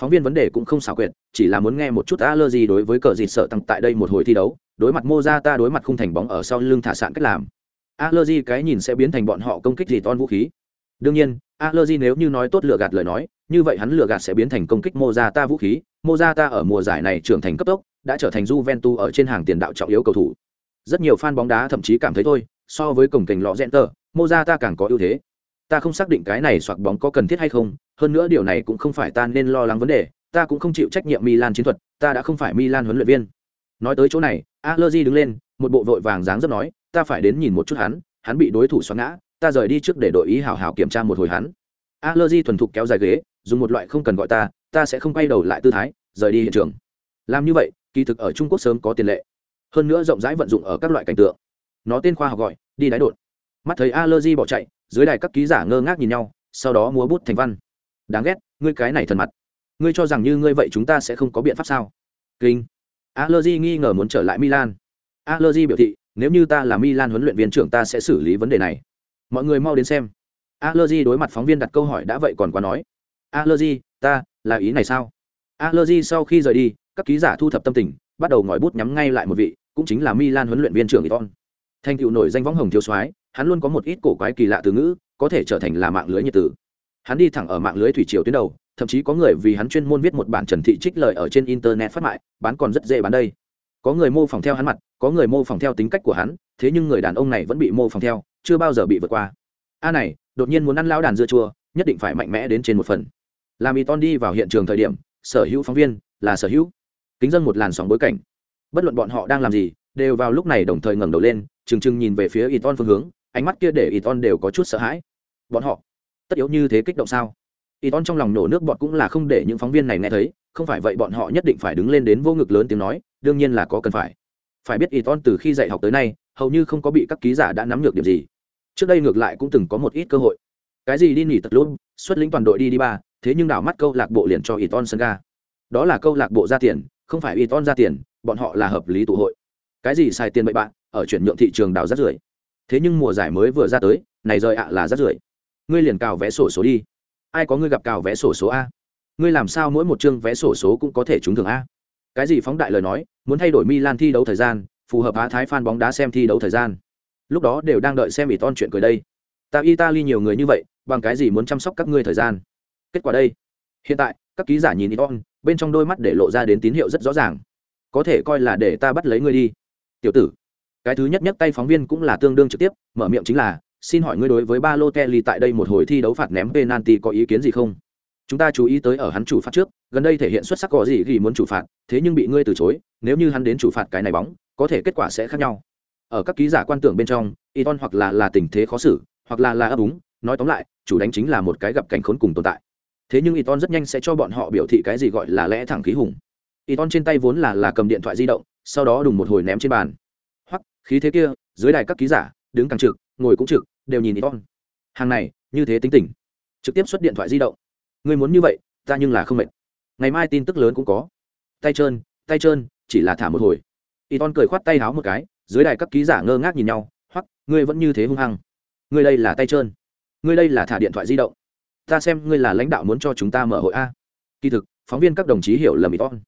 Phóng viên vấn đề cũng không xảo quyệt, chỉ là muốn nghe một chút Allergy đối với cờ gì sợ tăng tại đây một hồi thi đấu, đối mặt Mozata đối mặt khung thành bóng ở sau lưng thả sạn cách làm. Allergy cái nhìn sẽ biến thành bọn họ công kích gì ton vũ khí. Đương nhiên, Allergy nếu như nói tốt lừa gạt lời nói, như vậy hắn lừa gạt sẽ biến thành công kích Mozata vũ khí. Mozata ở mùa giải này trưởng thành cấp tốc, đã trở thành Juventus ở trên hàng tiền đạo trọng yếu cầu thủ. Rất nhiều fan bóng đá thậm chí cảm thấy thôi, so với cổng cảnh lọ Center, Mozata càng có ưu thế. Ta không xác định cái này soạt bóng có cần thiết hay không, hơn nữa điều này cũng không phải ta nên lo lắng vấn đề, ta cũng không chịu trách nhiệm Milan chiến thuật, ta đã không phải Milan huấn luyện viên. Nói tới chỗ này, Allegri đứng lên, một bộ vội vàng dáng rất nói, ta phải đến nhìn một chút hắn, hắn bị đối thủ xoắn ngã, ta rời đi trước để đội ý hảo hảo kiểm tra một hồi hắn. Allegri thuần thục kéo dài ghế, dùng một loại không cần gọi ta, ta sẽ không quay đầu lại tư thái, rời đi hiện trường. Làm như vậy, kỳ thực ở Trung Quốc sớm có tiền lệ. Hơn nữa rộng rãi vận dụng ở các loại cảnh tượng. Nó tên khoa học gọi, đi đáy đột. Mắt thấy Allegri bỏ chạy, dưới đài các ký giả ngơ ngác nhìn nhau, sau đó múa bút thành văn. Đáng ghét, ngươi cái này thần mặt. Ngươi cho rằng như ngươi vậy chúng ta sẽ không có biện pháp sao? Kinh. Allegri nghi ngờ muốn trở lại Milan. Allegri biểu thị, nếu như ta là Milan huấn luyện viên trưởng ta sẽ xử lý vấn đề này. Mọi người mau đến xem. Allegri đối mặt phóng viên đặt câu hỏi đã vậy còn quá nói. Allegri, ta, là ý này sao? Allegri sau khi rời đi, các ký giả thu thập tâm tình, bắt đầu ngòi bút nhắm ngay lại một vị, cũng chính là Milan huấn luyện viên trưởng Iton. Thanh tựu nổi danh võng hồng thiếu soái, hắn luôn có một ít cổ quái kỳ lạ từ ngữ, có thể trở thành là mạng lưới nhiệt tử. Hắn đi thẳng ở mạng lưới thủy triều tuyến đầu, thậm chí có người vì hắn chuyên môn viết một bản trần thị trích lời ở trên internet phát mại, bán còn rất dễ bán đây. Có người mô phỏng theo hắn mặt, có người mô phỏng theo tính cách của hắn, thế nhưng người đàn ông này vẫn bị mô phỏng theo, chưa bao giờ bị vượt qua. A này, đột nhiên muốn ăn lão đàn dưa chua, nhất định phải mạnh mẽ đến trên một phần. Làm Iton đi vào hiện trường thời điểm, sở hữu phóng viên là sở hữu. Kính dân một làn sóng bối cảnh. Bất luận bọn họ đang làm gì, đều vào lúc này đồng thời ngẩng đầu lên, chừng chừng nhìn về phía Iton phương hướng, ánh mắt kia để Iton đều có chút sợ hãi. Bọn họ, tất yếu như thế kích động sao? Iton trong lòng nổ nước bọt cũng là không để những phóng viên này nghe thấy, không phải vậy bọn họ nhất định phải đứng lên đến vô ngực lớn tiếng nói, đương nhiên là có cần phải. Phải biết Iton từ khi dạy học tới nay, hầu như không có bị các ký giả đã nắm được điểm gì. Trước đây ngược lại cũng từng có một ít cơ hội. Cái gì đi nghỉ tật luôn, xuất lĩnh toàn đội đi đi ba, thế nhưng đảo mắt câu lạc bộ liền cho Iton sân ga. Đó là câu lạc bộ ra tiền, không phải Iton ra tiền, bọn họ là hợp lý tụ hội. Cái gì xài tiền bậy bạn, ở chuyển nhượng thị trường đào rất rưởi. Thế nhưng mùa giải mới vừa ra tới, này rời ạ là rất rưởi. Ngươi liền cào vé sổ số đi. Ai có ngươi gặp cào vé sổ số a? Ngươi làm sao mỗi một chương vé sổ số cũng có thể trúng thưởng a? Cái gì phóng đại lời nói, muốn thay đổi Milan thi đấu thời gian, phù hợp Á Thái fan bóng đá xem thi đấu thời gian. Lúc đó đều đang đợi xem Iton chuyện cười đây. Ta Italy nhiều người như vậy, bằng cái gì muốn chăm sóc các ngươi thời gian? Kết quả đây, hiện tại, các ký giả nhìn Iton, bên trong đôi mắt để lộ ra đến tín hiệu rất rõ ràng. Có thể coi là để ta bắt lấy ngươi đi. Tiểu tử, cái thứ nhất nhất tay phóng viên cũng là tương đương trực tiếp, mở miệng chính là, xin hỏi ngươi đối với ba lô Balotelli tại đây một hồi thi đấu phạt ném penalty có ý kiến gì không? Chúng ta chú ý tới ở hắn chủ phạt trước, gần đây thể hiện xuất sắc có gì ghi muốn chủ phạt, thế nhưng bị ngươi từ chối, nếu như hắn đến chủ phạt cái này bóng, có thể kết quả sẽ khác nhau. Ở các ký giả quan tưởng bên trong, Iton hoặc là là tình thế khó xử, hoặc là là ấp úng, nói tóm lại, chủ đánh chính là một cái gặp cảnh khốn cùng tồn tại. Thế nhưng Iton rất nhanh sẽ cho bọn họ biểu thị cái gì gọi là lẽ thẳng khí hùng. Iton trên tay vốn là là cầm điện thoại di động, sau đó đùng một hồi ném trên bàn. Hoặc, khí thế kia, dưới đài các ký giả, đứng càng trực, ngồi cũng trực, đều nhìn Iton. Hàng này, như thế tính tình, trực tiếp xuất điện thoại di động. người muốn như vậy, ta nhưng là không mệt. Ngày mai tin tức lớn cũng có. Tay trơn, tay trơn, chỉ là thả một hồi. Iton cười khoát tay háo một cái, dưới đài các ký giả ngơ ngác nhìn nhau, hoặc, ngươi vẫn như thế hung hăng. Ngươi đây là tay trơn. Ngươi đây là thả điện thoại di động. Ta xem ngươi là lãnh đạo muốn cho chúng ta mở hội a. Kỳ thực, phóng viên các đồng chí hiểu lầm Iton.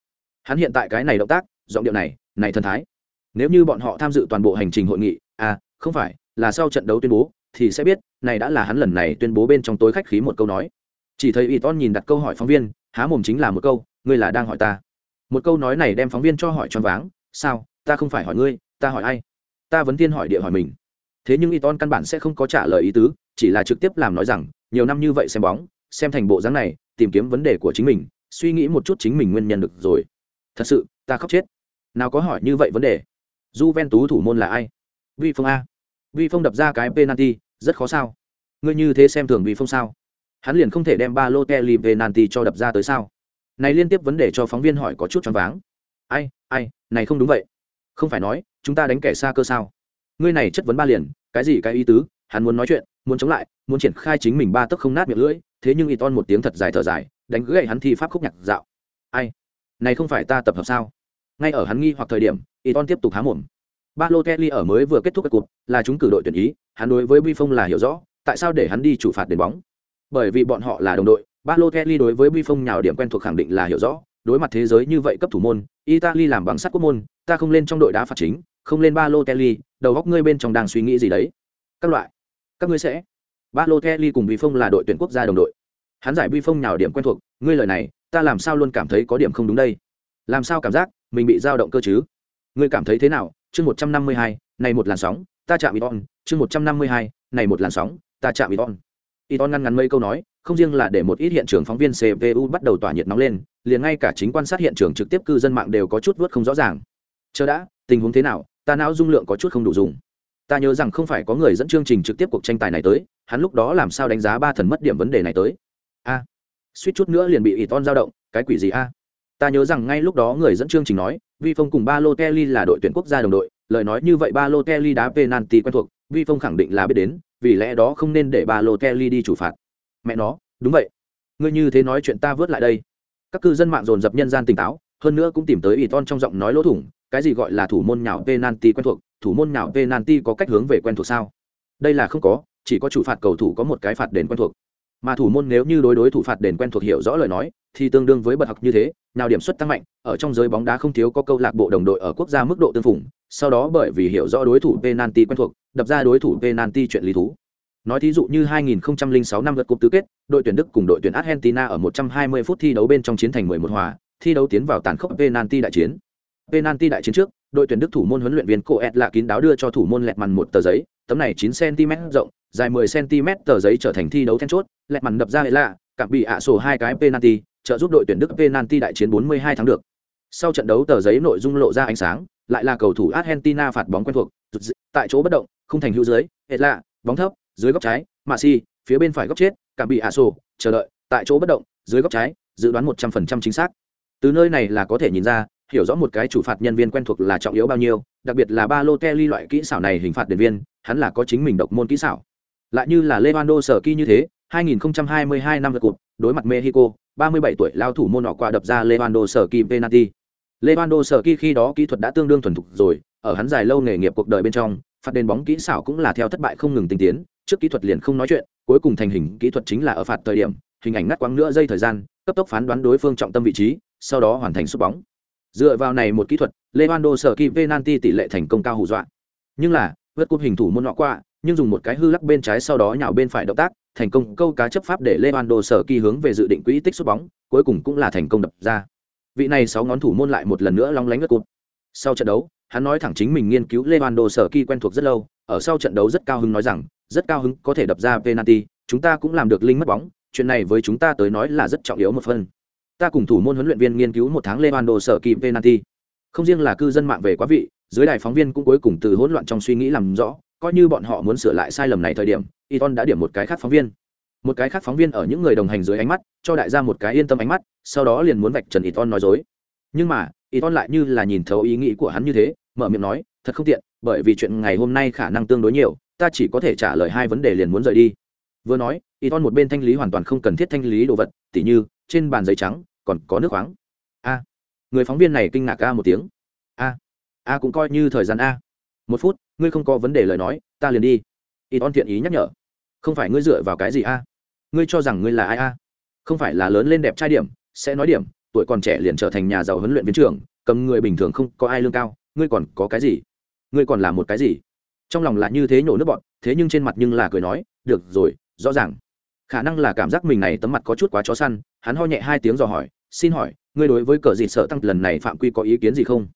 Hắn hiện tại cái này động tác, giọng điệu này, này thần thái. Nếu như bọn họ tham dự toàn bộ hành trình hội nghị à không phải, là sau trận đấu tuyên bố, thì sẽ biết, này đã là hắn lần này tuyên bố bên trong tối khách khí một câu nói. Chỉ thấy y ton nhìn đặt câu hỏi phóng viên, há mồm chính là một câu, ngươi là đang hỏi ta. Một câu nói này đem phóng viên cho hỏi choáng váng, sao, ta không phải hỏi ngươi, ta hỏi ai? Ta vẫn tiên hỏi địa hỏi mình. Thế nhưng y ton căn bản sẽ không có trả lời ý tứ, chỉ là trực tiếp làm nói rằng, nhiều năm như vậy xem bóng, xem thành bộ dáng này, tìm kiếm vấn đề của chính mình, suy nghĩ một chút chính mình nguyên nhân được rồi. Thật sự, ta khóc chết nào có hỏi như vậy vấn đề. J ven tú thủ môn là ai? Vi phong a. Vi phong đập ra cái penalty, rất khó sao? Ngươi như thế xem thường vi phong sao? Hắn liền không thể đem ba lô kelly penalty cho đập ra tới sao? Này liên tiếp vấn đề cho phóng viên hỏi có chút choáng váng. Ai ai, này không đúng vậy. Không phải nói, chúng ta đánh kẻ xa cơ sao? Ngươi này chất vấn ba liền, cái gì cái ý tứ? Hắn muốn nói chuyện, muốn chống lại, muốn triển khai chính mình ba tấc không nát miệng lưỡi, thế nhưng y ton một tiếng thật dài thở dài, đánh gậy hắn thi pháp khúc nhạc dạo. Ai? Này không phải ta tập hợp sao? Ngay ở hắn nghi hoặc thời điểm y ton tiếp tục há mồm. Ba lô kelly ở mới vừa kết thúc các cuộc là chúng cử đội tuyển ý, hắn đối với bi phong là hiểu rõ, tại sao để hắn đi chủ phạt đền bóng? Bởi vì bọn họ là đồng đội, ba lô kelly đối với bi phong nhào điểm quen thuộc khẳng định là hiểu rõ, đối mặt thế giới như vậy cấp thủ môn, italy làm bằng sắt quốc môn, ta không lên trong đội đá phạt chính, không lên ba lô kelly, đầu góc ngươi bên trong đang suy nghĩ gì đấy? Các loại, các ngươi sẽ. Ba lô kelly cùng bi phong là đội tuyển quốc gia đồng đội. Hắn giải bi phong nhào điểm quen thuộc, ngươi lời này, ta làm sao luôn cảm thấy có điểm không đúng đây? Làm sao cảm giác? Mình bị dao động cơ chứ? Ngươi cảm thấy thế nào? Chương một trăm năm mươi hai, này một làn sóng, ta chạm iton chương một trăm năm mươi hai, này một làn sóng, ta chạm iton iton ngăn ngắn mấy câu nói, không riêng là để một ít hiện trường phóng viên cpu bắt đầu tỏa nhiệt nóng lên, liền ngay cả chính quan sát hiện trường trực tiếp cư dân mạng đều có chút vớt không rõ ràng. Chờ đã, tình huống thế nào? Ta não dung lượng có chút không đủ dùng. Ta nhớ rằng không phải có người dẫn chương trình trực tiếp cuộc tranh tài này tới, hắn lúc đó làm sao đánh giá ba thần mất điểm vấn đề này tới? A. Suýt chút nữa liền bị iton dao động, cái quỷ gì a? Ta nhớ rằng ngay lúc đó người dẫn chương trình nói, vi phong cùng ba lô kelly là đội tuyển quốc gia đồng đội, lời nói như vậy ba lô kelly đá penalty quen thuộc, vi phong khẳng định là biết đến, vì lẽ đó không nên để ba lô kelly đi chủ phạt. Mẹ nó, đúng vậy. Ngươi như thế nói chuyện ta vớt lại đây. Các cư dân mạng dồn dập nhân gian tỉnh táo, hơn nữa cũng tìm tới ỷ ton trong giọng nói lỗ thủng, cái gì gọi là thủ môn nhào penalty quen thuộc, thủ môn nhào penalty có cách hướng về quen thuộc sao? Đây là không có, chỉ có chủ phạt cầu thủ có một cái phạt đền quen thuộc mà thủ môn nếu như đối đối thủ phạt đền quen thuộc hiểu rõ lời nói, thì tương đương với bật học như thế, nào điểm xuất tăng mạnh, ở trong giới bóng đá không thiếu có câu lạc bộ đồng đội ở quốc gia mức độ tương phủng sau đó bởi vì hiểu rõ đối thủ penalty quen thuộc, đập ra đối thủ penalty chuyện lý thú. Nói thí dụ như 2006 năm lượt cúp tứ kết, đội tuyển đức cùng đội tuyển argentina ở 120 phút thi đấu bên trong chiến thành 11 hòa, thi đấu tiến vào tàn khốc penalty đại chiến. Penalty đại chiến trước, đội tuyển đức thủ môn huấn luyện viên cô ed là kín đáo đưa cho thủ môn lẹt mằn một tờ giấy, tấm này 9 cm rộng dài 10 cm tờ giấy trở thành thi đấu then chốt lẹt màn đập ra hệ lạ cảm bị ạ sổ hai cái penalty trợ giúp đội tuyển Đức penalty đại chiến 42 tháng được. Sau trận đấu tờ giấy nội dung lộ ra ánh sáng, lại là cầu thủ Argentina phạt bóng quen thuộc, tại chỗ bất động, không thành hữu dưới, hệ lạ, bóng thấp, dưới góc trái, Messi, phía bên phải góc chết, cả bị Aso, chờ đợi, tại chỗ bất động, dưới góc trái, dự đoán 100% chính xác. Từ nơi này là có thể nhìn ra, hiểu rõ một cái chủ phạt nhân viên quen thuộc là trọng yếu bao nhiêu, đặc biệt là Balotelli loại kỹ xảo này hình phạt điển viên, hắn là có chính mình độc môn kỹ xảo. Lại như là Lewandowski như thế, 2022 năm lượt cột, đối mặt Mexico, 37 tuổi lao thủ môn họ qua đập ra Lewandowski penalty. Lewandowski khi đó kỹ thuật đã tương đương thuần thục rồi, ở hắn dài lâu nghề nghiệp cuộc đời bên trong, phạt đền bóng kỹ xảo cũng là theo thất bại không ngừng tinh tiến, trước kỹ thuật liền không nói chuyện, cuối cùng thành hình kỹ thuật chính là ở phạt thời điểm, hình ảnh ngắt quãng nửa giây thời gian, cấp tốc phán đoán đối phương trọng tâm vị trí, sau đó hoàn thành sút bóng. Dựa vào này một kỹ thuật, Lewandowski penalty tỷ lệ thành công cao hù dọa. Nhưng là, vượt cúp hình thủ môn nọ qua, nhưng dùng một cái hư lắc bên trái sau đó nhào bên phải động tác, thành công câu cá chấp pháp để Lewandowski hướng về dự định quỹ tích sút bóng, cuối cùng cũng là thành công đập ra. Vị này sáu ngón thủ môn lại một lần nữa long lánh ngất cụt. Sau trận đấu, hắn nói thẳng chính mình nghiên cứu Lewandowski quen thuộc rất lâu, ở sau trận đấu rất cao hứng nói rằng, rất cao hứng có thể đập ra penalty, chúng ta cũng làm được linh mất bóng, chuyện này với chúng ta tới nói là rất trọng yếu một phần. Ta cùng thủ môn huấn luyện viên nghiên cứu một tháng Lewandowski penalty. Không riêng là cư dân mạng về quá vị, dưới đài phóng viên cũng cuối cùng từ hỗn loạn trong suy nghĩ làm rõ, coi như bọn họ muốn sửa lại sai lầm này thời điểm Iton đã điểm một cái khác phóng viên. Một cái khác phóng viên ở những người đồng hành dưới ánh mắt, cho đại gia một cái yên tâm ánh mắt, sau đó liền muốn vạch trần Iton nói dối. Nhưng mà Iton lại như là nhìn thấu ý nghĩ của hắn như thế, mở miệng nói, thật không tiện, bởi vì chuyện ngày hôm nay khả năng tương đối nhiều, ta chỉ có thể trả lời hai vấn đề liền muốn rời đi. Vừa nói Iton một bên thanh lý hoàn toàn không cần thiết thanh lý đồ vật, tỉ như, trên bàn giấy trắng, còn có nước khoáng. A. Người phóng viên này kinh ngạc a một tiếng. A a cũng coi như thời gian a một phút, ngươi không có vấn đề lời nói, ta liền đi. Y on thiện ý nhắc nhở. Không phải ngươi dựa vào cái gì a? Ngươi cho rằng ngươi là ai a? Không phải là lớn lên đẹp trai điểm, sẽ nói điểm, tuổi còn trẻ liền trở thành nhà giàu huấn luyện viên trưởng, cầm người bình thường không có ai lương cao, ngươi còn có cái gì? Ngươi còn là một cái gì? Trong lòng là như thế nhổ nước bọn thế nhưng trên mặt nhưng là cười nói, được rồi, rõ ràng. Khả năng là cảm giác mình này tấm mặt có chút quá chó săn, hắn ho nhẹ hai tiếng dò hỏi, xin hỏi, ngươi đối với cờ gì sợ tăng lần này phạm quy có ý kiến gì không?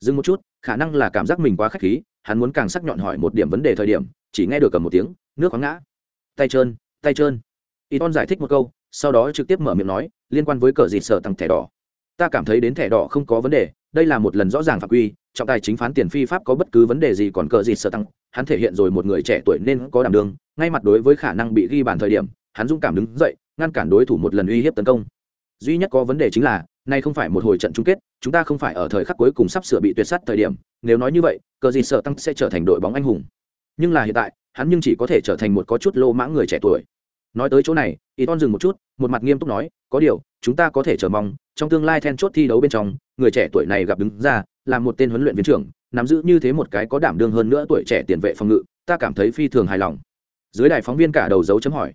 Dừng một chút, khả năng là cảm giác mình quá k h á c h khí hắn muốn càng sắc nhọn hỏi một điểm vấn đề thời điểm, chỉ nghe được cầm một tiếng, nước khoáng ngã. Tay trơn tay trơn. Y ton giải thích một câu, sau đó trực tiếp mở miệng nói, liên quan với cờ dịt sợ tăng thẻ đỏ. Ta cảm thấy đến thẻ đỏ không có vấn đề, đây là một lần rõ ràng phạm quy, trọng tài chính phán tiền phi pháp có bất cứ vấn đề gì còn cờ dịt sợ tăng hắn thể hiện rồi một người trẻ tuổi nên có đảm đương, ngay mặt đối với khả năng bị ghi bàn thời điểm, hắn dũng cảm đứng dậy, ngăn cản đối thủ một lần uy hiếp tấn công. Duy nhất có vấn đề chính là nay không phải một hồi trận chung kết, chúng ta không phải ở thời khắc cuối cùng sắp sửa bị tuyệt sát thời điểm, nếu nói như vậy, cờ gì sợ tăng sẽ trở thành đội bóng anh hùng. Nhưng là hiện tại, hắn nhưng chỉ có thể trở thành một có chút lô mãng người trẻ tuổi. Nói tới chỗ này y dừng một chút, một mặt nghiêm túc nói, có điều, chúng ta có thể chờ mong, trong tương lai then chốt thi đấu bên trong, người trẻ tuổi này gặp đứng ra, là một tên huấn luyện viên trưởng, nắm giữ như thế một cái có đảm đương hơn nữa tuổi trẻ tiền vệ phòng ngự, ta cảm thấy phi thường hài lòng. Dưới đài phóng viên cả đầu dấu chấm hỏi.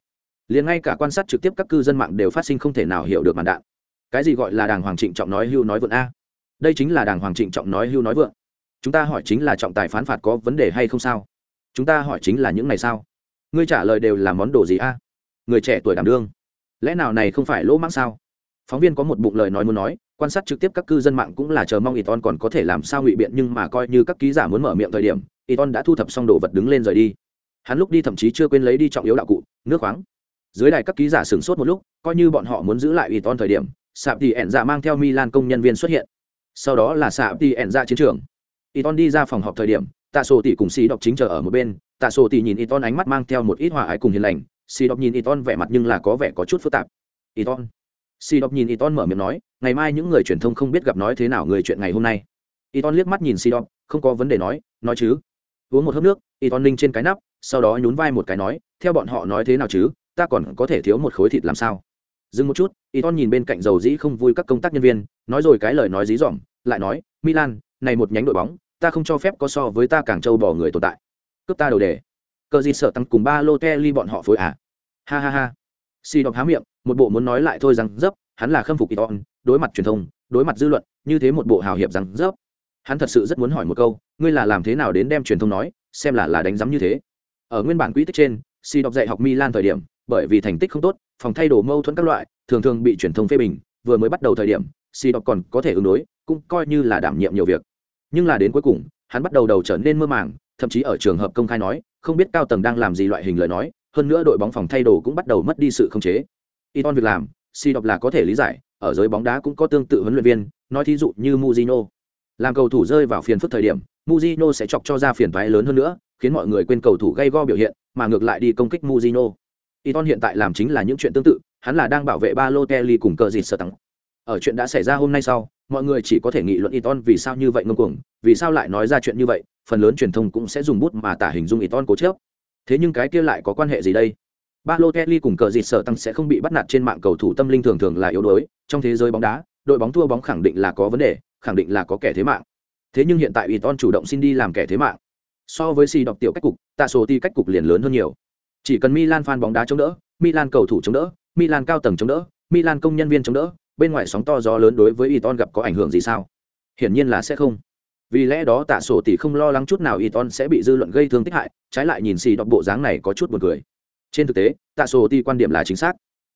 Liền ngay cả quan sát trực tiếp các cư dân mạng đều phát sinh không thể nào hiểu được màn đạn cái gì gọi là đàng hoàng trịnh trọng nói hưu nói vượn a? Đây chính là đàng hoàng trịnh trọng nói hưu nói vượn chúng ta hỏi chính là trọng tài phán phạt có vấn đề hay không sao? Chúng ta hỏi chính là những này sao? Ngươi trả lời đều là món đồ gì a? Người trẻ tuổi đảm đương. Lẽ nào này không phải lỗ mãng sao? Phóng viên có một bụng lời nói muốn nói, quan sát trực tiếp các cư dân mạng cũng là chờ mong y ton còn có thể làm sao ngụy biện nhưng mà coi như các ký giả muốn mở miệng thời điểm y ton đã thu thập xong đồ vật đứng lên rời đi. Hắn lúc đi thậm chí chưa quên lấy đi trọng yếu đạo cụ, nước khoáng. Dưới đài các ký giả sửng sốt một lúc, coi như bọn họ muốn giữ lại y ton thời điểm sạp thì ẻn dạ mang theo milan công nhân viên xuất hiện. Sau đó là sạp thì ẻn dạ chiến trường. Y đi ra phòng họp thời điểm, tạ sổ tỷ cùng xì đọc chính chờ ở một bên. Tạ sổ tỷ nhìn y ánh mắt mang theo một ít hòa ái cùng hiền lành. Xì đọc nhìn y vẻ mặt nhưng là có vẻ có chút phức tạp. Y ton xì đọc nhìn y mở miệng nói, ngày mai những người truyền thông không biết gặp nói thế nào người chuyện ngày hôm nay. Y liếc mắt nhìn xì đọc không có vấn đề nói nói chứ. Uống một hớp nước y ninh trên cái nắp, sau đó nhún vai một cái nói, theo bọn họ nói thế nào chứ? Ta còn có thể thiếu một khối thịt làm sao? Dừng một chút y ton nhìn bên cạnh dầu dĩ không vui các công tác nhân viên, nói rồi cái lời nói dí dỏm, lại nói, milan, này một nhánh đội bóng, ta không cho phép có so với ta càng trâu bỏ người tồn tại. Cướp ta đầu đề. Cờ gì sợ tăng cùng ba lô te ly bọn họ phối à? Ha ha ha. Si đọc há miệng, một bộ muốn nói lại thôi rằng dấp, hắn là khâm phục y ton đối mặt truyền thông, đối mặt dư luận, như thế một bộ hào hiệp rằng dấp. Hắn thật sự rất muốn hỏi một câu, ngươi là làm thế nào đến đem truyền thông nói, xem là là đánh giám như thế? Ở nguyên bản quỹ tích trên si đọc dạy học milan thời điểm, bởi vì thành tích không tốt, phòng thay đồ mâu thuẫn các loại, thường thường bị truyền thông phê bình, vừa mới bắt đầu thời điểm si đọc còn có thể ứng đối, cũng coi như là đảm nhiệm nhiều việc. Nhưng là đến cuối cùng, hắn bắt đầu đầu trở nên mơ màng, thậm chí ở trường hợp công khai nói, không biết cao tầng đang làm gì loại hình lời nói, hơn nữa đội bóng phòng thay đồ cũng bắt đầu mất đi sự khống chế. Y ton việc làm si đọc là có thể lý giải, ở giới bóng đá cũng có tương tự huấn luyện viên, nói thí dụ như muzino làm cầu thủ rơi vào phiền phức thời điểm muzino sẽ chọc cho ra phiền toái lớn hơn nữa, khiến mọi người quên cầu thủ gây go biểu hiện mà ngược lại đi công kích Mujino. Iton hiện tại làm chính là những chuyện tương tự, hắn là đang bảo vệ Balotelli cùng cờ dịt sở tăng. Ở chuyện đã xảy ra hôm nay sau, mọi người chỉ có thể nghị luận Iton vì sao như vậy ngông cuồng, vì sao lại nói ra chuyện như vậy, phần lớn truyền thông cũng sẽ dùng bút mà tả hình dung Iton cố chấp. Thế nhưng cái kia lại có quan hệ gì đây? Balotelli cùng cờ dịt sở tăng sẽ không bị bắt nạt trên mạng cầu thủ tâm linh thường thường là yếu đuối, trong thế giới bóng đá, đội bóng thua bóng khẳng định là có vấn đề, khẳng định là có kẻ thế mạng. Thế nhưng hiện tại Iton chủ động xin đi làm kẻ thế mạng. So với si đọc tiểu cách cục, tạ sổ ti cách cục liền lớn hơn nhiều. Chỉ cần Milan fan bóng đá chống đỡ, Milan cầu thủ chống đỡ, Milan cao tầng chống đỡ, Milan công nhân viên chống đỡ, bên ngoài sóng to gió lớn đối với Iton gặp có ảnh hưởng gì sao? Hiển nhiên là sẽ không. Vì lẽ đó Tạ Sổ tỷ không lo lắng chút nào Iton sẽ bị dư luận gây thương tích hại, trái lại nhìn xì đọc bộ dáng này có chút buồn cười. Trên thực tế, Tạ Sổ tỷ quan điểm là chính xác.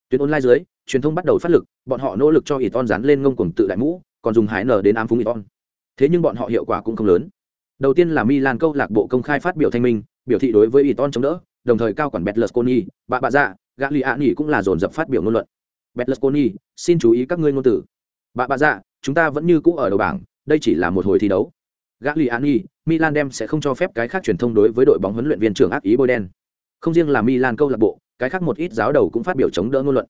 Tuyến online dưới, truyền thông bắt đầu phát lực, bọn họ nỗ lực cho Iton dán lên ngông cuồng tự đại mũ, còn dùng hái nở đến ám phúng Iton. Thế nhưng bọn họ hiệu quả cũng không lớn. Đầu tiên là Milan câu lạc bộ công khai phát biểu thanh minh, biểu thị đối với Iton chống đỡ, đồng thời cao quản Betlesconi, bà bà dạ, Gagliani cũng là dồn dập phát biểu ngôn luận. Betlesconi, xin chú ý các ngươi ngôn tử, Bà bà dạ, chúng ta vẫn như cũ ở đầu bảng, đây chỉ là một hồi thi đấu. Gagliani, Milan đem sẽ không cho phép cái khác truyền thông đối với đội bóng huấn luyện viên trưởng ác ý bôi đen. Không riêng là Milan câu lạc bộ, cái khác một ít giáo đầu cũng phát biểu chống đỡ ngôn luận.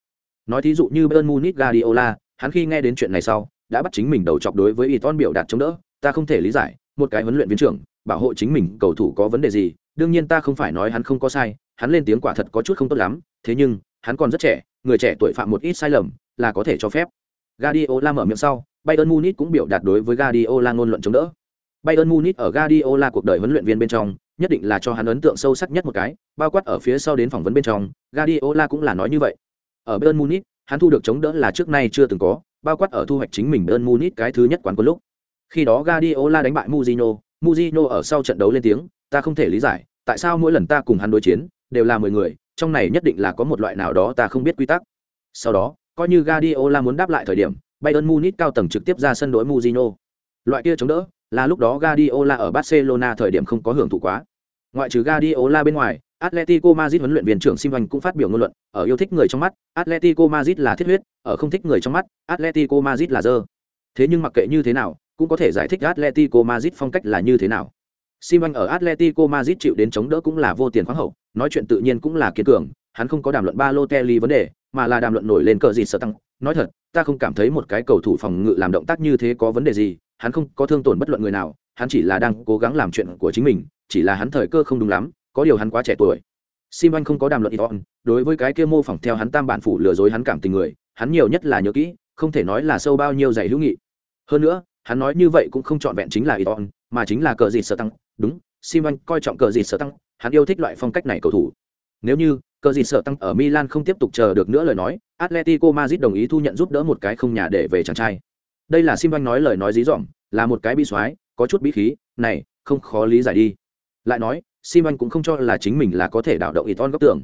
Nói thí dụ như Bayern Munich Guardiola, hắn khi nghe đến chuyện này sau, đã bắt chính mình đầu chọc đối với Iton biểu đạt chống đỡ, ta không thể lý giải, một cái huấn luyện viên trưởng, bảo hộ chính mình cầu thủ có vấn đề gì, đương nhiên ta không phải nói hắn không có sai hắn lên tiếng quả thật có chút không tốt lắm thế nhưng hắn còn rất trẻ người trẻ tuổi phạm một ít sai lầm là có thể cho phép. Guardiola mở miệng sau Bayern Munich cũng biểu đạt đối với Guardiola ngôn luận chống đỡ. Bayern Munich ở Guardiola cuộc đời huấn luyện viên bên trong nhất định là cho hắn ấn tượng sâu sắc nhất một cái bao quát ở phía sau đến phỏng vấn bên trong Guardiola cũng là nói như vậy. Ở Bayern Munich hắn thu được chống đỡ là trước nay chưa từng có bao quát ở thu hoạch chính mình Bayern Munich cái thứ nhất quán quân lúc. Khi đó Guardiola đánh bại Mourinho, Mourinho ở sau trận đấu lên tiếng, ta không thể lý giải, tại sao mỗi lần ta cùng hắn đối chiến, đều là mười người, trong này nhất định là có một loại nào đó ta không biết quy tắc. Sau đó, coi như Guardiola muốn đáp lại thời điểm, Bayern Munich cao tầng trực tiếp ra sân đối Mourinho. Loại kia chống đỡ, là lúc đó Guardiola ở Barcelona thời điểm không có hưởng thụ quá. Ngoại trừ Guardiola bên ngoài, Atletico Madrid huấn luyện viên trưởng Sim cũng phát biểu ngôn luận, ở yêu thích người trong mắt, Atletico Madrid là thiết huyết, ở không thích người trong mắt, Atletico Madrid là dơ. Thế nhưng mặc kệ như thế nào, cũng có thể giải thích Atletico Madrid phong cách là như thế nào. Simon ở Atletico Madrid chịu đến chống đỡ cũng là vô tiền khoáng hậu, nói chuyện tự nhiên cũng là kiên cường, hắn không có đàm luận Balotelli vấn đề, mà là đàm luận nổi lên cờ gì sợ tăng. Nói thật, ta không cảm thấy một cái cầu thủ phòng ngự làm động tác như thế có vấn đề gì, hắn không có thương tổn bất luận người nào, hắn chỉ là đang cố gắng làm chuyện của chính mình, chỉ là hắn thời cơ không đúng lắm, có điều hắn quá trẻ tuổi. Simon không có đàm luận Iton, đối với cái kia mô phỏng theo hắn tam bản phủ lừa dối hắn cảm tình người, hắn nhiều nhất là nhớ kỹ, không thể nói là sâu bao nhiêu dày hữu nghị. Hơn nữa, hắn nói như vậy cũng không trọn vẹn chính là Iton, mà chính là cờ dịt sở tăng, đúng, Sim Anh coi trọng cờ dịt sở tăng, hắn yêu thích loại phong cách này cầu thủ. Nếu như cờ dịt sở tăng ở Milan không tiếp tục chờ được nữa lời nói, Atletico Madrid đồng ý thu nhận giúp đỡ một cái không nhà để về chàng trai. Đây là Sim Anh nói lời nói dí dỏm, là một cái bi soái có chút bí khí, này, không khó lý giải đi. Lại nói, Sim cũng không cho là chính mình là có thể đảo động Iton góc tưởng.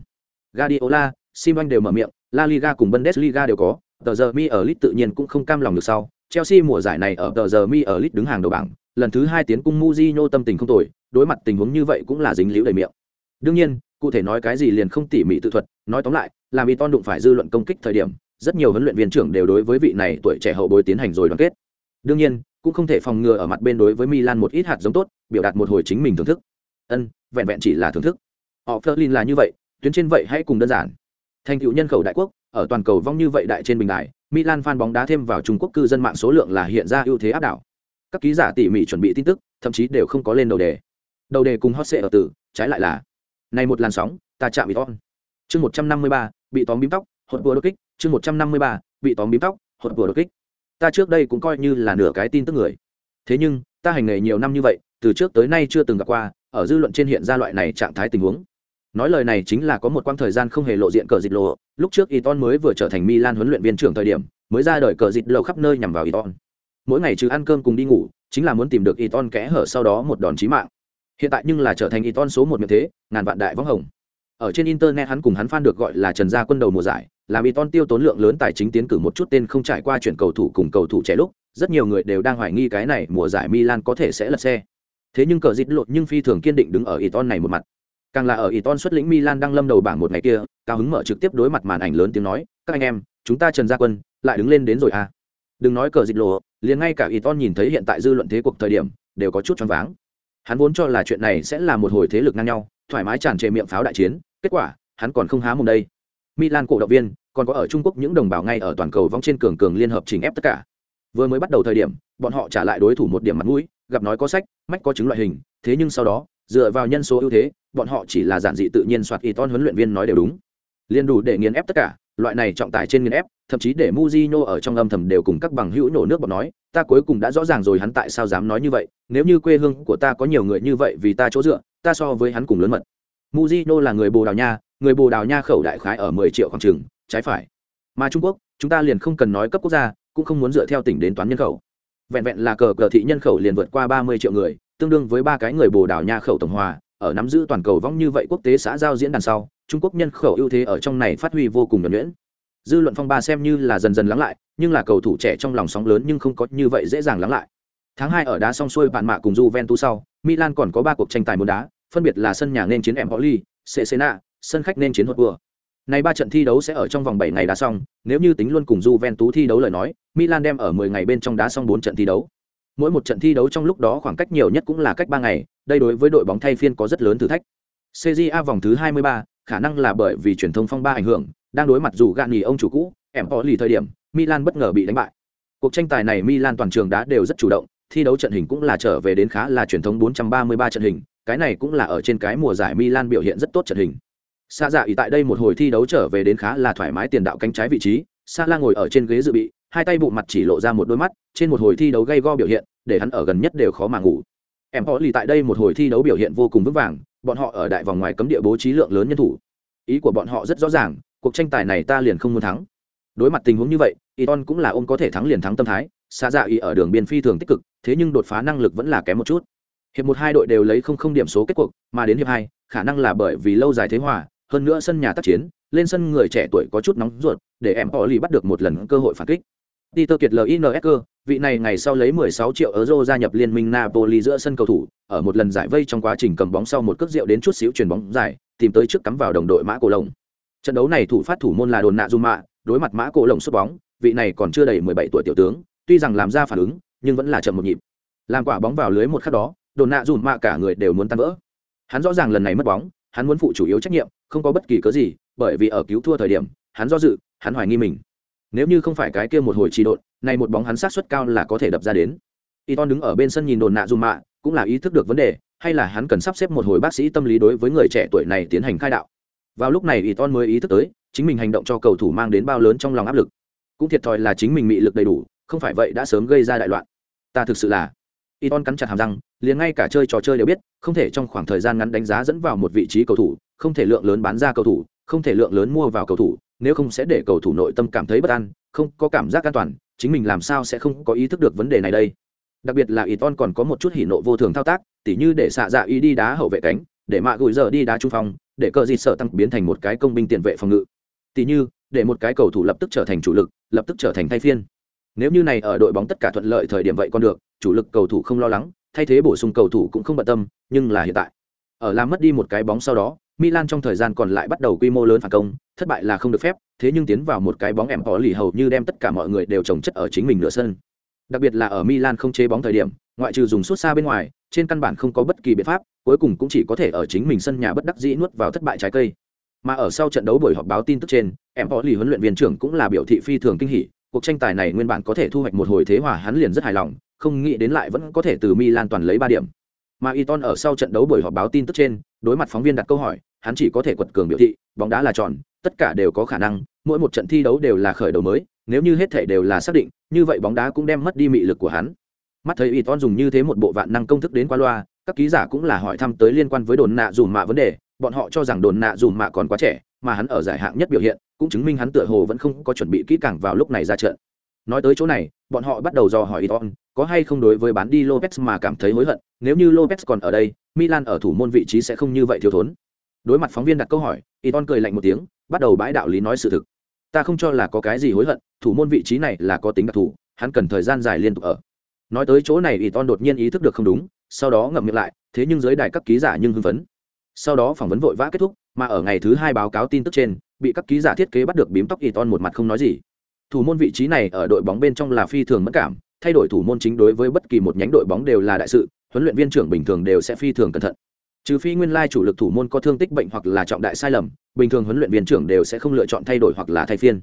Guardiola, Sim đều mở miệng, La Liga cùng Bundesliga đều có, tờ giờ mi ở Lit tự nhiên cũng không cam lòng được sau. Chelsea mùa giải này ở tờ giờ mi ở Lit đứng hàng đầu bảng, lần thứ hai tiến cung Mujinho tâm tình không tồi, đối mặt tình huống như vậy cũng là dính liễu đầy miệng. Đương nhiên, cụ thể nói cái gì liền không tỉ mỉ tự thuật, nói tóm lại, làm Iton đụng phải dư luận công kích thời điểm, rất nhiều huấn luyện viên trưởng đều đối với vị này tuổi trẻ hậu bối tiến hành rồi đoàn kết. Đương nhiên, cũng không thể phòng ngừa ở mặt bên đối với Milan một ít hạt giống tốt, biểu đạt một hồi chính mình thưởng thức. Ân, vẹn vẹn chỉ là thưởng thức họ Flerlin là như vậy tuyến trên vậy hãy cùng đơn giản thành tựu nhân khẩu đại quốc ở toàn cầu vong như vậy đại trên bình đài Milan fan bóng đá thêm vào Trung Quốc cư dân mạng số lượng là hiện ra ưu thế áp đảo. Các ký giả tỉ mỉ chuẩn bị tin tức, thậm chí đều không có lên đầu đề. Đầu đề cùng hot sẽ ở tử, trái lại là này một làn sóng, ta chạm bị on. Chương 153, bị tóm bím tóc, hột vừa đột kích, chương 153, bị tóm bím tóc, hột vừa đột kích. Ta trước đây cũng coi như là nửa cái tin tức người. Thế nhưng, ta hành nghề nhiều năm như vậy, từ trước tới nay chưa từng gặp qua, ở dư luận trên hiện ra loại này trạng thái tình huống nói lời này chính là có một quãng thời gian không hề lộ diện cờ dịch lộ. Lúc trước Iton mới vừa trở thành Milan huấn luyện viên trưởng thời điểm, mới ra đời cờ dịch lộ khắp nơi nhằm vào Iton mỗi ngày trừ ăn cơm cùng đi ngủ, chính là muốn tìm được Iton kẽ hở sau đó một đòn chí mạng. Hiện tại nhưng là trở thành Iton số một miệng thế, ngàn vạn đại võng hồng. Ở trên internet hắn cùng hắn fan được gọi là trần gia quân đầu mùa giải, làm Iton tiêu tốn lượng lớn tài chính tiến cử một chút tên không trải qua chuyển cầu thủ cùng cầu thủ trẻ lúc, rất nhiều người đều đang hoài nghi cái này mùa giải Milan có thể sẽ lật xe. Thế nhưng cờ dịt lộ nhưng phi thường kiên định đứng ở Iton này một mặt càng là ở Iton xuất lĩnh Milan đang lâm đầu bảng một ngày kia, cao hứng mở trực tiếp đối mặt màn ảnh lớn tiếng nói, các anh em, chúng ta trần gia quân, lại đứng lên đến rồi à? Đừng nói cờ dịch lộ, liền ngay cả Iton nhìn thấy hiện tại dư luận thế cuộc thời điểm, đều có chút choáng váng. Hắn vốn cho là chuyện này sẽ là một hồi thế lực ngang nhau, thoải mái tràn trề miệng pháo đại chiến, kết quả, hắn còn không há mồm đây. Milan cổ động viên, còn có ở Trung Quốc những đồng bào ngay ở toàn cầu vong trên cường cường liên hợp chỉnh ép tất cả. Vừa mới bắt đầu thời điểm, bọn họ trả lại đối thủ một điểm mặt mũi, gặp nói có sách, mách có chứng loại hình, thế nhưng sau đó, dựa vào nhân số ưu thế bọn họ chỉ là giản dị tự nhiên soạt y ton huấn luyện viên nói đều đúng. Liên đủ để nghiền ép tất cả, loại này trọng tài trên nghiền ép, thậm chí để Mujino ở trong âm thầm đều cùng các bằng hữu nổ nước bọt nói, ta cuối cùng đã rõ ràng rồi hắn tại sao dám nói như vậy, nếu như quê hương của ta có nhiều người như vậy vì ta chỗ dựa, ta so với hắn cùng lớn mật. Mujino là người Bồ Đào Nha, người Bồ Đào Nha khẩu đại khái ở mười triệu khoảng trường trái phải. Mà Trung Quốc, chúng ta liền không cần nói cấp quốc gia, cũng không muốn dựa theo tỉnh đến toán nhân khẩu. Vẹn vẹn là cờ cờ thị nhân khẩu liền vượt qua ba mươi triệu người, tương đương với ba cái người bồ đào nha khẩu tổng hòa ở nắm giữ toàn cầu vong như vậy quốc tế xã giao diễn đàn sau trung quốc nhân khẩu ưu thế ở trong này phát huy vô cùng nhuẩn nhuyễn. Dư luận phong ba xem như là dần dần lắng lại nhưng là cầu thủ trẻ trong lòng sóng lớn nhưng không có như vậy dễ dàng lắng lại. Tháng hai ở đá xong xuôi bạn mạ cùng Juventus sau Milan còn có ba cuộc tranh tài môn đá phân biệt là sân nhà nên chiến em Empoli, Cesena, sân khách nên chiến Hotspur. Này ba trận thi đấu sẽ ở trong vòng 7 ngày đá xong, nếu như tính luôn cùng Juventus thi đấu lời nói, Milan đem ở 10 ngày bên trong đá xong 4 trận thi đấu. Mỗi một trận thi đấu trong lúc đó khoảng cách nhiều nhất cũng là cách 3 ngày, đây đối với đội bóng thay phiên có rất lớn thử thách. CJA vòng thứ 23, khả năng là bởi vì truyền thông phong ba ảnh hưởng, đang đối mặt dù gạn nghỉ ông chủ cũ, em có lì thời điểm, Milan bất ngờ bị đánh bại. Cuộc tranh tài này Milan toàn trường đá đều rất chủ động, thi đấu trận hình cũng là trở về đến khá là truyền thống 433 trận hình, cái này cũng là ở trên cái mùa giải Milan biểu hiện rất tốt trận hình. Sa dạ ý tại đây một hồi thi đấu trở về đến khá là thoải mái tiền đạo cánh trái vị trí, Sa La ngồi ở trên ghế dự bị, hai tay bụng mặt chỉ lộ ra một đôi mắt, trên một hồi thi đấu gay go biểu hiện, để hắn ở gần nhất đều khó mà ngủ. Em họ lì tại đây một hồi thi đấu biểu hiện vô cùng vững vàng, bọn họ ở đại vòng ngoài cấm địa bố trí lượng lớn nhân thủ. Ý của bọn họ rất rõ ràng, cuộc tranh tài này ta liền không muốn thắng. Đối mặt tình huống như vậy, Iton cũng là ông có thể thắng liền thắng tâm thái, xa dạ Y ở đường biên phi thường tích cực, thế nhưng đột phá năng lực vẫn là kém một chút hiệp một hai đội đều lấy không không điểm số kết cuộc mà đến hiệp hai khả năng là bởi vì lâu dài thế hòa hơn nữa sân nhà tác chiến lên sân người trẻ tuổi có chút nóng ruột để em họ lì bắt được một lần cơ hội phản kích Peter Kiệt LINSK, vị này ngày sau lấy 16 triệu euro gia nhập liên minh Napoli giữa sân cầu thủ, ở một lần giải vây trong quá trình cầm bóng sau một cước rượu đến chút xíu chuyền bóng dài, tìm tới trước cắm vào đồng đội Mã Cổ Lồng. Trận đấu này thủ phát thủ môn là Đồn Nạ Zuma, đối mặt Mã Cổ Lồng sút bóng, vị này còn chưa đầy 17 tuổi tiểu tướng, tuy rằng làm ra phản ứng, nhưng vẫn là chậm một nhịp. Làm quả bóng vào lưới một khắc đó, Đồn Nạ Zuma cả người đều muốn tan vỡ. Hắn rõ ràng lần này mất bóng, hắn muốn phụ chủ yếu trách nhiệm, không có bất kỳ cớ gì, bởi vì ở cứu thua thời điểm, hắn do dự, hắn hoài nghi mình. Nếu như không phải cái kia một hồi trì độn, này một bóng hắn sát suất cao là có thể đập ra đến. Iton đứng ở bên sân nhìn đồn nạ dùm mạ, cũng là ý thức được vấn đề, hay là hắn cần sắp xếp một hồi bác sĩ tâm lý đối với người trẻ tuổi này tiến hành khai đạo. Vào lúc này Iton mới ý thức tới, chính mình hành động cho cầu thủ mang đến bao lớn trong lòng áp lực. Cũng thiệt thòi là chính mình mị lực đầy đủ, không phải vậy đã sớm gây ra đại loạn. Ta thực sự là Iton cắn chặt hàm răng, liền ngay cả chơi trò chơi đều biết, không thể trong khoảng thời gian ngắn đánh giá dẫn vào một vị trí cầu thủ, không thể lượng lớn bán ra cầu thủ, không thể lượng lớn mua vào cầu thủ, nếu không sẽ để cầu thủ nội tâm cảm thấy bất an, không có cảm giác an toàn, chính mình làm sao sẽ không có ý thức được vấn đề này đây? Đặc biệt là Iton còn có một chút hỉ nộ vô thường thao tác tỉ như để xạ dạ y đi đá hậu vệ cánh để mạ gùi giờ đi đá trung phong để cờ dịt sợ tăng biến thành một cái công binh tiền vệ phòng ngự. Tỉ như để một cái cầu thủ lập tức trở thành chủ lực lập tức trở thành thay phiên. Nếu như này ở đội bóng tất cả thuận lợi thời điểm vậy còn được chủ lực cầu thủ không lo lắng thay thế bổ sung cầu thủ cũng không bận tâm nhưng là hiện tại. Ở làm mất đi một cái bóng sau đó Milan trong thời gian còn lại bắt đầu quy mô lớn phản công, thất bại là không được phép, thế nhưng tiến vào một cái bóng ẻm có lì hầu như đem tất cả mọi người đều trồng chất ở chính mình nửa sân. Đặc biệt là ở Milan không chế bóng thời điểm, ngoại trừ dùng suốt xa bên ngoài, trên căn bản không có bất kỳ biện pháp, cuối cùng cũng chỉ có thể ở chính mình sân nhà bất đắc dĩ nuốt vào thất bại trái cây. Mà ở sau trận đấu buổi họp báo tin tức trên, em có lì huấn luyện viên trưởng cũng là biểu thị phi thường kinh hỉ, cuộc tranh tài này nguyên bản có thể thu hoạch một hồi thế hòa hắn liền rất hài lòng, không nghĩ đến lại vẫn có thể từ Milan toàn lấy ba điểm. Mà Iton ở sau trận đấu buổi họp báo tin tức trên, đối mặt phóng viên đặt câu hỏi, hắn chỉ có thể quật cường biểu thị, bóng đá là tròn, tất cả đều có khả năng, mỗi một trận thi đấu đều là khởi đầu mới, nếu như hết thể đều là xác định, như vậy bóng đá cũng đem mất đi mị lực của hắn. Mắt thấy Iton dùng như thế một bộ vạn năng công thức đến qua loa, các ký giả cũng là hỏi thăm tới liên quan với đồn nạ dùm mạ vấn đề, bọn họ cho rằng đồn nạ dùm mạ còn quá trẻ, mà hắn ở giải hạng nhất biểu hiện, cũng chứng minh hắn tựa hồ vẫn không có chuẩn bị kỹ càng vào lúc này ra trận. Nói tới chỗ này, bọn họ bắt đầu dò hỏi Iton, có hay không đối với bán đi Lopez mà cảm thấy hối hận, nếu như Lopez còn ở đây, Milan ở thủ môn vị trí sẽ không như vậy thiếu thốn. Đối mặt phóng viên đặt câu hỏi Iton cười lạnh một tiếng bắt đầu bãi đạo lý nói sự thực. Ta không cho là có cái gì hối hận thủ môn vị trí này là có tính đặc thù hắn cần thời gian dài liên tục ở. Nói tới chỗ này Iton đột nhiên ý thức được không đúng sau đó ngậm miệng lại thế nhưng giới đài các ký giả nhưng hưng phấn. Sau đó phỏng vấn vội vã kết thúc mà ở ngày thứ hai báo cáo tin tức trên bị các ký giả thiết kế bắt được bím tóc Iton một mặt không nói gì. Thủ môn vị trí này ở đội bóng bên trong là phi thường mất cảm thay đổi thủ môn chính đối với bất kỳ một nhánh đội bóng đều là đại sự huấn luyện viên trưởng bình thường đều sẽ phi thường cẩn thận. Trừ phi nguyên lai chủ lực thủ môn có thương tích bệnh hoặc là trọng đại sai lầm bình thường huấn luyện viên trưởng đều sẽ không lựa chọn thay đổi hoặc là thay phiên.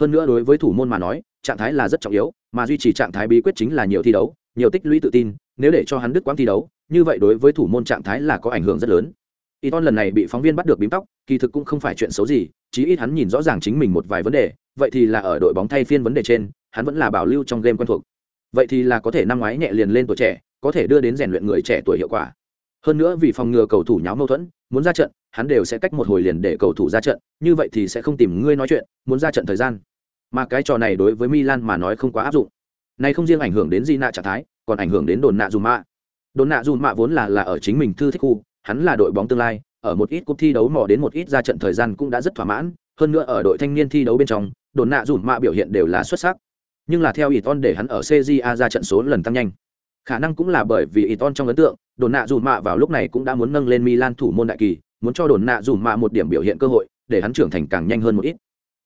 Hơn nữa đối với thủ môn mà nói trạng thái là rất trọng yếu mà duy trì trạng thái bí quyết chính là nhiều thi đấu nhiều tích lũy tự tin nếu để cho hắn đứt quãng thi đấu như vậy đối với thủ môn trạng thái là có ảnh hưởng rất lớn. Iton lần này bị phóng viên bắt được bím tóc, kỳ thực cũng không phải chuyện xấu gì, chí ít hắn nhìn rõ ràng chính mình một vài vấn đề, vậy thì là ở đội bóng thay phiên vấn đề trên, hắn vẫn là bảo lưu trong game quen thuộc. Vậy thì là có thể năm ngoái nhẹ liền lên tuổi trẻ, có thể đưa đến rèn luyện người trẻ tuổi hiệu quả. Hơn nữa vì phòng ngừa cầu thủ nháo mâu thuẫn muốn ra trận hắn đều sẽ cách một hồi liền để cầu thủ ra trận như vậy thì sẽ không tìm ngươi nói chuyện muốn ra trận thời gian. Mà cái trò này đối với milan mà nói không quá áp dụng. Này không riêng ảnh hưởng đến di nạ trạng thái còn ảnh hưởng đến đồn nạ dùm mạ đồn nạ dùm mạ vốn là là ở chính mình thư thích khu hắn là đội bóng tương lai ở một ít cuộc thi đấu mò đến một ít ra trận thời gian cũng đã rất thỏa mãn. Hơn nữa ở đội thanh niên thi đấu bên trong đồn nạ dùm mạ biểu hiện đều là xuất sắc nhưng là theo Iton để hắn ở cja ra trận số lần tăng nhanh khả năng cũng là bởi vì Iton trong ấn tượng, đồn nạ dùm mạ vào lúc này cũng đã muốn nâng lên Milan thủ môn đại kỳ, muốn cho đồn nạ dùm mạ một điểm biểu hiện cơ hội, để hắn trưởng thành càng nhanh hơn một ít.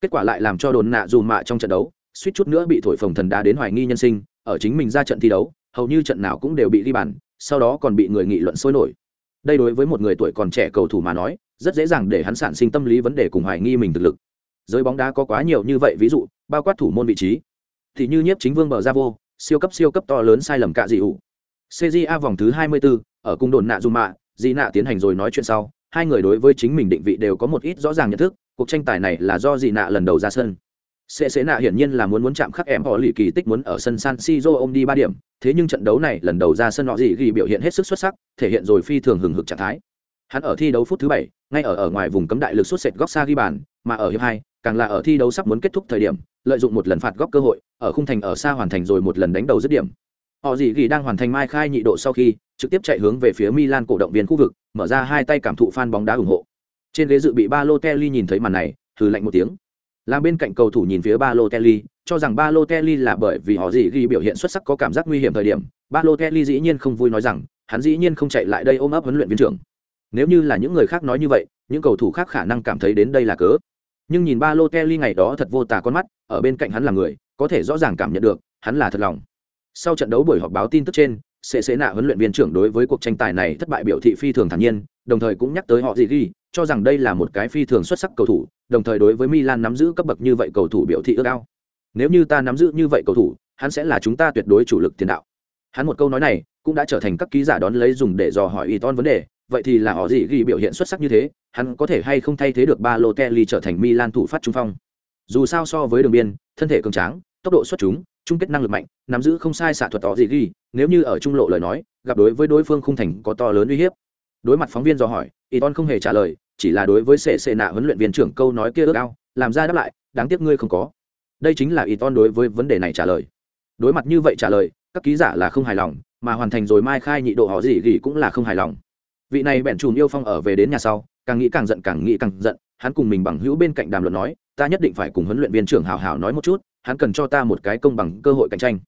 Kết quả lại làm cho đồn nạ dùm mạ trong trận đấu, suýt chút nữa bị thổi phồng thần đá đến hoài nghi nhân sinh, ở chính mình ra trận thi đấu, hầu như trận nào cũng đều bị đi bàn, sau đó còn bị người nghị luận sôi nổi. Đây đối với một người tuổi còn trẻ cầu thủ mà nói, rất dễ dàng để hắn sản sinh tâm lý vấn đề cùng hoài nghi mình thực lực. Giới bóng đá có quá nhiều như vậy ví dụ, bao quát thủ môn vị trí. Thì như nhiếp chính vương bờ ra vô, siêu cấp siêu cấp to lớn sai lầm cạ dị ủ. Cja vòng thứ 24, ở cung đồn nạ dù mạ dị nạ tiến hành rồi nói chuyện sau hai người đối với chính mình định vị đều có một ít rõ ràng nhận thức cuộc tranh tài này là do dị nạ lần đầu ra sân. Sẽ Sệ nạ hiển nhiên là muốn muốn chạm khắc em họ lì kỳ tích muốn ở sân san siro ôm đi ba điểm thế nhưng trận đấu này lần đầu ra sân họ dị ghi biểu hiện hết sức xuất sắc thể hiện rồi phi thường hừng hực trạng thái. Hắn ở thi đấu phút thứ bảy ngay ở ở ngoài vùng cấm đại lực xuất sệt góc xa ghi bàn mà ở hiệp hai càng là ở thi đấu sắp muốn kết thúc thời điểm, lợi dụng một lần phạt góc cơ hội, ở khung thành ở xa hoàn thành rồi một lần đánh đầu dứt điểm. Họ gì ghi đang hoàn thành mai khai nhị độ sau khi, trực tiếp chạy hướng về phía milan cổ động viên khu vực, mở ra hai tay cảm thụ fan bóng đá ủng hộ. Trên ghế dự bị ba lô nhìn thấy màn này thử lạnh một tiếng. Làm bên cạnh cầu thủ nhìn phía ba lô cho rằng ba lô là bởi vì họ gì ghi biểu hiện xuất sắc có cảm giác nguy hiểm thời điểm, ba lô dĩ nhiên không vui nói rằng, hắn dĩ nhiên không chạy lại đây ôm ấp huấn luyện viên trưởng. Nếu như là những người khác nói như vậy, những cầu thủ khác khả năng cảm thấy đến đây là cớ nhưng nhìn ba lô kelly ngày đó thật vô tả con mắt, ở bên cạnh hắn là người, có thể rõ ràng cảm nhận được, hắn là thật lòng. Sau trận đấu buổi họp báo tin tức trên sẽ sẽ nạ huấn luyện viên trưởng đối với cuộc tranh tài này thất bại biểu thị phi thường thản nhiên, đồng thời cũng nhắc tới họ gì ghi cho rằng đây là một cái phi thường xuất sắc cầu thủ, đồng thời đối với milan nắm giữ cấp bậc như vậy cầu thủ biểu thị ước ao. Nếu như ta nắm giữ như vậy cầu thủ, hắn sẽ là chúng ta tuyệt đối chủ lực tiền đạo. Hắn một câu nói này cũng đã trở thành các ký giả đón lấy dùng để dò hỏi y ton vấn đề vậy thì là họ gì ghi biểu hiện xuất sắc như thế, hắn có thể hay không thay thế được ba lô kelly trở thành milan thủ phát trung phong? Dù sao so với đường biên, thân thể cường tráng, tốc độ xuất chúng, chung kết năng lực mạnh, nắm giữ không sai xạ thuật tỏ gì ghi, nếu như ở trung lộ lời nói, gặp đối với đối phương khung thành có to lớn uy hiếp. Đối mặt phóng viên dò hỏi y không hề trả lời, chỉ là đối với sệ sệ nạ huấn luyện viên trưởng câu nói kia ước ao, làm ra đáp lại, đáng tiếc ngươi không có. Đây chính là y đối với vấn đề này trả lời. Đối mặt như vậy trả lời, các ký giả là không hài lòng, mà hoàn thành rồi mai khai nhị độ họ gì gỉ cũng là không hài lòng vị này bẹn chùm yêu phong ở về đến nhà sau, càng nghĩ càng giận, càng nghĩ càng giận, hắn cùng mình bằng hữu bên cạnh đàm luận nói, ta nhất định phải cùng huấn luyện viên trưởng hào hào nói một chút, hắn cần cho ta một cái công bằng cơ hội cạnh tranh.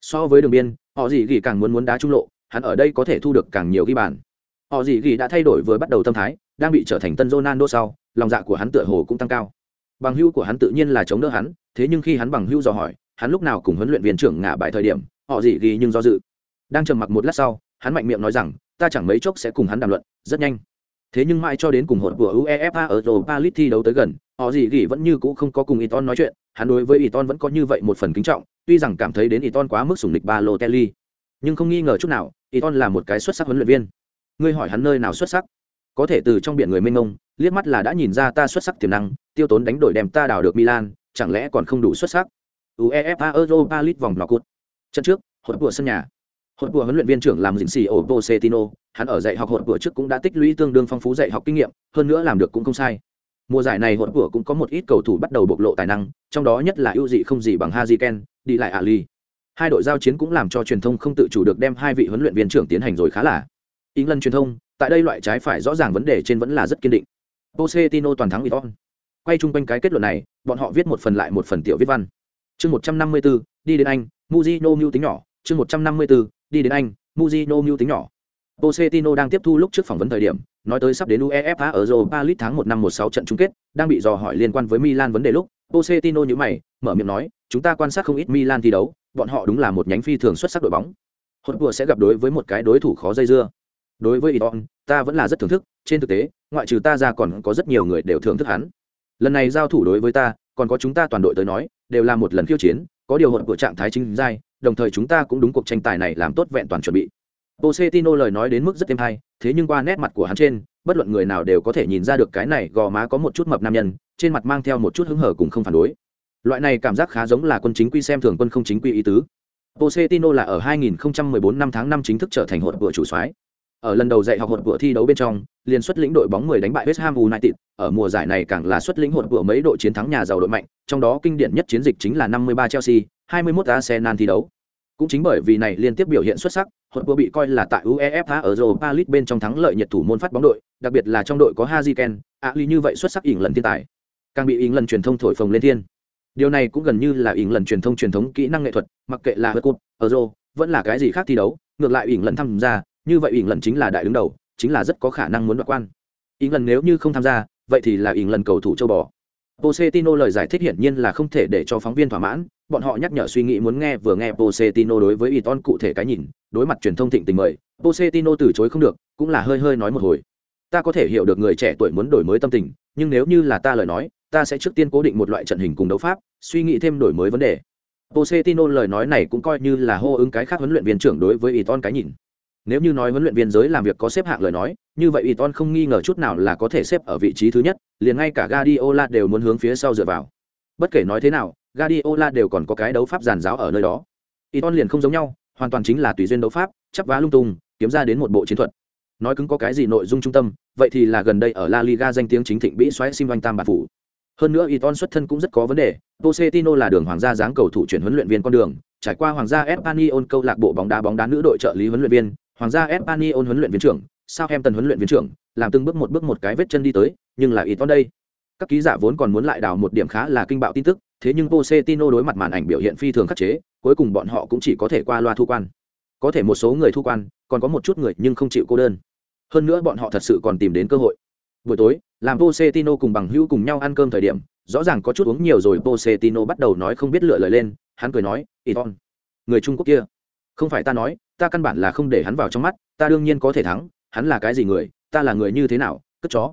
So với đường biên, họ gì gỉ càng muốn muốn đá trung lộ, hắn ở đây có thể thu được càng nhiều ghi bàn. Họ gì gỉ đã thay đổi vừa bắt đầu tâm thái, đang bị trở thành tân Ronaldo sau, lòng dạ của hắn tựa hồ cũng tăng cao. Bằng hữu của hắn tự nhiên là chống đỡ hắn, thế nhưng khi hắn bằng hữu dò hỏi, hắn lúc nào cùng huấn luyện viên trưởng ngả bài thời điểm, họ gì ghi nhưng do dự. Đang trầm mặc một lát sau, hắn mạnh miệng nói rằng ta chẳng mấy chốc sẽ cùng hắn đàm luận, rất nhanh. Thế nhưng mãi cho đến cùng hội của uefa ở europa league thi đấu tới gần, họ gì gì vẫn như cũ không có cùng iton nói chuyện, hắn đối với iton vẫn có như vậy một phần kính trọng, tuy rằng cảm thấy đến iton quá mức sủng lịch ba lô kelly nhưng không nghi ngờ chút nào iton là một cái xuất sắc huấn luyện viên. Ngươi hỏi hắn nơi nào xuất sắc? Có thể từ trong biển người mênh mông, liếc mắt là đã nhìn ra ta xuất sắc tiềm năng, tiêu tốn đánh đổi đem ta đào được milan, chẳng lẽ còn không đủ xuất sắc? Uefa europa league vòng knock-out trận trước, hội của sân nhà hội của huấn luyện viên trưởng làm dĩnh xì ở Pochettino, hắn ở dạy học hội của trước cũng đã tích lũy tương đương phong phú dạy học kinh nghiệm, hơn nữa làm được cũng không sai. Mùa giải này hội của cũng có một ít cầu thủ bắt đầu bộc lộ tài năng, trong đó nhất là ưu dị không gì bằng Haziken, đi lại Ali. Hai đội giao chiến cũng làm cho truyền thông không tự chủ được đem hai vị huấn luyện viên trưởng tiến hành rồi khá là. England truyền thông, tại đây loại trái phải rõ ràng vấn đề trên vẫn là rất kiên định. Pochettino toàn thắng Iton. Quay chung quanh cái kết luận này, bọn họ viết một phần lại một phần tiểu viết văn. Chương 154, đi đến Anh, Mujino mưu tính nhỏ, chương 154, đi đến Anh, Mujino mưu tính nhỏ. Pochettino đang tiếp thu lúc trước phỏng vấn thời điểm, nói tới sắp đến UEFA ở Europa League tháng 1 năm 16 trận chung kết, đang bị dò hỏi liên quan với Milan vấn đề lúc, Pochettino như mày, mở miệng nói, chúng ta quan sát không ít Milan thi đấu, bọn họ đúng là một nhánh phi thường xuất sắc đội bóng. Hỗn vừa sẽ gặp đối với một cái đối thủ khó dây dưa. Đối với Iton, ta vẫn là rất thưởng thức, trên thực tế, ngoại trừ ta ra còn có rất nhiều người đều thưởng thức hắn. Lần này giao thủ đối với ta, còn có chúng ta toàn đội tới nói, đều là một lần khiêu chiến, có điều hỗn của trạng thái chính giai, đồng thời chúng ta cũng đúng cuộc tranh tài này làm tốt vẹn toàn chuẩn bị. Pochettino lời nói đến mức rất êm hay, thế nhưng qua nét mặt của hắn trên, bất luận người nào đều có thể nhìn ra được cái này gò má có một chút mập nam nhân, trên mặt mang theo một chút hứng hở cùng không phản đối. Loại này cảm giác khá giống là quân chính quy xem thường quân không chính quy ý tứ. Pochettino là ở 2014 năm tháng 5 chính thức trở thành hội vừa chủ soái. Ở lần đầu dạy học hội vừa thi đấu bên trong, liên xuất lĩnh đội bóng 10 đánh bại West Ham United, ở mùa giải này càng là xuất lĩnh hội vừa mấy đội chiến thắng nhà giàu đội mạnh, trong đó kinh điển nhất chiến dịch chính là 53 Chelsea, 21 Arsenal thi đấu. Cũng chính bởi vì này liên tiếp biểu hiện xuất sắc, hội vừa bị coi là tại UEFA ở Europa League bên trong thắng lợi nhiệt thủ môn phát bóng đội, đặc biệt là trong đội có Haji Ken, Ali như vậy xuất sắc ỉn lần thiên tài. Càng bị ỉn lần truyền thông thổi phồng lên thiên. Điều này cũng gần như là ỉn lần truyền thông truyền thống kỹ năng nghệ thuật, mặc kệ là World Cup, Euro, vẫn là cái gì khác thi đấu, ngược lại ỉn lần tham gia, như vậy ỉn lần chính là đại đứng đầu, chính là rất có khả năng muốn đoạt quan. ỉn lần nếu như không tham gia, vậy thì là ỉn lần cầu thủ châu bò. Pochettino lời giải thích hiển nhiên là không thể để cho phóng viên thỏa mãn, bọn họ nhắc nhở suy nghĩ muốn nghe vừa nghe Pochettino đối với Iton cụ thể cái nhìn, đối mặt truyền thông thịnh tình mời, Pochettino từ chối không được, cũng là hơi hơi nói một hồi. Ta có thể hiểu được người trẻ tuổi muốn đổi mới tâm tình, nhưng nếu như là ta lời nói, ta sẽ trước tiên cố định một loại trận hình cùng đấu pháp, suy nghĩ thêm đổi mới vấn đề. Pochettino lời nói này cũng coi như là hô ứng cái khác huấn luyện viên trưởng đối với Iton cái nhìn. Nếu như nói huấn luyện viên giới làm việc có xếp hạng lời nói, như vậy Iton không nghi ngờ chút nào là có thể xếp ở vị trí thứ nhất, liền ngay cả Guardiola đều muốn hướng phía sau dựa vào. Bất kể nói thế nào, Guardiola đều còn có cái đấu pháp giàn giáo ở nơi đó. Iton liền không giống nhau, hoàn toàn chính là tùy duyên đấu pháp, chắp vá lung tung, kiếm ra đến một bộ chiến thuật. Nói cứng có cái gì nội dung trung tâm, vậy thì là gần đây ở La Liga danh tiếng chính thịnh bị xoáy sim tam bản phủ. Hơn nữa Iton xuất thân cũng rất có vấn đề, Pochettino là đường hoàng gia dáng cầu thủ chuyển huấn luyện viên con đường, trải qua Hoàng gia Espanyol câu lạc bộ bóng đá bóng đá nữ đội trợ lý huấn luyện viên, Hoàng gia Espanyol huấn luyện viên trưởng, Southampton huấn luyện viên trưởng, làm từng bước một bước một cái vết chân đi tới, nhưng là Iton đây. Các ký giả vốn còn muốn lại đào một điểm khá là kinh bạo tin tức, thế nhưng Pochettino đối mặt màn ảnh biểu hiện phi thường khắc chế, cuối cùng bọn họ cũng chỉ có thể qua loa thu quan. Có thể một số người thu quan, còn có một chút người nhưng không chịu cô đơn. Hơn nữa bọn họ thật sự còn tìm đến cơ hội. Buổi tối, làm Pochettino cùng bằng hữu cùng nhau ăn cơm thời điểm, rõ ràng có chút uống nhiều rồi Pochettino bắt đầu nói không biết lựa lời lên, hắn cười nói, "Iton, người Trung Quốc kia, không phải ta nói, ta căn bản là không để hắn vào trong mắt, ta đương nhiên có thể thắng, hắn là cái gì người, ta là người như thế nào, cất chó."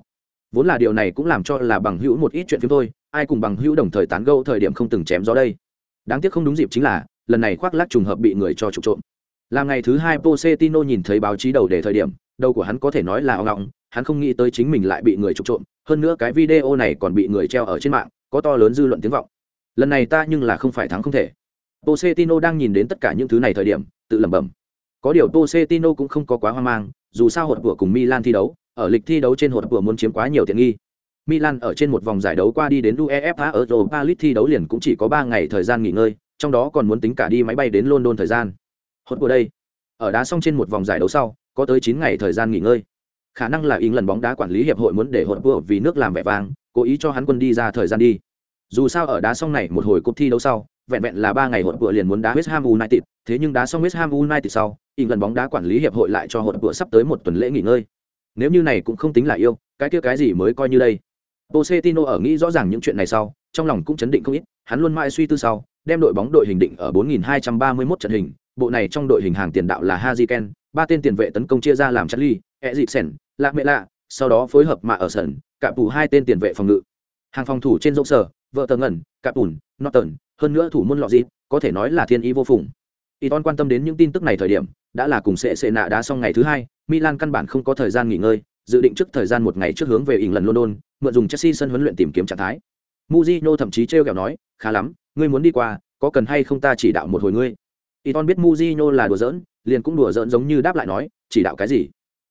Vốn là điều này cũng làm cho là bằng hữu một ít chuyện với thôi, ai cùng bằng hữu đồng thời tán gẫu thời điểm không từng chém gió đây. Đáng tiếc không đúng dịp chính là, lần này khoác lác trùng hợp bị người cho trục trộm. Làm ngày thứ hai Pochettino nhìn thấy báo chí đầu đề thời điểm, đầu của hắn có thể nói là ong ong, hắn không nghĩ tới chính mình lại bị người trục trộm, hơn nữa cái video này còn bị người treo ở trên mạng, có to lớn dư luận tiếng vọng. Lần này ta nhưng là không phải thắng không thể. Pochettino đang nhìn đến tất cả những thứ này thời điểm, tự lẩm bẩm. Có điều Pochettino cũng không có quá hoang mang, dù sao hột của cùng Milan thi đấu, ở lịch thi đấu trên hột của muốn chiếm quá nhiều tiện nghi. Milan ở trên một vòng giải đấu qua đi đến UEFA Europa League thi đấu liền cũng chỉ có 3 ngày thời gian nghỉ ngơi, trong đó còn muốn tính cả đi máy bay đến London thời gian. Hốt của đây, ở đá xong trên một vòng giải đấu sau, có tới 9 ngày thời gian nghỉ ngơi. Khả năng là England bóng đá quản lý hiệp hội muốn để hốt của vì nước làm vẻ vang, cố ý cho hắn quân đi ra thời gian đi. Dù sao ở đá xong này một hồi cúp thi đấu sau, vẹn vẹn là 3 ngày hốt của liền muốn đá West Ham United, thế nhưng đá xong West Ham United sau, England bóng đá quản lý hiệp hội lại cho hốt của sắp tới một tuần lễ nghỉ ngơi. Nếu như này cũng không tính là yêu, cái kia cái gì mới coi như đây. Pochettino ở nghĩ rõ ràng những chuyện này sau, trong lòng cũng chấn định không ít, hắn luôn mãi suy tư sau, đem đội bóng đội hình định ở 4231 trận hình, bộ này trong đội hình hàng tiền đạo là Haziken, ba tên tiền vệ tấn công chia ra làm Charlie, Eriksen, Lạc Mẹ Lạ, sau đó phối hợp mà ở sân, cả tủ hai tên tiền vệ phòng ngự. Hàng phòng thủ trên rộng sở, vợ tờ ngẩn, cả tùn, Norton, hơn nữa thủ môn lọ gì, có thể nói là thiên ý vô phùng. Iton quan tâm đến những tin tức này thời điểm, đã là cùng sẽ sẽ nạ đá xong ngày thứ hai, Milan căn bản không có thời gian nghỉ ngơi, dự định trước thời gian một ngày trước hướng về ỉn lần London, mượn dùng Chelsea sân huấn luyện tìm kiếm trạng thái. muzino thậm chí trêu kẹo nói, khá lắm, ngươi muốn đi qua, có cần hay không ta chỉ đạo một hồi ngươi. Iton biết muzino là đùa giỡn, liền cũng đùa giỡn giống như đáp lại nói, chỉ đạo cái gì?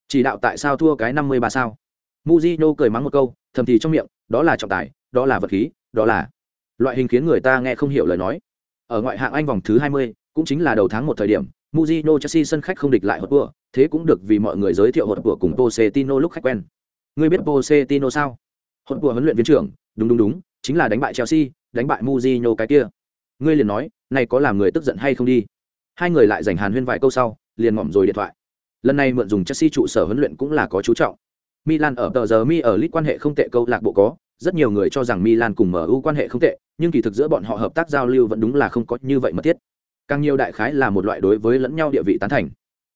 Chỉ đạo tại sao thua cái năm mươi ba sao? muzino cười mắng một câu, thầm thì trong miệng, đó là trọng tài, đó là vật khí, đó là loại hình khiến người ta nghe không hiểu lời nói. Ở ngoại hạng Anh vòng thứ hai mươi, cũng chính là đầu tháng một thời điểm, Mujino Chelsea sân khách không địch lại hột vừa, thế cũng được vì mọi người giới thiệu hột vừa cùng Pochettino lúc khách quen. Ngươi biết Pochettino sao? Hột vừa huấn luyện viên trưởng, đúng đúng đúng, chính là đánh bại Chelsea, đánh bại Mujino cái kia. Ngươi liền nói, này có làm người tức giận hay không đi? Hai người lại rảnh hàn huyên vài câu sau, liền ngậm rồi điện thoại. Lần này mượn dùng Chelsea trụ sở huấn luyện cũng là có chú trọng. Milan ở tờ giờ mi ở League quan hệ không tệ câu lạc bộ có, rất nhiều người cho rằng Milan cùng MU quan hệ không tệ, nhưng kỳ thực giữa bọn họ hợp tác giao lưu vẫn đúng là không có như vậy mà thiết càng nhiều đại khái là một loại đối với lẫn nhau địa vị tán thành.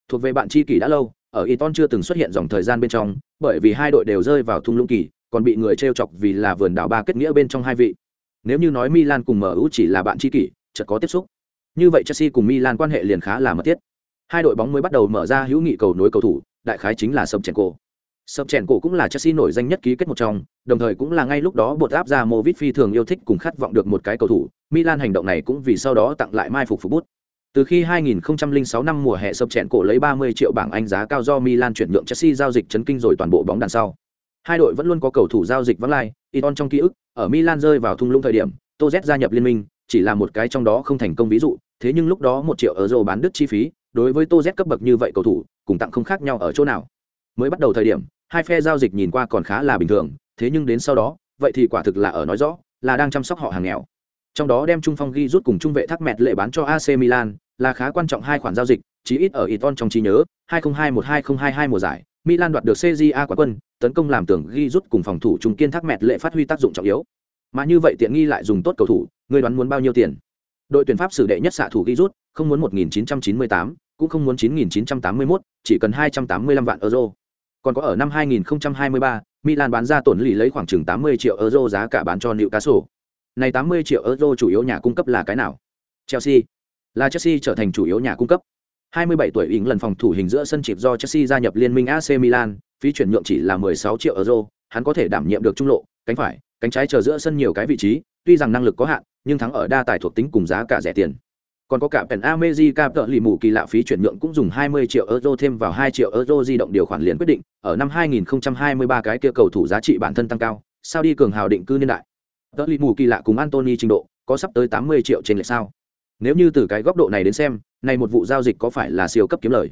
Thuộc về bạn tri kỷ đã lâu, ở Iton chưa từng xuất hiện dòng thời gian bên trong, bởi vì hai đội đều rơi vào thung lũng kỳ, còn bị người t chọc vì là vườn đảo ba kết nghĩa bên trong hai vị. Nếu như nói Milan cùng MU chỉ là bạn tri kỷ, chợt có tiếp xúc. Như vậy Chelsea cùng Milan quan hệ liền khá là mật thiết. Hai đội bóng mới bắt đầu mở ra hữu nghị cầu nối cầu thủ, đại khái chính là sập chèn cổ sập chèn cổ cũng là Chelsea nổi danh nhất ký kết một trong đồng thời cũng là ngay lúc đó bột áp ra Movit phi thường yêu thích cùng khát vọng được một cái cầu thủ Milan hành động này cũng vì sau đó tặng lại mai phục phục bút. Từ khi 2006 năm mùa hè sập chèn cổ lấy 30 triệu bảng Anh giá cao do Milan chuyển nhượng Chelsea giao dịch chấn kinh rồi toàn bộ bóng đàn sau. Hai đội vẫn luôn có cầu thủ giao dịch vắng lai, Iton trong ký ức, ở Milan rơi vào thung lũng thời điểm, Toz gia nhập liên minh, chỉ là một cái trong đó không thành công ví dụ, thế nhưng lúc đó 1 triệu euro bán đứt chi phí, đối với Toz cấp bậc như vậy cầu thủ, cùng tặng không khác nhau ở chỗ nào. Mới bắt đầu thời điểm, hai phe giao dịch nhìn qua còn khá là bình thường, thế nhưng đến sau đó, vậy thì quả thực là ở nói rõ, là đang chăm sóc họ hàng nghèo. Trong đó đem trung phong ghi rút cùng trung vệ thác mẹt lệ bán cho AC Milan là khá quan trọng hai khoản giao dịch chí ít ở Iton trong trí nhớ 2021-2022 mùa giải Milan đoạt được CJA quả quân tấn công làm tưởng ghi rút cùng phòng thủ trung kiên thác mẹt lệ phát huy tác dụng trọng yếu. Mà như vậy tiện nghi lại dùng tốt cầu thủ người đoán muốn bao nhiêu tiền? Đội tuyển pháp xử đệ nhất xạ thủ ghi rút không muốn 1998 cũng không muốn 9981 chỉ cần 285 vạn euro còn có ở năm 2023 Milan bán ra tổn lì lấy khoảng chừng 80 triệu euro giá cả bán cho Newcastle này 80 triệu euro chủ yếu nhà cung cấp là cái nào? Chelsea. Là Chelsea trở thành chủ yếu nhà cung cấp. 27 tuổi Ings lần phòng thủ hình giữa sân chịp do Chelsea gia nhập liên minh AC Milan, phí chuyển nhượng chỉ là 16 triệu euro, hắn có thể đảm nhiệm được trung lộ, cánh phải, cánh trái chờ giữa sân nhiều cái vị trí, tuy rằng năng lực có hạn, nhưng thắng ở đa tài thuộc tính cùng giá cả rẻ tiền. Còn có cả pèn Amezi cap tợ lì mù kỳ lạ phí chuyển nhượng cũng dùng 20 triệu euro thêm vào 2 triệu euro di động điều khoản liền quyết định, ở năm 2023 cái kia cầu thủ giá trị bản thân tăng cao, sao đi cường hào định cư niên đại tợ lì mù kỳ lạ cùng antony trình độ có sắp tới tám mươi triệu trên lệch sao Nếu như từ cái góc độ này đến xem, này một vụ giao dịch có phải là siêu cấp kiếm lời.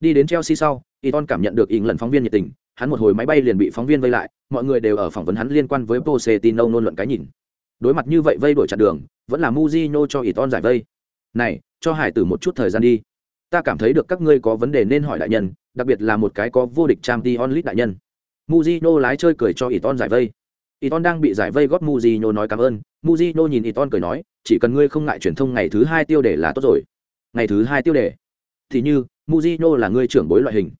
Đi đến Chelsea sau, Iton cảm nhận được ỉn lần phóng viên nhiệt tình, hắn một hồi máy bay liền bị phóng viên vây lại, mọi người đều ở phỏng vấn hắn liên quan với Pochettino nôn luận cái nhìn. Đối mặt như vậy vây đổi chặn đường, vẫn là Mujino cho Iton giải vây. "Này, cho Hải Tử một chút thời gian đi. Ta cảm thấy được các ngươi có vấn đề nên hỏi đại nhân, đặc biệt là một cái có vô địch trang Champions onlit đại nhân." muzino lái chơi cười cho Iton giải vây. Iton đang bị giải vây góp muzino nói cảm ơn, muzino nhìn Iton cười nói, chỉ cần ngươi không ngại truyền thông ngày thứ hai tiêu đề là tốt rồi. Ngày thứ hai tiêu đề. Thì như, muzino là ngươi trưởng bối loại hình.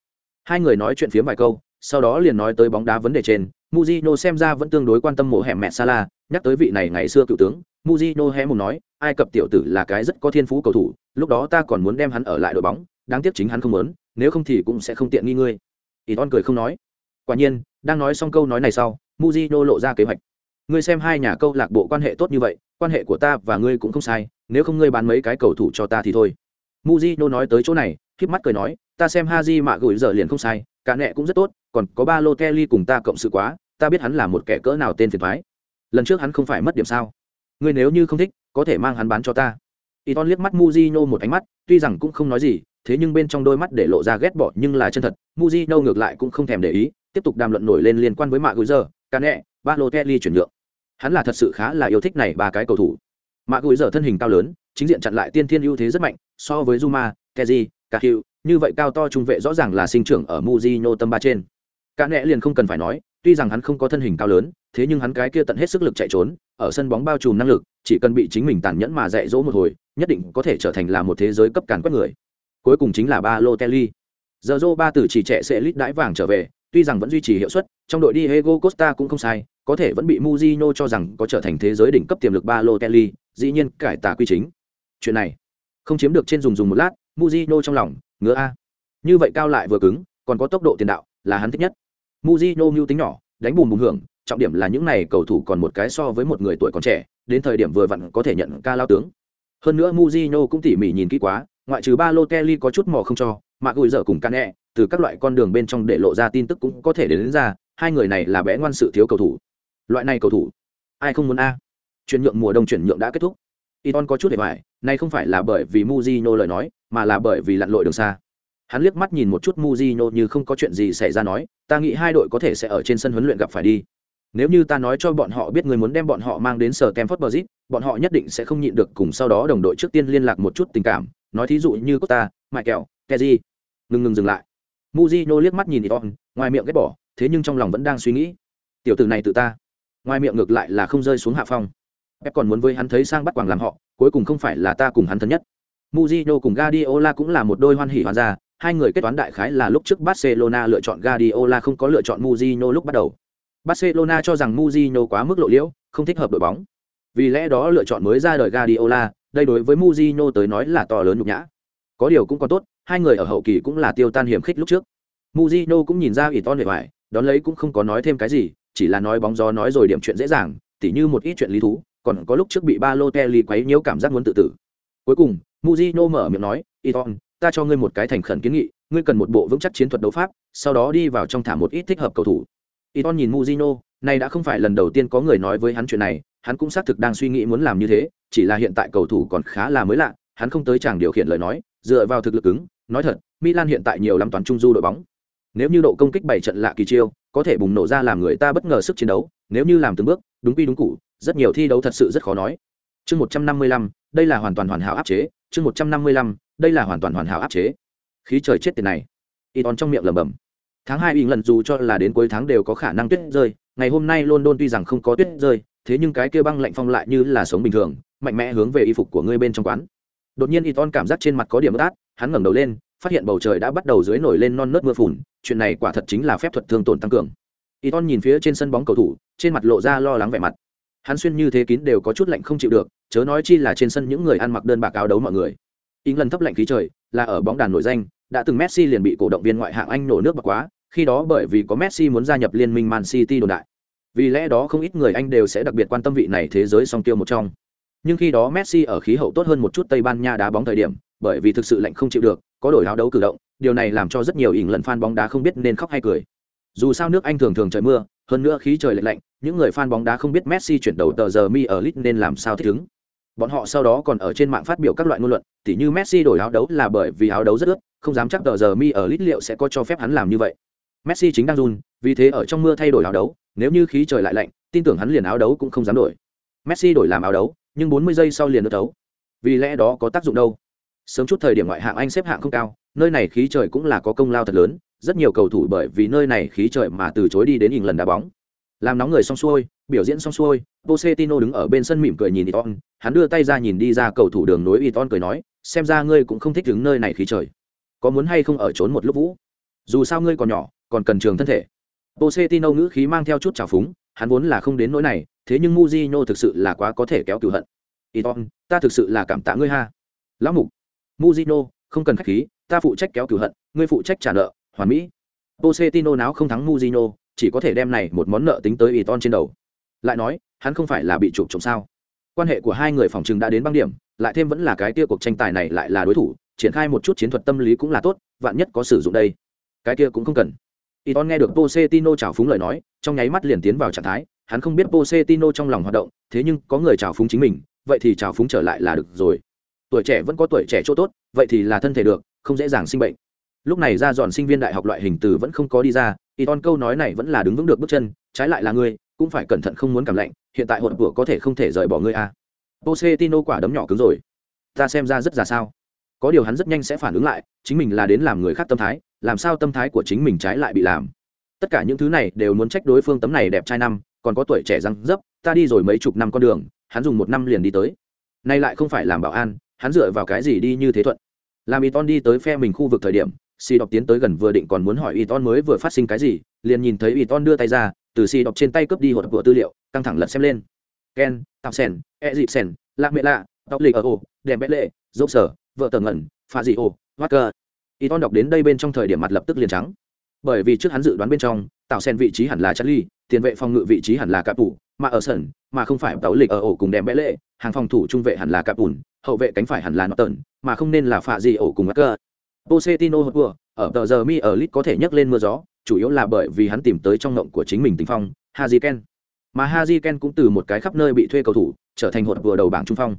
Hai người nói chuyện phía vài câu, sau đó liền nói tới bóng đá vấn đề trên, muzino xem ra vẫn tương đối quan tâm mộ hẻm mẹ Sala, nhắc tới vị này ngày xưa cựu tướng, Mujino hé mồm nói, ai cập tiểu tử là cái rất có thiên phú cầu thủ, lúc đó ta còn muốn đem hắn ở lại đội bóng, đáng tiếc chính hắn không muốn, nếu không thì cũng sẽ không tiện nghi ngươi. Iton cười không nói. Quả nhiên, đang nói xong câu nói này sau, Mujino lộ ra kế hoạch. Ngươi xem hai nhà câu lạc bộ quan hệ tốt như vậy, quan hệ của ta và ngươi cũng không sai, nếu không ngươi bán mấy cái cầu thủ cho ta thì thôi. Mujino nói tới chỗ này, khép mắt cười nói, ta xem Haji mạ gửi giờ liền không sai, cả nệ cũng rất tốt, còn có ba lô cùng ta cộng sự quá, ta biết hắn là một kẻ cỡ nào tên phiền toái. Lần trước hắn không phải mất điểm sao? Ngươi nếu như không thích, có thể mang hắn bán cho ta. Iton liếc mắt Mujino một ánh mắt, tuy rằng cũng không nói gì, thế nhưng bên trong đôi mắt để lộ ra ghét bỏ nhưng là chân thật, Mujino ngược lại cũng không thèm để ý, tiếp tục đàm luận nổi lên liên quan với mạ gửi giờ, cả nệ, Balotelli chuyển nhượng. Hắn là thật sự khá là yêu thích này ba cái cầu thủ. Mạ gửi giờ thân hình cao lớn, chính diện chặn lại tiên thiên ưu thế rất mạnh, so với Zuma, Kezi, Cahill, như vậy cao to trung vệ rõ ràng là sinh trưởng ở Mujino tâm ba trên. Cả liền không cần phải nói, tuy rằng hắn không có thân hình cao lớn, thế nhưng hắn cái kia tận hết sức lực chạy trốn, ở sân bóng bao trùm năng lực, chỉ cần bị chính mình tàn nhẫn mà dạy dỗ một hồi, nhất định có thể trở thành là một thế giới cấp càn quét người. Cuối cùng chính là Balotelli. Giờ dô ba tử chỉ trẻ sẽ lít đãi vàng trở về, tuy rằng vẫn duy trì hiệu suất, trong đội đi hego Costa cũng không sai, có thể vẫn bị muzino cho rằng có trở thành thế giới đỉnh cấp tiềm lực Balotelli, dĩ nhiên cải tà quy chính. Chuyện này, không chiếm được trên dùng dùng một lát, muzino trong lòng, ngứa a. Như vậy cao lại vừa cứng, còn có tốc độ tiền đạo, là hắn thích nhất. muzino mưu tính nhỏ, đánh bùm bùm hưởng, trọng điểm là những này cầu thủ còn một cái so với một người tuổi còn trẻ, đến thời điểm vừa vặn có thể nhận ca lao tướng. Hơn nữa Mujino cũng tỉ mỉ nhìn kỹ quá, ngoại trừ Balotelli có chút mò không cho, mà gùi dở cùng Cane, từ các loại con đường bên trong để lộ ra tin tức cũng có thể đến, đến ra, hai người này là bé ngoan sự thiếu cầu thủ. Loại này cầu thủ, ai không muốn a? Chuyển nhượng mùa đông chuyển nhượng đã kết thúc. Iton có chút để hoài, này không phải là bởi vì Mujino lời nói, mà là bởi vì lặn lội đường xa. Hắn liếc mắt nhìn một chút Mujino như không có chuyện gì xảy ra nói, ta nghĩ hai đội có thể sẽ ở trên sân huấn luyện gặp phải đi. Nếu như ta nói cho bọn họ biết người muốn đem bọn họ mang đến sở Campfort Bridge, bọn họ nhất định sẽ không nhịn được cùng sau đó đồng đội trước tiên liên lạc một chút tình cảm, nói thí dụ như Costa, Mại Kẹo, Kezi. Ngừng ngừng dừng lại. Mujino liếc mắt nhìn Iton, ngoài miệng ghét bỏ, thế nhưng trong lòng vẫn đang suy nghĩ. Tiểu tử này tự ta. Ngoài miệng ngược lại là không rơi xuống hạ phong. Pep còn muốn với hắn thấy sang bắt quàng làm họ, cuối cùng không phải là ta cùng hắn thân nhất. Mujino cùng Guardiola cũng là một đôi hoan hỉ hoàn gia, hai người kết toán đại khái là lúc trước Barcelona lựa chọn Guardiola không có lựa chọn Mujino lúc bắt đầu. Barcelona cho rằng Mourinho quá mức lộ liễu, không thích hợp đội bóng. Vì lẽ đó lựa chọn mới ra đời Guardiola, đây đối với Mourinho tới nói là to lớn nhục nhã. Có điều cũng còn tốt, hai người ở hậu kỳ cũng là tiêu tan hiểm khích lúc trước. Mourinho cũng nhìn ra Iton vẻ vải, đón lấy cũng không có nói thêm cái gì, chỉ là nói bóng gió nói rồi điểm chuyện dễ dàng, tỉ như một ít chuyện lý thú, còn có lúc trước bị Balotelli quấy nhiễu cảm giác muốn tự tử. Cuối cùng, Mourinho mở miệng nói, "Iton, ta cho ngươi một cái thành khẩn kiến nghị, ngươi cần một bộ vững chắc chiến thuật đấu pháp, sau đó đi vào trong thả một ít thích hợp cầu thủ." Iton nhìn Mujino, này đã không phải lần đầu tiên có người nói với hắn chuyện này, hắn cũng xác thực đang suy nghĩ muốn làm như thế, chỉ là hiện tại cầu thủ còn khá là mới lạ, hắn không tới chẳng điều khiển lời nói, dựa vào thực lực cứng, nói thật, Milan hiện tại nhiều lắm toàn trung du đội bóng. Nếu như độ công kích bảy trận lạ kỳ chiêu, có thể bùng nổ ra làm người ta bất ngờ sức chiến đấu, nếu như làm từng bước, đúng quy đúng cũ, rất nhiều thi đấu thật sự rất khó nói. Chương 155, đây là hoàn toàn hoàn hảo áp chế, chương 155, đây là hoàn toàn hoàn hảo áp chế. Khí trời chết tiền này. Iton trong miệng lẩm bẩm. Tháng hai bình lần dù cho là đến cuối tháng đều có khả năng tuyết rơi, ngày hôm nay London tuy rằng không có tuyết rơi, thế nhưng cái kia băng lạnh phong lại như là sống bình thường, mạnh mẽ hướng về y phục của ngươi bên trong quán. Đột nhiên Iton cảm giác trên mặt có điểm ướt át, hắn ngẩng đầu lên, phát hiện bầu trời đã bắt đầu dưới nổi lên non nớt mưa phùn, chuyện này quả thật chính là phép thuật thương tổn tăng cường. Iton nhìn phía trên sân bóng cầu thủ, trên mặt lộ ra lo lắng vẻ mặt. Hắn xuyên như thế kín đều có chút lạnh không chịu được, chớ nói chi là trên sân những người ăn mặc đơn bạc áo đấu mọi người. England thấp lạnh khí trời, là ở bóng đàn nổi danh, đã từng Messi liền bị cổ động viên ngoại hạng Anh nổ nước bạc quá, khi đó bởi vì có Messi muốn gia nhập liên minh Man City đồn đại. Vì lẽ đó không ít người Anh đều sẽ đặc biệt quan tâm vị này thế giới song tiêu một trong. Nhưng khi đó Messi ở khí hậu tốt hơn một chút Tây Ban Nha đá bóng thời điểm, bởi vì thực sự lạnh không chịu được, có đổi áo đấu cử động, điều này làm cho rất nhiều ỉn lần fan bóng đá không biết nên khóc hay cười. Dù sao nước Anh thường thường trời mưa, hơn nữa khí trời lạnh lạnh, những người fan bóng đá không biết Messi chuyển đầu tờ giờ mi ở lit nên làm sao thích ứng. Bọn họ sau đó còn ở trên mạng phát biểu các loại ngôn luận, tỉ như Messi đổi áo đấu là bởi vì áo đấu rất ướt, không dám chắc tờ giờ mi ở lít liệu sẽ có cho phép hắn làm như vậy. Messi chính đang run, vì thế ở trong mưa thay đổi áo đấu, nếu như khí trời lại lạnh, tin tưởng hắn liền áo đấu cũng không dám đổi. Messi đổi làm áo đấu, nhưng 40 giây sau liền được đấu. Vì lẽ đó có tác dụng đâu? Sớm chút thời điểm ngoại hạng Anh xếp hạng không cao, nơi này khí trời cũng là có công lao thật lớn, rất nhiều cầu thủ bởi vì nơi này khí trời mà từ chối đi đến lần đá bóng. Làm nóng người xong xuôi, biểu diễn xong xuôi, Pochettino đứng ở bên sân mỉm cười nhìn Iton, hắn đưa tay ra nhìn đi ra cầu thủ đường nối Iton cười nói, xem ra ngươi cũng không thích đứng nơi này khí trời. Có muốn hay không ở trốn một lúc vũ? Dù sao ngươi còn nhỏ, còn cần trường thân thể. Pochettino ngữ khí mang theo chút trào phúng, hắn vốn là không đến nỗi này, thế nhưng muzino thực sự là quá có thể kéo cửu hận. Iton, ta thực sự là cảm tạ ngươi ha. Lão mục, muzino không cần khách khí, ta phụ trách kéo cửu hận, ngươi phụ trách trả nợ, hoàn mỹ. Pochettino náo không thắng Mujino, chỉ có thể đem này một món nợ tính tới Iton trên đầu. Lại nói, hắn không phải là bị chụp trộm sao? Quan hệ của hai người phòng chừng đã đến băng điểm, lại thêm vẫn là cái kia cuộc tranh tài này lại là đối thủ, triển khai một chút chiến thuật tâm lý cũng là tốt, vạn nhất có sử dụng đây. Cái kia cũng không cần. Iton nghe được posetino chào phúng lời nói, trong nháy mắt liền tiến vào trạng thái, hắn không biết posetino trong lòng hoạt động, thế nhưng có người chào phúng chính mình, vậy thì chào phúng trở lại là được rồi. Tuổi trẻ vẫn có tuổi trẻ chỗ tốt, vậy thì là thân thể được, không dễ dàng sinh bệnh. Lúc này ra dọn sinh viên đại học loại hình từ vẫn không có đi ra, Iton câu nói này vẫn là đứng vững được bước chân, trái lại là ngươi, cũng phải cẩn thận không muốn cảm lạnh, hiện tại hỗn vừa có thể không thể rời bỏ ngươi. À. Pochettino quả đấm nhỏ cứng rồi. Ta xem ra rất già sao. Có điều hắn rất nhanh sẽ phản ứng lại, chính mình là đến làm người khác tâm thái, làm sao tâm thái của chính mình trái lại bị làm. Tất cả những thứ này đều muốn trách đối phương tấm này đẹp trai năm, còn có tuổi trẻ răng dấp, ta đi rồi mấy chục năm con đường, hắn dùng một năm liền đi tới. Nay lại không phải làm bảo an, hắn dựa vào cái gì đi như thế thuận. Làm Iton đi tới phe mình khu vực thời điểm, Si đọc tiến tới gần vừa định còn muốn hỏi Iton mới vừa phát sinh cái gì, liền nhìn thấy Iton đưa tay ra, từ Si đọc trên tay cướp đi hột của tư liệu, căng thẳng lật xem lên. Ken, Tạo Sen, E Dịp Sen, Lạc Mẹ Lạ, Tóc Lịch ở ổ, Đèm Bét Lệ, Dốc Sở, Vợ Tờ Ngẩn, Pha Dị ổ, y Iton đọc đến đây bên trong thời điểm mặt lập tức liền trắng. Bởi vì trước hắn dự đoán bên trong, Tạo Sen vị trí hẳn là Charlie, tiền vệ phòng ngự vị trí hẳn là Cạp Tủ, mà ở sân, mà không phải Tàu Lịch ở ổ cùng Đèm Bé Lệ, hàng phòng thủ trung vệ hẳn là Cạp ủn hậu vệ cánh phải hẳn là Nọ Tần, mà không nên là Phạ Dị ổ cùng Wacker. Pochettino hụt ở tờ giờ mi ở lit có thể nhấc lên mưa gió, chủ yếu là bởi vì hắn tìm tới trong ngộng của chính mình tình phong, Haji Ken. Mà Haji Ken cũng từ một cái khắp nơi bị thuê cầu thủ, trở thành hột vừa đầu bảng trung phong.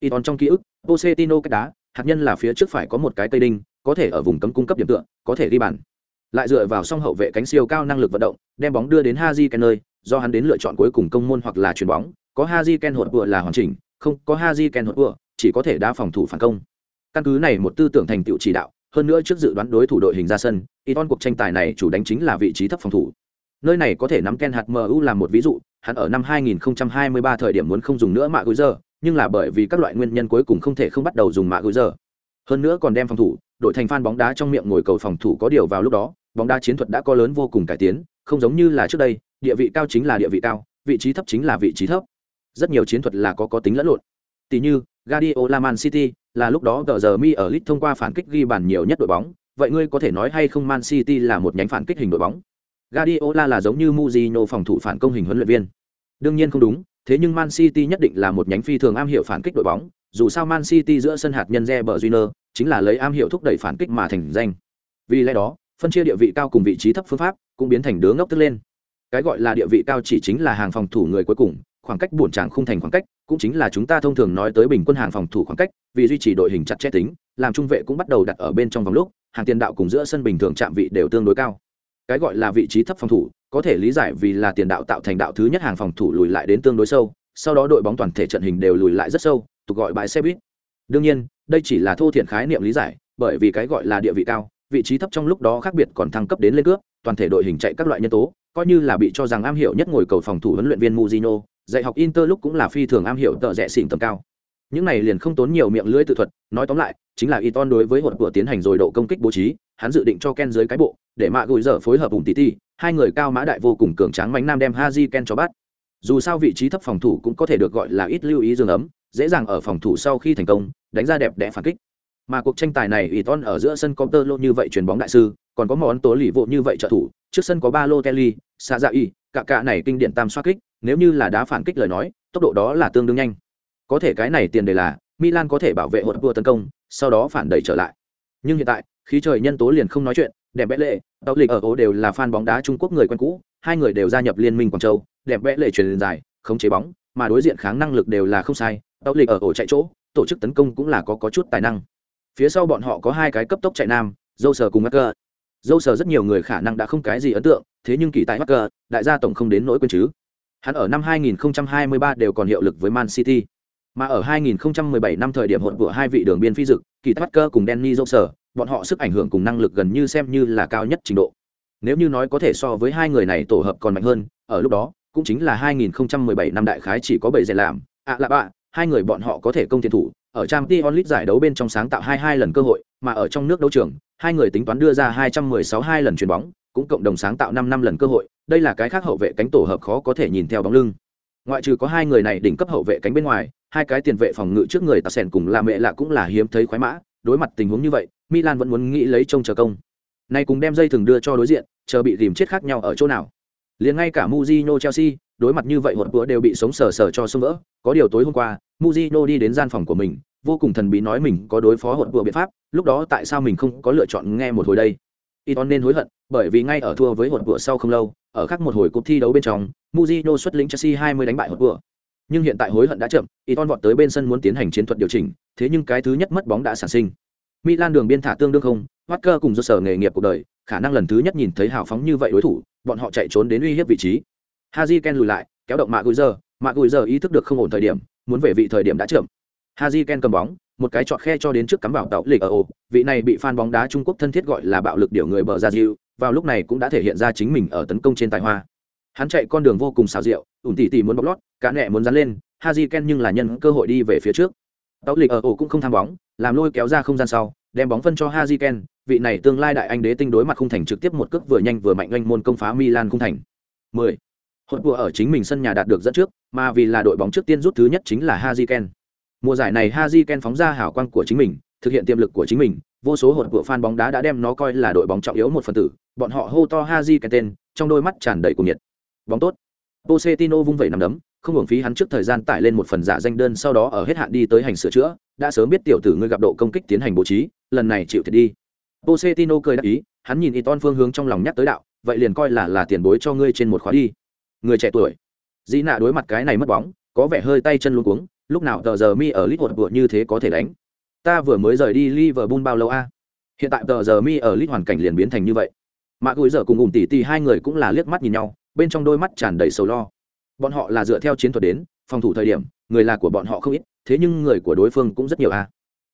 Iton trong ký ức, Pochettino cách đá, hạt nhân là phía trước phải có một cái cây đinh, có thể ở vùng cấm cung cấp điểm tựa, có thể đi bàn. Lại dựa vào song hậu vệ cánh siêu cao năng lực vận động, đem bóng đưa đến Haji Ken nơi, do hắn đến lựa chọn cuối cùng công môn hoặc là chuyền bóng, có Haji Ken hột vừa là hoàn chỉnh, không, có Haji Ken hột vừa, chỉ có thể đá phòng thủ phản công. Căn cứ này một tư tưởng thành tựu chỉ đạo, hơn nữa trước dự đoán đối thủ đội hình ra sân, Iton cuộc tranh tài này chủ đánh chính là vị trí thấp phòng thủ. Nơi này có thể nắm Ken hạt MU làm một ví dụ, hắn ở năm 2023 thời điểm muốn không dùng nữa mạ gối giờ, nhưng là bởi vì các loại nguyên nhân cuối cùng không thể không bắt đầu dùng mạ gối giờ. Hơn nữa còn đem phòng thủ, đội thành fan bóng đá trong miệng ngồi cầu phòng thủ có điều vào lúc đó, bóng đá chiến thuật đã có lớn vô cùng cải tiến, không giống như là trước đây, địa vị cao chính là địa vị cao, vị trí thấp chính là vị trí thấp. Rất nhiều chiến thuật là có có tính lẫn lộn. Tỷ như, Guardiola Man City, là lúc đó tờ giờ mi ở lit thông qua phản kích ghi bàn nhiều nhất đội bóng, vậy ngươi có thể nói hay không Man City là một nhánh phản kích hình đội bóng? Guardiola là giống như Mourinho phòng thủ phản công hình huấn luyện viên. Đương nhiên không đúng, thế nhưng Man City nhất định là một nhánh phi thường am hiểu phản kích đội bóng, dù sao Man City giữa sân hạt nhân Reber Júnior chính là lấy am hiểu thúc đẩy phản kích mà thành danh. Vì lẽ đó, phân chia địa vị cao cùng vị trí thấp phương pháp cũng biến thành đứa ngốc tức lên. Cái gọi là địa vị cao chỉ chính là hàng phòng thủ người cuối cùng, khoảng cách buồn tràng khung thành khoảng cách, cũng chính là chúng ta thông thường nói tới bình quân hàng phòng thủ khoảng cách, vì duy trì đội hình chặt chẽ tính, làm trung vệ cũng bắt đầu đặt ở bên trong vòng lúc, hàng tiền đạo cùng giữa sân bình thường chạm vị đều tương đối cao. Cái gọi là vị trí thấp phòng thủ, có thể lý giải vì là tiền đạo tạo thành đạo thứ nhất hàng phòng thủ lùi lại đến tương đối sâu, sau đó đội bóng toàn thể trận hình đều lùi lại rất sâu, tục gọi bãi xe buýt. Đương nhiên, đây chỉ là thô thiện khái niệm lý giải, bởi vì cái gọi là địa vị cao, vị trí thấp trong lúc đó khác biệt còn thăng cấp đến lên cướp, toàn thể đội hình chạy các loại nhân tố, coi như là bị cho rằng am hiểu nhất ngồi cầu phòng thủ huấn luyện viên Mujino, dạy học Inter lúc cũng là phi thường am hiểu tợ rẻ xỉn tầm cao. Những này liền không tốn nhiều miệng lưỡi tự thuật, nói tóm lại, chính là Iton đối với hột của tiến hành rồi độ công kích bố trí, hắn dự định cho Ken dưới cái bộ, để mạ gùi dở phối hợp cùng Titi, hai người cao mã đại vô cùng cường tráng mánh nam đem Haji Ken cho bắt. Dù sao vị trí thấp phòng thủ cũng có thể được gọi là ít lưu ý dương ấm, dễ dàng ở phòng thủ sau khi thành công, đánh ra đẹp đẽ phản kích. Mà cuộc tranh tài này Iton ở giữa sân có tơ lô như vậy truyền bóng đại sư, còn có món tố lì vụ như vậy trợ thủ, trước sân có ba lô Kelly, Sa Dạ Y, cả cả này kinh điển tam xoá kích, nếu như là đá phản kích lời nói, tốc độ đó là tương đương nhanh. Có thể cái này tiền đề là Milan có thể bảo vệ hột vua tấn công, sau đó phản đẩy trở lại. Nhưng hiện tại, khí trời nhân tố liền không nói chuyện, đẹp bẽ lệ, tàu lịch ở ố đều là fan bóng đá Trung Quốc người quen cũ, hai người đều gia nhập liên minh Quảng Châu, đẹp bẽ lệ truyền dài, không chế bóng, mà đối diện kháng năng lực đều là không sai, tàu lịch ở ổ chạy chỗ tổ chức tấn công cũng là có, có chút tài năng phía sau bọn họ có hai cái cấp tốc chạy nam dâu sờ cùng hacker dâu sờ rất nhiều người khả năng đã không cái gì ấn tượng, thế nhưng kỳ tại hacker đại gia tổng không đến nỗi quên chứ. Hắn ở năm 2023 đều còn hiệu lực với man city. Mà ở 2017 năm thời điểm hỗn của hai vị đường biên phi dực, kỳ tại hacker cùng danny dâu sờ, bọn họ sức ảnh hưởng cùng năng lực gần như xem như là cao nhất trình độ. Nếu như nói có thể so với hai người này tổ hợp còn mạnh hơn, ở lúc đó, cũng chính là 2017 năm đại khái chỉ có bảy giải làm, ạ à là bạ, hai người bọn họ có thể công tiền thủ ở trang t onlit giải đấu bên trong sáng tạo hai hai lần cơ hội, mà ở trong nước đấu trường, hai người tính toán đưa ra 216 hai lần chuyền bóng, cũng cộng đồng sáng tạo 5 năm lần cơ hội, đây là cái khác hậu vệ cánh tổ hợp khó có thể nhìn theo bóng lưng. Ngoại trừ có hai người này đỉnh cấp hậu vệ cánh bên ngoài, hai cái tiền vệ phòng ngự trước người tạt sèn cùng là mẹ lạ cũng là hiếm thấy khoái mã, đối mặt tình huống như vậy, milan vẫn muốn nghĩ lấy trông chờ công. Nay cùng đem dây thường đưa cho đối diện, chờ bị tìm chết khác nhau ở chỗ nào. Liền ngay cả Mujino Chelsea đối mặt như vậy hột bữa đều bị sống sờ sờ cho sông vỡ. Có điều tối hôm qua, Mujino đi đến gian phòng của mình, vô cùng thần bí nói mình có đối phó hột bữa biện pháp. Lúc đó tại sao mình không có lựa chọn nghe một hồi đây? Iton nên hối hận, bởi vì ngay ở thua với hột bữa sau không lâu, ở khác một hồi cuộc thi đấu bên trong, Mujino xuất lĩnh Chelsea 20 đánh bại hột bữa nhưng hiện tại hối hận đã chậm, Iton vọt tới bên sân muốn tiến hành chiến thuật điều chỉnh, thế nhưng cái thứ nhất mất bóng đã sản sinh. Milan đường biên thả tương đương không Walker cùng do sở nghề nghiệp cuộc đời, khả năng lần thứ nhất nhìn thấy hào phóng như vậy đối thủ, bọn họ chạy trốn đến uy hiếp vị trí haji ken lùi lại, kéo động mạ gùi giờ mạ gùi giờ ý thức được không ổn thời điểm, muốn về vị thời điểm đã chậm. Haji ken cầm bóng, một cái chọt khe cho đến trước cắm vào tàu lịch ở ổ. Vị này bị fan bóng đá trung quốc thân thiết gọi là bạo lực điều người bờ ra diệu vào lúc này cũng đã thể hiện ra chính mình ở tấn công trên tài hoa. Hắn chạy con đường vô cùng xào rượu ủn tỉ tỉ muốn bóc lót, cả nẹ muốn dán lên, haji ken nhưng là nhân cơ hội đi về phía trước. Tàu lịch ở ổ cũng không tham bóng, làm lôi kéo ra không gian sau, đem bóng phân cho haji ken. Vị này tương lai đại anh đế tinh đối mặt khung thành trực tiếp một cước vừa nhanh vừa mạnh oanh môn công phá Milan khung thành. 10. Hỗn vừa ở chính mình sân nhà đạt được dẫn trước, mà vì là đội bóng trước tiên rút thứ nhất chính là Haziken. Mùa giải này Haziken phóng ra hào quang của chính mình, thực hiện tiềm lực của chính mình, vô số hột vừa fan bóng đá đã đem nó coi là đội bóng trọng yếu một phần tử, bọn họ hô to Haziken tên, trong đôi mắt tràn đầy cuồng nhiệt. Bóng tốt. Pochettino vung vẩy nắm đấm, không hưởng phí hắn trước thời gian tải lên một phần giả danh đơn sau đó ở hết hạn đi tới hành sửa chữa, đã sớm biết tiểu tử ngươi gặp độ công kích tiến hành bố trí, lần này chịu thiệt đi. Pochettino cười đáp ý, hắn nhìn Iton phương hướng trong lòng nhắc tới đạo, vậy liền coi là là tiền bối cho ngươi trên một khóa đi. Người trẻ tuổi. Dĩ nạ đối mặt cái này mất bóng, có vẻ hơi tay chân luôn cuống, lúc nào tờ giờ mi ở Leeds vừa như thế có thể đánh. Ta vừa mới rời đi Liverpool bao lâu a? Hiện tại tờ giờ mi ở lit hoàn cảnh liền biến thành như vậy. mạ gối giờ cùng ủng tỷ tỷ hai người cũng là liếc mắt nhìn nhau, bên trong đôi mắt tràn đầy sầu lo. Bọn họ là dựa theo chiến thuật đến, phòng thủ thời điểm, người là của bọn họ không ít, thế nhưng người của đối phương cũng rất nhiều a.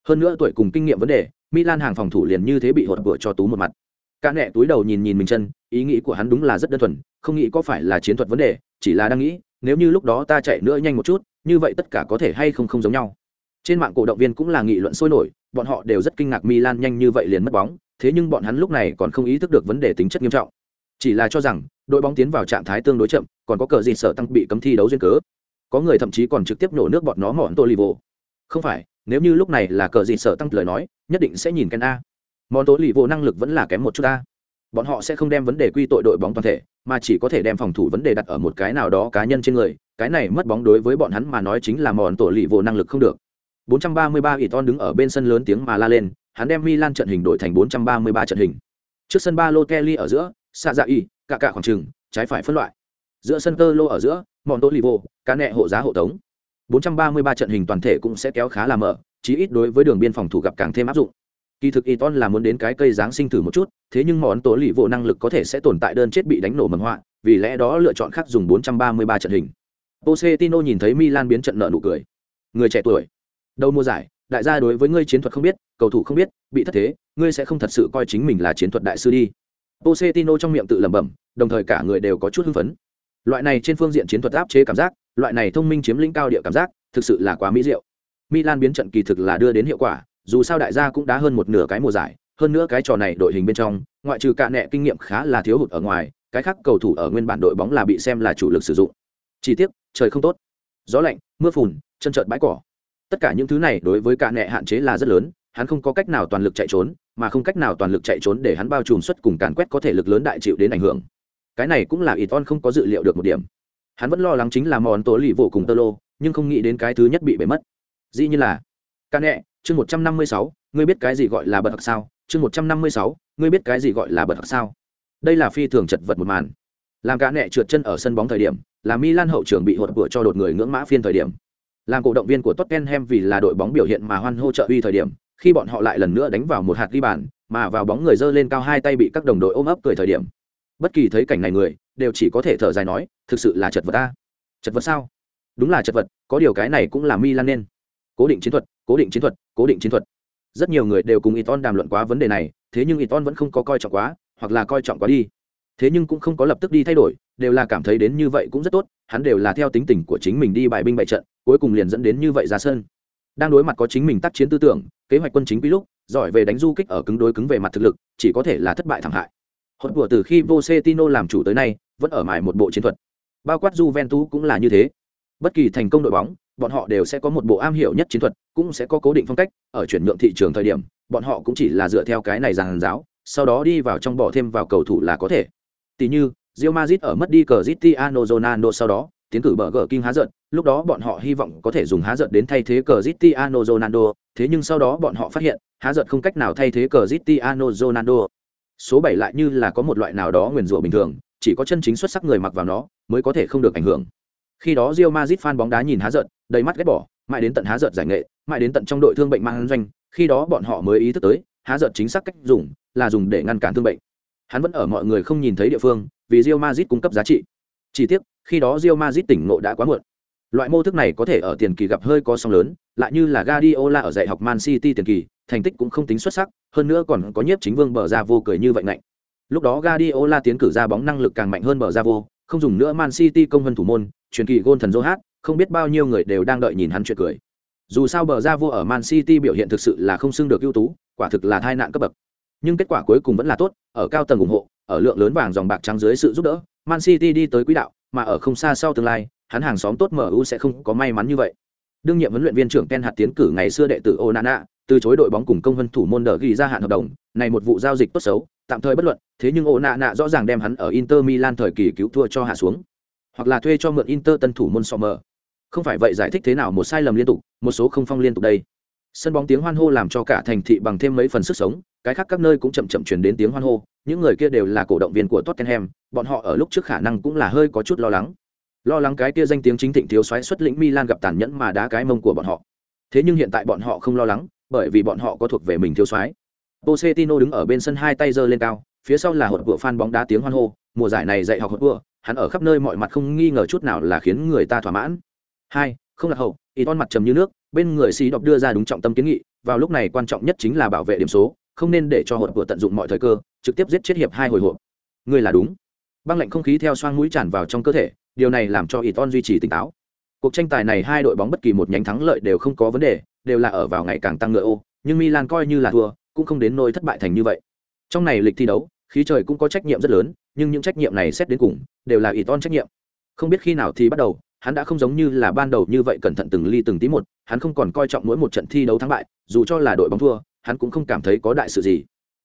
Hơn nữa tuổi cùng kinh nghiệm vấn đề, Milan hàng phòng thủ liền như thế bị hột bựa cho tú một mặt. Cả nẹ túi đầu nhìn nhìn mình chân, ý nghĩ của hắn đúng là rất đơn thuần, không nghĩ có phải là chiến thuật vấn đề, chỉ là đang nghĩ, nếu như lúc đó ta chạy nữa nhanh một chút, như vậy tất cả có thể hay không không giống nhau. Trên mạng cổ động viên cũng là nghị luận sôi nổi, bọn họ đều rất kinh ngạc Milan nhanh như vậy liền mất bóng, thế nhưng bọn hắn lúc này còn không ý thức được vấn đề tính chất nghiêm trọng. Chỉ là cho rằng, đội bóng tiến vào trạng thái tương đối chậm, còn có cờ gì sợ tăng bị cấm thi đấu duyên cớ. Có người thậm chí còn trực tiếp nổ nước bọn nó mọn Tolivo. Không phải, nếu như lúc này là cờ gì sợ tăng lời nói nhất định sẽ nhìn ken a mòn tố lì năng lực vẫn là kém một chút ta bọn họ sẽ không đem vấn đề quy tội đội bóng toàn thể mà chỉ có thể đem phòng thủ vấn đề đặt ở một cái nào đó cá nhân trên người cái này mất bóng đối với bọn hắn mà nói chính là mòn tổ lì vô năng lực không được. 433 Iton đứng ở bên sân lớn tiếng mà la lên hắn đem Milan trận hình đổi thành 433 trận hình. Trước sân ba lô Kelly ở giữa xa dạ y cả cả khoảng trừng trái phải phân loại. Giữa sân tơ lô ở giữa mòn tổ lì vô cá nẹ hộ giá hộ tống. 433 trận hình toàn thể cũng sẽ kéo khá là mở, chí ít đối với đường biên phòng thủ gặp càng thêm áp dụng. Kỳ thực Iton là muốn đến cái cây giáng sinh thử một chút, thế nhưng món tố lì vô năng lực có thể sẽ tồn tại đơn chết bị đánh nổ mầm họa, vì lẽ đó lựa chọn khác dùng 433 trận hình. Pochettino nhìn thấy Milan biến trận nợ nụ cười. Người trẻ tuổi, đâu mua giải, đại gia đối với ngươi chiến thuật không biết, cầu thủ không biết, bị thất thế, ngươi sẽ không thật sự coi chính mình là chiến thuật đại sư đi. Pochettino trong miệng tự lẩm bẩm, đồng thời cả người đều có chút hưng phấn. Loại này trên phương diện chiến thuật áp chế cảm giác, loại này thông minh chiếm lĩnh cao địa cảm giác thực sự là quá mỹ diệu milan biến trận kỳ thực là đưa đến hiệu quả dù sao đại gia cũng đã hơn một nửa cái mùa giải, hơn nữa cái trò này đội hình bên trong, ngoại trừ cạn nẹ kinh nghiệm khá là thiếu hụt ở ngoài, cái khác cầu thủ ở nguyên bản đội bóng là bị xem là chủ lực sử dụng. Chỉ tiếc, trời không tốt. Gió lạnh, mưa phùn, chân trợt bãi cỏ. Tất cả những thứ này đối với cạn nẹ hạn chế là rất lớn, hắn không có cách nào toàn lực chạy trốn, mà không cách nào toàn lực chạy trốn để hắn bao trùm suất cùng càn quét có thể lực lớn đại chịu đến ảnh hưởng. Cái này cũng là ít on không có dự liệu được một điểm. Hắn vẫn lo lắng chính là món tố lì vô cùng tơ lô, nhưng không nghĩ đến cái thứ nhất bị bể mất. Dĩ như là ca nẹ chương một trăm năm mươi sáu ngươi biết cái gì gọi là bật học sao chương một trăm năm mươi sáu ngươi biết cái gì gọi là bật học sao đây là phi thường chật vật một màn làm ca nẹ trượt chân ở sân bóng thời điểm là milan hậu trưởng bị hụt vừa cho đột người ngưỡng mã phiên thời điểm Làm cổ động viên của Tottenham vì là đội bóng biểu hiện mà hoan hô trợ uy thời điểm, khi bọn họ lại lần nữa đánh vào một hạt ghi bàn, mà vào bóng người dơ lên cao hai tay bị các đồng đội ôm ấp cười thời điểm. Bất kỳ thấy cảnh này người, đều chỉ có thể thở dài nói, thực sự là chật vật ta. Chật vật sao? Đúng là chật vật, có điều cái này cũng là Milan nên. Cố định chiến thuật, cố định chiến thuật, cố định chiến thuật. Rất nhiều người đều cùng Iton đàm luận quá vấn đề này, thế nhưng Iton vẫn không có coi trọng quá, hoặc là coi trọng quá đi. Thế nhưng cũng không có lập tức đi thay đổi, đều là cảm thấy đến như vậy cũng rất tốt, hắn đều là theo tính tình của chính mình đi bài binh bại trận, cuối cùng liền dẫn đến như vậy ra sân đang đối mặt có chính mình tác chiến tư tưởng kế hoạch quân chính quý lúc giỏi về đánh du kích ở cứng đối cứng về mặt thực lực chỉ có thể là thất bại thảm hại hốt của từ khi Pochettino làm chủ tới nay vẫn ở mài một bộ chiến thuật bao quát Juventus cũng là như thế bất kỳ thành công đội bóng bọn họ đều sẽ có một bộ am hiểu nhất chiến thuật, cũng sẽ có cố định phong cách, ở chuyển nhượng thị trường thời điểm, bọn họ cũng chỉ là dựa theo cái này giàn giáo, sau đó đi vào trong bỏ thêm vào cầu thủ là có thể. Tỷ như, Real Madrid ở mất đi Cristiano Ronaldo sau đó, tiến cử bờ gờ kinh há giận, lúc đó bọn họ hy vọng có thể dùng há giận đến thay thế cờ Cristiano Ronaldo, thế nhưng sau đó bọn họ phát hiện, há giận không cách nào thay thế cờ Cristiano Ronaldo. Số bảy lại như là có một loại nào đó nguyền rủa bình thường, chỉ có chân chính xuất sắc người mặc vào nó, mới có thể không được ảnh hưởng khi đó Real Madrid fan bóng đá nhìn há giận, đầy mắt ghét bỏ, mãi đến tận há giận giải nghệ, mãi đến tận trong đội thương bệnh mang doanh, khi đó bọn họ mới ý thức tới, há giận chính xác cách dùng, là dùng để ngăn cản thương bệnh. Hắn vẫn ở mọi người không nhìn thấy địa phương, vì Real Madrid cung cấp giá trị. Chỉ tiếc, khi đó Real Madrid tỉnh ngộ đã quá muộn. Loại mô thức này có thể ở tiền kỳ gặp hơi có sóng lớn, lại như là Guardiola ở dạy học Man City tiền kỳ, thành tích cũng không tính xuất sắc, hơn nữa còn có nhiếp chính vương bờ ra vô cười như vậy ngạnh. Lúc đó Guardiola tiến cử ra bóng năng lực càng mạnh hơn bờ ra vô, không dùng nữa Man City công hơn thủ môn truyền kỳ gôn thần hát không biết bao nhiêu người đều đang đợi nhìn hắn chuyện cười. Dù sao bờ ra vô ở Man City biểu hiện thực sự là không xưng được ưu tú quả thực là tai nạn cấp bậc. Nhưng kết quả cuối cùng vẫn là tốt ở cao tầng ủng hộ ở lượng lớn vàng dòng bạc trắng dưới sự giúp đỡ Man City đi tới quỹ đạo, mà ở không xa sau tương lai, hắn hàng xóm tốt MU sẽ không có may mắn như vậy. Đương nhiệm huấn luyện viên trưởng Ken hạt tiến cử ngày xưa đệ tử Onana, từ chối đội bóng cùng công vân thủ môn đỡ ghi ra hạn hợp đồng, này một vụ giao dịch tốt xấu, tạm thời bất luận, thế nhưng Onana rõ ràng đem hắn ở Inter Milan thời kỳ cứu thua cho hạ xuống, hoặc là thuê cho mượn Inter tân thủ môn Sommer. Không phải vậy giải thích thế nào một sai lầm liên tục, một số không phong liên tục đây. Sân bóng tiếng hoan hô làm cho cả thành thị bằng thêm mấy phần sức sống, cái khác các nơi cũng chậm chậm truyền đến tiếng hoan hô, những người kia đều là cổ động viên của Tottenham, bọn họ ở lúc trước khả năng cũng là hơi có chút lo lắng. Lo lắng cái kia danh tiếng chính thịnh thiếu soái xuất lĩnh Milan gặp tàn nhẫn mà đá cái mông của bọn họ. Thế nhưng hiện tại bọn họ không lo lắng, bởi vì bọn họ có thuộc về mình thiếu soái. Pochettino đứng ở bên sân hai tay giơ lên cao, phía sau là hột vựa fan bóng đá tiếng hoan hô, mùa giải này dạy học hột vừa, hắn ở khắp nơi mọi mặt không nghi ngờ chút nào là khiến người ta thỏa mãn. Hai, không là hậu, Iton mặt trầm như nước, bên người sĩ đọc đưa ra đúng trọng tâm kiến nghị, vào lúc này quan trọng nhất chính là bảo vệ điểm số, không nên để cho hột vừa tận dụng mọi thời cơ, trực tiếp giết chết hiệp hai hồi hộp. Ngươi là đúng. Băng lạnh không khí theo xoang mũi tràn vào trong cơ thể điều này làm cho Iton duy trì tỉnh táo. Cuộc tranh tài này hai đội bóng bất kỳ một nhánh thắng lợi đều không có vấn đề đều là ở vào ngày càng tăng ngựa ô nhưng milan coi như là thua cũng không đến nỗi thất bại thành như vậy. Trong này lịch thi đấu khí trời cũng có trách nhiệm rất lớn nhưng những trách nhiệm này xét đến cùng đều là Iton trách nhiệm. Không biết khi nào thì bắt đầu, hắn đã không giống như là ban đầu như vậy cẩn thận từng ly từng tí một, hắn không còn coi trọng mỗi một trận thi đấu thắng bại, dù cho là đội bóng thua, hắn cũng không cảm thấy có đại sự gì.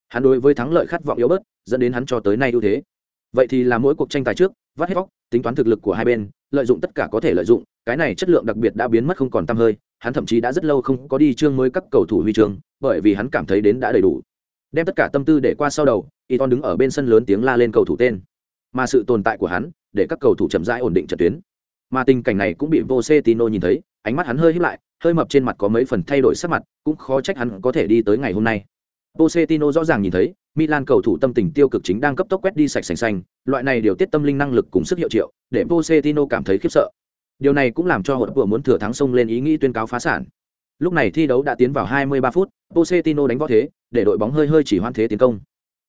Hắn đối với thắng lợi khát vọng yếu bớt, dẫn đến hắn cho tới nay ưu thế. Vậy thì là mỗi cuộc tranh tài trước, vắt hết vóc tính toán thực lực của hai bên, lợi dụng tất cả có thể lợi dụng, cái này chất lượng đặc biệt đã biến mất không còn t hơi, hắn thậm chí đã rất lâu không có đi chương mới các cầu thủ huy chương, bởi vì hắn cảm thấy đến đã đầy đủ. Đem tất cả tâm tư để qua sau đầu y ton đứng ở bên sân lớn tiếng la lên cầu thủ tên mà sự tồn tại của hắn để các cầu thủ chậm rãi ổn định trận tuyến mà tình cảnh này cũng bị vô tino nhìn thấy ánh mắt hắn hơi hít lại hơi mập trên mặt có mấy phần thay đổi sắc mặt cũng khó trách hắn có thể đi tới ngày hôm nay Pochettino rõ ràng nhìn thấy, Milan cầu thủ tâm tình tiêu cực chính đang cấp tốc quét đi sạch sành xanh, loại này điều tiết tâm linh năng lực cùng sức hiệu triệu, để Pochettino cảm thấy khiếp sợ. Điều này cũng làm cho hội vừa muốn thừa thắng sông lên ý nghĩ tuyên cáo phá sản. Lúc này thi đấu đã tiến vào 23 phút, Pochettino đánh võ thế, để đội bóng hơi hơi chỉ hoan thế tiến công.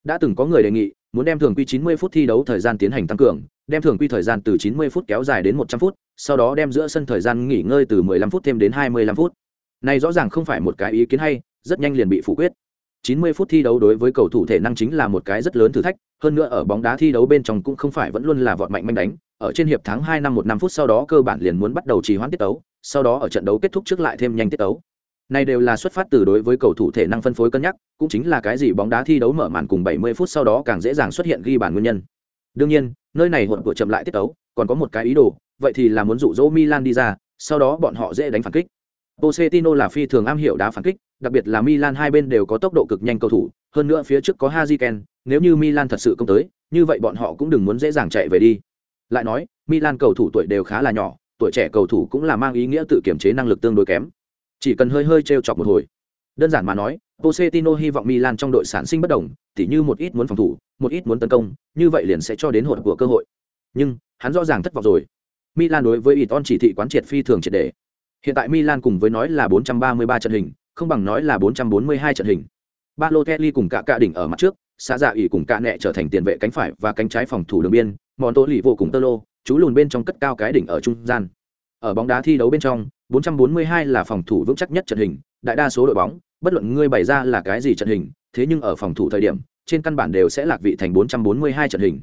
Đã từng có người đề nghị, muốn đem thường quy 90 phút thi đấu thời gian tiến hành tăng cường, đem thường quy thời gian từ 90 phút kéo dài đến 100 phút, sau đó đem giữa sân thời gian nghỉ ngơi từ 15 phút thêm đến 25 phút. Này rõ ràng không phải một cái ý kiến hay, rất nhanh liền bị phủ quyết. 90 phút thi đấu đối với cầu thủ thể năng chính là một cái rất lớn thử thách, hơn nữa ở bóng đá thi đấu bên trong cũng không phải vẫn luôn là vọt mạnh manh đánh, ở trên hiệp tháng 2 năm 1 năm phút sau đó cơ bản liền muốn bắt đầu trì hoãn tiết tấu, sau đó ở trận đấu kết thúc trước lại thêm nhanh tiết tấu. Này đều là xuất phát từ đối với cầu thủ thể năng phân phối cân nhắc, cũng chính là cái gì bóng đá thi đấu mở màn cùng 70 phút sau đó càng dễ dàng xuất hiện ghi bàn nguyên nhân. Đương nhiên, nơi này hỗn của chậm lại tiết tấu, còn có một cái ý đồ, vậy thì là muốn dụ dỗ Milan đi ra, sau đó bọn họ dễ đánh phản kích. Pochettino là phi thường am hiểu đá phản kích, đặc biệt là Milan hai bên đều có tốc độ cực nhanh cầu thủ, hơn nữa phía trước có Harry nếu như Milan thật sự công tới, như vậy bọn họ cũng đừng muốn dễ dàng chạy về đi. Lại nói, Milan cầu thủ tuổi đều khá là nhỏ, tuổi trẻ cầu thủ cũng là mang ý nghĩa tự kiểm chế năng lực tương đối kém chỉ cần hơi hơi t chọc một hồi. Đơn giản mà nói, Pochettino hy vọng Milan trong đội sản sinh bất đồng, tỉ như một ít muốn phòng thủ, một ít muốn tấn công, như vậy liền sẽ cho đến hội của cơ hội. Nhưng, hắn rõ ràng thất vọng rồi. Milan đối với Iton chỉ thị quán triệt phi thường triệt đề. hiện tại Milan cùng với nói là 433 trận hình, không bằng nói là 442 trận hình. Balotelli cùng cả cả đỉnh ở mặt trước xã dạ ủy cùng cả nẹ trở thành tiền vệ cánh phải và cánh trái phòng thủ đường biên mòn tô lì vô cùng tơ lô chú lùn bên trong cất cao cái đỉnh ở trung gian. Ở bóng đá thi đấu bên trong 442 là phòng thủ vững chắc nhất trận hình đại đa số đội bóng bất luận ngươi bày ra là cái gì trận hình thế nhưng ở phòng thủ thời điểm trên căn bản đều sẽ lạc vị thành 442 trận hình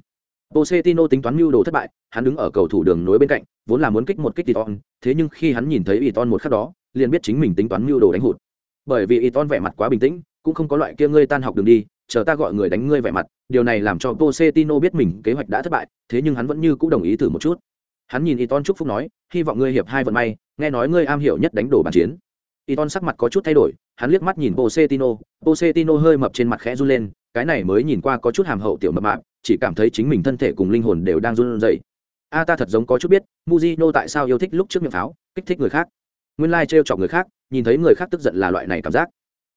Pochettino tính toán mưu đồ thất bại, hắn đứng ở cầu thủ đường nối bên cạnh, vốn là muốn kích một kích Iton, thế nhưng khi hắn nhìn thấy Iton một khắc đó, liền biết chính mình tính toán mưu đồ đánh hụt. Bởi vì Iton vẻ mặt quá bình tĩnh, cũng không có loại kia ngươi tan học đường đi, chờ ta gọi người đánh ngươi vẻ mặt, điều này làm cho Pochettino biết mình kế hoạch đã thất bại, thế nhưng hắn vẫn như cũ đồng ý thử một chút. Hắn nhìn Iton chúc phúc nói, hy vọng ngươi hiệp hai vận may, nghe nói ngươi am hiểu nhất đánh đổ bàn chiến. Iton sắc mặt có chút thay đổi, hắn liếc mắt nhìn Pochettino, Pochettino hơi mập trên mặt khẽ run lên, cái này mới nhìn qua có chút hàm hậu tiểu mập mạp, chỉ cảm thấy chính mình thân thể cùng linh hồn đều đang run rẩy. A ta thật giống có chút biết, Mujino tại sao yêu thích lúc trước miệng pháo, kích thích người khác. Nguyên lai like trêu chọc người khác, nhìn thấy người khác tức giận là loại này cảm giác.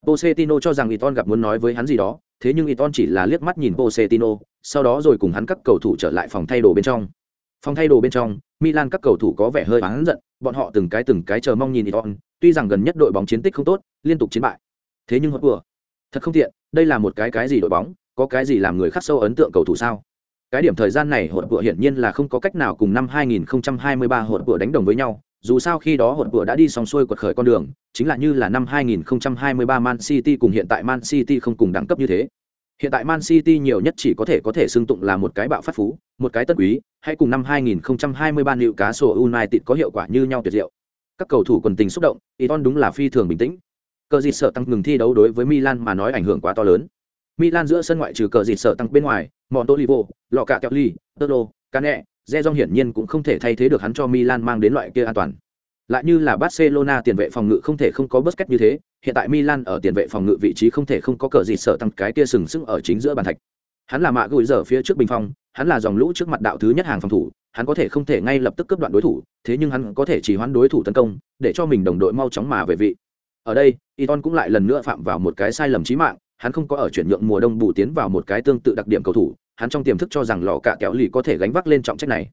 Pochettino cho rằng Iton gặp muốn nói với hắn gì đó, thế nhưng Iton chỉ là liếc mắt nhìn Pochettino, sau đó rồi cùng hắn các cầu thủ trở lại phòng thay đồ bên trong. Phòng thay đồ bên trong, Milan các cầu thủ có vẻ hơi oán giận, bọn họ từng cái từng cái chờ mong nhìn Iton, tuy rằng gần nhất đội bóng chiến tích không tốt, liên tục chiến bại. Thế nhưng hốt vừa, thật không tiện, đây là một cái cái gì đội bóng, có cái gì làm người khắc sâu ấn tượng cầu thủ sao? Cái điểm thời gian này hột vừa hiển nhiên là không có cách nào cùng năm 2023 hột vừa đánh đồng với nhau, dù sao khi đó hột vừa đã đi xong xuôi quật khởi con đường, chính là như là năm 2023 Man City cùng hiện tại Man City không cùng đẳng cấp như thế. Hiện tại Man City nhiều nhất chỉ có thể có thể xưng tụng là một cái bạo phát phú, một cái tân quý, hay cùng năm 2023 liệu cá sổ United có hiệu quả như nhau tuyệt diệu. Các cầu thủ quần tình xúc động, Iton đúng là phi thường bình tĩnh. Cờ dịt sợ tăng ngừng thi đấu đối với Milan mà nói ảnh hưởng quá to lớn. Milan giữa sân ngoại trừ cờ dịt sợ tăng bên ngoài, Montolivo, lọ cả Kelly, Tolo, Cane, Zezong hiển nhiên cũng không thể thay thế được hắn cho Milan mang đến loại kia an toàn. Lại như là Barcelona tiền vệ phòng ngự không thể không có Busquets như thế, hiện tại Milan ở tiền vệ phòng ngự vị trí không thể không có cờ gì sợ tăng cái kia sừng sững ở chính giữa bàn thạch. Hắn là mạ gùi giờ phía trước bình phong, hắn là dòng lũ trước mặt đạo thứ nhất hàng phòng thủ, hắn có thể không thể ngay lập tức cướp đoạn đối thủ, thế nhưng hắn có thể chỉ hoãn đối thủ tấn công, để cho mình đồng đội mau chóng mà về vị. Ở đây, Iton cũng lại lần nữa phạm vào một cái sai lầm chí mạng, hắn không có ở chuyển nhượng mùa đông bù tiến vào một cái tương tự đặc điểm cầu thủ, hắn trong tiềm thức cho rằng lọ cả kéo lì có thể gánh vác lên trọng trách này.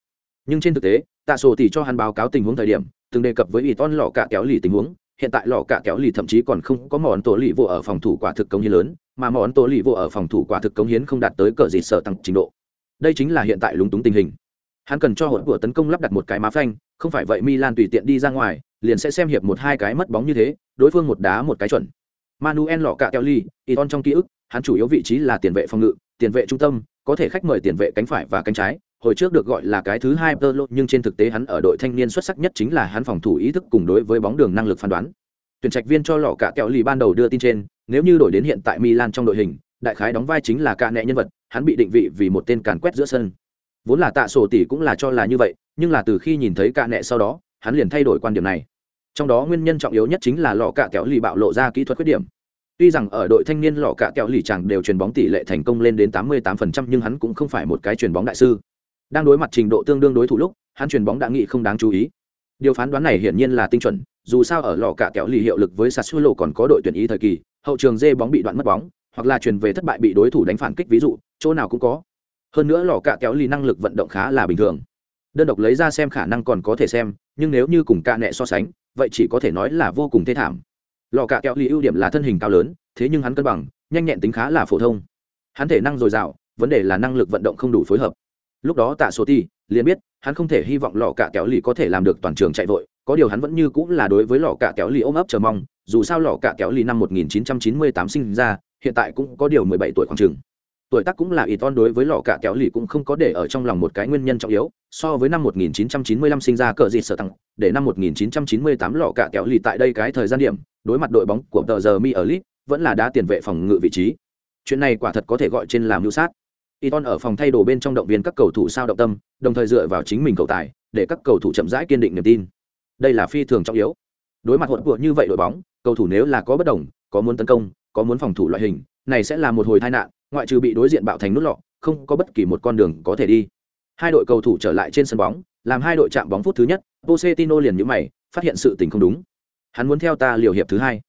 Nhưng trên thực tế, Tạ Sổ thì cho hắn báo cáo tình huống thời điểm, từng đề cập với Iton lò cạ kéo lì tình huống, hiện tại lò cạ kéo lì thậm chí còn không có món tổ lì vô ở phòng thủ quả thực công hiến lớn, mà món tổ lì vô ở phòng thủ quả thực công hiến không đạt tới cỡ gì sở tăng trình độ. Đây chính là hiện tại lúng túng tình hình. Hắn cần cho hội của tấn công lắp đặt một cái má phanh, không phải vậy Milan tùy tiện đi ra ngoài, liền sẽ xem hiệp một hai cái mất bóng như thế, đối phương một đá một cái chuẩn. Manuel lò cạ kéo lì, Iton trong ký ức, hắn chủ yếu vị trí là tiền vệ phòng ngự, tiền vệ trung tâm, có thể khách mời tiền vệ cánh phải và cánh trái. Hồi trước được gọi là cái thứ hai Pirlo, nhưng trên thực tế hắn ở đội thanh niên xuất sắc nhất chính là hắn phòng thủ ý thức cùng đối với bóng đường năng lực phán đoán. Tuyển trạch viên cho lọ cả kẹo lì ban đầu đưa tin trên, nếu như đổi đến hiện tại Milan trong đội hình, đại khái đóng vai chính là ca nệ nhân vật, hắn bị định vị vì một tên càn quét giữa sân. Vốn là tạ sổ tỷ cũng là cho là như vậy, nhưng là từ khi nhìn thấy ca nệ sau đó, hắn liền thay đổi quan điểm này. Trong đó nguyên nhân trọng yếu nhất chính là lọ cả kẹo lì bạo lộ ra kỹ thuật khuyết điểm, Tuy rằng ở đội thanh niên lọ cả kẹo lì chẳng đều truyền bóng tỷ lệ thành công lên đến 88% nhưng hắn cũng không phải một cái truyền bóng đại sư. Đang đối mặt trình độ tương đương đối thủ lúc, hắn chuyền bóng đã nghĩ không đáng chú ý. Điều phán đoán này hiển nhiên là tinh chuẩn, dù sao ở lò cả kẹo lì hiệu lực với Sassuolo còn có đội tuyển ý thời kỳ, hậu trường dê bóng bị đoạn mất bóng, hoặc là truyền về thất bại bị đối thủ đánh phản kích ví dụ, chỗ nào cũng có. Hơn nữa lò cả kéo lì năng lực vận động khá là bình thường. Đơn độc lấy ra xem khả năng còn có thể xem, nhưng nếu như cùng ca nẹ so sánh, vậy chỉ có thể nói là vô cùng thê thảm lò cạ kẹo lì ưu điểm là thân hình cao lớn thế nhưng hắn cân bằng nhanh nhẹn tính khá là phổ thông hắn thể năng dồi dào vấn đề là năng lực vận động không đủ phối hợp lúc đó tạ số ti liền biết, hắn không thể hy vọng lò cạ kéo lì có thể làm được toàn trường chạy vội, có điều hắn vẫn như cũng là đối với lò cạ kéo lì ôm ấp chờ mong, dù sao lò cạ kéo lì năm 1998 sinh ra, hiện tại cũng có điều 17 tuổi khoảng trường tuổi tác cũng là ý ton đối với lò cạ kéo lì cũng không có để ở trong lòng một cái nguyên nhân trọng yếu, so với năm 1995 sinh ra cờ gì sở tăng, để năm 1998 lò cạ kéo lì tại đây cái thời gian điểm, đối mặt đội bóng của tờ giờ mi ở lit vẫn là đá tiền vệ phòng ngự vị trí. Chuyện này quả thật có thể gọi trên làm mưu sát. Iton ở phòng thay đồ bên trong động viên các cầu thủ sao động tâm, đồng thời dựa vào chính mình cầu tài, để các cầu thủ chậm rãi kiên định niềm tin. Đây là phi thường trọng yếu. Đối mặt hỗn của như vậy đội bóng, cầu thủ nếu là có bất đồng, có muốn tấn công, có muốn phòng thủ loại hình, này sẽ là một hồi tai nạn, ngoại trừ bị đối diện bạo thành nút lọ, không có bất kỳ một con đường có thể đi. Hai đội cầu thủ trở lại trên sân bóng, làm hai đội chạm bóng phút thứ nhất, Pochettino liền nhíu mày, phát hiện sự tình không đúng. Hắn muốn theo ta liều hiệp thứ hai.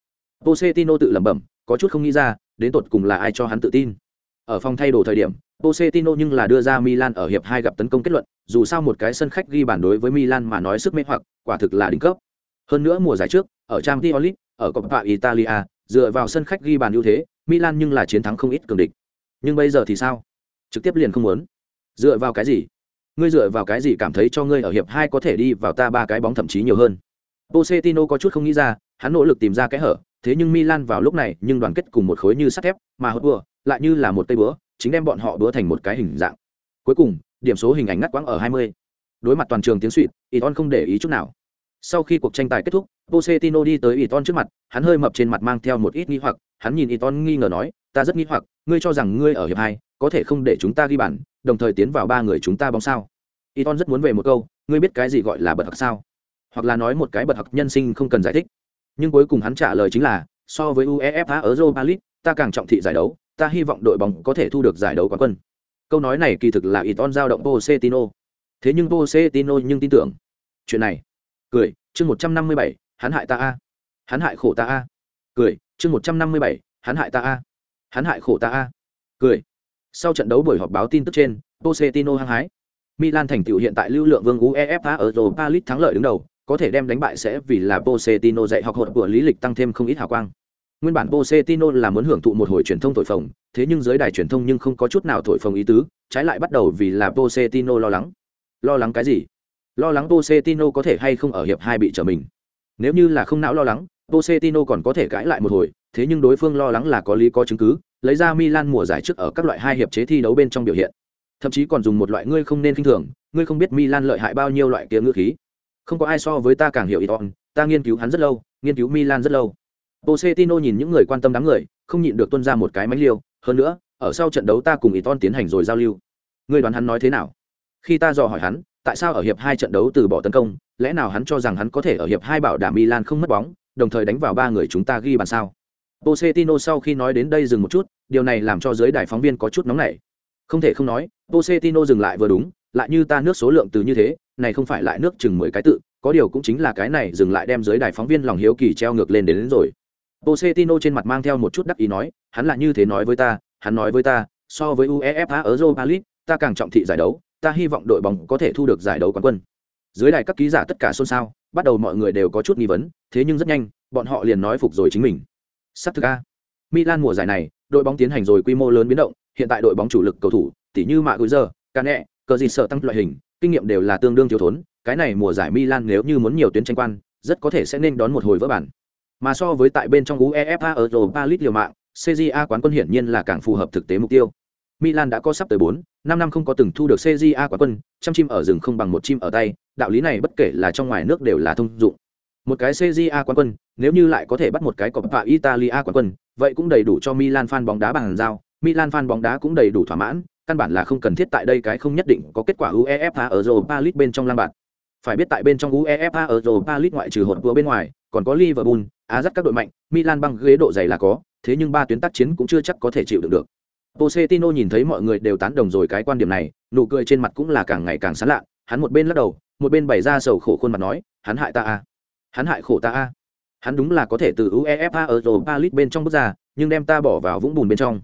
Pochettino tự lẩm bẩm, có chút không nghĩ ra, đến tột cùng là ai cho hắn tự tin. Ở phòng thay đồ thời điểm, Pochettino nhưng là đưa ra Milan ở hiệp hai gặp tấn công kết luận, dù sao một cái sân khách ghi bàn đối với Milan mà nói sức mê hoặc, quả thực là đỉnh cấp. Hơn nữa mùa giải trước, ở Champions League, ở Coppa Italia, dựa vào sân khách ghi bàn ưu thế, Milan nhưng là chiến thắng không ít cường địch. Nhưng bây giờ thì sao? Trực tiếp liền không muốn. Dựa vào cái gì? Ngươi dựa vào cái gì cảm thấy cho ngươi ở hiệp hai có thể đi vào ta ba cái bóng thậm chí nhiều hơn? Pochettino có chút không nghĩ ra, hắn nỗ lực tìm ra cái hở, thế nhưng Milan vào lúc này nhưng đoàn kết cùng một khối như sắt thép, mà hốt búa lại như là một cây búa, chính đem bọn họ đúa thành một cái hình dạng. Cuối cùng, điểm số hình ảnh ngắt quãng ở 20. Đối mặt toàn trường tiếng suỵt Iton không để ý chút nào. Sau khi cuộc tranh tài kết thúc, Pochettino đi tới Iton trước mặt, hắn hơi mập trên mặt mang theo một ít nghi hoặc, hắn nhìn Iton nghi ngờ nói, "Ta rất nghi hoặc, ngươi cho rằng ngươi ở hiệp hai có thể không để chúng ta ghi bàn, đồng thời tiến vào ba người chúng ta bóng sao?" Iton rất muốn về một câu, "Ngươi biết cái gì gọi là bật học sao?" Hoặc là nói một cái bật học nhân sinh không cần giải thích. Nhưng cuối cùng hắn trả lời chính là, "So với UEFA Europa League, ta càng trọng thị giải đấu, ta hy vọng đội bóng có thể thu được giải đấu quán quân." Câu nói này kỳ thực là Iton giao động Pochettino. Thế nhưng Pochettino nhưng tin tưởng, chuyện này. Cười chương một trăm năm mươi bảy hắn hại ta a. Hắn hại khổ ta a. Cười chương một trăm năm mươi bảy hắn hại ta a. Hắn hại khổ ta a. Cười. Sau trận đấu buổi họp báo tin tức trên Pochettino hăng hái. Milan thành tựu hiện tại lưu lượng vương UEFA ở Europa League thắng lợi đứng đầu có thể đem đánh bại sẽ vì là Pochettino dạy học hội của lý lịch tăng thêm không ít hào quang nguyên bản Pochettino là muốn hưởng thụ một hồi truyền thông thổi phồng thế nhưng giới đài truyền thông nhưng không có chút nào thổi phồng ý tứ trái lại bắt đầu vì là Pochettino lo lắng lo lắng cái gì Lo lắng Pochettino có thể hay không ở hiệp hai bị trở mình. Nếu như là không não lo lắng, Pochettino còn có thể cãi lại một hồi, thế nhưng đối phương lo lắng là có lý có chứng cứ, lấy ra Milan mùa giải trước ở các loại hai hiệp chế thi đấu bên trong biểu hiện. Thậm chí còn dùng một loại ngươi không nên khinh thường, ngươi không biết Milan lợi hại bao nhiêu loại kia ngữ khí. Không có ai so với ta càng hiểu Iton, ta nghiên cứu hắn rất lâu, nghiên cứu Milan rất lâu. Pochettino nhìn những người quan tâm đám người, không nhịn được tuôn ra một cái máy liêu, hơn nữa, ở sau trận đấu ta cùng Iton tiến hành rồi giao lưu. Ngươi đoán hắn nói thế nào? Khi ta dò hỏi hắn, tại sao ở hiệp hai trận đấu từ bỏ tấn công, lẽ nào hắn cho rằng hắn có thể ở hiệp hai bảo đảm Milan không mất bóng, đồng thời đánh vào ba người chúng ta ghi bàn sao? Pochettino sau khi nói đến đây dừng một chút, điều này làm cho giới đài phóng viên có chút nóng nảy. Không thể không nói, Pochettino dừng lại vừa đúng, lại như ta nước số lượng từ như thế, này không phải lại nước chừng mười cái tự, có điều cũng chính là cái này dừng lại đem giới đài phóng viên lòng hiếu kỳ treo ngược lên đến, đến rồi. Pochettino trên mặt mang theo một chút đắc ý nói, hắn là như thế nói với ta, hắn nói với ta, so với UEFA ở Europa League, ta càng trọng thị giải đấu, ta hy vọng đội bóng có thể thu được giải đấu quán quân. Dưới đài các ký giả tất cả xôn xao bắt đầu mọi người đều có chút nghi vấn thế nhưng rất nhanh bọn họ liền nói phục rồi chính mình. Sắp thực a milan mùa giải này đội bóng tiến hành rồi quy mô lớn biến động hiện tại đội bóng chủ lực cầu thủ tỷ như mạ gối giờ cane cờ gì sợ tăng loại hình kinh nghiệm đều là tương đương thiếu thốn cái này mùa giải milan nếu như muốn nhiều tuyến tranh quan rất có thể sẽ nên đón một hồi vỡ bản mà so với tại bên trong uefa ở europa league liều mạng cja quán quân hiển nhiên là càng phù hợp thực tế mục tiêu Milan đã có sắp tới 4, 5 năm không có từng thu được CJA quán quân, trăm chim ở rừng không bằng một chim ở tay, đạo lý này bất kể là trong ngoài nước đều là thông dụng. Một cái CJA quán quân, nếu như lại có thể bắt một cái Coppa Italia quán quân, vậy cũng đầy đủ cho Milan fan bóng đá bằng giao, Milan fan bóng đá cũng đầy đủ thỏa mãn, căn bản là không cần thiết tại đây cái không nhất định có kết quả UEFA ở Europa League bên trong lang bạn. Phải biết tại bên trong UEFA Europa League ngoại trừ hỗn vừa bên ngoài, còn có Liverpool, Ajax các đội mạnh, Milan băng ghế độ dày là có, thế nhưng ba tuyến tác chiến cũng chưa chắc có thể chịu đựng được. Pochettino nhìn thấy mọi người đều tán đồng rồi cái quan điểm này, nụ cười trên mặt cũng là càng ngày càng sán lạ, hắn một bên lắc đầu, một bên bày ra sầu khổ khuôn mặt nói, hắn hại ta a, hắn hại khổ ta a. Hắn đúng là có thể từ UEFA Europa League bên trong bước ra, nhưng đem ta bỏ vào vũng bùn bên trong.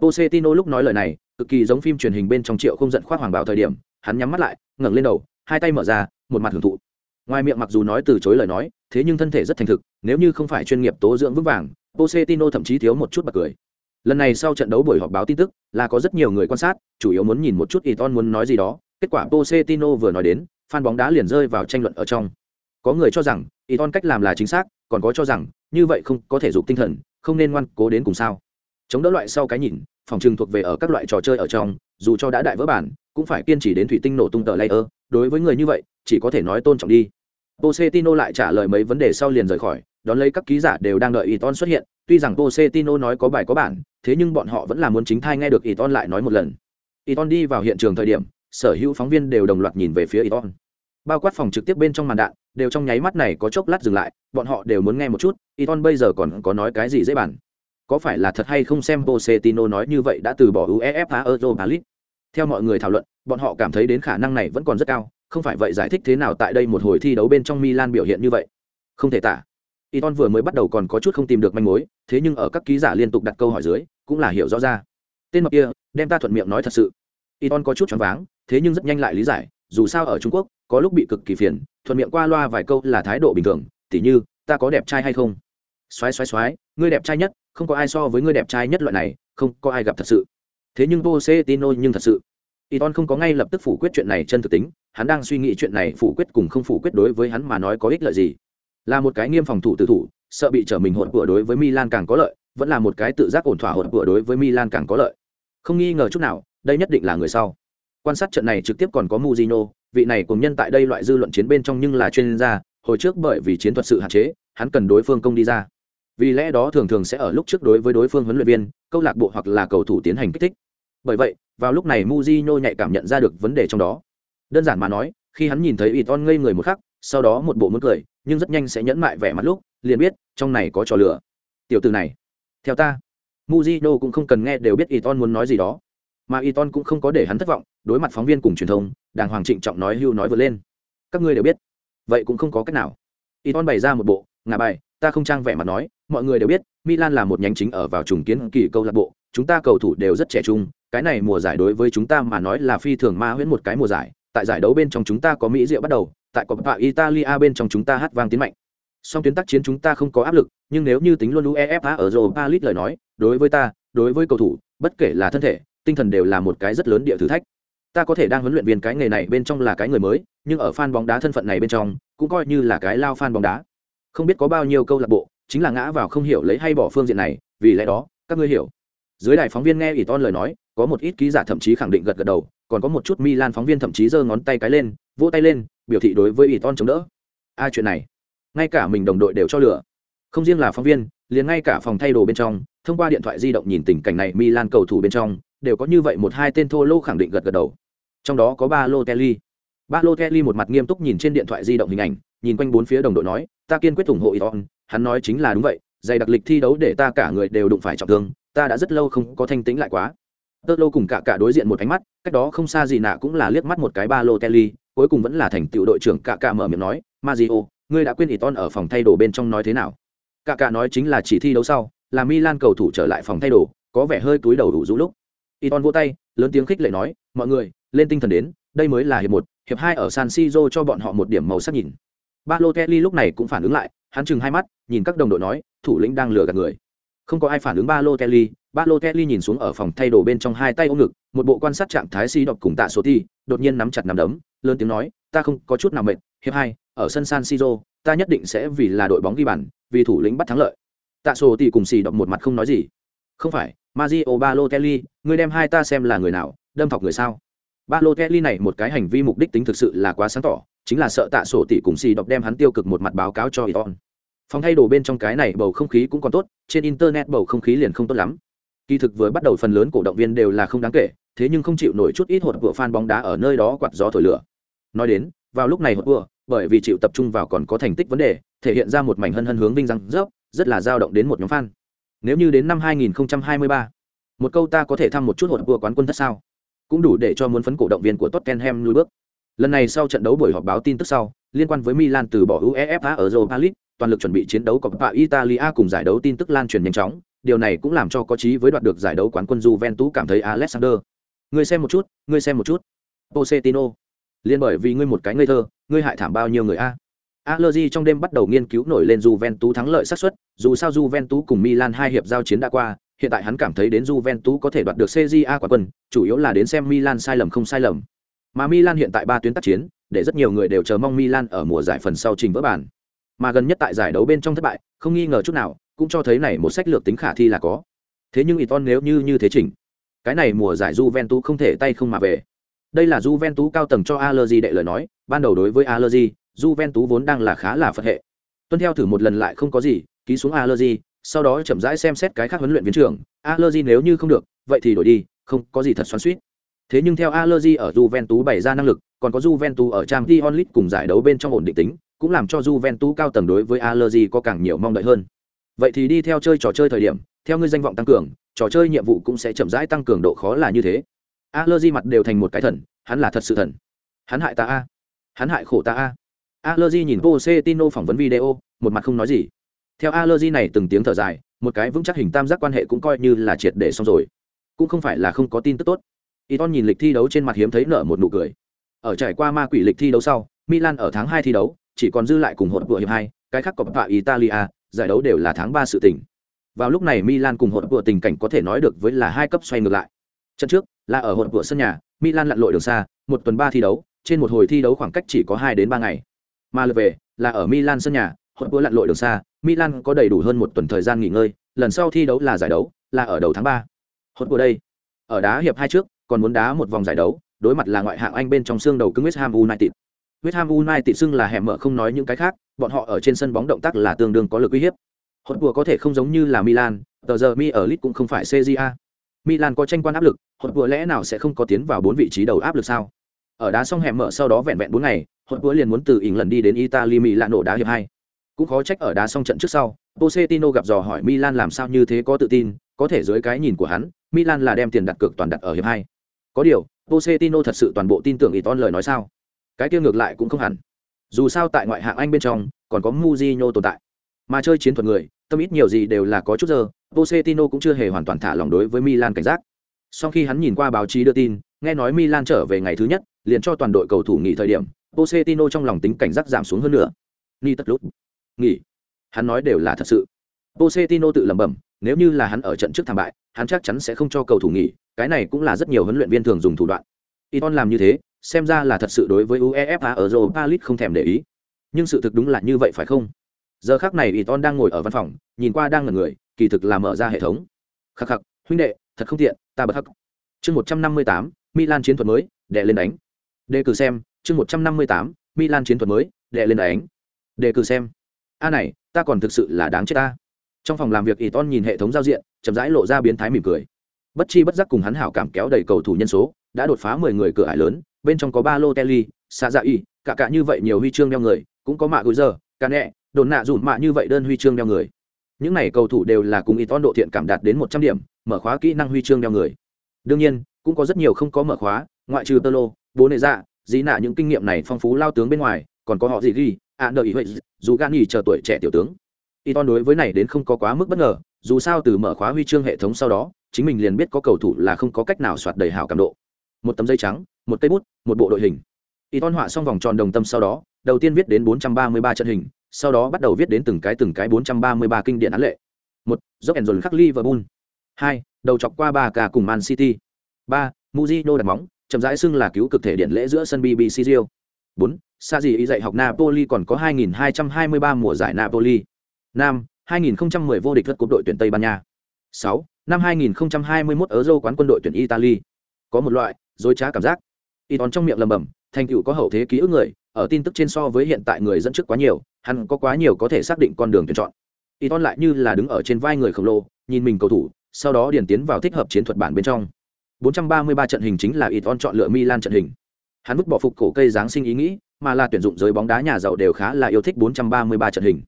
Pochettino lúc nói lời này, cực kỳ giống phim truyền hình bên trong triệu không giận khoác hoàng bảo thời điểm, hắn nhắm mắt lại, ngẩng lên đầu, hai tay mở ra, một mặt hưởng thụ. Ngoài miệng mặc dù nói từ chối lời nói, thế nhưng thân thể rất thành thực, nếu như không phải chuyên nghiệp tố dưỡng vững vàng, Pochettino thậm chí thiếu một chút bật cười. Lần này sau trận đấu buổi họp báo tin tức là có rất nhiều người quan sát chủ yếu muốn nhìn một chút Iton muốn nói gì đó. Kết quả Pochettino vừa nói đến fan bóng đá liền rơi vào tranh luận ở trong. Có người cho rằng Iton cách làm là chính xác còn có cho rằng như vậy không có thể dục tinh thần không nên ngoan cố đến cùng sao. Chống đỡ loại sau cái nhìn phòng trừng thuộc về ở các loại trò chơi ở trong dù cho đã đại vỡ bản cũng phải kiên trì đến thủy tinh nổ tung tờ layer đối với người như vậy chỉ có thể nói tôn trọng đi Pochettino lại trả lời mấy vấn đề sau liền rời khỏi đón lấy các ký giả đều đang đợi Iton xuất hiện tuy rằng Pochettino nói có bài có bản thế nhưng bọn họ vẫn là muốn chính thai nghe được Iton lại nói một lần. Iton đi vào hiện trường thời điểm, sở hữu phóng viên đều đồng loạt nhìn về phía Iton. Bao quát phòng trực tiếp bên trong màn đạn, đều trong nháy mắt này có chốc lát dừng lại, bọn họ đều muốn nghe một chút, Iton bây giờ còn có nói cái gì dễ bản. Có phải là thật hay không xem Pochettino nói như vậy đã từ bỏ UEFA Europa League theo mọi người thảo luận bọn họ cảm thấy đến khả năng này vẫn còn rất cao không phải vậy giải thích thế nào tại đây một hồi thi đấu bên trong milan biểu hiện như vậy không thể tả Iton vừa mới bắt đầu còn có chút không tìm được manh mối, thế nhưng ở các ký giả liên tục đặt câu hỏi dưới, cũng là hiểu rõ ra. Tên mập kia, đem ta thuận miệng nói thật sự. Iton có chút choáng váng, thế nhưng rất nhanh lại lý giải, dù sao ở Trung Quốc, có lúc bị cực kỳ phiền, thuận miệng qua loa vài câu là thái độ bình thường, tỉ như, ta có đẹp trai hay không? Soái soái soái, ngươi đẹp trai nhất, không có ai so với ngươi đẹp trai nhất loại này, không có ai gặp thật sự. Thế nhưng Pochettino nhưng thật sự, Iton không có ngay lập tức phủ quyết chuyện này chân thực tính, hắn đang suy nghĩ chuyện này phủ quyết cùng không phủ quyết đối với hắn mà nói có ích lợi gì. Là một cái nghiêm phòng thủ tự thủ sợ bị trở mình hỗn của đối với milan càng có lợi vẫn là một cái tự giác ổn thỏa hỗn của đối với milan càng có lợi. Không nghi ngờ chút nào đây nhất định là người sau. Quan sát trận này trực tiếp còn có Mujino, vị này cùng nhân tại đây loại dư luận chiến bên trong nhưng là chuyên gia hồi trước bởi vì chiến thuật sự hạn chế hắn cần đối phương công đi ra. Vì lẽ đó thường thường sẽ ở lúc trước đối với đối phương huấn luyện viên câu lạc bộ hoặc là cầu thủ tiến hành kích thích bởi vậy, vào lúc này muzino nhạy cảm nhận ra được vấn đề trong đó. Đơn giản mà nói, khi hắn nhìn thấy Iton ngây người một khắc, sau đó một bộ muốn cười, nhưng rất nhanh sẽ nhẫn mại vẻ mặt lúc, liền biết, trong này có trò lửa tiểu từ này, theo ta. Muzino cũng không cần nghe đều biết Iton muốn nói gì đó. Mà Iton cũng không có để hắn thất vọng, đối mặt phóng viên cùng truyền thông, đàng hoàng trịnh trọng nói hưu nói vượt lên. Các ngươi đều biết. Vậy cũng không có cách nào. Iton bày ra một bộ, ngà bài, ta không trang vẻ mặt nói, mọi người đều biết, Milan là một nhánh chính ở vào trùng kiến kỳ câu lạc bộ, chúng ta cầu thủ đều rất trẻ trung cái này mùa giải đối với chúng ta mà nói là phi thường ma huyễn một cái mùa giải, tại giải đấu bên trong chúng ta có mỹ diệu bắt đầu, tại coppa italia bên trong chúng ta hát vang tiến mạnh. Song tuyến tác chiến chúng ta không có áp lực, nhưng nếu như tính luôn uefa ở europa league lời nói, đối với ta, đối với cầu thủ, bất kể là thân thể, tinh thần đều là một cái rất lớn địa thử thách. Ta có thể đang huấn luyện viên cái nghề này bên trong là cái người mới, nhưng ở fan bóng đá thân phận này bên trong, cũng coi như là cái lao fan bóng đá. Không biết có bao nhiêu câu lạc bộ, chính là ngã vào không hiểu lấy hay bỏ phương diện này, vì lẽ đó, các ngươi hiểu. Dưới đài phóng viên nghe ỷ ton lời nói có một ít ký giả thậm chí khẳng định gật gật đầu còn có một chút Milan phóng viên thậm chí giơ ngón tay cái lên, vỗ tay lên, biểu thị đối với Iton chống đỡ. A chuyện này, ngay cả mình đồng đội đều cho lửa. Không riêng là phóng viên, liền ngay cả phòng thay đồ bên trong, thông qua điện thoại di động nhìn tình cảnh này Milan cầu thủ bên trong, đều có như vậy một hai tên thô lô khẳng định gật gật đầu. Trong đó có Balotelli. Balotelli một mặt nghiêm túc nhìn trên điện thoại di động hình ảnh, nhìn quanh bốn phía đồng đội nói, ta kiên quyết ủng hộ Iton, hắn nói chính là đúng vậy, dày đặc lịch thi đấu để ta cả người đều đụng phải trọng thương, ta đã rất lâu không có thanh tĩnh lại quá tơ lô cùng cả cả đối diện một ánh mắt, cách đó không xa gì nạ cũng là liếc mắt một cái ba lô kelly cuối cùng vẫn là thành tựu đội trưởng cả cả mở miệng nói mazio ngươi đã quên Iton ton ở phòng thay đồ bên trong nói thế nào? Cả cả nói chính là chỉ thi đấu sau, là milan cầu thủ trở lại phòng thay đồ, có vẻ hơi túi đầu đủ rũ lúc. Iton ton vỗ tay, lớn tiếng khích lệ nói, mọi người, lên tinh thần đến, đây mới là hiệp một, hiệp hai ở san siro cho bọn họ một điểm màu sắc nhìn. Ba lô kelly lúc này cũng phản ứng lại, hắn chừng hai mắt, nhìn các đồng đội nói, thủ lĩnh đang lừa gạt người không có ai phản ứng ba lô kelly ba lô kelly nhìn xuống ở phòng thay đồ bên trong hai tay ôm ngực một bộ quan sát trạng thái si đọc cùng tạ số ti đột nhiên nắm chặt nắm đấm lớn tiếng nói ta không có chút nào mệt hiệp hai ở sân san siro ta nhất định sẽ vì là đội bóng ghi bàn vì thủ lĩnh bắt thắng lợi tạ số ti cùng xì đọc một mặt không nói gì không phải Mario Balotelli, ngươi đem hai ta xem là người nào, đâm thọc người sao? Balotelli này một cái hành vi mục đích tính thực sự là quá sáng tỏ, chính là sợ tạ sổ tỷ cùng xì đọc đem hắn tiêu cực một mặt báo cáo cho Iton. Phòng thay đồ bên trong cái này bầu không khí cũng còn tốt, trên internet bầu không khí liền không tốt lắm. Kỳ thực vừa bắt đầu phần lớn cổ động viên đều là không đáng kể, thế nhưng không chịu nổi chút ít hột vừa fan bóng đá ở nơi đó quạt gió thổi lửa. Nói đến, vào lúc này hột vừa, bởi vì chịu tập trung vào còn có thành tích vấn đề, thể hiện ra một mảnh hân hân hướng vinh răng rớp, rất là dao động đến một nhóm fan. Nếu như đến năm 2023, một câu ta có thể thăm một chút hột vừa quán quân thất sao, cũng đủ để cho muốn phấn cổ động viên của Tottenham lùi bước. Lần này sau trận đấu buổi họp báo tin tức sau, liên quan với Milan từ bỏ UEFA ở Europa League, toàn lực chuẩn bị chiến đấu Coppa Italia cùng giải đấu tin tức lan truyền nhanh chóng, điều này cũng làm cho có chí với đoạt được giải đấu quán quân Juventus cảm thấy Alexander. Ngươi xem một chút, ngươi xem một chút. Pochettino. Liên bởi vì ngươi một cái ngây thơ, ngươi hại thảm bao nhiêu người a? Allegri trong đêm bắt đầu nghiên cứu nổi lên Juventus thắng lợi xác suất, dù sao Juventus cùng Milan hai hiệp giao chiến đã qua, hiện tại hắn cảm thấy đến Juventus có thể đoạt được CJA quán quân, chủ yếu là đến xem Milan sai lầm không sai lầm. Mà Milan hiện tại ba tuyến tác chiến, để rất nhiều người đều chờ mong Milan ở mùa giải phần sau trình vỡ bản. Mà gần nhất tại giải đấu bên trong thất bại, không nghi ngờ chút nào, cũng cho thấy này một sách lược tính khả thi là có. Thế nhưng Iton nếu như như thế chỉnh, cái này mùa giải Juventus không thể tay không mà về. Đây là Juventus cao tầng cho Allegri đệ lời nói, ban đầu đối với Allegri, Juventus vốn đang là khá là phật hệ. Tuân theo thử một lần lại không có gì, ký xuống Allegri, sau đó chậm rãi xem xét cái khác huấn luyện viên trưởng, Allegri nếu như không được, vậy thì đổi đi, không có gì thật xoắn xuýt. Thế nhưng theo Allegri ở Juventus bày ra năng lực, còn có Juventus ở Champions League cùng giải đấu bên trong ổn định tính, cũng làm cho Juventus cao tầng đối với Allegri có càng nhiều mong đợi hơn. Vậy thì đi theo chơi trò chơi thời điểm, theo ngươi danh vọng tăng cường, trò chơi nhiệm vụ cũng sẽ chậm rãi tăng cường độ khó là như thế. Allegri mặt đều thành một cái thần hắn là thật sự thần. Hắn hại ta a. Hắn hại khổ ta a. Allegri nhìn Pochettino phỏng vấn video một mặt không nói gì. Theo Allegri này từng tiếng thở dài một cái vững chắc hình tam giác quan hệ cũng coi như là triệt để xong rồi. Cũng không phải là không có tin tức tốt. Iton nhìn lịch thi đấu trên mặt hiếm thấy nở một nụ cười. Ở trải qua ma quỷ lịch thi đấu sau Milan ở tháng hai thi đấu chỉ còn dư lại cùng Hộp vừa hiệp hai, cái khác cọp vạ Italia, giải đấu đều là tháng ba sự tình. Vào lúc này Milan cùng Hộp vừa tình cảnh có thể nói được với là hai cấp xoay ngược lại. Trận trước, là ở Hộp vừa sân nhà, Milan lặn lội đường xa, một tuần ba thi đấu, trên một hồi thi đấu khoảng cách chỉ có hai đến ba ngày. Mà lượt về, là ở Milan sân nhà Hộp vừa lặn lội đường xa, Milan có đầy đủ hơn một tuần thời gian nghỉ ngơi, lần sau thi đấu là giải đấu, là ở đầu tháng ba. Hộp vừa đây, ở đá hiệp hai trước, còn muốn đá một vòng giải đấu, đối mặt là ngoại hạng anh bên trong xương đầu cứng west ham united west ham united xưng là hẻm mở không nói những cái khác bọn họ ở trên sân bóng động tác là tương đương có lực uy hiếp Hốt vừa có thể không giống như là milan tờ giờ mi ở lit cũng không phải cja milan có tranh quan áp lực hốt vừa lẽ nào sẽ không có tiến vào bốn vị trí đầu áp lực sao ở đá xong hẻm mở sau đó vẹn vẹn bốn ngày hốt vừa liền muốn từ ỉng lần đi đến italy Milan nổ đá hiệp hai cũng khó trách ở đá xong trận trước sau Pochettino gặp dò hỏi Milan làm sao như thế có tự tin, có thể dưới cái nhìn của hắn, Milan là đem tiền đặt cược toàn đặt ở hiệp hai. Có điều, Pochettino thật sự toàn bộ tin tưởng Iton lời nói sao? Cái kia ngược lại cũng không hẳn. Dù sao tại ngoại hạng Anh bên trong, còn có muzino tồn tại. Mà chơi chiến thuật người, tâm ít nhiều gì đều là có chút giờ, Pochettino cũng chưa hề hoàn toàn thả lòng đối với Milan cảnh giác. Sau khi hắn nhìn qua báo chí đưa tin, nghe nói Milan trở về ngày thứ nhất, liền cho toàn đội cầu thủ nghỉ thời điểm, Pochettino trong lòng tính cảnh giác giảm xuống hơn nữa. Ni tất lút, Nghỉ. Hắn nói đều là thật sự. Pochettino tự lẩm bẩm, nếu như là hắn ở trận trước thảm bại, hắn chắc chắn sẽ không cho cầu thủ nghỉ, cái này cũng là rất nhiều huấn luyện viên thường dùng thủ đoạn. Iton làm như thế, xem ra là thật sự đối với UEFA ở Europa League không thèm để ý. Nhưng sự thực đúng là như vậy phải không? Giờ khắc này Iton đang ngồi ở văn phòng, nhìn qua đang ngẩn người, kỳ thực là mở ra hệ thống. Khắc khắc, huynh đệ, thật không tiện, ta bật hắc. Chương 158, Milan chiến thuật mới, đệ lên đánh. Đề cử xem, chương 158, Milan chiến thuật mới, đệ lên đánh. Đề cử xem. A này, ta còn thực sự là đáng chết ta trong phòng làm việc ỷ ton nhìn hệ thống giao diện chậm rãi lộ ra biến thái mỉm cười bất chi bất giác cùng hắn hảo cảm kéo đầy cầu thủ nhân số đã đột phá mười người cửa ải lớn bên trong có ba lô telly xạ dạ y, cả cả như vậy nhiều huy chương đeo người, cũng có mạ gối giờ, cả nẹ, đồn nạ dùn mạ như vậy đơn huy chương đeo người. Những này cầu thủ đều là cùng ỷ ton độ thiện cảm đạt đến một trăm điểm, mở khóa kỹ năng huy chương đeo người. Đương nhiên, cũng có rất nhiều không có mở khóa, ngoại trừ tơ lô, bố nệ dạ dĩ nạ những kinh nghiệm này phong phú lao tướng bên ngoài, còn có họ gì ghi, ạ đợi ý huệ dù gan nghỉ chờ tuổi trẻ tiểu tướng. Y ton đối với này đến không có quá mức bất ngờ, dù sao từ mở khóa huy chương hệ thống sau đó, chính mình liền biết có cầu thủ là không có cách nào soạt đầy hảo cảm độ. Một tấm dây trắng một cây bút, một bộ đội hình y ton họa xong vòng tròn đồng tâm sau đó, đầu tiên viết đến 433 trận hình, sau đó bắt đầu viết đến từng cái từng cái 433 kinh điển án lệ một, dốc ẩn dồn khắc liverpool hai, đầu chọc qua ba cả cùng man city ba muzino đặt móng, chậm rãi xưng là cứu cực thể điện lễ giữa sân bbc rio bốn, sa gì ý dạy học napoli còn có 2223 mùa giải napoli năm 2010 vô địch lượt cúp đội tuyển Tây Ban Nha. 6. Năm 2021 ở dâu quán quân đội tuyển Italy. Có một loại dối trá cảm giác. Iton trong miệng lầm bầm, thành tựu có hậu thế ký ức người, ở tin tức trên so với hiện tại người dẫn trước quá nhiều, hắn có quá nhiều có thể xác định con đường tuyển chọn. Iton lại như là đứng ở trên vai người khổng lồ, nhìn mình cầu thủ, sau đó điền tiến vào thích hợp chiến thuật bản bên trong. 433 trận hình chính là Iton chọn lựa Milan trận hình. Hắn vứt bỏ phục cổ cây dáng sinh ý nghĩ, mà là tuyển dụng giới bóng đá nhà giàu đều khá là yêu thích 433 trận hình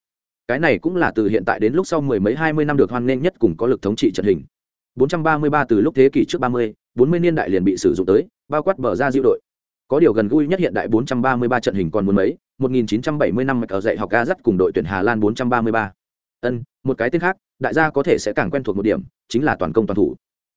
cái này cũng là từ hiện tại đến lúc sau mười mấy hai mươi năm được hoan nghênh nhất cùng có lực thống trị trận hình 433 từ lúc thế kỷ trước 30, 40 niên đại liền bị sử dụng tới, bao quát bờ ra diệu đội. Có điều gần gũi nhất hiện đại 433 trận hình còn muốn mấy, 1970 năm mạch ở dạy học Gazet cùng đội tuyển Hà Lan 433. Ân, một cái tên khác, đại gia có thể sẽ càng quen thuộc một điểm, chính là toàn công toàn thủ.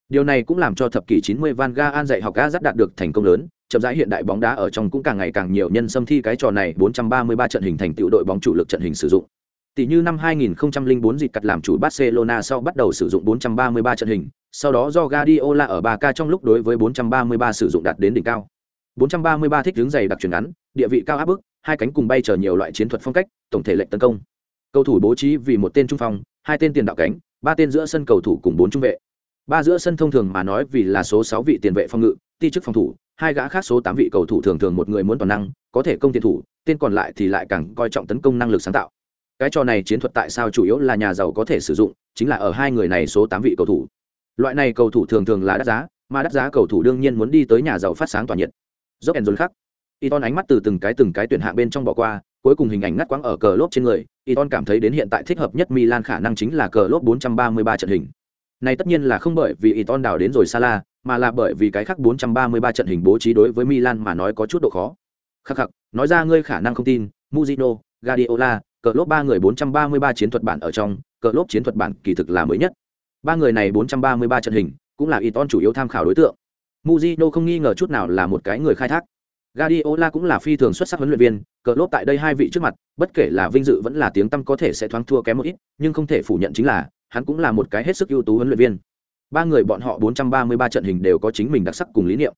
Điều này cũng làm cho thập kỷ 90 Van Gaal dạy học Gazet đạt được thành công lớn, chậm rãi hiện đại bóng đá ở trong cũng càng ngày càng nhiều nhân xâm thi cái trò này 433 trận hình thành tựu đội bóng chủ lực trận hình sử dụng. Tỷ như năm 2004 dịp cắt làm chủ Barcelona sau bắt đầu sử dụng 433 trận hình, sau đó do Guardiola ở 3K trong lúc đối với 433 sử dụng đạt đến đỉnh cao. 433 thích hướng dày đặc chuyển ngắn, địa vị cao áp bức, hai cánh cùng bay chờ nhiều loại chiến thuật phong cách, tổng thể lệnh tấn công. Cầu thủ bố trí vì một tên trung phong, hai tên tiền đạo cánh, ba tên giữa sân cầu thủ cùng bốn trung vệ. Ba giữa sân thông thường mà nói vì là số 6 vị tiền vệ phòng ngự, ti chức phòng thủ, hai gã khác số 8 vị cầu thủ thường thường một người muốn toàn năng, có thể công tiền thủ, tên còn lại thì lại càng coi trọng tấn công năng lực sáng tạo cái trò này chiến thuật tại sao chủ yếu là nhà giàu có thể sử dụng chính là ở hai người này số tám vị cầu thủ loại này cầu thủ thường thường là đắt giá mà đắt giá cầu thủ đương nhiên muốn đi tới nhà giàu phát sáng tỏa nhiệt dốc ẩn dồn khắc ton ánh mắt từ từng cái từng cái tuyển hạng bên trong bỏ qua, cuối cùng hình ảnh ngắt quãng ở cờ lốp trên người, Iton cảm thấy đến hiện tại thích hợp nhất Milan khả năng chính là cờ lốp 433 trận hình. Này tất nhiên là không bởi vì Iton đào đến rồi Sala, mà là bởi vì cái khác 433 trận hình bố trí đối với Milan mà nói có chút độ khó. Khắc khắc, nói ra ngươi khả năng không tin, Mujino, Guardiola, cờ lốp ba người 433 chiến thuật bản ở trong, cờ lốp chiến thuật bản kỳ thực là mới nhất. Ba người này 433 trận hình, cũng là Iton chủ yếu tham khảo đối tượng. Mujino không nghi ngờ chút nào là một cái người khai thác. Guardiola cũng là phi thường xuất sắc huấn luyện viên, cờ lốp tại đây hai vị trước mặt, bất kể là vinh dự vẫn là tiếng tăm có thể sẽ thoáng thua kém một ít, nhưng không thể phủ nhận chính là, hắn cũng là một cái hết sức ưu tú huấn luyện viên. Ba người bọn họ 433 trận hình đều có chính mình đặc sắc cùng lý niệm.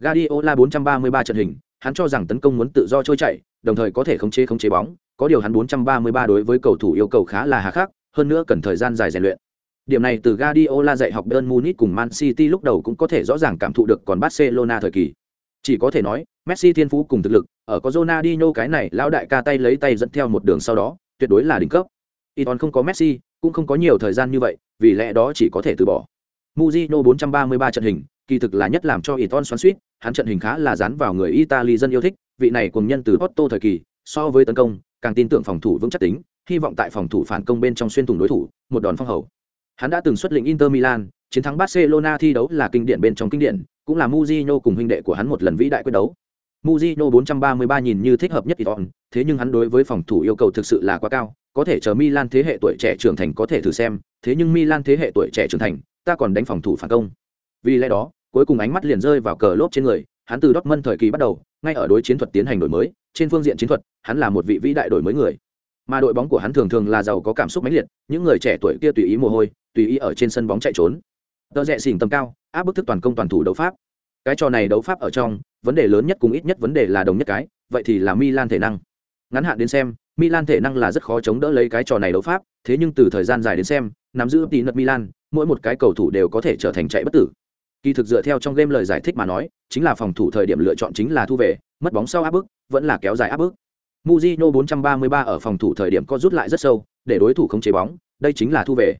Guardiola 433 trận hình, hắn cho rằng tấn công muốn tự do trôi chảy, đồng thời có thể khống chế khống chế bóng, có điều hắn 433 đối với cầu thủ yêu cầu khá là hà khắc, hơn nữa cần thời gian dài rèn luyện. Điểm này từ Guardiola dạy học Bayern Munich cùng Man City lúc đầu cũng có thể rõ ràng cảm thụ được còn Barcelona thời kỳ. Chỉ có thể nói, Messi thiên phú cùng thực lực, ở có Ronaldinho cái này lão đại ca tay lấy tay dẫn theo một đường sau đó, tuyệt đối là đỉnh cấp. Iton không có Messi, cũng không có nhiều thời gian như vậy, vì lẽ đó chỉ có thể từ bỏ. Mujino 433 trận hình, kỳ thực là nhất làm cho Iton xoắn xuýt, hắn trận hình khá là dán vào người Italy dân yêu thích, vị này cùng nhân từ Otto thời kỳ, so với tấn công, càng tin tưởng phòng thủ vững chắc tính, hy vọng tại phòng thủ phản công bên trong xuyên thủng đối thủ, một đòn phong hầu. Hắn đã từng xuất lĩnh Inter Milan, chiến thắng Barcelona thi đấu là kinh điển bên trong kinh điển, cũng là Mourinho cùng huynh đệ của hắn một lần vĩ đại quyết đấu. Mujino 433 nhìn như thích hợp nhất Iton, thế nhưng hắn đối với phòng thủ yêu cầu thực sự là quá cao, có thể chờ Milan thế hệ tuổi trẻ trưởng thành có thể thử xem, thế nhưng Milan thế hệ tuổi trẻ trưởng thành, ta còn đánh phòng thủ phản công. Vì lẽ đó, cuối cùng ánh mắt liền rơi vào cờ lốp trên người, hắn từ Dortmund thời kỳ bắt đầu, ngay ở đối chiến thuật tiến hành đổi mới, trên phương diện chiến thuật, hắn là một vị vĩ đại đổi mới người. Mà đội bóng của hắn thường thường là giàu có cảm xúc mãnh liệt, những người trẻ tuổi kia tùy ý mồ hôi, tùy ý ở trên sân bóng chạy trốn. tờ rẽ xỉn tầm cao, áp bức thức toàn công toàn thủ đấu pháp. Cái trò này đấu pháp ở trong, vấn đề lớn nhất cùng ít nhất vấn đề là đồng nhất cái, vậy thì là Milan thể năng. Ngắn hạn đến xem, Milan thể năng là rất khó chống đỡ lấy cái trò này đấu pháp, thế nhưng từ thời gian dài đến xem, nắm giữ tỷ nật Milan, mỗi một cái cầu thủ đều có thể trở thành chạy bất tử. Kỳ thực dựa theo trong game lời giải thích mà nói, chính là phòng thủ thời điểm lựa chọn chính là thu về, mất bóng sau áp bức, vẫn là kéo dài áp bức. Mujino 433 ở phòng thủ thời điểm có rút lại rất sâu, để đối thủ không chế bóng, đây chính là thu về.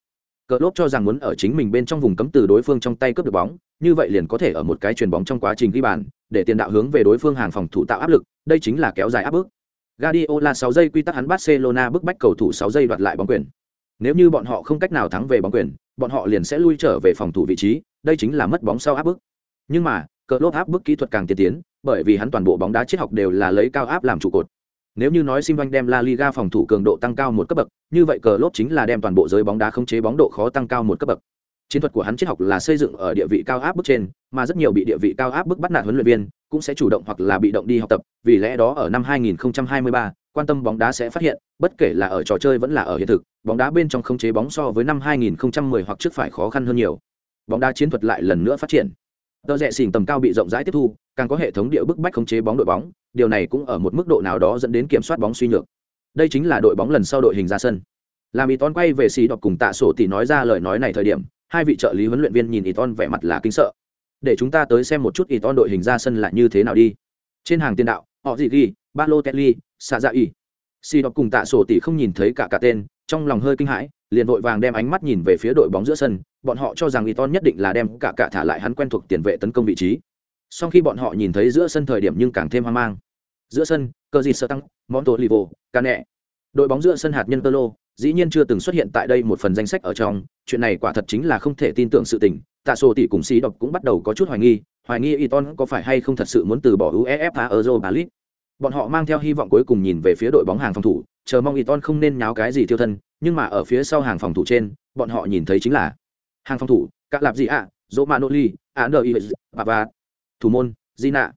Cờ lốp cho rằng muốn ở chính mình bên trong vùng cấm từ đối phương trong tay cướp được bóng, như vậy liền có thể ở một cái chuyền bóng trong quá trình ghi bàn, để tiền đạo hướng về đối phương hàng phòng thủ tạo áp lực, đây chính là kéo dài áp bức. Guardiola 6 giây quy tắc hắn Barcelona bức bách cầu thủ 6 giây đoạt lại bóng quyền. Nếu như bọn họ không cách nào thắng về bóng quyền, bọn họ liền sẽ lui trở về phòng thủ vị trí, đây chính là mất bóng sau áp bức. Nhưng mà, cờ lốp áp bức kỹ thuật càng tiên tiến, bởi vì hắn toàn bộ bóng đá triết học đều là lấy cao áp làm trụ cột. Nếu như nói Simbank đem La Liga phòng thủ cường độ tăng cao một cấp bậc, như vậy cờ lốp chính là đem toàn bộ giới bóng đá khống chế bóng độ khó tăng cao một cấp bậc. Chiến thuật của hắn triết học là xây dựng ở địa vị cao áp bức trên, mà rất nhiều bị địa vị cao áp bức bắt nạt huấn luyện viên cũng sẽ chủ động hoặc là bị động đi học tập, vì lẽ đó ở năm 2023, quan tâm bóng đá sẽ phát hiện, bất kể là ở trò chơi vẫn là ở hiện thực, bóng đá bên trong khống chế bóng so với năm 2010 hoặc trước phải khó khăn hơn nhiều. Bóng đá chiến thuật lại lần nữa phát triển. Tờ rẽ xỉn tầm cao bị rộng rãi tiếp thu, càng có hệ thống địa bức bách khống chế bóng đội bóng, điều này cũng ở một mức độ nào đó dẫn đến kiểm soát bóng suy nhược. Đây chính là đội bóng lần sau đội hình ra sân. Làm Iton quay về xì đọc cùng Tạ Sổ tỷ nói ra lời nói này thời điểm, hai vị trợ lý huấn luyện viên nhìn Iton vẻ mặt là kinh sợ. Để chúng ta tới xem một chút Iton đội hình ra sân là như thế nào đi. Trên hàng tiền đạo, họ gì ghi, Balotelli, xạ Dạ Y. Xì đọc cùng Tạ Sổ tỷ không nhìn thấy cả cả tên, trong lòng hơi kinh hãi, liền vội vàng đem ánh mắt nhìn về phía đội bóng giữa sân, bọn họ cho rằng Iton nhất định là đem cả cả thả lại hắn quen thuộc tiền vệ tấn công vị trí. Sau khi bọn họ nhìn thấy giữa sân thời điểm nhưng càng thêm hoang mang. Giữa sân, cơ gì sơ tăng, món tổ livo, ca nẹ. Đội bóng giữa sân hạt nhân Tolo, dĩ nhiên chưa từng xuất hiện tại đây một phần danh sách ở trong, chuyện này quả thật chính là không thể tin tưởng sự tình. Tạ Sổ tỷ cùng Si Độc cũng bắt đầu có chút hoài nghi, hoài nghi Iton có phải hay không thật sự muốn từ bỏ UEFA euro League. Bọn họ mang theo hy vọng cuối cùng nhìn về phía đội bóng hàng phòng thủ, chờ mong Iton không nên nháo cái gì tiêu thân, nhưng mà ở phía sau hàng phòng thủ trên, bọn họ nhìn thấy chính là hàng phòng thủ, các lạp gì ạ, à, Romanoli, Anderlecht, và thủ môn, Gina.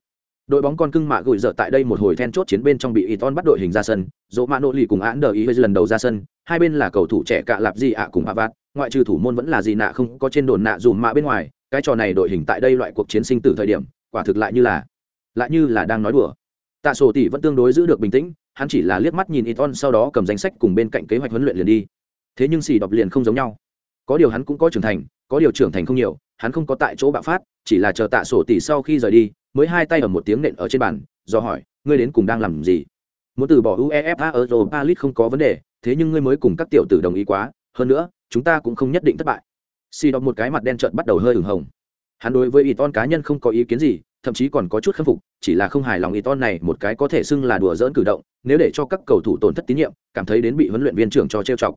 Đội bóng con cưng mạ gửi dở tại đây một hồi then chốt chiến bên trong bị Iton bắt đội hình ra sân, Romanoli cùng Anderlecht lần đầu ra sân, hai bên là cầu thủ trẻ cả lạp gì ạ cùng Avat, ngoại trừ thủ môn vẫn là gì nạ không có trên đồn nạ dùm mạ bên ngoài, cái trò này đội hình tại đây loại cuộc chiến sinh tử thời điểm, quả thực lại như là lại như là đang nói đùa. Tạ Sổ tỷ vẫn tương đối giữ được bình tĩnh, hắn chỉ là liếc mắt nhìn Iton sau đó cầm danh sách cùng bên cạnh kế hoạch huấn luyện liền đi. Thế nhưng xì đọc liền không giống nhau. Có điều hắn cũng có trưởng thành, có điều trưởng thành không nhiều, hắn không có tại chỗ bạo phát, chỉ là chờ Tạ Sổ tỷ sau khi rời đi, mới hai tay ở một tiếng nện ở trên bàn, do hỏi, ngươi đến cùng đang làm gì? Muốn từ bỏ UEFA Europa League không có vấn đề, thế nhưng ngươi mới cùng các tiểu tử đồng ý quá, hơn nữa, chúng ta cũng không nhất định thất bại. Xì đọc một cái mặt đen trợn bắt đầu hơi ửng hồng. Hắn đối với Iton cá nhân không có ý kiến gì, thậm chí còn có chút khâm phục, chỉ là không hài lòng Iton này một cái có thể xưng là đùa dỡn cử động, nếu để cho các cầu thủ tổn thất tín nhiệm, cảm thấy đến bị huấn luyện viên trưởng cho trêu chọc.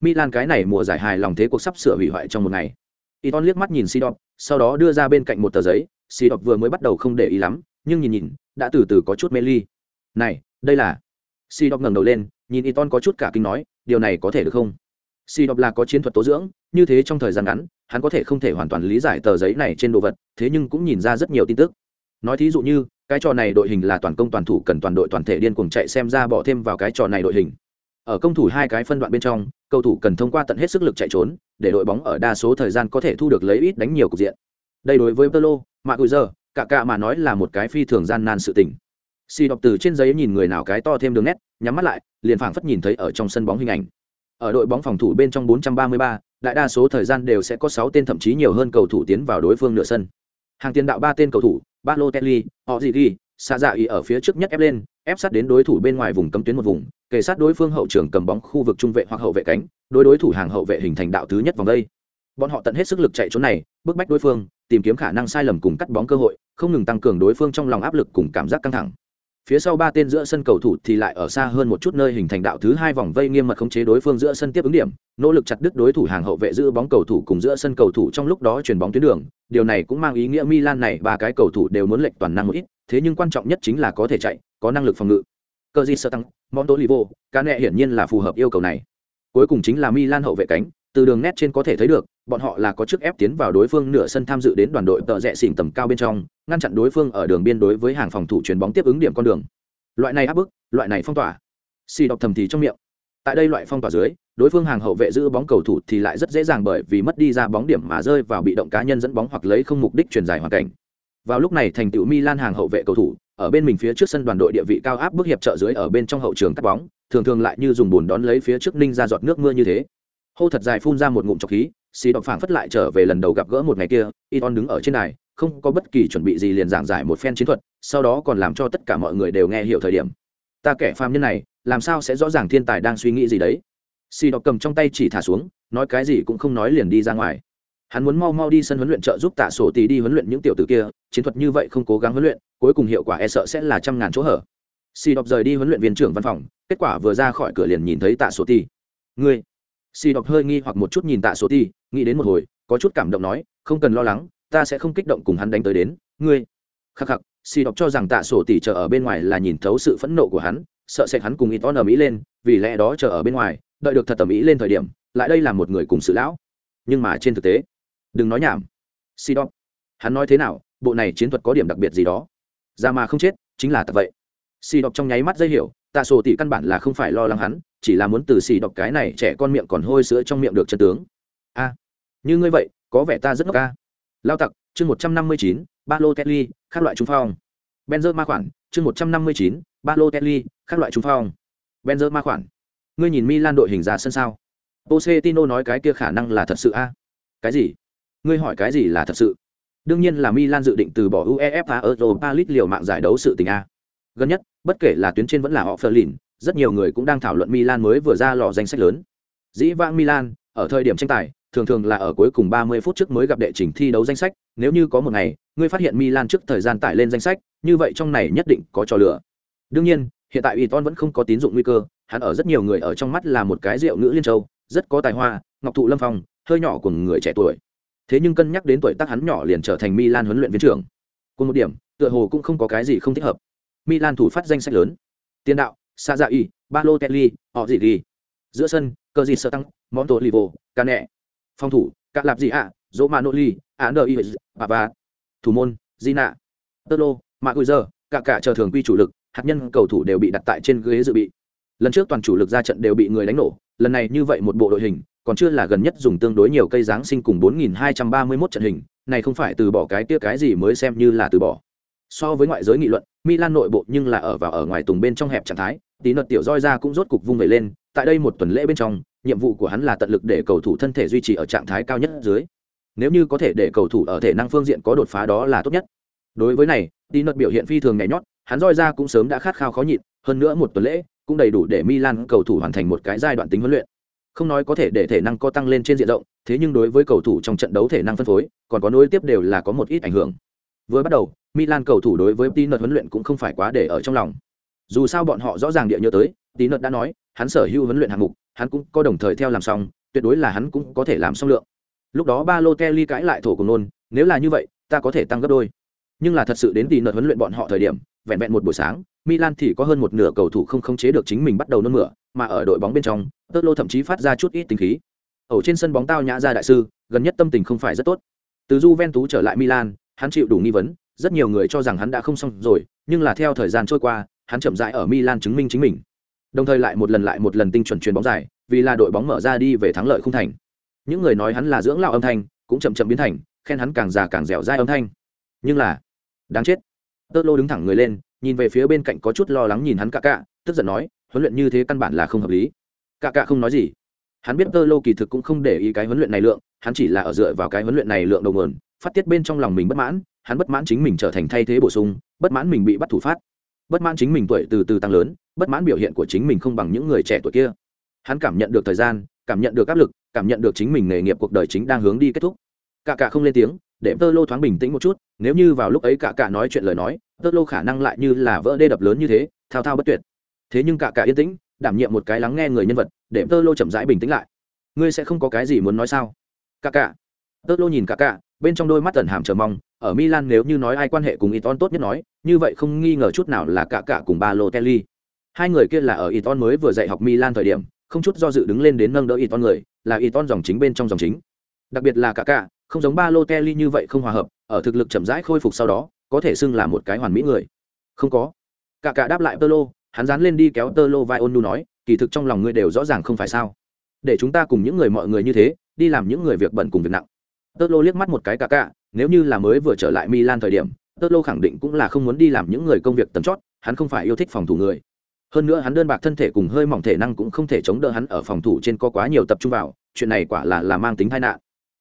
Milan cái này mùa giải hài lòng thế cuộc sắp sửa hủy hoại trong một ngày. Iton liếc mắt nhìn Sidop, sau đó đưa ra bên cạnh một tờ giấy, Sidop vừa mới bắt đầu không để ý lắm, nhưng nhìn nhìn, đã từ từ có chút mê ly. "Này, đây là?" Sidop ngẩng đầu lên, nhìn Iton có chút cả kinh nói, "Điều này có thể được không?" Sidop là có chiến thuật tố dưỡng, như thế trong thời gian ngắn, hắn có thể không thể hoàn toàn lý giải tờ giấy này trên đồ vật, thế nhưng cũng nhìn ra rất nhiều tin tức. Nói thí dụ như, cái trò này đội hình là toàn công toàn thủ cần toàn đội toàn thể điên cuồng chạy xem ra bỏ thêm vào cái trò này đội hình. Ở công thủ hai cái phân đoạn bên trong cầu thủ cần thông qua tận hết sức lực chạy trốn để đội bóng ở đa số thời gian có thể thu được lấy ít đánh nhiều cục diện. Đây đối với Pelo, Mạ gửi giờ cả cả mà nói là một cái phi thường gian nan sự tình. Si đọc từ trên giấy nhìn người nào cái to thêm đường nét nhắm mắt lại liền phảng phất nhìn thấy ở trong sân bóng hình ảnh. Ở đội bóng phòng thủ bên trong 433, đại đa số thời gian đều sẽ có 6 tên thậm chí nhiều hơn cầu thủ tiến vào đối phương nửa sân hàng tiền đạo ba tên cầu thủ ba lô Balotelli, họ gì ghi, xa dạ ý ở phía trước nhất ép lên, ép sát đến đối thủ bên ngoài vùng cấm tuyến một vùng, kể sát đối phương hậu trường cầm bóng khu vực trung vệ hoặc hậu vệ cánh, đối đối thủ hàng hậu vệ hình thành đạo thứ nhất vòng đây. Bọn họ tận hết sức lực chạy trốn này, bức bách đối phương, tìm kiếm khả năng sai lầm cùng cắt bóng cơ hội, không ngừng tăng cường đối phương trong lòng áp lực cùng cảm giác căng thẳng. Phía sau ba tên giữa sân cầu thủ thì lại ở xa hơn một chút nơi hình thành đạo thứ hai vòng vây nghiêm mật khống chế đối phương giữa sân tiếp ứng điểm, nỗ lực chặt đứt đối thủ hàng hậu vệ giữ bóng cầu thủ cùng giữa sân cầu thủ trong lúc đó chuyển bóng tuyến đường, điều này cũng mang ý nghĩa Milan này ba cái cầu thủ đều muốn lệch toàn năng một ít, thế nhưng quan trọng nhất chính là có thể chạy, có năng lực phòng ngự. cơ di sơ tăng, Montolivo, cá nẹ hiển nhiên là phù hợp yêu cầu này. Cuối cùng chính là Milan hậu vệ cánh, từ đường nét trên có thể thấy được, bọn họ là có chức ép tiến vào đối phương nửa sân tham dự đến đoàn đội tợ rẽ xỉn tầm cao bên trong, ngăn chặn đối phương ở đường biên đối với hàng phòng thủ chuyền bóng tiếp ứng điểm con đường. Loại này áp bức, loại này phong tỏa. Xì đọc thầm thì trong miệng. Tại đây loại phong tỏa dưới, đối phương hàng hậu vệ giữ bóng cầu thủ thì lại rất dễ dàng bởi vì mất đi ra bóng điểm mà rơi vào bị động cá nhân dẫn bóng hoặc lấy không mục đích truyền dài hoàn cảnh. Vào lúc này thành tựu Milan hàng hậu vệ cầu thủ, ở bên mình phía trước sân đoàn đội địa vị cao áp bức hiệp trợ dưới ở bên trong hậu trường cắt bóng, thường thường lại như dùng bùn đón lấy phía trước ninh ra giọt nước mưa như thế. Hô thật dài phun ra một ngụm trọc khí, xì đọc phảng phất lại trở về lần đầu gặp gỡ một ngày kia, Iton đứng ở trên đài, không có bất kỳ chuẩn bị gì liền giảng giải một phen chiến thuật, sau đó còn làm cho tất cả mọi người đều nghe hiểu thời điểm. Ta kẻ phàm nhân này, làm sao sẽ rõ ràng thiên tài đang suy nghĩ gì đấy? Xì đọc cầm trong tay chỉ thả xuống, nói cái gì cũng không nói liền đi ra ngoài hắn muốn mau mau đi sân huấn luyện trợ giúp tạ sổ Tì đi huấn luyện những tiểu tử kia chiến thuật như vậy không cố gắng huấn luyện cuối cùng hiệu quả e sợ sẽ là trăm ngàn chỗ hở xì đọc rời đi huấn luyện viên trưởng văn phòng kết quả vừa ra khỏi cửa liền nhìn thấy tạ sổ Tì. ngươi xì đọc hơi nghi hoặc một chút nhìn tạ Sở tỷ nghĩ đến một hồi, có chút cảm động nói, không cần lo lắng, ta sẽ không kích động cùng hắn đánh tới đến, ngươi. Khắc khắc, xì đọc cho rằng tạ sổ tỷ chờ ở bên ngoài là nhìn thấu sự phẫn nộ của hắn, sợ sẽ hắn cùng ít on ở mỹ lên, vì lẽ đó chờ ở bên ngoài, đợi được thật tầm mỹ lên thời điểm, lại đây là một người cùng sự lão. Nhưng mà trên thực tế, đừng nói nhảm. Si đọc hắn nói thế nào, bộ này chiến thuật có điểm đặc biệt gì đó. Ra mà không chết, chính là tập vậy. Si đọc trong nháy mắt dây hiểu tạ sổ tỷ căn bản là không phải lo lắng hắn, chỉ là muốn từ xì đọc cái này trẻ con miệng còn hôi sữa trong miệng được chân tướng. A, như ngươi vậy, có vẻ ta rất ngốc ca lao tặc, chương một trăm năm mươi chín, ba lô kelly các loại trung phong. Benzer ma khoản, chương một trăm năm mươi chín, ba lô kelly các loại trung phong. Benzer ma khoản. Ngươi nhìn milan đội hình ra sân sao? Pochettino nói cái kia khả năng là thật sự a. Cái gì? Ngươi hỏi cái gì là thật sự? Đương nhiên là milan dự định từ bỏ uefa europa league liều mạng giải đấu sự tình a gần nhất, bất kể là tuyến trên vẫn là họ phờ lìn, rất nhiều người cũng đang thảo luận milan mới vừa ra lò danh sách lớn. Dĩ vãng milan, ở thời điểm tranh tài, thường thường là ở cuối cùng 30 phút trước mới gặp đệ trình thi đấu danh sách. Nếu như có một ngày, ngươi phát hiện milan trước thời gian tải lên danh sách, như vậy trong này nhất định có trò lửa đương nhiên, hiện tại Iton vẫn không có tín dụng nguy cơ, hắn ở rất nhiều người ở trong mắt là một cái rượu nữ liên châu, rất có tài hoa, ngọc thụ lâm phong, hơi nhỏ của người trẻ tuổi. Thế nhưng cân nhắc đến tuổi tác hắn nhỏ liền trở thành milan huấn luyện viên trưởng. Cùng một điểm, tựa hồ cũng không có cái gì không thích hợp milan thủ phát danh sách lớn. Tiền đạo sa balotelli họ gì gì, giữa sân cờ gì tăng Montolivo, livo phòng thủ các lạp gì ạ Romanoli, manoli án và thủ môn gina Tolo, Maguire, cả cả chờ thường quy chủ lực hạt nhân cầu thủ đều bị đặt tại trên ghế dự bị. Lần trước toàn chủ lực ra trận đều bị người đánh nổ lần này như vậy một bộ đội hình còn chưa là gần nhất dùng tương đối nhiều cây giáng sinh cùng 4231 trận hình, này không phải từ bỏ cái kia cái gì mới xem như là từ bỏ. So với ngoại giới nghị luận, Milan nội bộ nhưng là ở vào ở ngoài tùng bên trong hẹp trạng thái, tí nợt tiểu roi ra cũng rốt cục vung về lên, tại đây một tuần lễ bên trong, nhiệm vụ của hắn là tận lực để cầu thủ thân thể duy trì ở trạng thái cao nhất dưới. Nếu như có thể để cầu thủ ở thể năng phương diện có đột phá đó là tốt nhất. Đối với này, tí nợt biểu hiện phi thường nhảy nhót, hắn roi ra cũng sớm đã khát khao khó nhịn, hơn nữa một tuần lễ cũng đầy đủ để Milan cầu thủ hoàn thành một cái giai đoạn tính huấn luyện không nói có thể để thể năng có tăng lên trên diện rộng thế nhưng đối với cầu thủ trong trận đấu thể năng phân phối còn có nối tiếp đều là có một ít ảnh hưởng vừa bắt đầu milan cầu thủ đối với tin nợt huấn luyện cũng không phải quá để ở trong lòng. Dù sao bọn họ rõ ràng địa nhớ tới tí nợt đã nói, hắn sở hữu huấn luyện hạng mục, hắn cũng có đồng thời theo làm xong, tuyệt đối là hắn cũng có thể làm xong lượng. Lúc đó ba lô kelly cãi lại thổ cùng nôn, nếu là như vậy, ta có thể tăng gấp đôi. Nhưng là thật sự đến tỷ nợt huấn luyện bọn họ thời điểm, vẹn vẹn một buổi sáng, milan thì có hơn một nửa cầu thủ không khống chế được chính mình bắt đầu nôn mửa, mà ở đội bóng bên trong tơ lô thậm chí phát ra chút ít tính khí. Ở trên sân bóng tao nhã ra đại sư, gần nhất tâm tình không phải rất tốt. Từ Juventus trở lại Milan, hắn chịu đủ nghi vấn rất nhiều người cho rằng hắn đã không xong rồi, nhưng là theo thời gian trôi qua, hắn chậm rãi ở Milan chứng minh chính mình. Đồng thời lại một lần lại một lần tinh chuẩn chuyền bóng dài, vì là đội bóng mở ra đi về thắng lợi không thành. Những người nói hắn là dưỡng lão âm thanh, cũng chậm chậm biến thành, khen hắn càng già càng dẻo dai âm thanh. Nhưng là, đáng chết. Tơ lô đứng thẳng người lên, nhìn về phía bên cạnh có chút lo lắng nhìn hắn cả cả tức giận nói, huấn luyện như thế căn bản là không hợp lý. Cả cả không nói gì. Hắn biết tơ lô kỳ thực cũng không để ý cái huấn luyện này lượng, hắn chỉ là ở dựa vào cái huấn luyện này lượng đầu nguồn, phát tiết bên trong lòng mình bất mãn hắn bất mãn chính mình trở thành thay thế bổ sung, bất mãn mình bị bắt thủ phát, bất mãn chính mình tuổi từ từ tăng lớn, bất mãn biểu hiện của chính mình không bằng những người trẻ tuổi kia. Hắn cảm nhận được thời gian, cảm nhận được áp lực, cảm nhận được chính mình nghề nghiệp cuộc đời chính đang hướng đi kết thúc. Cả cả không lên tiếng, để tơ lô thoáng bình tĩnh một chút, nếu như vào lúc ấy cả cả nói chuyện lời nói, tơ lô khả năng lại như là vỡ đê đập lớn như thế, thao thao bất tuyệt. Thế nhưng cả cả yên tĩnh, đảm nhiệm một cái lắng nghe người nhân vật, để tơ lô chậm rãi bình tĩnh lại. Ngươi sẽ không có cái gì muốn nói sao? Cả cả. Tơ lô nhìn cả cả, bên trong đôi mắt ẩn hàm chờ mong ở milan nếu như nói ai quan hệ cùng iton tốt nhất nói như vậy không nghi ngờ chút nào là cả cả cùng ba hai người kia là ở iton mới vừa dạy học milan thời điểm không chút do dự đứng lên đến nâng đỡ iton người là iton dòng chính bên trong dòng chính. Đặc biệt là cả cả không giống ba như vậy không hòa hợp ở thực lực chậm rãi khôi phục sau đó có thể xưng là một cái hoàn mỹ người. Không có. Cả cả đáp lại Tolo, hắn dán lên đi kéo Tolo vai ôn nu nói kỳ thực trong lòng ngươi đều rõ ràng không phải sao. Để chúng ta cùng những người mọi người như thế đi làm những người việc bận cùng việc nặng tơ lô liếc mắt một cái cả cả, nếu như là mới vừa trở lại milan thời điểm tơ lô khẳng định cũng là không muốn đi làm những người công việc tầm chót, hắn không phải yêu thích phòng thủ người. Hơn nữa hắn đơn bạc thân thể cùng hơi mỏng thể năng cũng không thể chống đỡ hắn ở phòng thủ trên có quá nhiều tập trung vào, chuyện này quả là là mang tính tai nạn.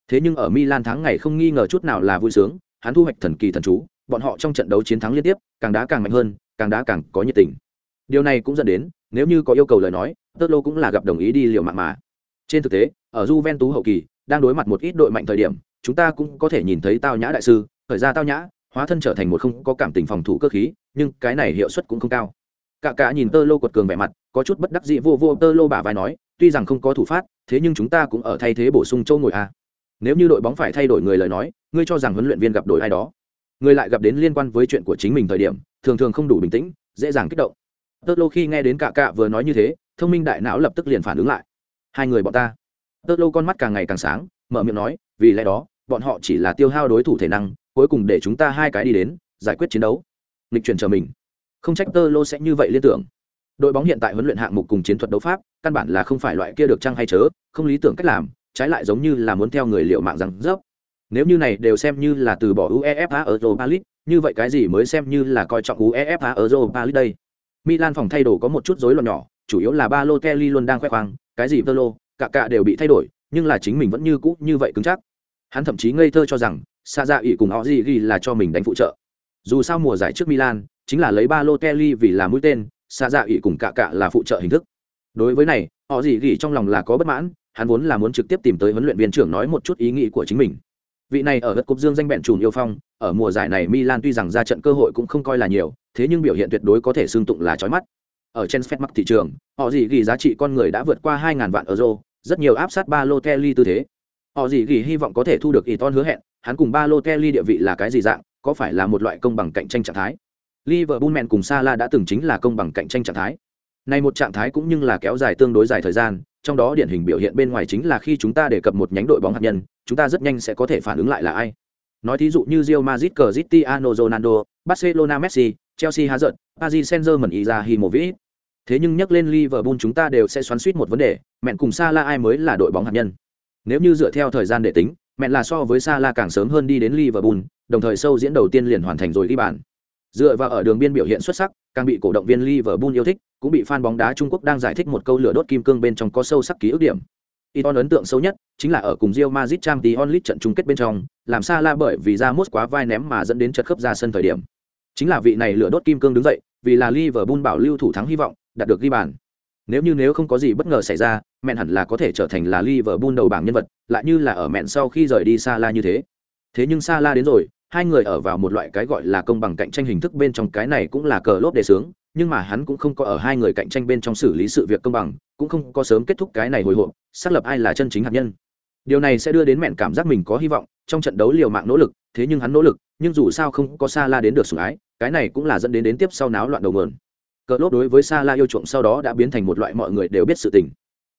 Thế nhưng ở milan tháng ngày không nghi ngờ chút nào là vui sướng, hắn thu hoạch thần kỳ thần chú, bọn họ trong trận đấu chiến thắng liên tiếp, càng đá càng mạnh hơn, càng đá càng có nhiệt tình. Điều này cũng dẫn đến, nếu như có yêu cầu lời nói tơ lô cũng là gặp đồng ý đi liều mạng mà. Trên thực tế, ở Juventus hậu kỳ đang đối mặt một ít đội mạnh thời điểm, chúng ta cũng có thể nhìn thấy tao nhã đại sư thời ra tao nhã, hóa thân trở thành một không có cảm tình phòng thủ cơ khí, nhưng cái này hiệu suất cũng không cao. Cả cả nhìn tơ lô quật cường vẻ mặt, có chút bất đắc dĩ vô vô tơ lô bà vai nói, tuy rằng không có thủ phát, thế nhưng chúng ta cũng ở thay thế bổ sung châu ngồi a à. nếu như đội bóng phải thay đổi người lời nói, ngươi cho rằng huấn luyện viên gặp đổi ai đó? Người lại gặp đến liên quan với chuyện của chính mình thời điểm, thường thường không đủ bình tĩnh, dễ dàng kích động. Tơ lô khi nghe đến cả cả vừa nói như thế, thông minh đại não lập tức liền phản ứng lại. Hai người bọn ta tơ lô con mắt càng ngày càng sáng, mở miệng nói, vì lẽ đó, bọn họ chỉ là tiêu hao đối thủ thể năng, cuối cùng để chúng ta hai cái đi đến, giải quyết chiến đấu. Lịch chuyển chờ mình. Không trách tơ lô sẽ như vậy liên tưởng. Đội bóng hiện tại huấn luyện hạng mục cùng chiến thuật đấu pháp, căn bản là không phải loại kia được trăng hay chớ, không lý tưởng cách làm, trái lại giống như là muốn theo người liệu mạng rằng dốc nếu như này đều xem như là từ bỏ uefa ở europa league, như vậy cái gì mới xem như là coi trọng uefa ở europa league đây? Milan phòng thay đồ có một chút rối loạn nhỏ, chủ yếu là ba lô kelly luôn đang khoe khoang, cái gì tơ lô cả cả đều bị thay đổi, nhưng là chính mình vẫn như cũ như vậy cứng chắc. Hắn thậm chí ngây thơ cho rằng sa dạ ỉ cùng họ gì ghi là cho mình đánh phụ trợ. Dù sao mùa giải trước milan, chính là lấy ba lô kelly vì là mũi tên sa dạ ỉ cùng cả cả là phụ trợ hình thức. Đối với này họ gì ghi trong lòng là có bất mãn, hắn vốn là muốn trực tiếp tìm tới huấn luyện viên trưởng nói một chút ý nghĩ của chính mình. Vị này ở đất cúp dương danh bẹn trùm yêu phong, ở mùa giải này milan tuy rằng ra trận cơ hội cũng không coi là nhiều, thế nhưng biểu hiện tuyệt đối có thể xương tụng là chói mắt. Ở trên phép mắc thị trường họ gì ghi giá trị con người đã vượt qua 2.000 vạn euro rất nhiều áp sát ba lô kelly tư thế. Họ gì ghi hy vọng có thể thu được ý ton hứa hẹn, hắn cùng ba lô kelly địa vị là cái gì dạng, có phải là một loại công bằng cạnh tranh trạng thái? Liverpool men cùng salah đã từng chính là công bằng cạnh tranh trạng thái. Này một trạng thái cũng nhưng là kéo dài tương đối dài thời gian, trong đó điển hình biểu hiện bên ngoài chính là khi chúng ta đề cập một nhánh đội bóng hạt nhân, chúng ta rất nhanh sẽ có thể phản ứng lại là ai? Nói thí dụ như Real Madrid Cristiano Ronaldo, Barcelona Messi, Chelsea Hazard, Paris Saint-Germain Ibrahimovic thế nhưng nhắc lên Liverpool chúng ta đều sẽ xoắn suýt một vấn đề mẹn cùng Salah ai mới là đội bóng hạt nhân? Nếu như dựa theo thời gian để tính mẹn là so với Salah càng sớm hơn đi đến Liverpool đồng thời sâu diễn đầu tiên liền hoàn thành rồi ghi bàn. Dựa vào ở đường biên biểu hiện xuất sắc càng bị cổ động viên Liverpool yêu thích cũng bị fan bóng đá Trung Quốc đang giải thích một câu lửa đốt kim cương bên trong có sâu sắc ký ức điểm. Iton ấn tượng sâu nhất chính là ở cùng Real Madrid Champions League trận chung kết bên trong, làm Salah bởi vì ra mốt quá vai ném mà dẫn đến chật khớp ra sân thời điểm. Chính là vị này lửa đốt kim cương đứng dậy, vì là Liverpool bảo lưu thủ thắng hy vọng, đạt được ghi bàn. Nếu như nếu không có gì bất ngờ xảy ra, mẹn hẳn là có thể trở thành là Liverpool đầu bảng nhân vật, lại như là ở mẹn sau khi rời đi Salah như thế. Thế nhưng Salah đến rồi, hai người ở vào một loại cái gọi là công bằng cạnh tranh hình thức bên trong cái này cũng là cờ lốp đề sướng, nhưng mà hắn cũng không có ở hai người cạnh tranh bên trong xử lý sự việc công bằng cũng không có sớm kết thúc cái này hồi hộp xác lập ai là chân chính hạt nhân Điều này sẽ đưa đến mẹn cảm giác mình có hy vọng, trong trận đấu liều mạng nỗ lực, thế nhưng hắn nỗ lực, nhưng dù sao không có Sa La đến được sủng ái, cái này cũng là dẫn đến đến tiếp sau náo loạn đầu nguồn. Cờ lốp đối với Sa La yêu chuộng sau đó đã biến thành một loại mọi người đều biết sự tình.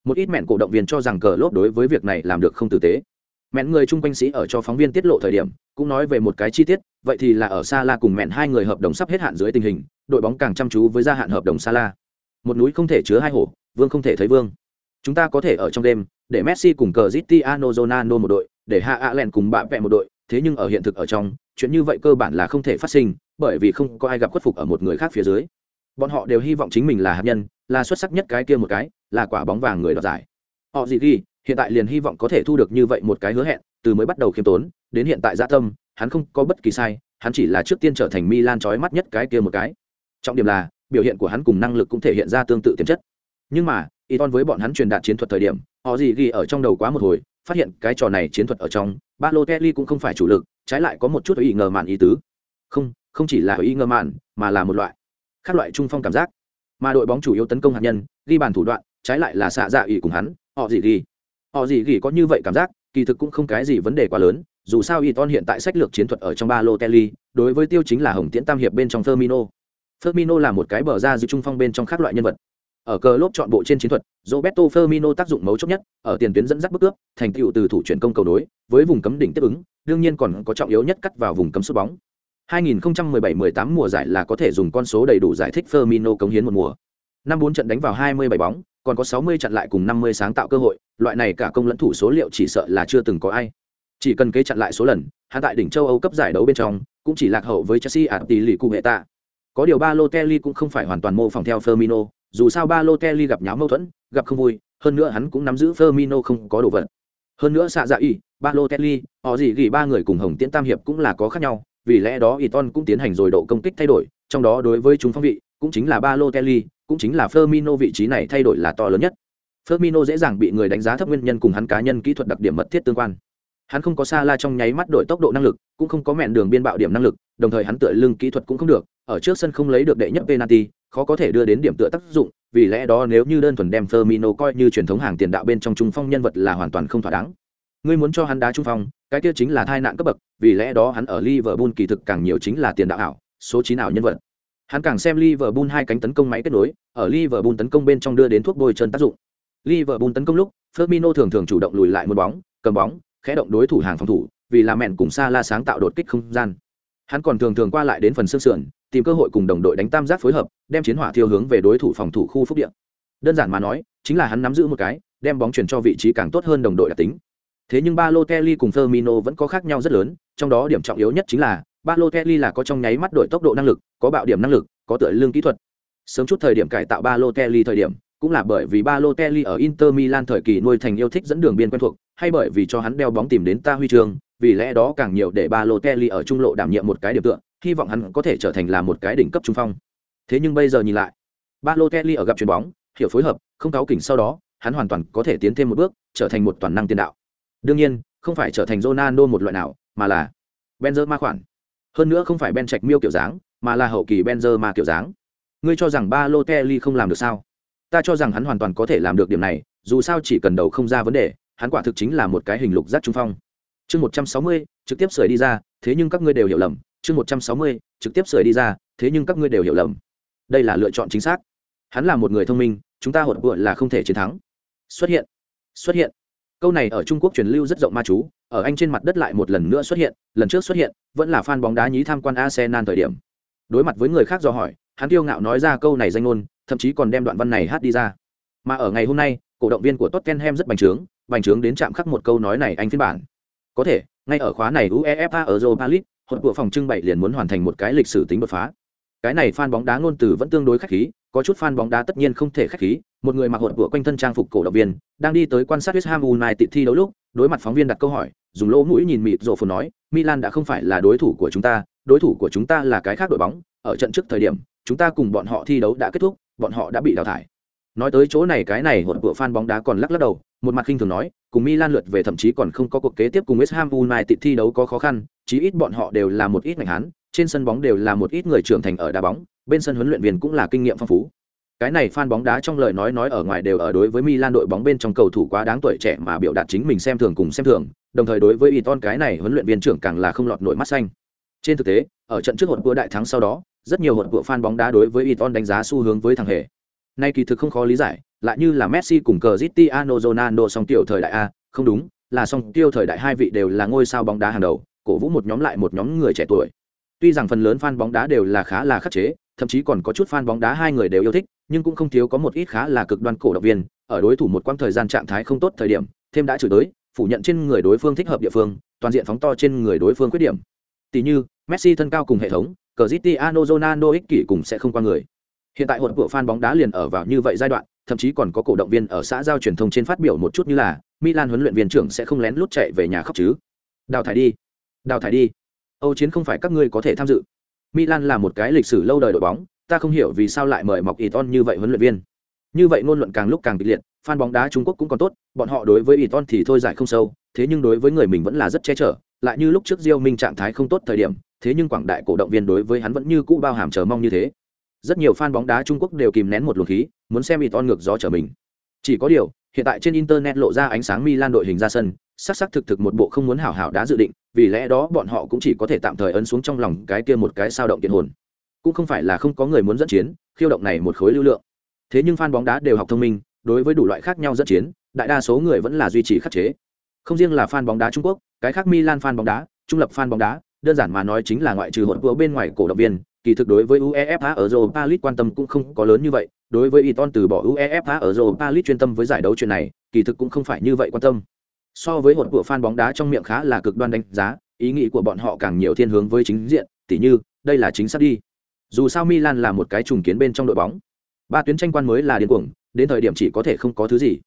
Một ít mẹn cổ động viên cho rằng cờ lốp đối với việc này làm được không tử tế. Mẹn người chung quanh sĩ ở cho phóng viên tiết lộ thời điểm, cũng nói về một cái chi tiết, vậy thì là ở Sa La cùng mẹn hai người hợp đồng sắp hết hạn dưới tình hình, đội bóng càng chăm chú với gia hạn hợp đồng Sa La. Một núi không thể chứa hai hổ, vương không thể thấy vương. Chúng ta có thể ở trong đêm, để Messi cùng cờ Cristiano Ronaldo một đội, để Hạ Allen cùng bạn vẽ một đội, thế nhưng ở hiện thực ở trong, chuyện như vậy cơ bản là không thể phát sinh, bởi vì không có ai gặp khuất phục ở một người khác phía dưới. Bọn họ đều hy vọng chính mình là hạt nhân, là xuất sắc nhất cái kia một cái, là quả bóng vàng người đoạt giải. Họ gì ghi, hiện tại liền hy vọng có thể thu được như vậy một cái hứa hẹn, từ mới bắt đầu khiêm tốn, đến hiện tại gia tâm, hắn không có bất kỳ sai, hắn chỉ là trước tiên trở thành Milan trói mắt nhất cái kia một cái. Trọng điểm là, biểu hiện của hắn cùng năng lực cũng thể hiện ra tương tự tiềm chất. Nhưng mà, Iton với bọn hắn truyền đạt chiến thuật thời điểm, họ gì ghi ở trong đầu quá một hồi, phát hiện cái trò này chiến thuật ở trong, Balotelli cũng không phải chủ lực, trái lại có một chút ý ngờ mạn ý tứ. Không, không chỉ là ý ngờ mạn, mà là một loại khác loại trung phong cảm giác. Mà đội bóng chủ yếu tấn công hạt nhân, ghi bàn thủ đoạn, trái lại là xạ dạ ỉ cùng hắn, họ gì ghi. Họ gì ghi có như vậy cảm giác, kỳ thực cũng không cái gì vấn đề quá lớn, dù sao Iton hiện tại sách lược chiến thuật ở trong ba lô telly đối với tiêu chính là Hồng Tiễn Tam hiệp bên trong fermino fermino là một cái bờ ra giữ trung phong bên trong khác loại nhân vật. Ở cờ lốp chọn bộ trên chiến thuật, Roberto fermino tác dụng mấu chốt nhất, ở tiền tuyến dẫn dắt bước ước thành tựu từ thủ chuyển công cầu đối, với vùng cấm đỉnh tiếp ứng, đương nhiên còn có trọng yếu nhất cắt vào vùng cấm sút bóng. 2017-18 mùa giải là có thể dùng con số đầy đủ giải thích Firmino cống hiến một mùa. Năm 4 trận đánh vào 27 bóng, còn có 60 trận lại cùng 50 sáng tạo cơ hội, loại này cả công lẫn thủ số liệu chỉ sợ là chưa từng có ai. Chỉ cần kế chặn lại số lần, hắn tại đỉnh châu Âu cấp giải đấu bên trong, cũng chỉ lạc hậu với Chelsea ở tỷ lệ cụ hệ ta. Có điều Balotelli cũng không phải hoàn toàn mô phỏng theo Firmino, dù sao Balotelli gặp nháo mâu thuẫn, gặp không vui, hơn nữa hắn cũng nắm giữ Firmino không có đồ vật. Hơn nữa xạ dạ y, Balotelli, họ gì gỉ ba người cùng Hồng Tiễn Tam hiệp cũng là có khác nhau, vì lẽ đó Iton cũng tiến hành rồi độ công kích thay đổi, trong đó đối với chúng phong vị, cũng chính là Balotelli, cũng chính là Firmino vị trí này thay đổi là to lớn nhất. Firmino dễ dàng bị người đánh giá thấp nguyên nhân cùng hắn cá nhân kỹ thuật đặc điểm mật thiết tương quan. Hắn không có xa la trong nháy mắt đổi tốc độ năng lực, cũng không có mẹn đường biên bạo điểm năng lực, đồng thời hắn tựa lưng kỹ thuật cũng không được, ở trước sân không lấy được đệ nhất penalty, khó có thể đưa đến điểm tựa tác dụng, vì lẽ đó nếu như đơn thuần đem Firmino coi như truyền thống hàng tiền đạo bên trong trung phong nhân vật là hoàn toàn không thỏa đáng. Ngươi muốn cho hắn đá trung phong, cái kia chính là tai nạn cấp bậc, vì lẽ đó hắn ở Liverpool kỳ thực càng nhiều chính là tiền đạo ảo, số 9 ảo nhân vật. Hắn càng xem Liverpool hai cánh tấn công máy kết nối, ở Liverpool tấn công bên trong đưa đến thuốc bôi chân tác dụng. Liverpool tấn công lúc, Firmino thường thường chủ động lùi lại một bóng, cầm bóng, khẽ động đối thủ hàng phòng thủ, vì là mẹn cùng Salah sáng tạo đột kích không gian. Hắn còn thường thường qua lại đến phần xương sườn, tìm cơ hội cùng đồng đội đánh tam giác phối hợp, đem chiến hỏa thiêu hướng về đối thủ phòng thủ khu phúc địa. Đơn giản mà nói, chính là hắn nắm giữ một cái, đem bóng chuyển cho vị trí càng tốt hơn đồng đội đặc tính. Thế nhưng Balotelli cùng Firmino vẫn có khác nhau rất lớn, trong đó điểm trọng yếu nhất chính là Balotelli là có trong nháy mắt đổi tốc độ năng lực, có bạo điểm năng lực, có tựa lương kỹ thuật. Sớm chút thời điểm cải tạo Balotelli thời điểm, cũng là bởi vì Balotelli ở Inter Milan thời kỳ nuôi thành yêu thích dẫn đường biên quen thuộc, hay bởi vì cho hắn đeo bóng tìm đến ta huy chương, vì lẽ đó càng nhiều để Balotelli ở trung lộ đảm nhiệm một cái điểm tựa, hy vọng hắn có thể trở thành là một cái đỉnh cấp trung phong. Thế nhưng bây giờ nhìn lại, Balotelli ở gặp chuyền bóng, hiểu phối hợp, không cáo kỉnh sau đó, hắn hoàn toàn có thể tiến thêm một bước, trở thành một toàn năng tiền đạo. Đương nhiên, không phải trở thành Ronaldo một loại nào, mà là Benzema khoản. Hơn nữa không phải Ben Trạch Miêu kiểu dáng, mà là hậu kỳ Benzema kiểu dáng. Ngươi cho rằng Balotelli không làm được sao? Ta cho rằng hắn hoàn toàn có thể làm được điểm này, dù sao chỉ cần đầu không ra vấn đề, hắn quả thực chính là một cái hình lục giác trung phong. Chương 160, trực tiếp sưởi đi ra, thế nhưng các ngươi đều hiểu lầm, chương 160, trực tiếp sưởi đi ra, thế nhưng các ngươi đều hiểu lầm. Đây là lựa chọn chính xác. Hắn là một người thông minh, chúng ta hột vừa là không thể chiến thắng. Xuất hiện, xuất hiện. Câu này ở Trung Quốc truyền lưu rất rộng ma chú, ở Anh trên mặt đất lại một lần nữa xuất hiện, lần trước xuất hiện, vẫn là fan bóng đá nhí tham quan Arsenal thời điểm. Đối mặt với người khác do hỏi, hắn kiêu ngạo nói ra câu này danh ngôn, thậm chí còn đem đoạn văn này hát đi ra. Mà ở ngày hôm nay, cổ động viên của Tottenham rất bành trướng, bành trướng đến chạm khắc một câu nói này anh phiên bản. Có thể, ngay ở khóa này UEFA ở Europa League, hội của phòng trưng bày liền muốn hoàn thành một cái lịch sử tính đột phá. Cái này fan bóng đá ngôn từ vẫn tương đối khách khí, có chút fan bóng đá tất nhiên không thể khách khí, một người mặc hội của quanh thân trang phục cổ động viên, đang đi tới quan sát West Ham United thi đấu lúc, đối mặt phóng viên đặt câu hỏi, dùng lỗ mũi nhìn mịt rộ phồn nói, Milan đã không phải là đối thủ của chúng ta, đối thủ của chúng ta là cái khác đội bóng, ở trận trước thời điểm, chúng ta cùng bọn họ thi đấu đã kết thúc, bọn họ đã bị đào thải. Nói tới chỗ này cái này hỗn của fan bóng đá còn lắc lắc đầu, một mặt khinh thường nói, cùng Milan lượt về thậm chí còn không có cuộc kế tiếp cùng West Ham United thi đấu có khó khăn, chí ít bọn họ đều là một ít mạnh hán, trên sân bóng đều là một ít người trưởng thành ở đá bóng, bên sân huấn luyện viên cũng là kinh nghiệm phong phú cái này fan bóng đá trong lời nói nói ở ngoài đều ở đối với Milan đội bóng bên trong cầu thủ quá đáng tuổi trẻ mà biểu đạt chính mình xem thường cùng xem thường, đồng thời đối với Iton cái này huấn luyện viên trưởng càng là không lọt nổi mắt xanh. Trên thực tế, ở trận trước hụt của đại thắng sau đó, rất nhiều hụt của fan bóng đá đối với Iton đánh giá xu hướng với thằng hề. Nay kỳ thực không khó lý giải, lại như là Messi cùng Cristiano Ronaldo song tiểu thời đại a, không đúng, là song tiêu thời đại hai vị đều là ngôi sao bóng đá hàng đầu, cổ vũ một nhóm lại một nhóm người trẻ tuổi. Tuy rằng phần lớn fan bóng đá đều là khá là khắc chế, thậm chí còn có chút fan bóng đá hai người đều yêu thích, nhưng cũng không thiếu có một ít khá là cực đoan cổ động viên, ở đối thủ một quãng thời gian trạng thái không tốt thời điểm, thêm đã chửi tới, phủ nhận trên người đối phương thích hợp địa phương, toàn diện phóng to trên người đối phương khuyết điểm. Tỷ như, Messi thân cao cùng hệ thống, Cristiano Ronaldo ích kỷ cùng sẽ không qua người. Hiện tại hỗn của fan bóng đá liền ở vào như vậy giai đoạn, thậm chí còn có cổ động viên ở xã giao truyền thông trên phát biểu một chút như là Milan huấn luyện viên trưởng sẽ không lén lút chạy về nhà khóc chứ. Đào thải đi, đào thải đi. Âu chiến không phải các ngươi có thể tham dự. Milan là một cái lịch sử lâu đời đội bóng, ta không hiểu vì sao lại mời mọc Iton như vậy huấn luyện viên. Như vậy ngôn luận càng lúc càng kịch liệt, fan bóng đá Trung Quốc cũng còn tốt, bọn họ đối với Iton thì thôi giải không sâu, thế nhưng đối với người mình vẫn là rất che chở, lại như lúc trước Diêu Minh trạng thái không tốt thời điểm, thế nhưng quảng đại cổ động viên đối với hắn vẫn như cũ bao hàm chờ mong như thế. Rất nhiều fan bóng đá Trung Quốc đều kìm nén một luồng khí, muốn xem Iton ngược gió trở mình. Chỉ có điều, hiện tại trên internet lộ ra ánh sáng Milan đội hình ra sân, sắc sắc thực thực một bộ không muốn hảo hảo đã dự định, vì lẽ đó bọn họ cũng chỉ có thể tạm thời ấn xuống trong lòng cái kia một cái sao động kiện hồn. Cũng không phải là không có người muốn dẫn chiến, khiêu động này một khối lưu lượng. Thế nhưng fan bóng đá đều học thông minh, đối với đủ loại khác nhau dẫn chiến, đại đa số người vẫn là duy trì khắc chế. Không riêng là fan bóng đá Trung Quốc, cái khác Milan fan bóng đá, trung lập fan bóng đá, đơn giản mà nói chính là ngoại trừ hỗn vừa bên ngoài cổ động viên, kỳ thực đối với UEFA ở Europa League quan tâm cũng không có lớn như vậy, đối với Iton từ bỏ UEFA ở Europa League chuyên tâm với giải đấu chuyện này, kỳ thực cũng không phải như vậy quan tâm. So với hột của fan bóng đá trong miệng khá là cực đoan đánh giá, ý nghĩ của bọn họ càng nhiều thiên hướng với chính diện, tỉ như, đây là chính xác đi. Dù sao Milan là một cái trùng kiến bên trong đội bóng, ba tuyến tranh quan mới là điên cuồng, đến thời điểm chỉ có thể không có thứ gì.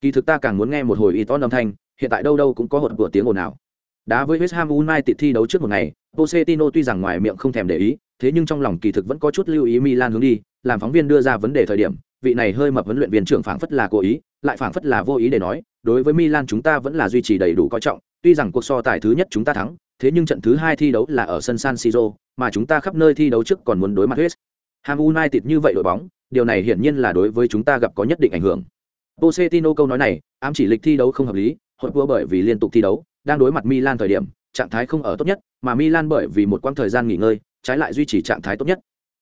Kỳ thực ta càng muốn nghe một hồi Iton âm thanh, hiện tại đâu đâu cũng có hột của tiếng ồn nào. Đá với West Ham United thi đấu trước một ngày, Pochettino tuy rằng ngoài miệng không thèm để ý, thế nhưng trong lòng kỳ thực vẫn có chút lưu ý Milan hướng đi, làm phóng viên đưa ra vấn đề thời điểm, vị này hơi mập huấn luyện viên trưởng phảng phất là cố ý, lại phảng phất là vô ý để nói, đối với Milan chúng ta vẫn là duy trì đầy đủ coi trọng, tuy rằng cuộc so tài thứ nhất chúng ta thắng, thế nhưng trận thứ hai thi đấu là ở sân San Siro, mà chúng ta khắp nơi thi đấu trước còn muốn đối mặt West Ham United như vậy đội bóng, điều này hiển nhiên là đối với chúng ta gặp có nhất định ảnh hưởng. Pochettino câu nói này, ám chỉ lịch thi đấu không hợp lý, hội vừa bởi vì liên tục thi đấu, đang đối mặt Milan thời điểm, trạng thái không ở tốt nhất, mà Milan bởi vì một quãng thời gian nghỉ ngơi, trái lại duy trì trạng thái tốt nhất.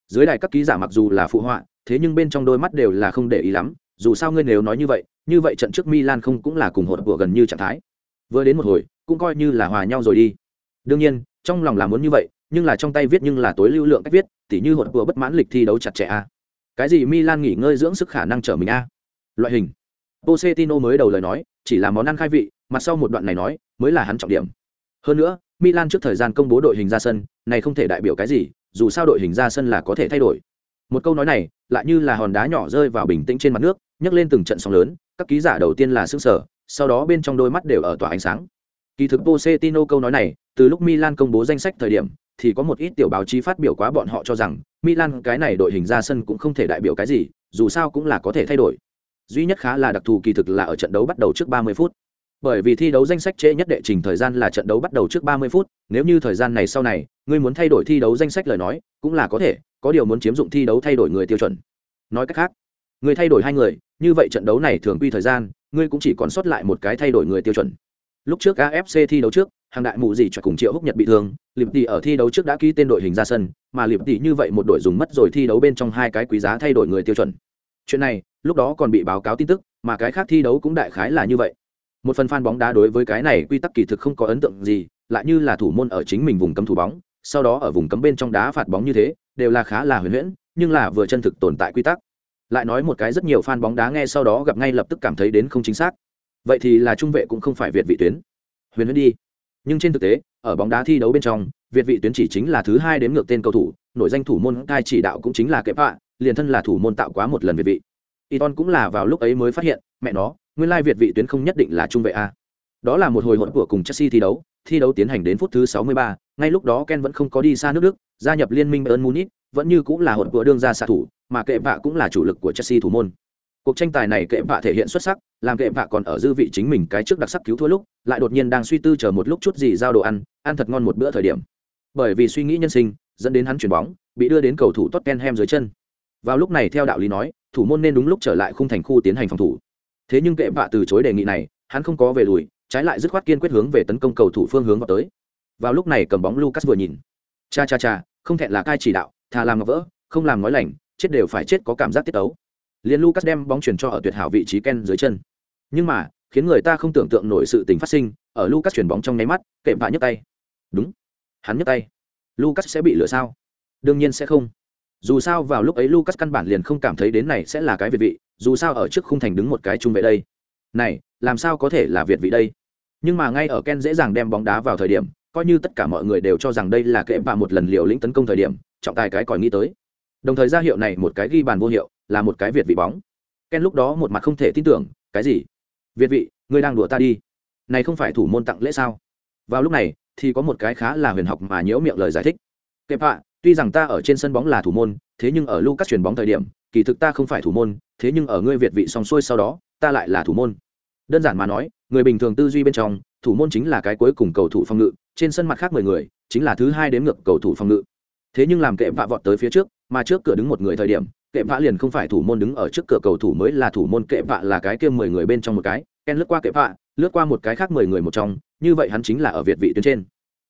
Dưới đài các ký giả mặc dù là phụ họa, thế nhưng bên trong đôi mắt đều là không để ý lắm, dù sao ngươi nếu nói như vậy, như vậy trận trước Milan không cũng là cùng hỗn của gần như trạng thái. Vừa đến một hồi, cũng coi như là hòa nhau rồi đi. Đương nhiên, trong lòng là muốn như vậy, nhưng là trong tay viết nhưng là tối lưu lượng cách viết, tỉ như hỗn của bất mãn lịch thi đấu chặt chẽ a. Cái gì Milan nghỉ ngơi dưỡng sức khả năng trở mình a? Loại hình. Pochettino mới đầu lời nói, chỉ là món ăn khai vị, mặt sau một đoạn này nói, mới là hắn trọng điểm. Hơn nữa, Milan trước thời gian công bố đội hình ra sân, này không thể đại biểu cái gì, dù sao đội hình ra sân là có thể thay đổi. Một câu nói này, lại như là hòn đá nhỏ rơi vào bình tĩnh trên mặt nước, nhấc lên từng trận sóng lớn, các ký giả đầu tiên là xương sở, sau đó bên trong đôi mắt đều ở tỏa ánh sáng. Kỳ thực Pochettino câu nói này, từ lúc Milan công bố danh sách thời điểm, thì có một ít tiểu báo chí phát biểu quá bọn họ cho rằng, Milan cái này đội hình ra sân cũng không thể đại biểu cái gì, dù sao cũng là có thể thay đổi. Duy nhất khá là đặc thù kỳ thực là ở trận đấu bắt đầu trước 30 phút bởi vì thi đấu danh sách trễ nhất đệ trình thời gian là trận đấu bắt đầu trước 30 phút nếu như thời gian này sau này ngươi muốn thay đổi thi đấu danh sách lời nói, cũng là có thể, có điều muốn chiếm dụng thi đấu thay đổi người tiêu chuẩn. Nói cách khác ngươi thay đổi hai người, như vậy trận đấu này thường quy thời gian, ngươi cũng chỉ còn sót lại một cái thay đổi người tiêu chuẩn. Lúc trước afc thi đấu trước, hàng đại mụ gì cho cùng triệu húc nhật bị thương, liệp tỷ ở thi đấu trước đã ký tên đội hình ra sân, mà liệp tỷ như vậy một đội dùng mất rồi thi đấu bên trong hai cái quý giá thay đổi người tiêu chuẩn. Chuyện này, lúc đó còn bị báo cáo tin tức, mà cái khác thi đấu cũng đại khái là như vậy. Một phần fan bóng đá đối với cái này quy tắc kỳ thực không có ấn tượng gì, lại như là thủ môn ở chính mình vùng cấm thủ bóng sau đó ở vùng cấm bên trong đá phạt bóng như thế, đều là khá là huyền huyễn, nhưng là vừa chân thực tồn tại quy tắc. Lại nói một cái rất nhiều fan bóng đá nghe sau đó gặp ngay lập tức cảm thấy đến không chính xác. Vậy thì là trung vệ cũng không phải việt vị tuyến. Huyền huyễn đi. Nhưng trên thực tế, ở bóng đá thi đấu bên trong, việt vị tuyến chỉ chính là thứ hai đến ngược tên cầu thủ, nổi danh thủ môn cai chỉ đạo cũng chính là kẹp họa liền thân là thủ môn tạo quá một lần việt vị. Iton cũng là vào lúc ấy mới phát hiện, mẹ nó, nguyên lai việt vị tuyến không nhất định là trung vệ a. Đó là một hồi hỗn của cùng chelsea thi đấu thi đấu tiến hành đến phút thứ 63, ngay lúc đó ken vẫn không có đi xa nước đức gia nhập liên minh bayern munich vẫn như cũng là hỗn của đương ra xạ thủ mà kệ vạ cũng là chủ lực của chelsea thủ môn. Cuộc tranh tài này kệ vạ thể hiện xuất sắc làm kệ vạ còn ở dư vị chính mình cái trước đặc sắc cứu thua lúc lại đột nhiên đang suy tư chờ một lúc chút gì giao đồ ăn ăn thật ngon một bữa thời điểm. Bởi vì suy nghĩ nhân sinh dẫn đến hắn chuyển bóng bị đưa đến cầu thủ Tottenham dưới chân. Vào lúc này theo đạo lý nói thủ môn nên đúng lúc trở lại khung thành khu tiến hành phòng thủ. Thế nhưng kệ vạ từ chối đề nghị này hắn không có về lùi trái lại dứt khoát kiên quyết hướng về tấn công cầu thủ phương hướng vào tới. Vào lúc này cầm bóng lucas vừa nhìn. Cha cha cha, không thẹn là cai chỉ đạo, thà làm ngọc vỡ, không làm nói lành, chết đều phải chết có cảm giác tiết tấu. Liền lucas đem bóng chuyển cho ở tuyệt hảo vị trí ken dưới chân. Nhưng mà, khiến người ta không tưởng tượng nổi sự tình phát sinh, ở lucas chuyển bóng trong nháy mắt kệ vạ nhấc tay. Đúng, hắn nhấc tay. Lucas sẽ bị lửa sao? Đương nhiên sẽ không. Dù sao vào lúc ấy lucas căn bản liền không cảm thấy đến này sẽ là cái việt vị, dù sao ở trước khung thành đứng một cái trung vệ đây. Này làm sao có thể là việt vị đây? Nhưng mà ngay ở ken dễ dàng đem bóng đá vào thời điểm, coi như tất cả mọi người đều cho rằng đây là kệ bạ một lần liều lĩnh tấn công thời điểm, trọng tài cái còi nghĩ tới. Đồng thời ra hiệu này một cái ghi bàn vô hiệu, là một cái việt vị bóng. Ken lúc đó một mặt không thể tin tưởng, cái gì? Việt vị, ngươi đang đùa ta đi. Này không phải thủ môn tặng lễ sao? Vào lúc này, thì có một cái khá là huyền học mà nhiễu miệng lời giải thích. Kệ bạ, tuy rằng ta ở trên sân bóng là thủ môn, thế nhưng ở lucas chuyền bóng thời điểm, kỳ thực ta không phải thủ môn, thế nhưng ở ngươi việt vị xong xuôi sau đó, ta lại là thủ môn đơn giản mà nói người bình thường tư duy bên trong thủ môn chính là cái cuối cùng cầu thủ phòng ngự trên sân mặt khác mười người chính là thứ hai đến ngược cầu thủ phòng ngự. Thế nhưng làm kệ vạ vọt tới phía trước mà trước cửa đứng một người thời điểm kệ vạ liền không phải thủ môn đứng ở trước cửa cầu thủ mới là thủ môn kệ vạ là cái kia mười người bên trong một cái. Ken lướt qua kệ vạ lướt qua một cái khác mười người một trong như vậy hắn chính là ở việt vị tuyến trên.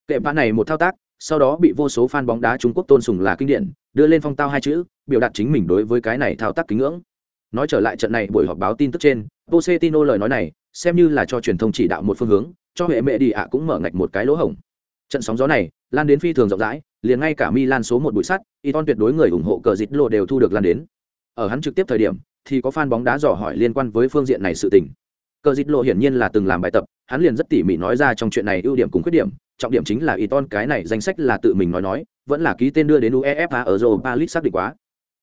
Kệ vạ này một thao tác sau đó bị vô số fan bóng đá Trung Quốc tôn sùng là kinh điển, đưa lên phong tao hai chữ, biểu đạt chính mình đối với cái này thao tác kính ngưỡng. Nói trở lại trận này buổi họp báo tin tức trên, Pochettino lời nói này, xem như là cho truyền thông chỉ đạo một phương hướng, cho hệ mẹ đi ạ cũng mở ngạch một cái lỗ hổng. Trận sóng gió này, lan đến phi thường rộng rãi, liền ngay cả Milan số một bụi sắt, Iton tuyệt đối người ủng hộ cờ dịch lộ đều thu được lan đến. Ở hắn trực tiếp thời điểm, thì có fan bóng đá dò hỏi liên quan với phương diện này sự tình. Cờ dịch lộ hiển nhiên là từng làm bài tập, hắn liền rất tỉ mỉ nói ra trong chuyện này ưu điểm cùng khuyết điểm, trọng điểm chính là Iton cái này danh sách là tự mình nói nói, vẫn là ký tên đưa đến UEFA ở Europa League xác định quá.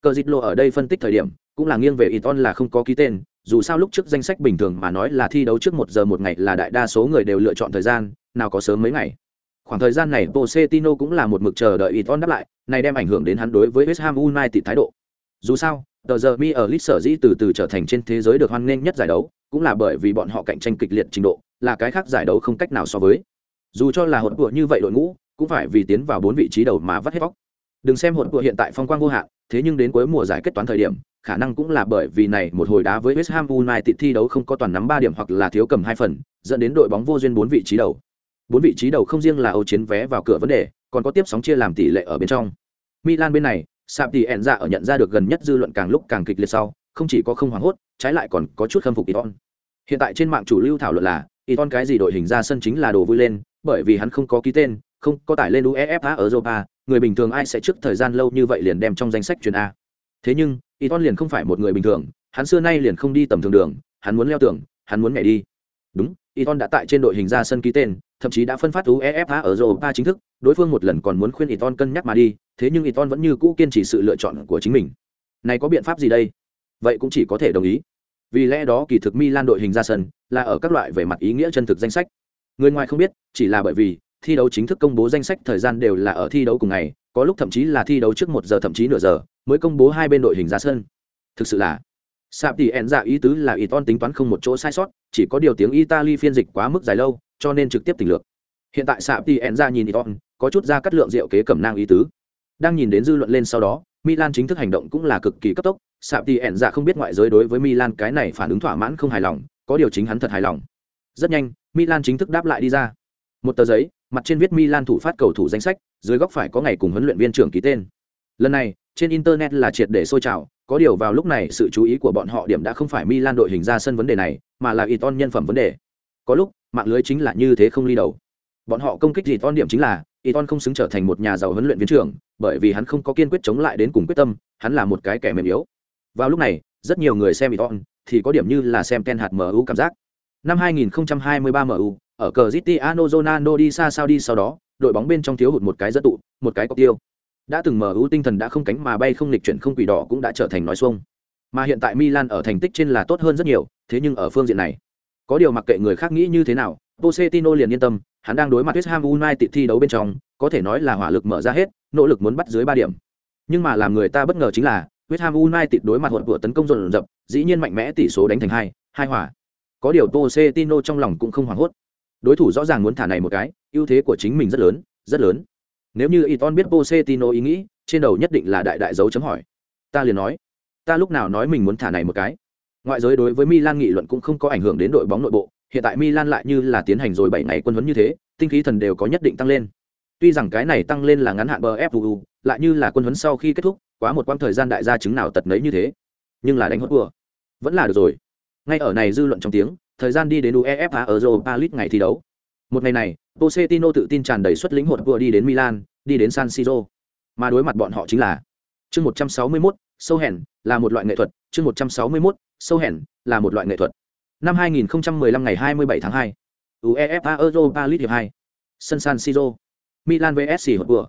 Cờ dịch lộ ở đây phân tích thời điểm, cũng là nghiêng về Iton là không có ký tên, dù sao lúc trước danh sách bình thường mà nói là thi đấu trước một giờ một ngày là đại đa số người đều lựa chọn thời gian, nào có sớm mấy ngày. Khoảng thời gian này Pochettino cũng là một mực chờ đợi Iton đáp lại, này đem ảnh hưởng đến hắn đối với West Ham United thái độ. Dù sao, tờ giờ mi ở Leeds sở dĩ từ từ trở thành trên thế giới được hoan nghênh nhất giải đấu, cũng là bởi vì bọn họ cạnh tranh kịch liệt trình độ, là cái khác giải đấu không cách nào so với dù cho là hỗn của như vậy đội ngũ cũng phải vì tiến vào bốn vị trí đầu mà vắt hết vóc đừng xem hỗn của hiện tại phong quang vô hạn thế nhưng đến cuối mùa giải kết toán thời điểm khả năng cũng là bởi vì này một hồi đá với West Ham United thi đấu không có toàn nắm ba điểm hoặc là thiếu cầm hai phần, dẫn đến đội bóng vô duyên bốn vị trí đầu. Bốn vị trí đầu không riêng là ô chiến vé vào cửa vấn đề, còn có tiếp sóng chia làm tỷ lệ ở bên trong. Milan bên này Sạp thì ra ở nhận ra được gần nhất dư luận càng lúc càng kịch liệt sau, không chỉ có không hoảng hốt, trái lại còn có chút khâm phục Iton. Hiện tại trên mạng chủ lưu thảo luận là, Iton cái gì đội hình ra sân chính là đồ vui lên, bởi vì hắn không có ký tên, không có tải lên uefa ở europa, người bình thường ai sẽ trước thời gian lâu như vậy liền đem trong danh sách truyền a. Thế nhưng Iton liền không phải một người bình thường, hắn xưa nay liền không đi tầm thường đường, hắn muốn leo tường, hắn muốn nhảy đi. Đúng Iton đã tại trên đội hình ra sân ký tên, thậm chí đã phân phát uefa ở europa chính thức, đối phương một lần còn muốn khuyên Iton cân nhắc mà đi, thế nhưng Iton vẫn như cũ kiên trì sự lựa chọn của chính mình. Này có biện pháp gì đây? Vậy cũng chỉ có thể đồng ý. Vì lẽ đó kỳ thực Milan đội hình ra sân là ở các loại về mặt ý nghĩa chân thực danh sách. Người ngoài không biết, chỉ là bởi vì thi đấu chính thức công bố danh sách thời gian đều là ở thi đấu cùng ngày có lúc thậm chí là thi đấu trước một giờ thậm chí nửa giờ mới công bố hai bên đội hình ra sân. Thực sự là sạp tỷ ẹn dạ ý tứ là ý ton tính toán không một chỗ sai sót chỉ có điều tiếng italy phiên dịch quá mức dài lâu cho nên trực tiếp tình lược. Hiện tại sạp tỷ ẹn dạ nhìn iton có chút ra cắt lượng rượu kế cẩm nang ý tứ. Đang nhìn đến dư luận lên sau đó milan chính thức hành động cũng là cực kỳ cấp tốc sạp tỷ ẹn dạ không biết ngoại giới đối với milan cái này phản ứng thỏa mãn không hài lòng có điều chính hắn thật hài lòng. Rất nhanh Milan chính thức đáp lại đi ra. Một tờ giấy, mặt trên viết Milan thủ phát cầu thủ danh sách, dưới góc phải có ngày cùng huấn luyện viên trưởng ký tên. Lần này, trên internet là triệt để sôi trào, có điều vào lúc này sự chú ý của bọn họ điểm đã không phải Milan đội hình ra sân vấn đề này, mà là Iton nhân phẩm vấn đề. Có lúc, mạng lưới chính là như thế không ly đầu. Bọn họ công kích Iton điểm chính là Iton không xứng trở thành một nhà giàu huấn luyện viên trưởng, bởi vì hắn không có kiên quyết chống lại đến cùng quyết tâm, hắn là một cái kẻ mềm yếu. Vào lúc này, rất nhiều người xem Iton thì có điểm như là xem ken hạt MU cảm giác. Năm 2023 MU, ở cờ Cristiano Ronaldo đi xa sao đi sau đó, đội bóng bên trong thiếu hụt một cái dẫn tụ, một cái cọc tiêu. Đã từng MU tinh thần đã không cánh mà bay không lịch chuyển không quỷ đỏ cũng đã trở thành nói xuông. Mà hiện tại Milan ở thành tích trên là tốt hơn rất nhiều, thế nhưng ở phương diện này, có điều mặc kệ người khác nghĩ như thế nào, Pochettino liền yên tâm, hắn đang đối mặt West Ham United thi đấu bên trong, có thể nói là hỏa lực mở ra hết, nỗ lực muốn bắt dưới 3 điểm. Nhưng mà làm người ta bất ngờ chính là, West Ham United đối mặt hỗn của tấn công dồn dập, dĩ nhiên mạnh mẽ tỷ số đánh thành 2, 2 hòa có điều Pochettino trong lòng cũng không hoảng hốt đối thủ rõ ràng muốn thả này một cái, ưu thế của chính mình rất lớn rất lớn. Nếu như Iton biết Pochettino ý nghĩ, trên đầu nhất định là đại đại dấu chấm hỏi. Ta liền nói, ta lúc nào nói mình muốn thả này một cái? Ngoại giới đối với milan nghị luận cũng không có ảnh hưởng đến đội bóng nội bộ, hiện tại milan lại như là tiến hành rồi bảy ngày quân huấn như thế, tinh khí thần đều có nhất định tăng lên. Tuy rằng cái này tăng lên là ngắn hạn bờ fu lại như là quân huấn sau khi kết thúc, quá một quãng thời gian đại gia chứng nào tật nấy như thế. Nhưng là đánh hốt vừa vẫn là được rồi. Ngay ở này dư luận trong tiếng thời gian đi đến uefa europa league ngày thi đấu. Một ngày này pochettino tự tin tràn đầy xuất lĩnh hột vừa đi đến milan đi đến san siro. Mà đối mặt bọn họ chính là chương 161, sâu hèn là một loại nghệ thuật chương 161, sâu hèn là một loại nghệ thuật. Năm 2015 ngày 27 tháng 2 uefa europa league hiệp 2 sân san siro. Milan vs hột vừa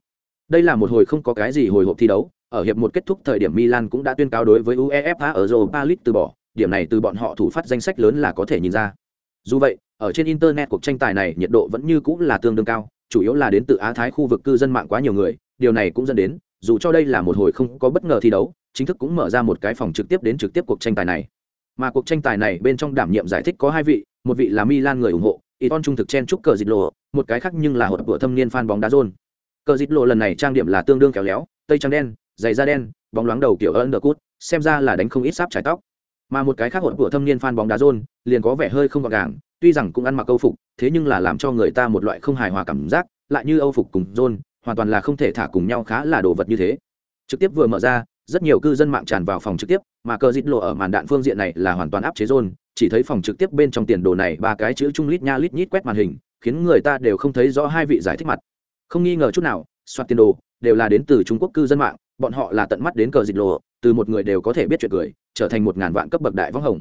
đây là một hồi không có cái gì hồi hộp thi đấu. Ở hiệp một kết thúc thời điểm milan cũng đã tuyên cáo đối với uefa europa league từ bỏ điểm này từ bọn họ thủ phát danh sách lớn là có thể nhìn ra. Dù vậy, ở trên internet cuộc tranh tài này nhiệt độ vẫn như cũng là tương đương cao, chủ yếu là đến từ á thái khu vực cư dân mạng quá nhiều người, điều này cũng dẫn đến, dù cho đây là một hồi không có bất ngờ thi đấu, chính thức cũng mở ra một cái phòng trực tiếp đến trực tiếp cuộc tranh tài này. Mà cuộc tranh tài này bên trong đảm nhiệm giải thích có hai vị, một vị là milan người ủng hộ Iton trung thực chen chúc cờ dịch lộ một cái khác nhưng là hột của thâm niên fan bóng đá rôn cờ dịch lộ lần này trang điểm là tương đương kéo léo, tây trắng đen, giày da đen, bóng loáng đầu kiểu ấn đờ cút xem ra là đánh không ít sáp trái tóc mà một cái khác hột của thâm niên fan bóng đá rôn liền có vẻ hơi không gọn gàng, tuy rằng cũng ăn mặc âu phục, thế nhưng là làm cho người ta một loại không hài hòa cảm giác, lại như âu phục cùng rôn hoàn toàn là không thể thả cùng nhau khá là đồ vật như thế. Trực tiếp vừa mở ra, rất nhiều cư dân mạng tràn vào phòng trực tiếp, mà cờ dít lộ ở màn đạn phương diện này là hoàn toàn áp chế rôn chỉ thấy phòng trực tiếp bên trong tiền đồ này ba cái chữ chung lít nha lít nhít quét màn hình, khiến người ta đều không thấy rõ hai vị giải thích mặt. Không nghi ngờ chút nào, soạt tiền đồ đều là đến từ trung quốc cư dân mạng bọn họ là tận mắt đến cờ dịch lộ từ một người đều có thể biết chuyện cười trở thành một ngàn vạn cấp bậc đại võng hồng.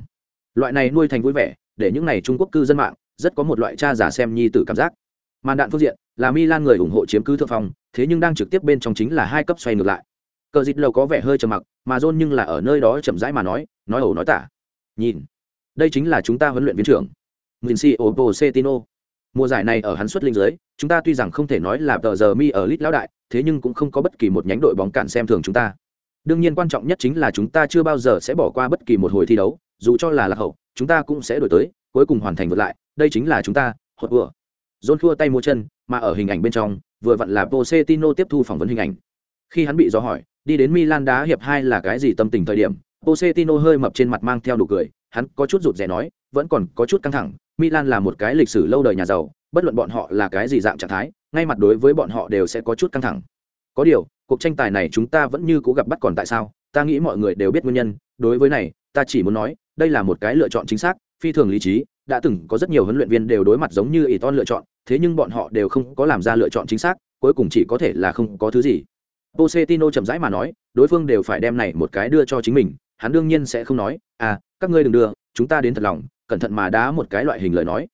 Loại này nuôi thành vui vẻ để những này trung quốc cư dân mạng rất có một loại cha giả xem nhi tử cảm giác. Màn đạn phương diện là milan người ủng hộ chiếm cứ thượng phong thế nhưng đang trực tiếp bên trong chính là hai cấp xoay ngược lại. Cờ dịch lộ có vẻ hơi trầm mặc mà john nhưng là ở nơi đó chậm rãi mà nói nói ẩu nói tả. Nhìn đây chính là chúng ta huấn luyện viên trưởng Vinci Opocetino. Mùa giải này ở hắn xuất linh giới, chúng ta tuy rằng không thể nói là tờ giờ mi ở lit lão đại, thế nhưng cũng không có bất kỳ một nhánh đội bóng cản xem thường chúng ta. Đương nhiên quan trọng nhất chính là chúng ta chưa bao giờ sẽ bỏ qua bất kỳ một hồi thi đấu, dù cho là lạc hậu, chúng ta cũng sẽ đổi tới, cuối cùng hoàn thành vượt lại, đây chính là chúng ta, hột vừa. John thua tay mua chân, mà ở hình ảnh bên trong, vừa vặn là Pochettino tiếp thu phỏng vấn hình ảnh. Khi hắn bị do hỏi, đi đến Milan đá hiệp hai là cái gì tâm tình thời điểm, Pochettino hơi mập trên mặt mang theo nụ cười, hắn có chút rụt rè nói, vẫn còn có chút căng thẳng, Milan là một cái lịch sử lâu đời nhà giàu, bất luận bọn họ là cái gì dạng trạng thái, ngay mặt đối với bọn họ đều sẽ có chút căng thẳng. Có điều, cuộc tranh tài này chúng ta vẫn như cố gặp bắt còn tại sao? Ta nghĩ mọi người đều biết nguyên nhân, đối với này, ta chỉ muốn nói, đây là một cái lựa chọn chính xác, phi thường lý trí, đã từng có rất nhiều huấn luyện viên đều đối mặt giống như Iton lựa chọn, thế nhưng bọn họ đều không có làm ra lựa chọn chính xác, cuối cùng chỉ có thể là không có thứ gì. Pochettino chậm rãi mà nói, đối phương đều phải đem này một cái đưa cho chính mình, hắn đương nhiên sẽ không nói, à, các ngươi đừng đưa, chúng ta đến thật lòng, cẩn thận mà đá một cái loại hình lời nói.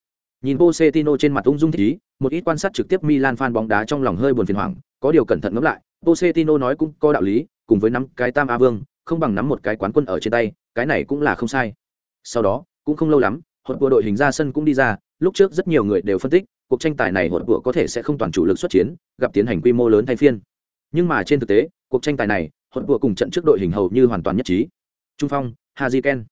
Nhìn Pochettino trên mặt ung dung thích ý, một ít quan sát trực tiếp Milan fan bóng đá trong lòng hơi buồn phiền hoảng, có điều cẩn thận ngẫm lại, Pochettino nói cũng có đạo lý, cùng với nắm cái tam a vương, không bằng nắm một cái quán quân ở trên tay, cái này cũng là không sai. Sau đó, cũng không lâu lắm, hột của đội hình ra sân cũng đi ra, lúc trước rất nhiều người đều phân tích, cuộc tranh tài này hột của có thể sẽ không toàn chủ lực xuất chiến, gặp tiến hành quy mô lớn thay phiên. Nhưng mà trên thực tế, cuộc tranh tài này, hột của cùng trận trước đội hình hầu như hoàn toàn nhất trí. Trung phong, Haziken,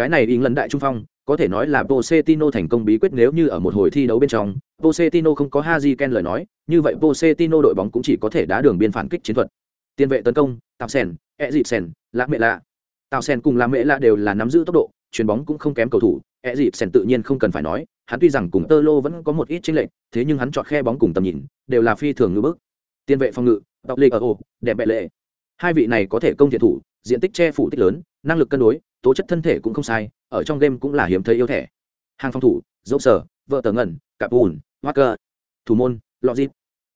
cái này in lần đại trung phong, có thể nói là Pochettino thành công bí quyết nếu như ở một hồi thi đấu bên trong, Pochettino không có Haji Ken lời nói, như vậy Pochettino đội bóng cũng chỉ có thể đá đường biên phản kích chiến thuật. Tiền vệ tấn công, Tạo Sen, Ezit Lạc Mẹ Lạ. Tạo Sen cùng Lạc Mẹ Lạ đều là nắm giữ tốc độ, chuyền bóng cũng không kém cầu thủ, Ezit tự nhiên không cần phải nói, hắn tuy rằng cùng Tơ Lô vẫn có một ít chênh lệch, thế nhưng hắn chọn khe bóng cùng tầm nhìn, đều là phi thường ngữ bức. Tiền vệ phòng ngự, Tộc Lê ở ổ, đẹp bệ lệ. Hai vị này có thể công thiện thủ, diện tích che phủ tích lớn, năng lực cân đối, tố chất thân thể cũng không sai, ở trong game cũng là hiếm thấy yêu thẻ hàng phòng thủ dẫu sở vợ tờ ngẩn cặp bùn cơ, thủ môn logic.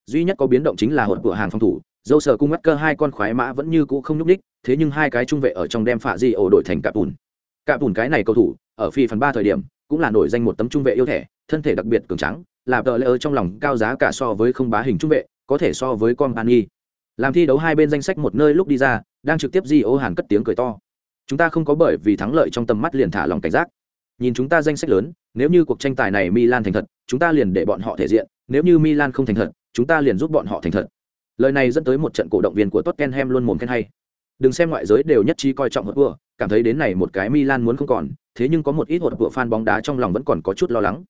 Duy nhất có biến động chính là hột của hàng phòng thủ dâu sở cung walker hai con khoái mã vẫn như cũ không nhúc ních thế nhưng hai cái trung vệ ở trong đem phạ di ổ đổi thành cặp bùn cặp bùn cái này cầu thủ ở phi phần ba thời điểm cũng là nổi danh một tấm trung vệ yêu thẻ thân thể đặc biệt cường trắng là tờ lỡ trong lòng cao giá cả so với không bá hình trung vệ có thể so với con an nghi làm thi đấu hai bên danh sách một nơi lúc đi ra đang trực tiếp di ô hàn cất tiếng cười to chúng ta không có bởi vì thắng lợi trong tầm mắt liền thả lòng cảnh giác. Nhìn chúng ta danh sách lớn nếu như cuộc tranh tài này milan thành thật chúng ta liền để bọn họ thể diện nếu như milan không thành thật chúng ta liền giúp bọn họ thành thật. Lời này dẫn tới một trận cổ động viên của tottenham luôn mồm khen hay. Đừng xem ngoại giới đều nhất trí coi trọng hột vừa cảm thấy đến này một cái milan muốn không còn thế nhưng có một ít hột vừa fan bóng đá trong lòng vẫn còn có chút lo lắng.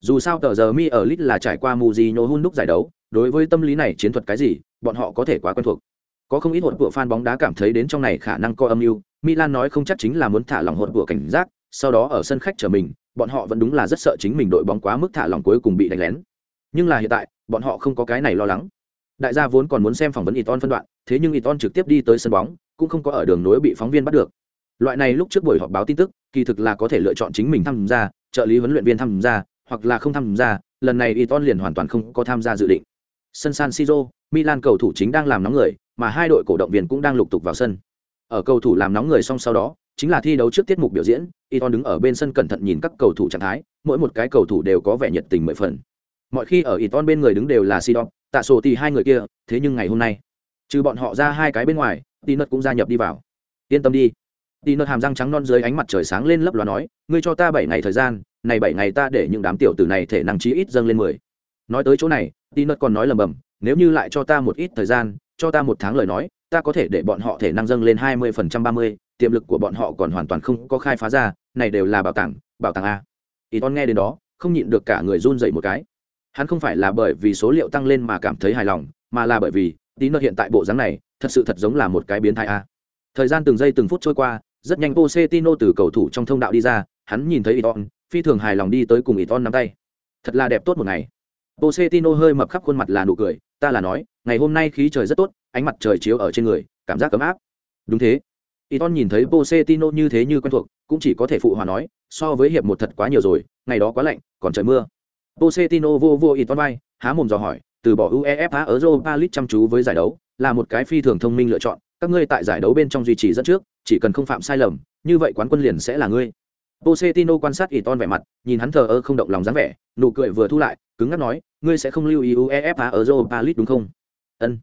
Dù sao tờ giờ mi ở lit là trải qua mù gì nhô hun đúc giải đấu đối với tâm lý này chiến thuật cái gì bọn họ có thể quá quen thuộc. Có không ít hỗn của fan bóng đá cảm thấy đến trong này khả năng có âm mưu, Milan nói không chắc chính là muốn thả lòng hỗn của cảnh giác, sau đó ở sân khách trở mình, bọn họ vẫn đúng là rất sợ chính mình đội bóng quá mức thả lòng cuối cùng bị đánh lén. Nhưng là hiện tại, bọn họ không có cái này lo lắng. Đại gia vốn còn muốn xem phỏng vấn Iton phân đoạn, thế nhưng Iton trực tiếp đi tới sân bóng, cũng không có ở đường nối bị phóng viên bắt được. Loại này lúc trước buổi họp báo tin tức, kỳ thực là có thể lựa chọn chính mình tham gia, trợ lý huấn luyện viên tham gia, hoặc là không tham gia, lần này Iton liền hoàn toàn không có tham gia dự định. Sân San Siro, Milan cầu thủ chính đang làm nóng người, mà hai đội cổ động viên cũng đang lục tục vào sân. Ở cầu thủ làm nóng người xong sau đó, chính là thi đấu trước tiết mục biểu diễn, Iton đứng ở bên sân cẩn thận nhìn các cầu thủ trạng thái, mỗi một cái cầu thủ đều có vẻ nhiệt tình mười phần. Mọi khi ở Iton bên người đứng đều là Sidon, Tạ Sổ thì hai người kia, thế nhưng ngày hôm nay, trừ bọn họ ra hai cái bên ngoài, Tinut cũng gia nhập đi vào. Yên tâm đi. Tinut hàm răng trắng non dưới ánh mặt trời sáng lên lấp loa nói, ngươi cho ta bảy ngày thời gian, này bảy ngày ta để những đám tiểu tử này thể năng trí ít dâng lên mười. Nói tới chỗ này, Tinut còn nói lầm bầm, nếu như lại cho ta một ít thời gian, cho ta một tháng lời nói, ta có thể để bọn họ thể năng dâng lên hai mươi phần trăm ba mươi, tiềm lực của bọn họ còn hoàn toàn không có khai phá ra, này đều là bảo tàng, bảo tàng a. Iton nghe đến đó, không nhịn được cả người run rẩy một cái. Hắn không phải là bởi vì số liệu tăng lên mà cảm thấy hài lòng, mà là bởi vì, tí hiện tại bộ dáng này, thật sự thật giống là một cái biến thái a. Thời gian từng giây từng phút trôi qua, rất nhanh Pochettino từ cầu thủ trong thông đạo đi ra, hắn nhìn thấy Iton, phi thường hài lòng đi tới cùng Iton nắm tay. Thật là đẹp tốt một ngày. Pochettino hơi mập khắp khuôn mặt là nụ cười, ta là nói, ngày hôm nay khí trời rất tốt, ánh mặt trời chiếu ở trên người, cảm giác ấm áp. Đúng thế. Iton nhìn thấy Pochettino như thế như quen thuộc, cũng chỉ có thể phụ hòa nói, so với hiệp một thật quá nhiều rồi, ngày đó quá lạnh, còn trời mưa. Pochettino vô vô Iton vai, há mồm dò hỏi, từ bỏ UEFA ở Europa League chăm chú với giải đấu, là một cái phi thường thông minh lựa chọn, các ngươi tại giải đấu bên trong duy trì dẫn trước, chỉ cần không phạm sai lầm, như vậy quán quân liền sẽ là ngươi. Pochettino quan sát Iton vẻ mặt, nhìn hắn thờ ơ không động lòng dáng vẻ, nụ cười vừa thu lại, cứng ngắc nói, ngươi sẽ không lưu ý UEFA ở Europa League đúng không? Ân.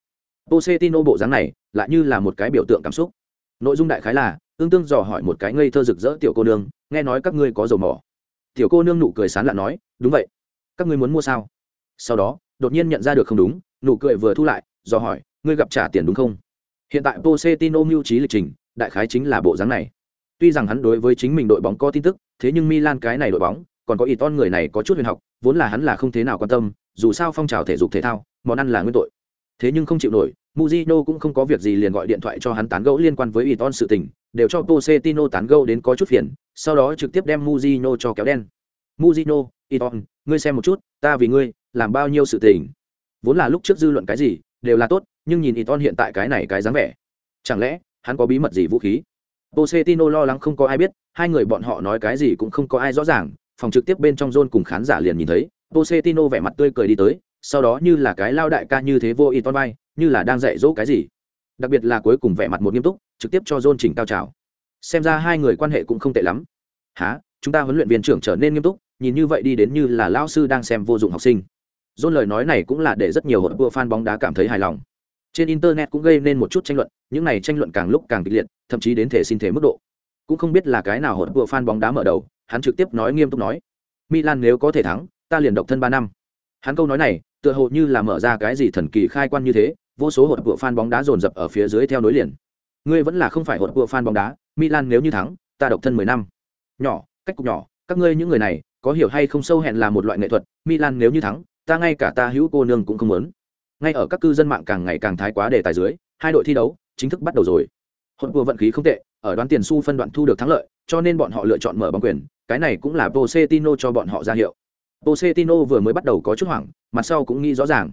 Pochettino bộ dáng này, lại như là một cái biểu tượng cảm xúc. Nội dung đại khái là, tương tương dò hỏi một cái ngây thơ rực rỡ tiểu cô nương, nghe nói các ngươi có dầu mỏ. Tiểu cô nương nụ cười sán lạ nói, đúng vậy. Các ngươi muốn mua sao? Sau đó, đột nhiên nhận ra được không đúng, nụ cười vừa thu lại, dò hỏi, ngươi gặp trả tiền đúng không? Hiện tại Pochettino mưu trí lịch trình, đại khái chính là bộ dáng này. Tuy rằng hắn đối với chính mình đội bóng có tin tức, thế nhưng Milan cái này đội bóng, còn có Iton người này có chút huyền học, vốn là hắn là không thế nào quan tâm, dù sao phong trào thể dục thể thao, món ăn là nguyên tội. Thế nhưng không chịu nổi, Mujino cũng không có việc gì liền gọi điện thoại cho hắn tán gẫu liên quan với Iton sự tình, đều cho Pochettino tán gẫu đến có chút phiền, sau đó trực tiếp đem Mujino cho kéo đen. Mujino, Iton, ngươi xem một chút, ta vì ngươi, làm bao nhiêu sự tình. Vốn là lúc trước dư luận cái gì, đều là tốt, nhưng nhìn Iton hiện tại cái này cái dáng vẻ. Chẳng lẽ, hắn có bí mật gì vũ khí? Pochettino lo lắng không có ai biết, hai người bọn họ nói cái gì cũng không có ai rõ ràng, phòng trực tiếp bên trong zone cùng khán giả liền nhìn thấy, Pochettino vẻ mặt tươi cười đi tới, sau đó như là cái lao đại ca như thế vô Iton bay, như là đang dạy dỗ cái gì. Đặc biệt là cuối cùng vẻ mặt một nghiêm túc, trực tiếp cho dôn chỉnh cao trào. Xem ra hai người quan hệ cũng không tệ lắm. Hả? Chúng ta huấn luyện viên trưởng trở nên nghiêm túc, nhìn như vậy đi đến như là lao sư đang xem vô dụng học sinh. John lời nói này cũng là để rất nhiều hội vua fan bóng đá cảm thấy hài lòng. Trên internet cũng gây nên một chút tranh luận, những này tranh luận càng lúc càng kịch liệt, thậm chí đến thể xin thể mức độ. Cũng không biết là cái nào hội vua fan bóng đá mở đầu, hắn trực tiếp nói nghiêm túc nói: "Milan nếu có thể thắng, ta liền độc thân ba năm." Hắn câu nói này, tựa hồ như là mở ra cái gì thần kỳ khai quan như thế, vô số hột vua fan bóng đá dồn dập ở phía dưới theo nối liền. Ngươi vẫn là không phải hột vua fan bóng đá, Milan nếu như thắng, ta độc thân mười năm. Nhỏ, cách cục nhỏ, các ngươi những người này, có hiểu hay không sâu hẹn là một loại nghệ thuật, Milan nếu như thắng, ta ngay cả ta hữu cô nương cũng không muốn ngay ở các cư dân mạng càng ngày càng thái quá đề tài dưới hai đội thi đấu chính thức bắt đầu rồi hột của vận khí không tệ ở đoán tiền su phân đoạn thu được thắng lợi cho nên bọn họ lựa chọn mở bóng quyền cái này cũng là Pochettino cho bọn họ ra hiệu Pochettino vừa mới bắt đầu có chút hoảng mặt sau cũng nghĩ rõ ràng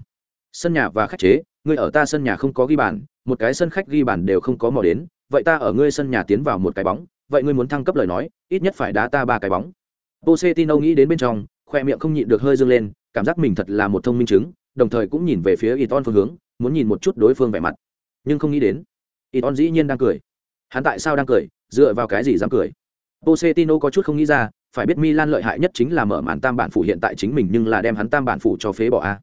sân nhà và khách chế ngươi ở ta sân nhà không có ghi bàn một cái sân khách ghi bàn đều không có mò đến vậy ta ở ngươi sân nhà tiến vào một cái bóng vậy ngươi muốn thăng cấp lời nói ít nhất phải đá ta ba cái bóng Pochettino nghĩ đến bên trong khoe miệng không nhịn được hơi dương lên cảm giác mình thật là một thông minh chứng đồng thời cũng nhìn về phía Iton phương hướng, muốn nhìn một chút đối phương vẻ mặt. Nhưng không nghĩ đến, Iton dĩ nhiên đang cười. Hắn tại sao đang cười, dựa vào cái gì dám cười? Pochettino có chút không nghĩ ra, phải biết Milan lợi hại nhất chính là mở màn tam bản phủ hiện tại chính mình nhưng là đem hắn tam bản phủ cho phế bỏ a.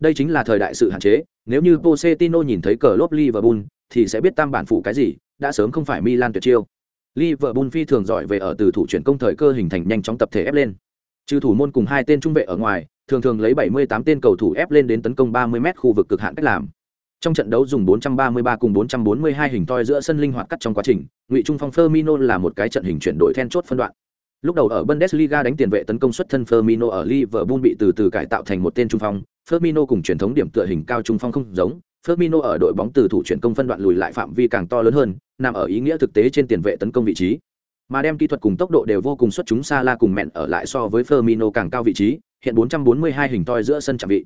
Đây chính là thời đại sự hạn chế, nếu như Pochettino nhìn thấy cờ lốp Liverpool thì sẽ biết tam bản phủ cái gì, đã sớm không phải Milan tuyệt chiêu. Liverpool phi thường giỏi về ở từ thủ chuyển công thời cơ hình thành nhanh chóng tập thể ép lên. Trừ thủ môn cùng hai tên trung vệ ở ngoài, thường thường lấy 78 tên cầu thủ ép lên đến tấn công 30m khu vực cực hạn cách làm. Trong trận đấu dùng 433 cùng 442 hình toi giữa sân linh hoạt cắt trong quá trình, Ngụy Trung Phong Firmino là một cái trận hình chuyển đổi then chốt phân đoạn. Lúc đầu ở Bundesliga đánh tiền vệ tấn công xuất thân Firmino ở Liverpool bị từ từ cải tạo thành một tên trung phong, Firmino cùng truyền thống điểm tựa hình cao trung phong không giống, Firmino ở đội bóng từ thủ chuyển công phân đoạn lùi lại phạm vi càng to lớn hơn, nằm ở ý nghĩa thực tế trên tiền vệ tấn công vị trí. Mà đem kỹ thuật cùng tốc độ đều vô cùng xuất chúng Salah cùng mẹn ở lại so với Firmino càng cao vị trí, hiện 442 hình toi giữa sân chạm vị.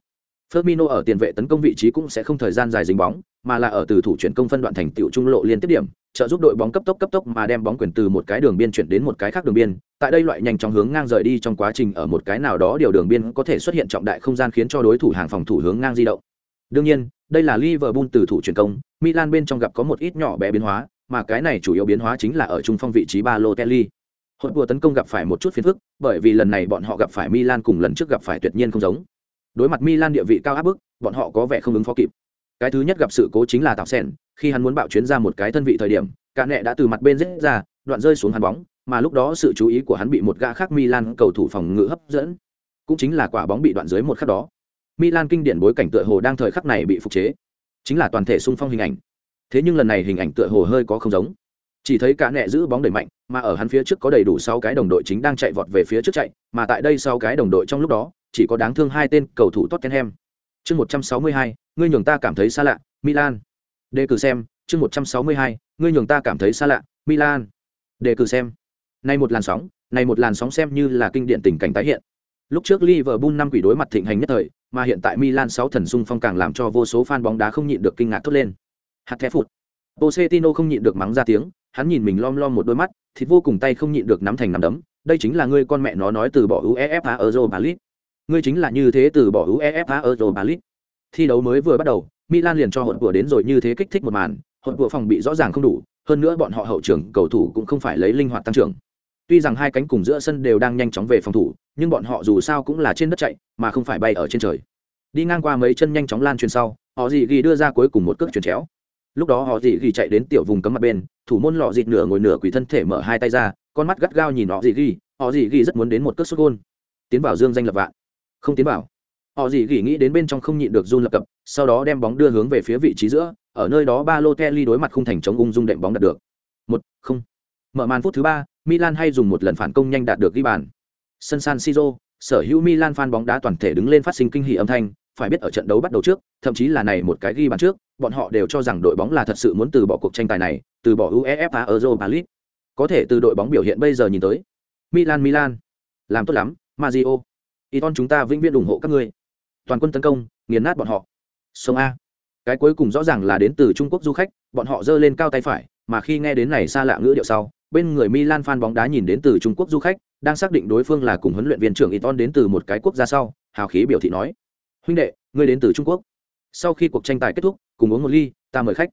Firmino ở tiền vệ tấn công vị trí cũng sẽ không thời gian dài dính bóng, mà là ở từ thủ chuyển công phân đoạn thành tiểu trung lộ liên tiếp điểm, trợ giúp đội bóng cấp tốc cấp tốc mà đem bóng quyền từ một cái đường biên chuyển đến một cái khác đường biên. Tại đây loại nhanh chóng hướng ngang rời đi trong quá trình ở một cái nào đó điều đường biên có thể xuất hiện trọng đại không gian khiến cho đối thủ hàng phòng thủ hướng ngang di động. Đương nhiên, đây là Liverpool từ thủ chuyển công, Milan bên trong gặp có một ít nhỏ bé biến hóa, mà cái này chủ yếu biến hóa chính là ở trung phong vị trí Balotelli. Hội vừa tấn công gặp phải một chút phiền phức, bởi vì lần này bọn họ gặp phải Milan cùng lần trước gặp phải tuyệt nhiên không giống. Đối mặt Milan địa vị cao áp bức, bọn họ có vẻ không ứng phó kịp. Cái thứ nhất gặp sự cố chính là Tạo Sen, khi hắn muốn bạo chuyến ra một cái thân vị thời điểm, cả nệ đã từ mặt bên rớt ra, đoạn rơi xuống hắn bóng, mà lúc đó sự chú ý của hắn bị một gã khác Milan cầu thủ phòng ngự hấp dẫn. Cũng chính là quả bóng bị đoạn dưới một khắc đó. Milan kinh điển bối cảnh tựa hồ đang thời khắc này bị phục chế, chính là toàn thể xung phong hình ảnh. Thế nhưng lần này hình ảnh tựa hồ hơi có không giống. Chỉ thấy cả nệ giữ bóng đẩy mạnh, mà ở hắn phía trước có đầy đủ sáu cái đồng đội chính đang chạy vọt về phía trước chạy, mà tại đây 6 cái đồng đội trong lúc đó, chỉ có đáng thương hai tên cầu thủ Tottenham. Chương 162, ngươi nhường ta cảm thấy xa lạ, Milan. Đề cử xem, chương 162, ngươi nhường ta cảm thấy xa lạ, Milan. Đề cử xem. Này một làn sóng, này một làn sóng xem như là kinh điển tình cảnh tái hiện. Lúc trước Liverpool năm quỷ đối mặt thịnh hành nhất thời, mà hiện tại Milan 6 thần xung phong càng làm cho vô số fan bóng đá không nhịn được kinh ngạc thốt lên. Hạt thẻ phụt. Pochettino không nhịn được mắng ra tiếng, hắn nhìn mình lom lom một đôi mắt, thịt vô cùng tay không nhịn được nắm thành nắm đấm, đây chính là ngươi con mẹ nó nói từ bỏ UEFA Europa League. Ngươi chính là như thế từ bỏ UEFA Europa League. Thi đấu mới vừa bắt đầu, Milan liền cho hỗn vừa đến rồi như thế kích thích một màn, hỗn vừa phòng bị rõ ràng không đủ, hơn nữa bọn họ hậu trưởng cầu thủ cũng không phải lấy linh hoạt tăng trưởng. Tuy rằng hai cánh cùng giữa sân đều đang nhanh chóng về phòng thủ, nhưng bọn họ dù sao cũng là trên đất chạy, mà không phải bay ở trên trời. Đi ngang qua mấy chân nhanh chóng lan truyền sau, họ gì ghi đưa ra cuối cùng một cước chuyển chéo. Lúc đó họ gì ghi chạy đến tiểu vùng cấm mặt bên, thủ môn lọ dịt nửa ngồi nửa quỳ thân thể mở hai tay ra, con mắt gắt gao nhìn họ gì ghi, họ gì ghi rất muốn đến một cước sút gôn. Tiến vào dương danh lập vạn. Không tiến vào. Họ gì gỉ nghĩ đến bên trong không nhịn được run lập cập, sau đó đem bóng đưa hướng về phía vị trí giữa, ở nơi đó ba lô kelly đối mặt khung thành chống ung dung đệm bóng đạt được. Một, không. Mở màn phút thứ ba, Milan hay dùng một lần phản công nhanh đạt được ghi bàn. Sân San Siro, sở hữu Milan fan bóng đá toàn thể đứng lên phát sinh kinh hỉ âm thanh, phải biết ở trận đấu bắt đầu trước, thậm chí là này một cái ghi bàn trước, bọn họ đều cho rằng đội bóng là thật sự muốn từ bỏ cuộc tranh tài này, từ bỏ UEFA Europa League. Có thể từ đội bóng biểu hiện bây giờ nhìn tới. Milan Milan, làm tốt lắm, y ton chúng ta vĩnh viễn ủng hộ các ngươi. Toàn quân tấn công, nghiền nát bọn họ. Sông A. Cái cuối cùng rõ ràng là đến từ Trung Quốc du khách, bọn họ giơ lên cao tay phải, mà khi nghe đến này xa lạ ngữ điệu sau, bên người Milan fan bóng đá nhìn đến từ Trung Quốc du khách, đang xác định đối phương là cùng huấn luyện viên trưởng Iton đến từ một cái quốc gia sau, hào khí biểu thị nói: "Huynh đệ, ngươi đến từ Trung Quốc." Sau khi cuộc tranh tài kết thúc, cùng uống một ly, ta mời khách.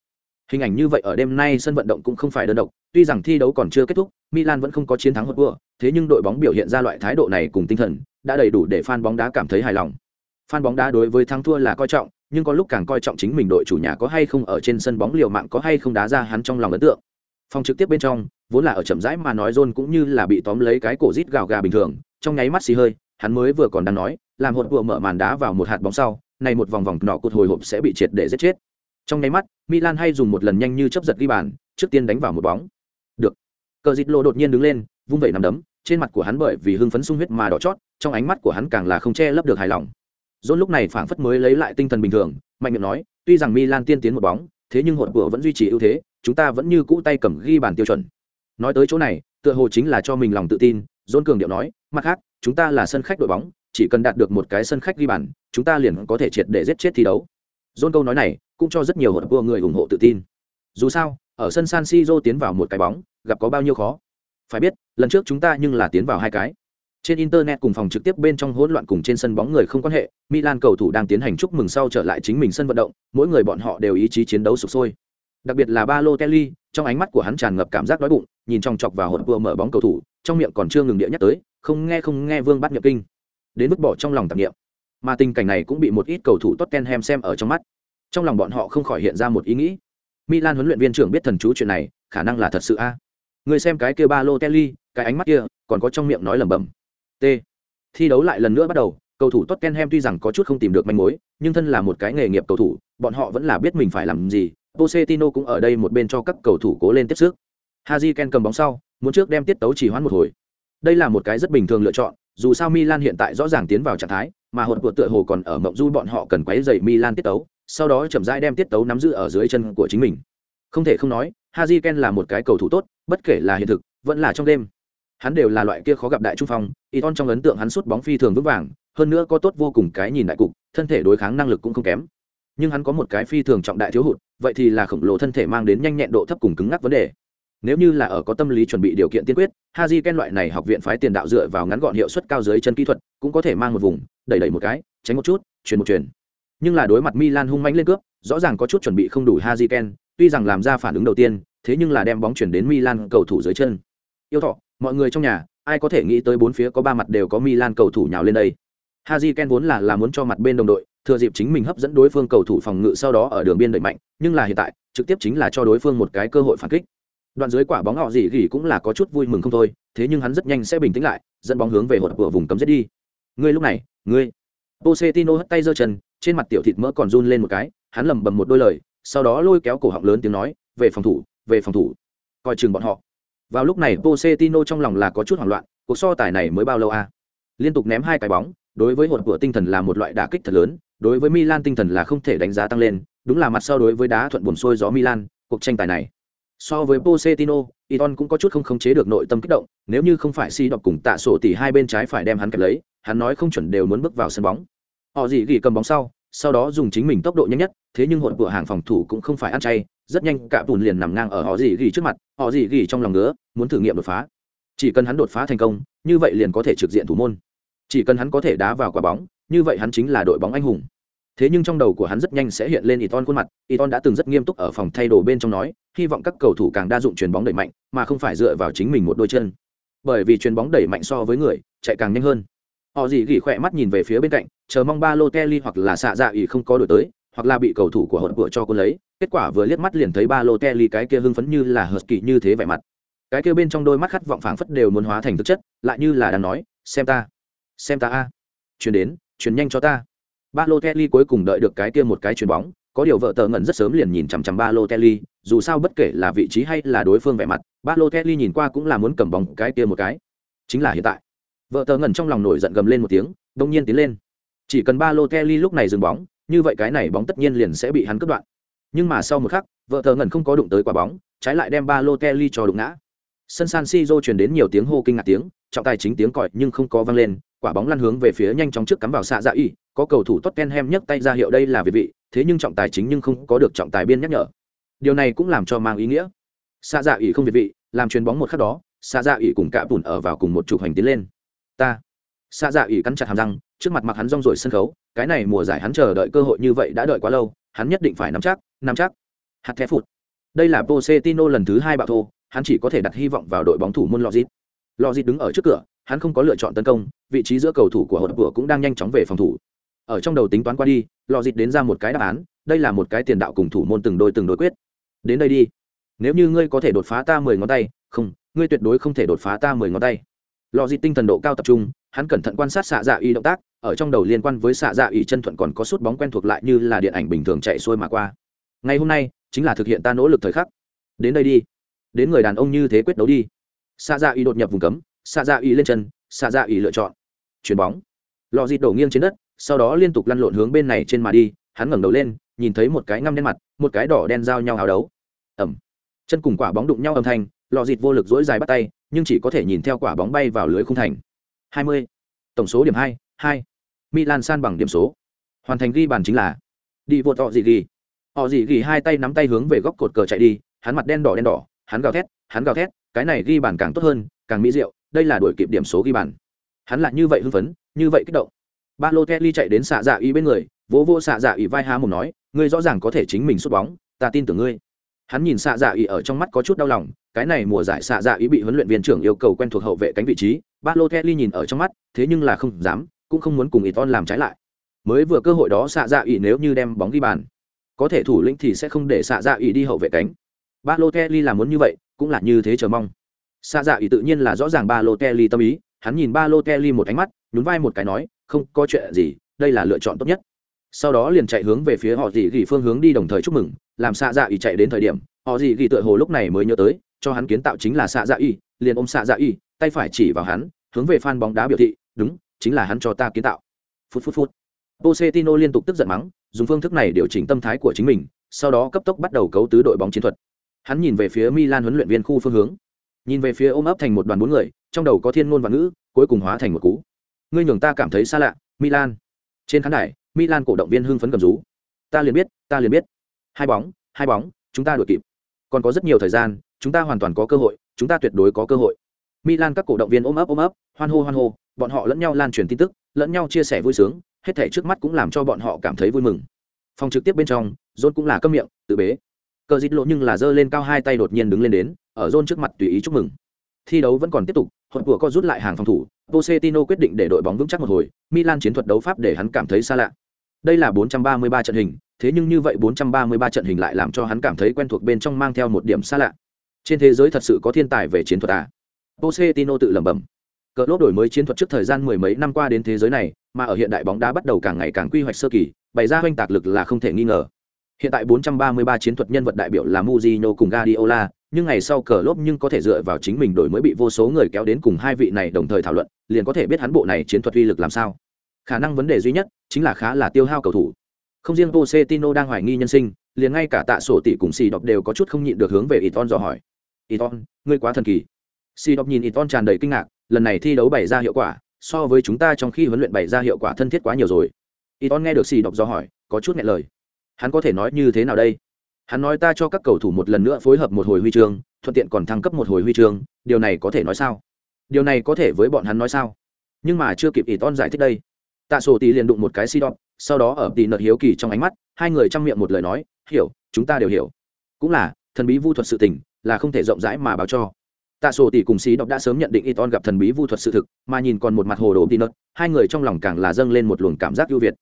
Hình ảnh như vậy ở đêm nay sân vận động cũng không phải đơn độc, tuy rằng thi đấu còn chưa kết thúc, Milan vẫn không có chiến thắng hụt vừa, thế nhưng đội bóng biểu hiện ra loại thái độ này cùng tinh thần, đã đầy đủ để fan bóng đá cảm thấy hài lòng. Fan bóng đá đối với thắng thua là coi trọng, nhưng có lúc càng coi trọng chính mình đội chủ nhà có hay không ở trên sân bóng liều mạng có hay không đá ra hắn trong lòng ấn tượng. Phòng trực tiếp bên trong, vốn là ở chậm rãi mà nói John cũng như là bị tóm lấy cái cổ rít gào gà bình thường, trong nháy mắt xì hơi, hắn mới vừa còn đang nói, làm hụt vừa mở màn đá vào một hạt bóng sau, này một vòng vòng nọ cột hồi hộp sẽ bị triệt để giết chết. Trong nháy mắt, Milan hay dùng một lần nhanh như chớp giật ghi bàn, trước tiên đánh vào một bóng. Được. Cờ Dịch Lô đột nhiên đứng lên, vung vẩy nắm đấm, trên mặt của hắn bởi vì hưng phấn sung huyết mà đỏ chót, trong ánh mắt của hắn càng là không che lấp được hài lòng. John lúc này phảng phất mới lấy lại tinh thần bình thường, mạnh miệng nói, tuy rằng Milan tiên tiến một bóng, thế nhưng hỗn của vẫn duy trì ưu thế, chúng ta vẫn như cũ tay cầm ghi bàn tiêu chuẩn. Nói tới chỗ này, tựa hồ chính là cho mình lòng tự tin, John cường điệu nói, mặt khác, chúng ta là sân khách đội bóng, chỉ cần đạt được một cái sân khách ghi bàn, chúng ta liền có thể triệt để giết chết thi đấu. John câu nói này, cũng cho rất nhiều hỗn của người ủng hộ tự tin. Dù sao, ở sân San Siro tiến vào một cái bóng, gặp có bao nhiêu khó. Phải biết, lần trước chúng ta nhưng là tiến vào hai cái. Trên internet cùng phòng trực tiếp bên trong hỗn loạn cùng trên sân bóng người không quan hệ, Milan cầu thủ đang tiến hành chúc mừng sau trở lại chính mình sân vận động, mỗi người bọn họ đều ý chí chiến đấu sụp sôi. Đặc biệt là Balotelli, trong ánh mắt của hắn tràn ngập cảm giác đói bụng, nhìn trong chọc vào hỗn vừa mở bóng cầu thủ, trong miệng còn chưa ngừng địa nhắc tới, không nghe không nghe Vương bắt nhập kinh. Đến mức bỏ trong lòng tạp niệm. Mà tình cảnh này cũng bị một ít cầu thủ Tottenham xem ở trong mắt. Trong lòng bọn họ không khỏi hiện ra một ý nghĩ. Milan huấn luyện viên trưởng biết thần chú chuyện này, khả năng là thật sự a. Người xem cái kia Balotelli, cái ánh mắt kia, còn có trong miệng nói lẩm bẩm. T. Thi đấu lại lần nữa bắt đầu, cầu thủ Tottenham tuy rằng có chút không tìm được manh mối, nhưng thân là một cái nghề nghiệp cầu thủ, bọn họ vẫn là biết mình phải làm gì. Pochettino cũng ở đây một bên cho các cầu thủ cố lên tiếp sức. Haji Ken cầm bóng sau, muốn trước đem tiết tấu chỉ hoãn một hồi. Đây là một cái rất bình thường lựa chọn, dù sao Milan hiện tại rõ ràng tiến vào trạng thái, mà hụt của tựa hồ còn ở mộng du bọn họ cần quấy rầy Milan tiết tấu, sau đó chậm rãi đem tiết tấu nắm giữ ở dưới chân của chính mình không thể không nói, haji ken là một cái cầu thủ tốt, bất kể là hiện thực, vẫn là trong đêm. Hắn đều là loại kia khó gặp đại trung phong, y ton trong ấn tượng hắn sút bóng phi thường vững vàng, hơn nữa có tốt vô cùng cái nhìn đại cục, thân thể đối kháng năng lực cũng không kém. Nhưng hắn có một cái phi thường trọng đại thiếu hụt, vậy thì là khổng lồ thân thể mang đến nhanh nhẹn độ thấp cùng cứng ngắc vấn đề. Nếu như là ở có tâm lý chuẩn bị điều kiện tiên quyết, haji ken loại này học viện phái tiền đạo dựa vào ngắn gọn hiệu suất cao dưới chân kỹ thuật, cũng có thể mang một vùng, đẩy đẩy một cái, tránh một chút, chuyển một chuyển. Nhưng là đối mặt milan hung mãnh lên cướp, rõ ràng có chút chuẩn bị không đủ haji ken tuy rằng làm ra phản ứng đầu tiên, thế nhưng là đem bóng chuyển đến milan cầu thủ dưới chân. Yêu thọ, mọi người trong nhà, ai có thể nghĩ tới bốn phía có ba mặt đều có milan cầu thủ nhào lên đây. Haji ken vốn là là muốn cho mặt bên đồng đội, thừa dịp chính mình hấp dẫn đối phương cầu thủ phòng ngự sau đó ở đường biên đẩy mạnh, nhưng là hiện tại, trực tiếp chính là cho đối phương một cái cơ hội phản kích. Đoạn dưới quả bóng họ gì gỉ cũng là có chút vui mừng không thôi, thế nhưng hắn rất nhanh sẽ bình tĩnh lại, dẫn bóng hướng về hột của vùng cấm giết đi. Ngươi lúc này, ngươi. Pochettino hất tay giơ chân, trên mặt tiểu thịt mỡ còn run lên một cái, hắn lẩm bẩm một đôi lời sau đó lôi kéo cổ họng lớn tiếng nói về phòng thủ về phòng thủ. Coi chừng bọn họ. Vào lúc này Pochettino trong lòng là có chút hoảng loạn cuộc so tài này mới bao lâu à liên tục ném hai cái bóng đối với hột của tinh thần là một loại đả kích thật lớn đối với Milan tinh thần là không thể đánh giá tăng lên đúng là mặt sau đối với đá thuận buồn xuôi gió Milan cuộc tranh tài này. So với Pochettino, Iton cũng có chút không khống chế được nội tâm kích động, nếu như không phải si đọc cùng tạ sổ tỉ hai bên trái phải đem hắn kẹp lấy, hắn nói không chuẩn đều muốn bước vào sân bóng. Họ gì gỉ cầm bóng sau, sau đó dùng chính mình tốc độ nhanh nhất, thế nhưng hội của hàng phòng thủ cũng không phải ăn chay, rất nhanh cả bùn liền nằm ngang ở họ gì gỉ trước mặt, họ gì gỉ trong lòng ngứa, muốn thử nghiệm đột phá. Chỉ cần hắn đột phá thành công, như vậy liền có thể trực diện thủ môn. Chỉ cần hắn có thể đá vào quả bóng, như vậy hắn chính là đội bóng anh hùng thế nhưng trong đầu của hắn rất nhanh sẽ hiện lên Iton khuôn mặt, Iton đã từng rất nghiêm túc ở phòng thay đồ bên trong nói, hy vọng các cầu thủ càng đa dụng chuyền bóng đẩy mạnh, mà không phải dựa vào chính mình một đôi chân. Bởi vì chuyền bóng đẩy mạnh so với người, chạy càng nhanh hơn. Họ gì gỉ khỏe mắt nhìn về phía bên cạnh, chờ mong ba lô telly hoặc là xạ dạ ý không có đổi tới, hoặc là bị cầu thủ của hỗn vừa cho cô lấy, kết quả vừa liếc mắt liền thấy ba lô telly cái kia hưng phấn như là hợt kỳ như thế vẻ mặt. Cái kia bên trong đôi mắt khát vọng phảng phất đều muốn hóa thành thực chất, lại như là đang nói, xem ta, xem ta a. Truyền đến, truyền nhanh cho ta ba lô telly cuối cùng đợi được cái kia một cái chuyền bóng, có điều vợ tờ ngẩn rất sớm liền nhìn chằm chằm ba lô telly dù sao bất kể là vị trí hay là đối phương vẻ mặt, ba lô telly nhìn qua cũng là muốn cầm bóng cái kia một cái. Chính là hiện tại. Vợ tờ ngẩn trong lòng nổi giận gầm lên một tiếng, Đông nhiên tiến lên. Chỉ cần ba lô Kelly lúc này dừng bóng, như vậy cái này bóng tất nhiên liền sẽ bị hắn cắt đoạn. Nhưng mà sau một khắc, vợ tờ ngẩn không có đụng tới quả bóng, trái lại đem ba lô Kelly cho đụng ngã. Sân San Siro truyền đến nhiều tiếng hô kinh ngạc tiếng, trọng tài chính tiếng còi nhưng không có vang lên, quả bóng lăn hướng về phía nhanh chóng trước cắm vào xạ dạ y có cầu thủ Tottenham nhấc tay ra hiệu đây là việt vị thế nhưng trọng tài chính nhưng không có được trọng tài biên nhắc nhở điều này cũng làm cho mang ý nghĩa xạ dạ y không việt vị làm chuyền bóng một khắc đó xạ dạ y cùng cả bùn ở vào cùng một chụp hành tiến lên ta xạ dạ ỉ cắn chặt hàm răng trước mặt mặc hắn rong rồi sân khấu cái này mùa giải hắn chờ đợi cơ hội như vậy đã đợi quá lâu hắn nhất định phải nắm chắc nắm chắc hạt thép phụt đây là Pochettino lần thứ hai bạo thô hắn chỉ có thể đặt hy vọng vào đội bóng thủ môn logic logic đứng ở trước cửa, hắn không có lựa chọn tấn công, vị trí giữa cầu thủ của hột vừa cũng đang nhanh chóng về phòng thủ. Ở trong đầu tính toán qua đi, logic dịt đến ra một cái đáp án, đây là một cái tiền đạo cùng thủ môn từng đôi từng đối quyết. Đến đây đi. Nếu như ngươi có thể đột phá ta mười ngón tay, không, ngươi tuyệt đối không thể đột phá ta mười ngón tay. Lò dịt tinh thần độ cao tập trung, hắn cẩn thận quan sát xạ dạ y động tác, ở trong đầu liên quan với xạ dạ y chân thuận còn có sút bóng quen thuộc lại như là điện ảnh bình thường chạy xuôi mà qua. Ngày hôm nay, chính là thực hiện ta nỗ lực thời khắc. Đến đây đi. Đến người đàn ông như thế quyết đấu đi. Xạ dạ y đột nhập vùng cấm, xạ dạ y lên chân, xạ dạ y lựa chọn chuyền bóng lò dịt đổ nghiêng trên đất sau đó liên tục lăn lộn hướng bên này trên mà đi hắn ngẩng đầu lên nhìn thấy một cái ngăm đen mặt một cái đỏ đen giao nhau hào đấu ẩm chân cùng quả bóng đụng nhau âm thanh lò dịt vô lực dỗi dài bắt tay nhưng chỉ có thể nhìn theo quả bóng bay vào lưới khung thành. Hai mươi. Tổng số điểm hai hai. Milan san bằng điểm số. Hoàn thành ghi bàn chính là đi vượt họ gì ghi. Họ gì ghi hai tay nắm tay hướng về góc cột cờ chạy đi, hắn mặt đen đỏ đen đỏ, hắn gào thét, hắn gào thét, cái này ghi bàn càng tốt hơn, càng mỹ diệu, đây là đuổi kịp điểm số ghi bàn. Hắn lại như vậy hưng phấn, như vậy kích động. Ba lô kelly chạy đến xạ dạ ý bên người, vỗ vô xạ dạ ý vai há mồm nói, ngươi rõ ràng có thể chính mình sút bóng, ta tin tưởng ngươi hắn nhìn xạ dạ ý ở trong mắt có chút đau lòng, cái này mùa giải xạ dạ ý bị huấn luyện viên trưởng yêu cầu quen thuộc hậu vệ cánh vị trí ba lô kelly nhìn ở trong mắt, thế nhưng là không dám, cũng không muốn cùng ý ton làm trái lại. Mới vừa cơ hội đó xạ dạ ý nếu như đem bóng ghi bàn, có thể thủ lĩnh thì sẽ không để xạ dạ ý đi hậu vệ cánh. Ba lô kelly làm muốn như vậy, cũng là như thế chờ mong. Xạ dạ ý tự nhiên là rõ ràng ba lô kelly tâm ý, hắn nhìn ba lô kelly một ánh mắt, nhún vai một cái nói, không có chuyện gì, đây là lựa chọn tốt nhất sau đó liền chạy hướng về phía họ dị gỉ phương hướng đi đồng thời chúc mừng, làm xạ dạ y chạy đến thời điểm, họ dị gỉ tựa hồ lúc này mới nhớ tới, cho hắn kiến tạo chính là xạ dạ y liền ôm xạ dạ y tay phải chỉ vào hắn, hướng về phan bóng đá biểu thị, đúng, chính là hắn cho ta kiến tạo. Phút phút phút. Pochettino liên tục tức giận mắng, dùng phương thức này điều chỉnh tâm thái của chính mình, sau đó cấp tốc bắt đầu cấu tứ đội bóng chiến thuật. Hắn nhìn về phía milan huấn luyện viên khu phương hướng, nhìn về phía ôm ấp thành một đoàn bốn người, trong đầu có thiên ngôn và ngữ, cuối cùng hóa thành một cú. Ngươi nhường ta cảm thấy xa lạ, milan. Trên khán đài milan cổ động viên hưng phấn cầm rú. Ta liền biết, ta liền biết. Hai bóng hai bóng, chúng ta đuổi kịp. Còn có rất nhiều thời gian, chúng ta hoàn toàn có cơ hội, chúng ta tuyệt đối có cơ hội. Milan các cổ động viên ôm ấp ôm ấp, hoan hô hoan hô, bọn họ lẫn nhau lan truyền tin tức, lẫn nhau chia sẻ vui sướng, hết thảy trước mắt cũng làm cho bọn họ cảm thấy vui mừng. Phòng trực tiếp bên trong john cũng là câm miệng, tự bế. Cờ dít lộ nhưng là giơ lên cao hai tay đột nhiên đứng lên đến, ở john trước mặt tùy ý chúc mừng. Thi đấu vẫn còn tiếp tục hồn của co rút lại hàng phòng thủ. Pochettino quyết định để đội bóng vững chắc một hồi, Milan chiến thuật đấu pháp để hắn cảm thấy xa lạ đây là 433 trận hình, thế nhưng như vậy 433 trận hình lại làm cho hắn cảm thấy quen thuộc bên trong mang theo một điểm xa lạ. Trên thế giới thật sự có thiên tài về chiến thuật à? Pochettino tự lẩm bẩm. Cờ lốp đổi mới chiến thuật trước thời gian mười mấy năm qua đến thế giới này, mà ở hiện đại bóng đá bắt đầu càng ngày càng quy hoạch sơ kỳ, bày ra hoành tạc lực là không thể nghi ngờ. Hiện tại 433 chiến thuật nhân vật đại biểu là Mourinho cùng Guardiola, nhưng ngày sau cờ lốp nhưng có thể dựa vào chính mình đổi mới bị vô số người kéo đến cùng hai vị này đồng thời thảo luận, liền có thể biết hắn bộ này chiến thuật uy lực làm sao khả năng vấn đề duy nhất chính là khá là tiêu hao cầu thủ. Không riêng Pochettino đang hoài nghi nhân sinh, liền ngay cả tạ sổ tỷ cùng xì đọc đều có chút không nhịn được hướng về Iton dò hỏi. Iton ngươi quá thần kỳ. Xì đọc nhìn Iton tràn đầy kinh ngạc, lần này thi đấu bày ra hiệu quả, so với chúng ta trong khi huấn luyện bày ra hiệu quả thân thiết quá nhiều rồi. Iton nghe được xì đọc dò hỏi, có chút nghẹn lời. Hắn có thể nói như thế nào đây? Hắn nói ta cho các cầu thủ một lần nữa phối hợp một hồi huy chương, thuận tiện còn thăng cấp một hồi huy chương, điều này có thể nói sao? Điều này có thể với bọn hắn nói sao? Nhưng mà chưa kịp iton giải thích đây tạ sổ tỷ liền đụng một cái si đọc sau đó ở tỷ nợt hiếu kỳ trong ánh mắt, hai người chăm miệng một lời nói, hiểu, chúng ta đều hiểu. Cũng là, thần bí vu thuật sự tình, là không thể rộng rãi mà báo cho. Tạ sổ tỷ cùng xí đọc đã sớm nhận định y ton gặp thần bí vu thuật sự thực, mà nhìn còn một mặt hồ đồ tỷ nợt hai người trong lòng càng là dâng lên một luồng cảm giác ưu việt.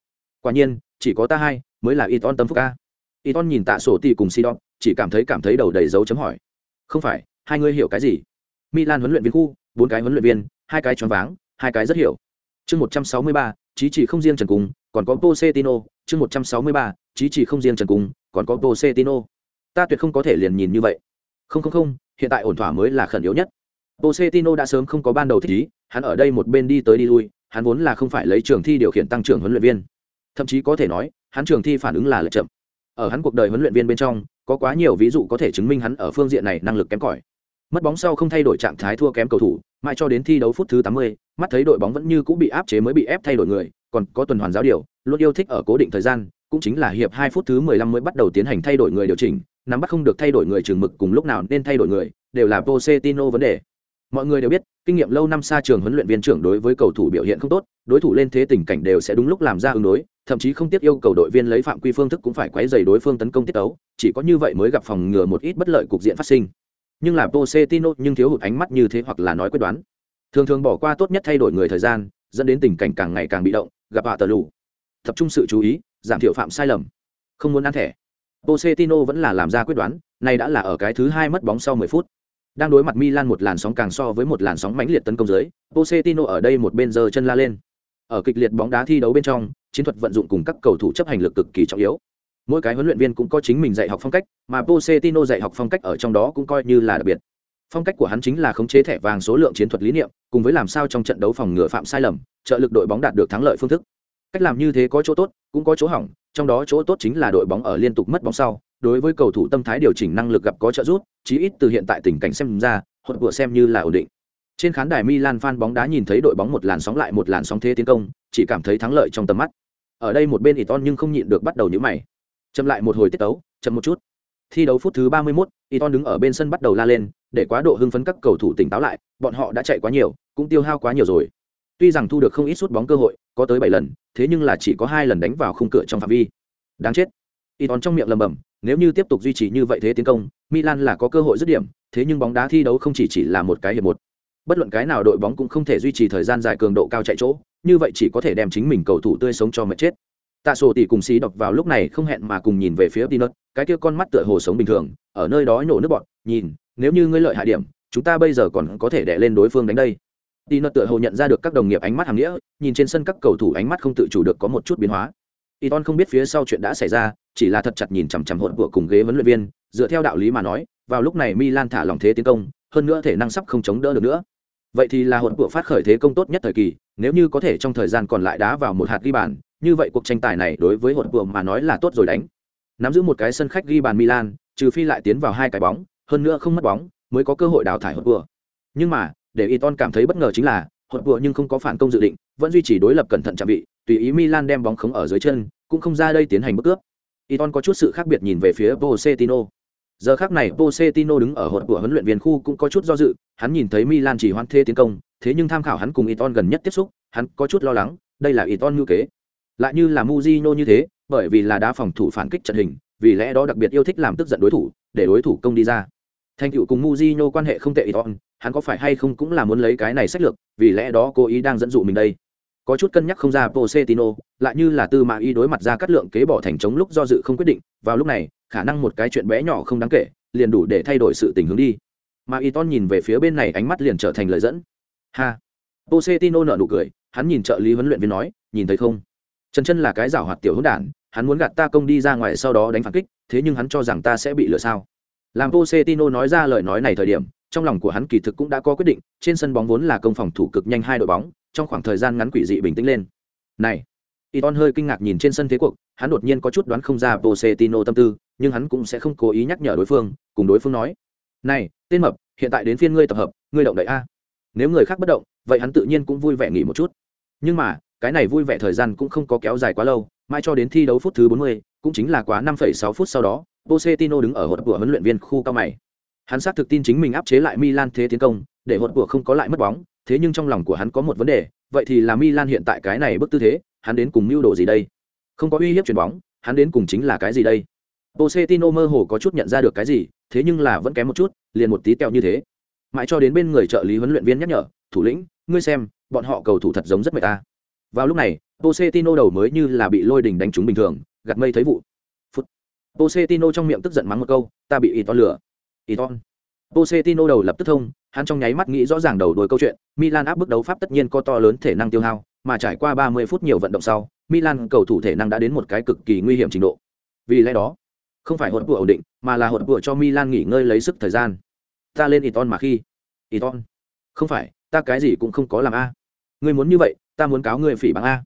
Quả nhiên, chỉ có ta hai mới là y ton tâm phúc ca. Y ton nhìn tạ sổ tỷ cùng xí đọc chỉ cảm thấy cảm thấy đầu đầy dấu chấm hỏi. Không phải, hai người hiểu cái gì? Milan huấn luyện viên khu, bốn cái huấn luyện viên, hai cái choáng váng, hai cái rất hiểu. Chương một trăm sáu mươi ba chí chỉ không riêng trần cung còn có Pochettino, chương một trăm sáu mươi ba chí chỉ không riêng trần cung còn có Pochettino. ta tuyệt không có thể liền nhìn như vậy. Không không không hiện tại ổn thỏa mới là khẩn yếu nhất. Pochettino đã sớm không có ban đầu thích ý hắn ở đây một bên đi tới đi lui hắn vốn là không phải lấy trường thi điều khiển tăng trưởng huấn luyện viên. Thậm chí có thể nói hắn trường thi phản ứng là lệch chậm. Ở hắn cuộc đời huấn luyện viên bên trong có quá nhiều ví dụ có thể chứng minh hắn ở phương diện này năng lực kém cỏi. Mất bóng sau không thay đổi trạng thái thua kém cầu thủ mãi cho đến thi đấu phút thứ 80, mắt thấy đội bóng vẫn như cũ bị áp chế mới bị ép thay đổi người còn có tuần hoàn giáo điều luôn yêu thích ở cố định thời gian cũng chính là hiệp 2 phút thứ 15 mới bắt đầu tiến hành thay đổi người điều chỉnh nắm bắt không được thay đổi người trường mực cùng lúc nào nên thay đổi người đều là Pochettino vấn đề. Mọi người đều biết kinh nghiệm lâu năm xa trường huấn luyện viên trưởng đối với cầu thủ biểu hiện không tốt đối thủ lên thế tình cảnh đều sẽ đúng lúc làm ra ứng đối thậm chí không tiếc yêu cầu đội viên lấy phạm quy phương thức cũng phải quấy rầy đối phương tấn công tiết tấu, chỉ có như vậy mới gặp phòng ngừa một ít bất lợi cục diện phát sinh nhưng là Pochettino nhưng thiếu hụt ánh mắt như thế hoặc là nói quyết đoán. Thường thường bỏ qua tốt nhất thay đổi người thời gian, dẫn đến tình cảnh càng ngày càng bị động, gặp hạ tờ lù. Tập trung sự chú ý, giảm thiểu phạm sai lầm. Không muốn ăn thẻ. Pochettino vẫn là làm ra quyết đoán này đã là ở cái thứ hai mất bóng sau 10 phút. Đang đối mặt Milan một làn sóng càng so với một làn sóng mãnh liệt tấn công dưới, Pochettino ở đây một bên giơ chân la lên. Ở kịch liệt bóng đá thi đấu bên trong, chiến thuật vận dụng cùng các cầu thủ chấp hành lực cực kỳ trọng yếu mỗi cái huấn luyện viên cũng có chính mình dạy học phong cách, mà Pochettino dạy học phong cách ở trong đó cũng coi như là đặc biệt. Phong cách của hắn chính là khống chế thẻ vàng số lượng chiến thuật lý niệm, cùng với làm sao trong trận đấu phòng ngừa phạm sai lầm, trợ lực đội bóng đạt được thắng lợi phương thức. Cách làm như thế có chỗ tốt, cũng có chỗ hỏng, trong đó chỗ tốt chính là đội bóng ở liên tục mất bóng sau. Đối với cầu thủ tâm thái điều chỉnh năng lực gặp có trợ giúp, chí ít từ hiện tại tình cảnh xem ra hột vừa xem như là ổn định. Trên khán đài Milan fan bóng đá nhìn thấy đội bóng một làn sóng lại một làn sóng thế tiến công, chỉ cảm thấy thắng lợi trong tầm mắt. Ở đây một bên Iton nhưng không nhịn được bắt đầu nhíu mày chậm lại một hồi tiết tấu chậm một chút. Thi đấu phút thứ ba mươi 31, Iton đứng ở bên sân bắt đầu la lên để quá độ hưng phấn các cầu thủ tỉnh táo lại bọn họ đã chạy quá nhiều cũng tiêu hao quá nhiều rồi. Tuy rằng thu được không ít sút bóng cơ hội có tới bảy lần thế nhưng là chỉ có hai lần đánh vào khung cửa trong phạm vi. Đáng chết. Iton trong miệng lầm bầm nếu như tiếp tục duy trì như vậy thế tiến công milan là có cơ hội dứt điểm thế nhưng bóng đá thi đấu không chỉ chỉ là một cái hiệp một. Bất luận cái nào đội bóng cũng không thể duy trì thời gian dài cường độ cao chạy chỗ như vậy chỉ có thể đem chính mình cầu thủ tươi sống cho mệt chết tạ sổ tỷ cùng xí đọc vào lúc này không hẹn mà cùng nhìn về phía Pinot, cái kia con mắt tựa hồ sống bình thường ở nơi đó nhổ nước bọt nhìn nếu như ngươi lợi hại điểm chúng ta bây giờ còn có thể đè lên đối phương đánh đây Pinot tựa hồ nhận ra được các đồng nghiệp ánh mắt hàm nghĩa nhìn trên sân các cầu thủ ánh mắt không tự chủ được có một chút biến hóa Iton không biết phía sau chuyện đã xảy ra, chỉ là thật chặt nhìn chằm chằm hộn của cùng ghế huấn luyện viên, dựa theo đạo lý mà nói, vào lúc này Milan thả lòng thế tiến công, hơn nữa thể năng sắp không chống đỡ được nữa. Vậy thì là hộn của phát khởi thế công tốt nhất thời kỳ, nếu như có thể trong thời gian còn lại đá vào một hạt ghi bàn, như vậy cuộc tranh tài này đối với hột vừa mà nói là tốt rồi đánh. Nắm giữ một cái sân khách ghi bàn milan, trừ phi lại tiến vào hai cái bóng, hơn nữa không mất bóng, mới có cơ hội đào thải hột vừa. Nhưng mà, để Iton cảm thấy bất ngờ chính là, hột vừa nhưng không có phản công dự định, vẫn duy trì đối lập cẩn thận chạm vị tùy ý milan đem bóng khống ở dưới chân, cũng không ra đây tiến hành bước cướp. Iton có chút sự khác biệt nhìn về phía Pochettino. Giờ khác này Pochettino đứng ở hột của huấn luyện viên khu cũng có chút do dự, hắn nhìn thấy Milan chỉ hoan thê tiến công, thế nhưng tham khảo hắn cùng Iton gần nhất tiếp xúc, hắn có chút lo lắng, đây là Iton như kế lại như là Mujino như thế bởi vì là đá phòng thủ phản kích trận hình vì lẽ đó đặc biệt yêu thích làm tức giận đối thủ để đối thủ công đi ra thành tựu cùng Mujino quan hệ không tệ Iton hắn có phải hay không cũng là muốn lấy cái này sách lược vì lẽ đó cô ý đang dẫn dụ mình đây có chút cân nhắc không ra Pochettino, lại như là tư mã y đối mặt ra cắt lượng kế bỏ thành chống lúc do dự không quyết định, vào lúc này, khả năng một cái chuyện bé nhỏ không đáng kể, liền đủ để thay đổi sự tình hướng đi. Mà Iton nhìn về phía bên này ánh mắt liền trở thành lời dẫn. Ha. Pochettino nở nụ cười, hắn nhìn trợ lý huấn luyện viên nói, nhìn thấy không? Trần Chân là cái giảo hoạt tiểu hỗn đản, hắn muốn gạt ta công đi ra ngoài sau đó đánh phản kích, thế nhưng hắn cho rằng ta sẽ bị lừa sao? Làm Pochettino nói ra lời nói này thời điểm, trong lòng của hắn kỳ thực cũng đã có quyết định, trên sân bóng vốn là công phòng thủ cực nhanh hai đội bóng, trong khoảng thời gian ngắn quỷ dị bình tĩnh lên. Này, Iton hơi kinh ngạc nhìn trên sân thế cuộc, hắn đột nhiên có chút đoán không ra Pochettino tâm tư, nhưng hắn cũng sẽ không cố ý nhắc nhở đối phương, cùng đối phương nói: "Này, tên mập, hiện tại đến phiên ngươi tập hợp, ngươi động đậy a." Nếu người khác bất động, vậy hắn tự nhiên cũng vui vẻ nghỉ một chút. Nhưng mà, cái này vui vẻ thời gian cũng không có kéo dài quá lâu, mai cho đến thi đấu phút thứ 40, cũng chính là quá 5,6 phút sau đó, Pochettino đứng ở hột của huấn luyện viên khu cao mày. Hắn xác thực tin chính mình áp chế lại Milan thế tiến công, để hột của không có lại mất bóng, thế nhưng trong lòng của hắn có một vấn đề, vậy thì là Milan hiện tại cái này bức tư thế, hắn đến cùng mưu đồ gì đây? Không có uy hiếp chuyền bóng, hắn đến cùng chính là cái gì đây? Pochettino mơ hồ có chút nhận ra được cái gì, thế nhưng là vẫn kém một chút, liền một tí tẹo như thế. Mãi cho đến bên người trợ lý huấn luyện viên nhắc nhở, "Thủ lĩnh, ngươi xem, bọn họ cầu thủ thật giống rất mệt ta." Vào lúc này, Pochettino đầu mới như là bị lôi đình đánh trúng bình thường, gặt mây thấy vụ. Phút. Pochettino trong miệng tức giận mắng một câu, "Ta bị Iton lừa." Iton. Pochettino đầu lập tức thông, hắn trong nháy mắt nghĩ rõ ràng đầu đuôi câu chuyện, Milan áp bức đấu pháp tất nhiên có to lớn thể năng tiêu hao, mà trải qua 30 phút nhiều vận động sau, Milan cầu thủ thể năng đã đến một cái cực kỳ nguy hiểm trình độ. Vì lẽ đó, không phải hỗn của ổn định, mà là hỗn của cho Milan nghỉ ngơi lấy sức thời gian. Ta lên Iton mà khi, Iton. Không phải, ta cái gì cũng không có làm a. Ngươi muốn như vậy, ta muốn cáo ngươi phỉ báng a.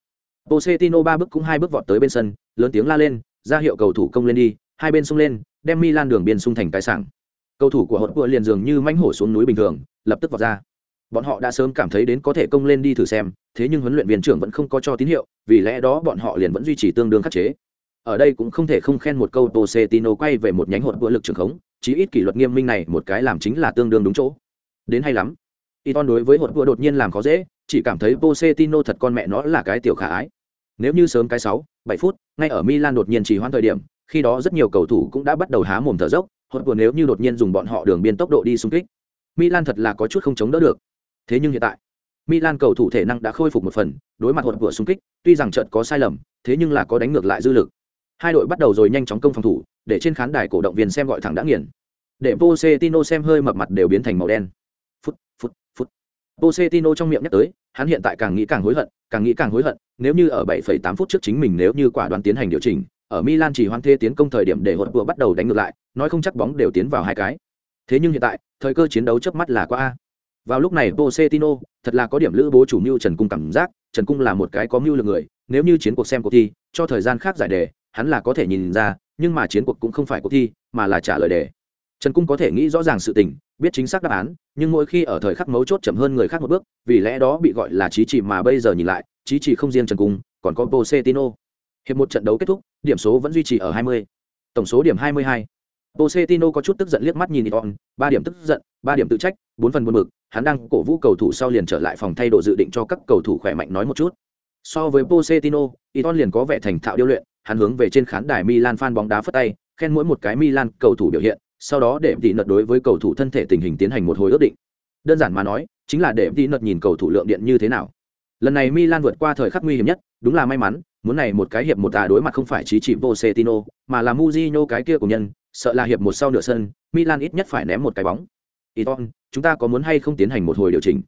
Pochettino ba bước cũng hai bước vọt tới bên sân, lớn tiếng la lên, ra hiệu cầu thủ công lên đi, hai bên xung lên, đem Milan đường biên xung thành cái sảng. Cầu thủ của hột vừa liền dường như mãnh hổ xuống núi bình thường lập tức vọt ra. Bọn họ đã sớm cảm thấy đến có thể công lên đi thử xem thế nhưng huấn luyện viên trưởng vẫn không có cho tín hiệu vì lẽ đó bọn họ liền vẫn duy trì tương đương khắc chế. Ở đây cũng không thể không khen một câu Pochettino quay về một nhánh hột vừa lực trưởng khống chí ít kỷ luật nghiêm minh này một cái làm chính là tương đương đúng chỗ. Đến hay lắm. Iton đối với hột vừa đột nhiên làm khó dễ, chỉ cảm thấy Pochettino thật con mẹ nó là cái tiểu khả ái. Nếu như sớm cái sáu, bảy phút, ngay ở Milan đột nhiên chỉ hoãn thời điểm, khi đó rất nhiều cầu thủ cũng đã bắt đầu há mồm thở dốc, hột vừa nếu như đột nhiên dùng bọn họ đường biên tốc độ đi xung kích, milan thật là có chút không chống đỡ được. Thế nhưng hiện tại, milan cầu thủ thể năng đã khôi phục một phần, đối mặt hột vừa xung kích, tuy rằng trận có sai lầm, thế nhưng là có đánh ngược lại dư lực. Hai đội bắt đầu rồi nhanh chóng công phòng thủ, để trên khán đài cổ động viên xem gọi thẳng đã nghiền. Để Pochettino xem hơi mập mặt đều biến thành màu đen. Pochettino trong miệng nhắc tới hắn hiện tại càng nghĩ càng hối hận càng nghĩ càng hối hận nếu như ở 7,8 phút trước chính mình nếu như quả đoán tiến hành điều chỉnh ở Milan chỉ hoan thế tiến công thời điểm để hụt vừa bắt đầu đánh ngược lại, nói không chắc bóng đều tiến vào hai cái. Thế nhưng hiện tại, thời cơ chiến đấu chớp mắt là qua a. Vào lúc này Pochettino, thật là có điểm lữ bố chủ mưu Trần Cung cảm giác, Trần Cung là một cái có mưu lực người, nếu như chiến cuộc xem cuộc thi, cho thời gian khác giải đề, hắn là có thể nhìn ra, nhưng mà chiến cuộc cũng không phải cuộc thi, mà là trả lời đề. Trần Cung có thể nghĩ rõ ràng sự tình, biết chính xác đáp án, nhưng mỗi khi ở thời khắc mấu chốt chậm hơn người khác một bước, vì lẽ đó bị gọi là trí chỉ mà bây giờ nhìn lại, trí chỉ không riêng Trần Cung, còn có Pochettino. Hiệp một trận đấu kết thúc, điểm số vẫn duy trì ở 20. Tổng số điểm 22. Pochettino có chút tức giận liếc mắt nhìn Iton, 3 điểm tức giận, 3 điểm tự trách, 4 phần buồn bực, hắn đang cổ vũ cầu thủ sau liền trở lại phòng thay đồ dự định cho các cầu thủ khỏe mạnh nói một chút. So với Pochettino, Iton liền có vẻ thành thạo điêu luyện, hắn hướng về trên khán đài Milan fan bóng đá phất tay, khen mỗi một cái Milan cầu thủ biểu hiện, sau đó để tỷ nợt đối với cầu thủ thân thể tình hình tiến hành một hồi ước định. Đơn giản mà nói, chính là để tỷ nợt nhìn cầu thủ lượng điện như thế nào. Lần này Milan vượt qua thời khắc nguy hiểm nhất, đúng là may mắn, muốn này một cái hiệp một tà đối mặt không phải chỉ chỉ Pochettino, mà là Mujinho cái kia của nhân, sợ là hiệp một sau nửa sân, Milan ít nhất phải ném một cái bóng. Iton, chúng ta có muốn hay không tiến hành một hồi điều chỉnh?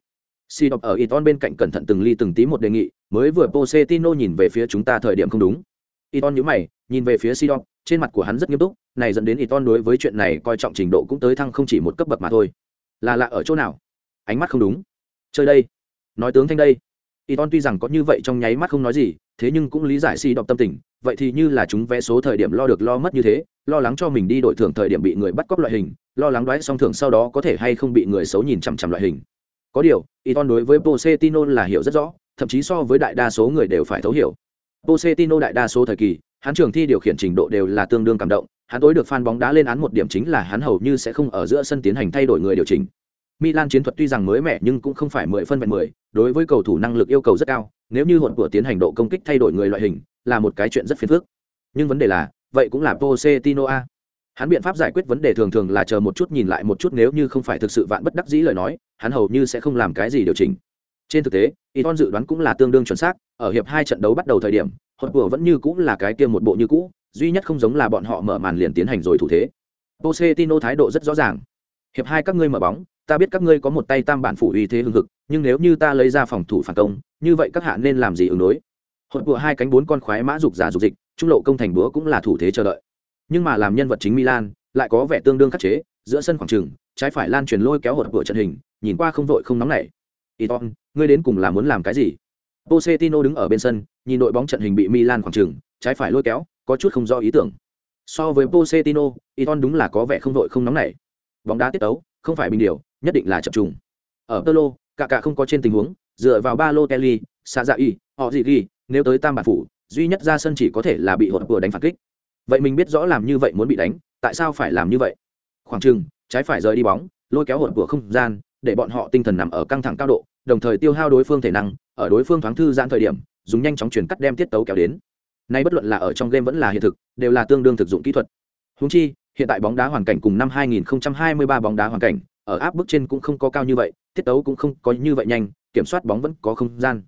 Si đọc ở Iton bên cạnh cẩn thận từng ly từng tí một đề nghị, mới vừa Pochettino nhìn về phía chúng ta thời điểm không đúng. Iton nhíu mày, nhìn về phía Sidon, trên mặt của hắn rất nghiêm túc, này dẫn đến Iton đối với chuyện này coi trọng trình độ cũng tới thăng không chỉ một cấp bậc mà thôi. Là lạ ở chỗ nào? Ánh mắt không đúng. Chơi đây. Nói tướng thanh đây. Iton tuy rằng có như vậy trong nháy mắt không nói gì, thế nhưng cũng lý giải si đọc tâm tình vậy thì như là chúng vẽ số thời điểm lo được lo mất như thế lo lắng cho mình đi đổi thưởng thời điểm bị người bắt cóc loại hình lo lắng đoái xong thưởng sau đó có thể hay không bị người xấu nhìn chằm chằm loại hình có điều Iton đối với posetino là hiểu rất rõ thậm chí so với đại đa số người đều phải thấu hiểu posetino đại đa số thời kỳ hắn trường thi điều khiển trình độ đều là tương đương cảm động hắn tối được fan bóng đá lên án một điểm chính là hắn hầu như sẽ không ở giữa sân tiến hành thay đổi người điều chỉnh Milan chiến thuật tuy rằng mới mẻ nhưng cũng không phải mười phân vẹn mười, đối với cầu thủ năng lực yêu cầu rất cao, nếu như hỗn của tiến hành độ công kích thay đổi người loại hình, là một cái chuyện rất phiền phức. Nhưng vấn đề là, vậy cũng là Pochettino a. Hắn biện pháp giải quyết vấn đề thường thường là chờ một chút nhìn lại một chút nếu như không phải thực sự vạn bất đắc dĩ lời nói, hắn hầu như sẽ không làm cái gì điều chỉnh. Trên thực tế, Iton dự đoán cũng là tương đương chuẩn xác, ở hiệp hai trận đấu bắt đầu thời điểm, Hột của vẫn như cũng là cái kia một bộ như cũ, duy nhất không giống là bọn họ mở màn liền tiến hành rồi thủ thế. Pochettino thái độ rất rõ ràng. Hiệp hai các ngươi mở bóng, ta biết các ngươi có một tay tam bản phủ uy thế hưng hực nhưng nếu như ta lấy ra phòng thủ phản công như vậy các hạ nên làm gì ứng đối hột của hai cánh bốn con khoái mã dục giả dục dịch trung lộ công thành búa cũng là thủ thế chờ đợi nhưng mà làm nhân vật chính milan lại có vẻ tương đương khắc chế giữa sân khoảng trừng trái phải lan truyền lôi kéo hột của trận hình nhìn qua không vội không nóng nảy iton ngươi đến cùng là muốn làm cái gì Pochettino đứng ở bên sân nhìn đội bóng trận hình bị milan khoảng trừng trái phải lôi kéo có chút không rõ ý tưởng. So với Pochettino iton đúng là có vẻ không vội không nóng nảy bóng đá tiết tấu không phải bình điều nhất định là chập trùng. Ở Tolo, cả cả không có trên tình huống dựa vào Balotelli, Sazai, họ gì ghi nếu tới tam bản phủ duy nhất ra sân chỉ có thể là bị hột vừa đánh phản kích. Vậy mình biết rõ làm như vậy muốn bị đánh tại sao phải làm như vậy? Khoảng trường, trái phải rời đi bóng lôi kéo hột vừa không gian để bọn họ tinh thần nằm ở căng thẳng cao độ đồng thời tiêu hao đối phương thể năng ở đối phương thoáng thư giãn thời điểm, dùng nhanh chóng chuyển cắt đem tiết tấu kéo đến. Nay bất luận là ở trong game vẫn là hiện thực, đều là tương đương thực dụng kỹ thuật. Húng chi, hiện tại bóng đá hoàn cảnh cùng năm 2023 bóng đá hoàn cảnh, ở áp bức trên cũng không có cao như vậy, tiết tấu cũng không có như vậy nhanh, kiểm soát bóng vẫn có không gian.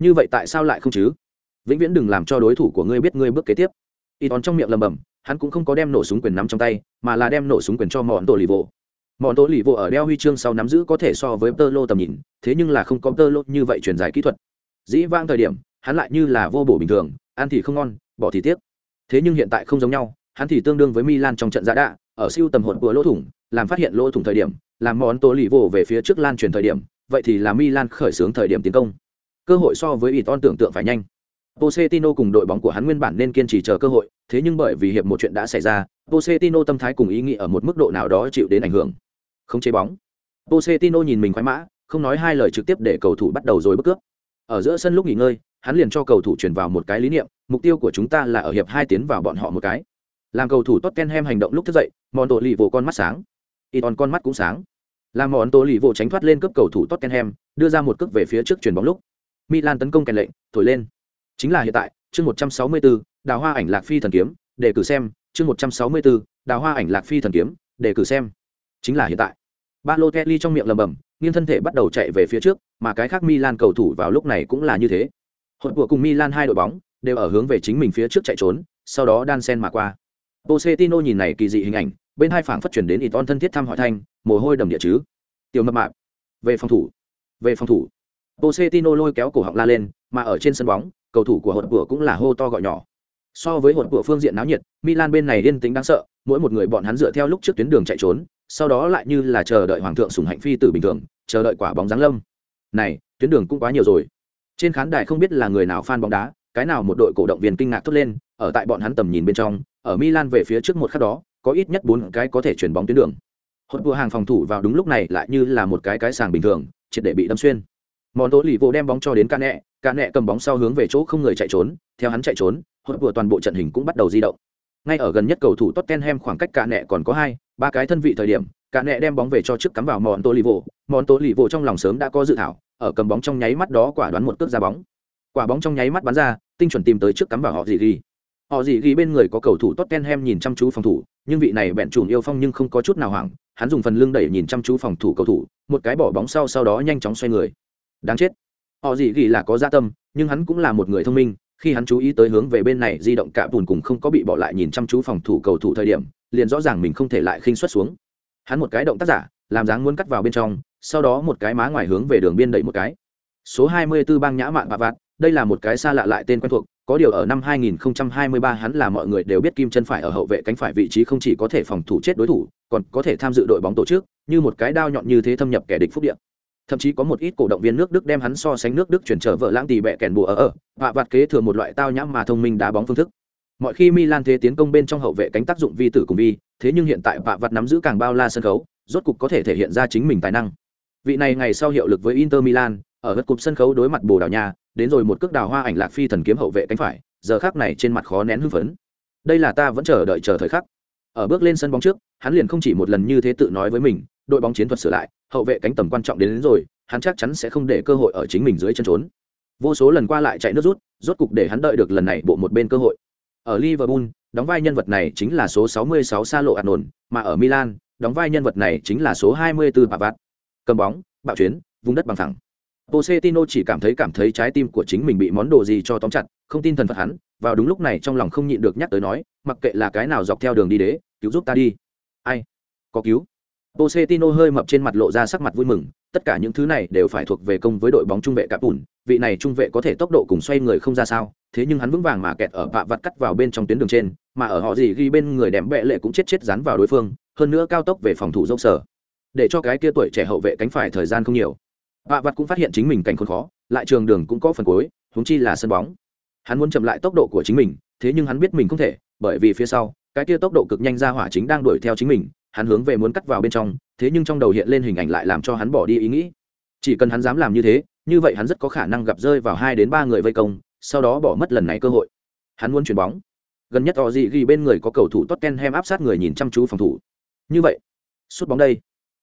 Như vậy tại sao lại không chứ? Vĩnh viễn đừng làm cho đối thủ của ngươi biết ngươi bước kế tiếp. Y tón trong miệng lầm bầm hắn cũng không có đem nổ súng quyền nắm trong tay, mà là đem nổ súng quyền cho mòn tổ lì vô mọn tổ lì vô ở đeo huy chương sau nắm giữ có thể so với tơ lô tầm nhìn thế nhưng là không có tơ lô như vậy truyền giải kỹ thuật. Dĩ vang thời điểm hắn lại như là vô bổ bình thường ăn thì không ngon bỏ thì tiếc. Thế nhưng hiện tại không giống nhau hắn thì tương đương với milan trong trận giã đạ ở siêu tầm hồn của lỗ thủng làm phát hiện lỗ thủng thời điểm làm món tố lì vồ về phía trước lan truyền thời điểm vậy thì là milan khởi xướng thời điểm tiến công. Cơ hội so với Iton tưởng tượng phải nhanh. Pochettino cùng đội bóng của hắn nguyên bản nên kiên trì chờ cơ hội, thế nhưng bởi vì hiệp một chuyện đã xảy ra, Pochettino tâm thái cùng ý nghĩ ở một mức độ nào đó chịu đến ảnh hưởng. Không chế bóng. Pochettino nhìn mình khoái mã, không nói hai lời trực tiếp để cầu thủ bắt đầu rồi bước cướp. Ở giữa sân lúc nghỉ ngơi, hắn liền cho cầu thủ truyền vào một cái lý niệm, mục tiêu của chúng ta là ở hiệp hai tiến vào bọn họ một cái. Làm cầu thủ Tottenham hành động lúc thức dậy, mòn tổ lì vồ con mắt sáng. Iton con mắt cũng sáng. Làm mòn tổ lì vồ tránh thoát lên cướp cầu thủ Tottenham, đưa ra một cước về phía trước chuyền bóng lúc. Milan tấn công kèn lệnh, thổi lên. Chính là hiện tại, chương 164, Đào Hoa ảnh Lạc Phi thần kiếm, để cử xem, chương 164, Đào Hoa ảnh Lạc Phi thần kiếm, để cử xem. Chính là hiện tại. Balotelli trong miệng lẩm bẩm, nghiêng thân thể bắt đầu chạy về phía trước, mà cái khác Milan cầu thủ vào lúc này cũng là như thế. Hội của cùng Milan hai đội bóng đều ở hướng về chính mình phía trước chạy trốn, sau đó đan sen mà qua. Pochettino nhìn này kỳ dị hình ảnh, bên hai phảng phất chuyển đến Iton thân thiết thăm hỏi thanh, mồ hôi đầm địa chứ. Tiểu mập mạp, về phòng thủ, về phòng thủ. Pochettino lôi kéo cổ họng la lên, mà ở trên sân bóng, cầu thủ của hột của cũng là hô to gọi nhỏ. So với hột của phương diện náo nhiệt, Milan bên này yên tĩnh đáng sợ, mỗi một người bọn hắn dựa theo lúc trước tuyến đường chạy trốn, sau đó lại như là chờ đợi hoàng thượng sủng hạnh phi tử bình thường, chờ đợi quả bóng giáng lâm. Này, tuyến đường cũng quá nhiều rồi. Trên khán đài không biết là người nào fan bóng đá, cái nào một đội cổ động viên kinh ngạc thốt lên, ở tại bọn hắn tầm nhìn bên trong, ở Milan về phía trước một khắc đó, có ít nhất bốn cái có thể chuyển bóng tuyến đường. Hốt vua hàng phòng thủ vào đúng lúc này lại như là một cái cái sàng bình thường, triệt để bị đâm xuyên. món tố lì vô đem bóng cho đến ca nẹ, ca nẹ cầm bóng sau hướng về chỗ không người chạy trốn, theo hắn chạy trốn, hốt vua toàn bộ trận hình cũng bắt đầu di động. Ngay ở gần nhất cầu thủ Tottenham khoảng cách ca nẹ còn có hai, ba cái thân vị thời điểm, cả nẹ đem bóng về cho trước cắm vào mòn tô lì vô, mòn tô lì vô trong lòng sớm đã có dự thảo, ở cầm bóng trong nháy mắt đó quả đoán một cước ra bóng. Quả bóng trong nháy mắt bắn ra, tinh chuẩn tìm tới trước cắm vào họ gì ghi họ gì ghi bên người có cầu thủ Tottenham nhìn chăm chú phòng thủ, nhưng vị này bẹn trùm yêu phong nhưng không có chút nào hoảng, hắn dùng phần lưng đẩy nhìn chăm chú phòng thủ cầu thủ, một cái bỏ bóng sau sau đó nhanh chóng xoay người. Đáng chết. Họ gì ghi là có gia tâm, nhưng hắn cũng là một người thông minh, khi hắn chú ý tới hướng về bên này di động cả bùn cùng không có bị bỏ lại nhìn chăm chú phòng thủ cầu thủ thời điểm, liền rõ ràng mình không thể lại khinh xuất xuống. Hắn một cái động tác giả, làm dáng muốn cắt vào bên trong, sau đó một cái má ngoài hướng về đường biên đẩy một cái. Số 24 băng nhã mạn bạ vạt, đây là một cái xa lạ lại tên quen thuộc, có điều ở năm 2023 hắn là mọi người đều biết kim chân phải ở hậu vệ cánh phải vị trí không chỉ có thể phòng thủ chết đối thủ, còn có thể tham dự đội bóng tổ chức, như một cái đao nhọn như thế thâm nhập kẻ địch phúc địa. thậm chí có một ít cổ động viên nước đức đem hắn so sánh nước đức chuyển trở vợ lãng tỷ bẹ kèn bùa ở ở bạ vạt kế thừa một loại tao nhãm mà thông minh đá bóng phương thức mọi khi milan thế tiến công bên trong hậu vệ cánh tác dụng vi tử cùng vi thế nhưng hiện tại vạ vặt nắm giữ càng bao la sân khấu rốt cục có thể thể hiện ra chính mình tài năng. Vị này ngày sau hiệu lực với inter milan ở gật cục sân khấu đối mặt bồ đào nha đến rồi một cước đào hoa ảnh lạc phi thần kiếm hậu vệ cánh phải giờ khắc này trên mặt khó nén hưng phấn. Đây là ta vẫn chờ đợi chờ thời khắc. Ở bước lên sân bóng trước hắn liền không chỉ một lần như thế tự nói với mình đội bóng chiến thuật sửa lại hậu vệ cánh tầm quan trọng đến, đến rồi hắn chắc chắn sẽ không để cơ hội ở chính mình dưới chân trốn. Vô số lần qua lại chạy nước rút rốt cục để hắn đợi được lần này bộ một bên cơ hội ở liverpool đóng vai nhân vật này chính là số 66 Sa lộ Arnold, mà ở Milan đóng vai nhân vật này chính là số 24 Pavard. cầm bóng bạo chuyến vùng đất bằng thẳng Pochettino chỉ cảm thấy cảm thấy trái tim của chính mình bị món đồ gì cho tóm chặt, không tin thần Phật hắn, vào đúng lúc này trong lòng không nhịn được nhắc tới nói, mặc kệ là cái nào dọc theo đường đi đế, cứu giúp ta đi. Ai? Có cứu. Pochettino hơi mập trên mặt lộ ra sắc mặt vui mừng, tất cả những thứ này đều phải thuộc về công với đội bóng trung vệ cạp bùn. vị này trung vệ có thể tốc độ cùng xoay người không ra sao, thế nhưng hắn vững vàng mà kẹt ở vạ vặt cắt vào bên trong tuyến đường trên, mà ở họ gì ghi bên người đẹp bệ lệ cũng chết chết dán vào đối phương, hơn nữa cao tốc về phòng thủ dốc sở. Để cho cái kia tuổi trẻ hậu vệ cánh phải thời gian không nhiều. Vạ vặt cũng phát hiện chính mình cảnh khốn khó, lại trường đường cũng có phần cuối, húng chi là sân bóng. Hắn muốn chậm lại tốc độ của chính mình, thế nhưng hắn biết mình không thể, bởi vì phía sau, cái kia tốc độ cực nhanh ra hỏa chính đang đuổi theo chính mình, hắn hướng về muốn cắt vào bên trong thế nhưng trong đầu hiện lên hình ảnh lại làm cho hắn bỏ đi ý nghĩ chỉ cần hắn dám làm như thế như vậy hắn rất có khả năng gặp rơi vào hai đến ba người vây công sau đó bỏ mất lần này cơ hội. Hắn muốn chuyền bóng. Gần nhất họ gì ghi bên người có cầu thủ Tottenham áp sát người nhìn chăm chú phòng thủ. Như vậy, sút bóng đây.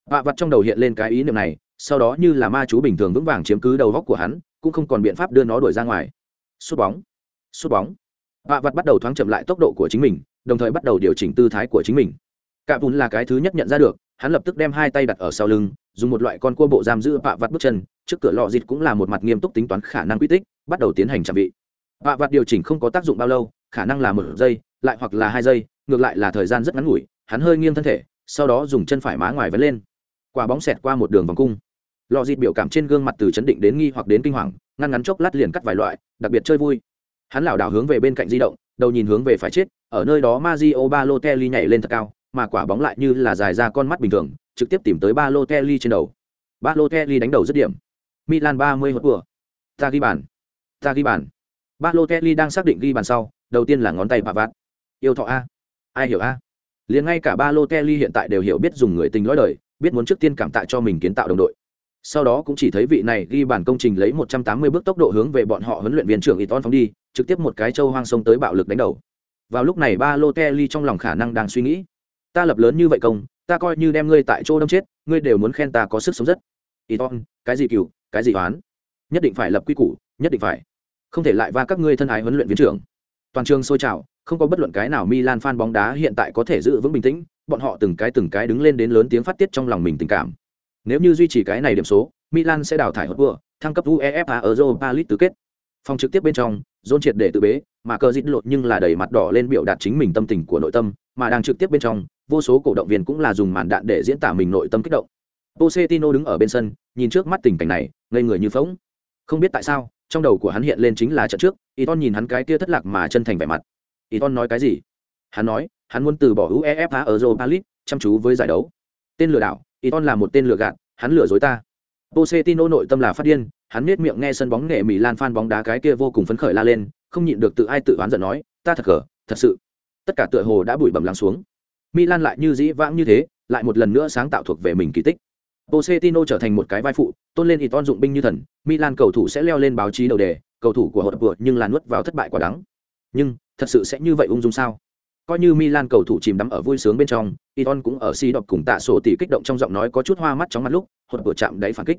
Vạ vặt trong đầu hiện lên cái ý niệm này, sau đó như là ma chú bình thường vững vàng chiếm cứ đầu góc của hắn, cũng không còn biện pháp đưa nó đuổi ra ngoài. Sút bóng. Sút bóng. Vạ vặt bắt đầu thoáng chậm lại tốc độ của chính mình, đồng thời bắt đầu điều chỉnh tư thái của chính mình. Cạ bùn là cái thứ nhất nhận ra được, hắn lập tức đem hai tay đặt ở sau lưng, dùng một loại con cua bộ giam giữ vạ vặt bước chân, trước cửa lò dịt cũng là một mặt nghiêm túc tính toán khả năng quy tích bắt đầu tiến hành chạm vị vạ vặt điều chỉnh không có tác dụng bao lâu khả năng là một giây lại hoặc là hai giây ngược lại là thời gian rất ngắn ngủi hắn hơi nghiêng thân thể sau đó dùng chân phải má ngoài vấn lên quả bóng xẹt qua một đường vòng cung lò dịt biểu cảm trên gương mặt từ chấn định đến nghi hoặc đến kinh hoàng ngăn ngắn chốc lát liền cắt vài loại đặc biệt chơi vui hắn lảo đảo hướng về bên cạnh di động đầu nhìn hướng về phải chết ở nơi đó Mario Balotelli nhảy lên thật cao mà quả bóng lại như là dài ra con mắt bình thường, trực tiếp tìm tới Balotelli trên đầu. Balotelli đánh đầu dứt điểm. Milan 30 hụt vừa. Ta ghi bàn. Ta ghi bàn. Balotelli đang xác định ghi bàn sau, đầu tiên là ngón tay bạ vạt. Yêu thọ a. Ai hiểu a? Liền ngay cả Balotelli hiện tại đều hiểu biết dùng người tình lối đời, biết muốn trước tiên cảm tạ cho mình kiến tạo đồng đội. Sau đó cũng chỉ thấy vị này ghi bàn công trình lấy 180 bước tốc độ hướng về bọn họ huấn luyện viên trưởng Iton phóng đi, trực tiếp một cái châu hoang sông tới bạo lực đánh đầu. Vào lúc này Balotelli trong lòng khả năng đang suy nghĩ, ta lập lớn như vậy công ta coi như đem ngươi tại chỗ đâm chết ngươi đều muốn khen ta có sức sống rất iton, cái gì cừu cái gì oán nhất định phải lập quy củ nhất định phải không thể lại va các ngươi thân ái huấn luyện viên trưởng. Toàn trường sôi trào, không có bất luận cái nào milan fan bóng đá hiện tại có thể giữ vững bình tĩnh, bọn họ từng cái từng cái đứng lên đến lớn tiếng phát tiết trong lòng mình tình cảm. Nếu như duy trì cái này điểm số, milan sẽ đào thải hốt vừa, thăng cấp uefa europa league tứ kết. Phòng trực tiếp bên trong dôn triệt để tự bế, mà cờ dít lột nhưng là đầy mặt đỏ lên biểu đạt chính mình tâm tình của nội tâm, mà đang trực tiếp bên trong, vô số cổ động viên cũng là dùng màn đạn để diễn tả mình nội tâm kích động. Pochettino đứng ở bên sân, nhìn trước mắt tình cảnh này, ngây người như phỗng. không biết tại sao trong đầu của hắn hiện lên chính là trận trước Iton nhìn hắn cái kia thất lạc mà chân thành vẻ mặt. Iton nói cái gì? Hắn nói hắn muốn từ bỏ UEFA ở Europa League chăm chú với giải đấu. Tên lừa đảo Iton là một tên lừa gạt hắn lừa dối ta. Pochettino nội tâm là phát điên hắn nết miệng nghe sân bóng nghệ Mỹ Lan fan bóng đá cái kia vô cùng phấn khởi la lên không nhịn được tự ai tự oán giận nói ta thật cỡ, thật sự. Tất cả tựa hồ đã bụi bẩm lắng xuống. Milan lại như dĩ vãng như thế, lại một lần nữa sáng tạo thuộc về mình kỳ tích. Pochettino trở thành một cái vai phụ, tôn lên Iton dụng binh như thần, Milan cầu thủ sẽ leo lên báo chí đầu đề, cầu thủ của họ vừa nhưng là nuốt vào thất bại quả đắng. Nhưng, thật sự sẽ như vậy ung dung sao? Coi như Milan cầu thủ chìm đắm ở vui sướng bên trong, Iton cũng ở si đọc cùng tạ sổ tỷ kích động trong giọng nói có chút hoa mắt trong mắt lúc, Họ vừa chạm đáy phản kích.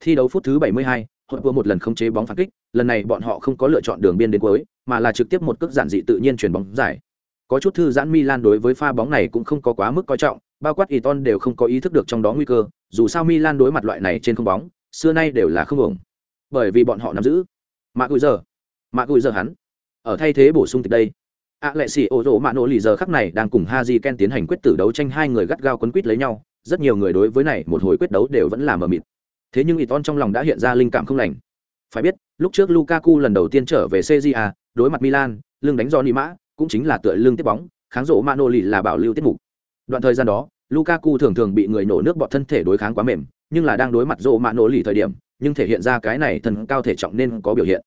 Thi đấu phút thứ 72, họ vừa một lần không chế bóng phản kích, lần này bọn họ không có lựa chọn đường biên đến cuối, mà là trực tiếp một cước giản dị tự nhiên chuyển bóng giải có chút thư giãn Milan đối với pha bóng này cũng không có quá mức coi trọng, bao quát Iton đều không có ý thức được trong đó nguy cơ, dù sao Milan đối mặt loại này trên không bóng, xưa nay đều là không ổn. Bởi vì bọn họ nắm giữ. Mạ Gùi giờ, Mạ Gùi giờ hắn, ở thay thế bổ sung từ đây. À lệ xỉ ổ rỗ mạ nổ lì giờ khắc này đang cùng Haji Ken tiến hành quyết tử đấu tranh hai người gắt gao quấn quýt lấy nhau, rất nhiều người đối với này một hồi quyết đấu đều vẫn là mờ mịt. Thế nhưng Iton trong lòng đã hiện ra linh cảm không lành. Phải biết, lúc trước Lukaku lần đầu tiên trở về CJA, đối mặt Milan, lưng đánh do Mã, cũng chính là tựa lưng tiếp bóng kháng rộ manoli là bảo lưu tiết mục đoạn thời gian đó Lukaku thường thường bị người nổ nước bọt thân thể đối kháng quá mềm, nhưng là đang đối mặt rộ mạ nổ lì thời điểm, nhưng thể hiện ra cái này thần cao thể trọng nên có biểu hiện.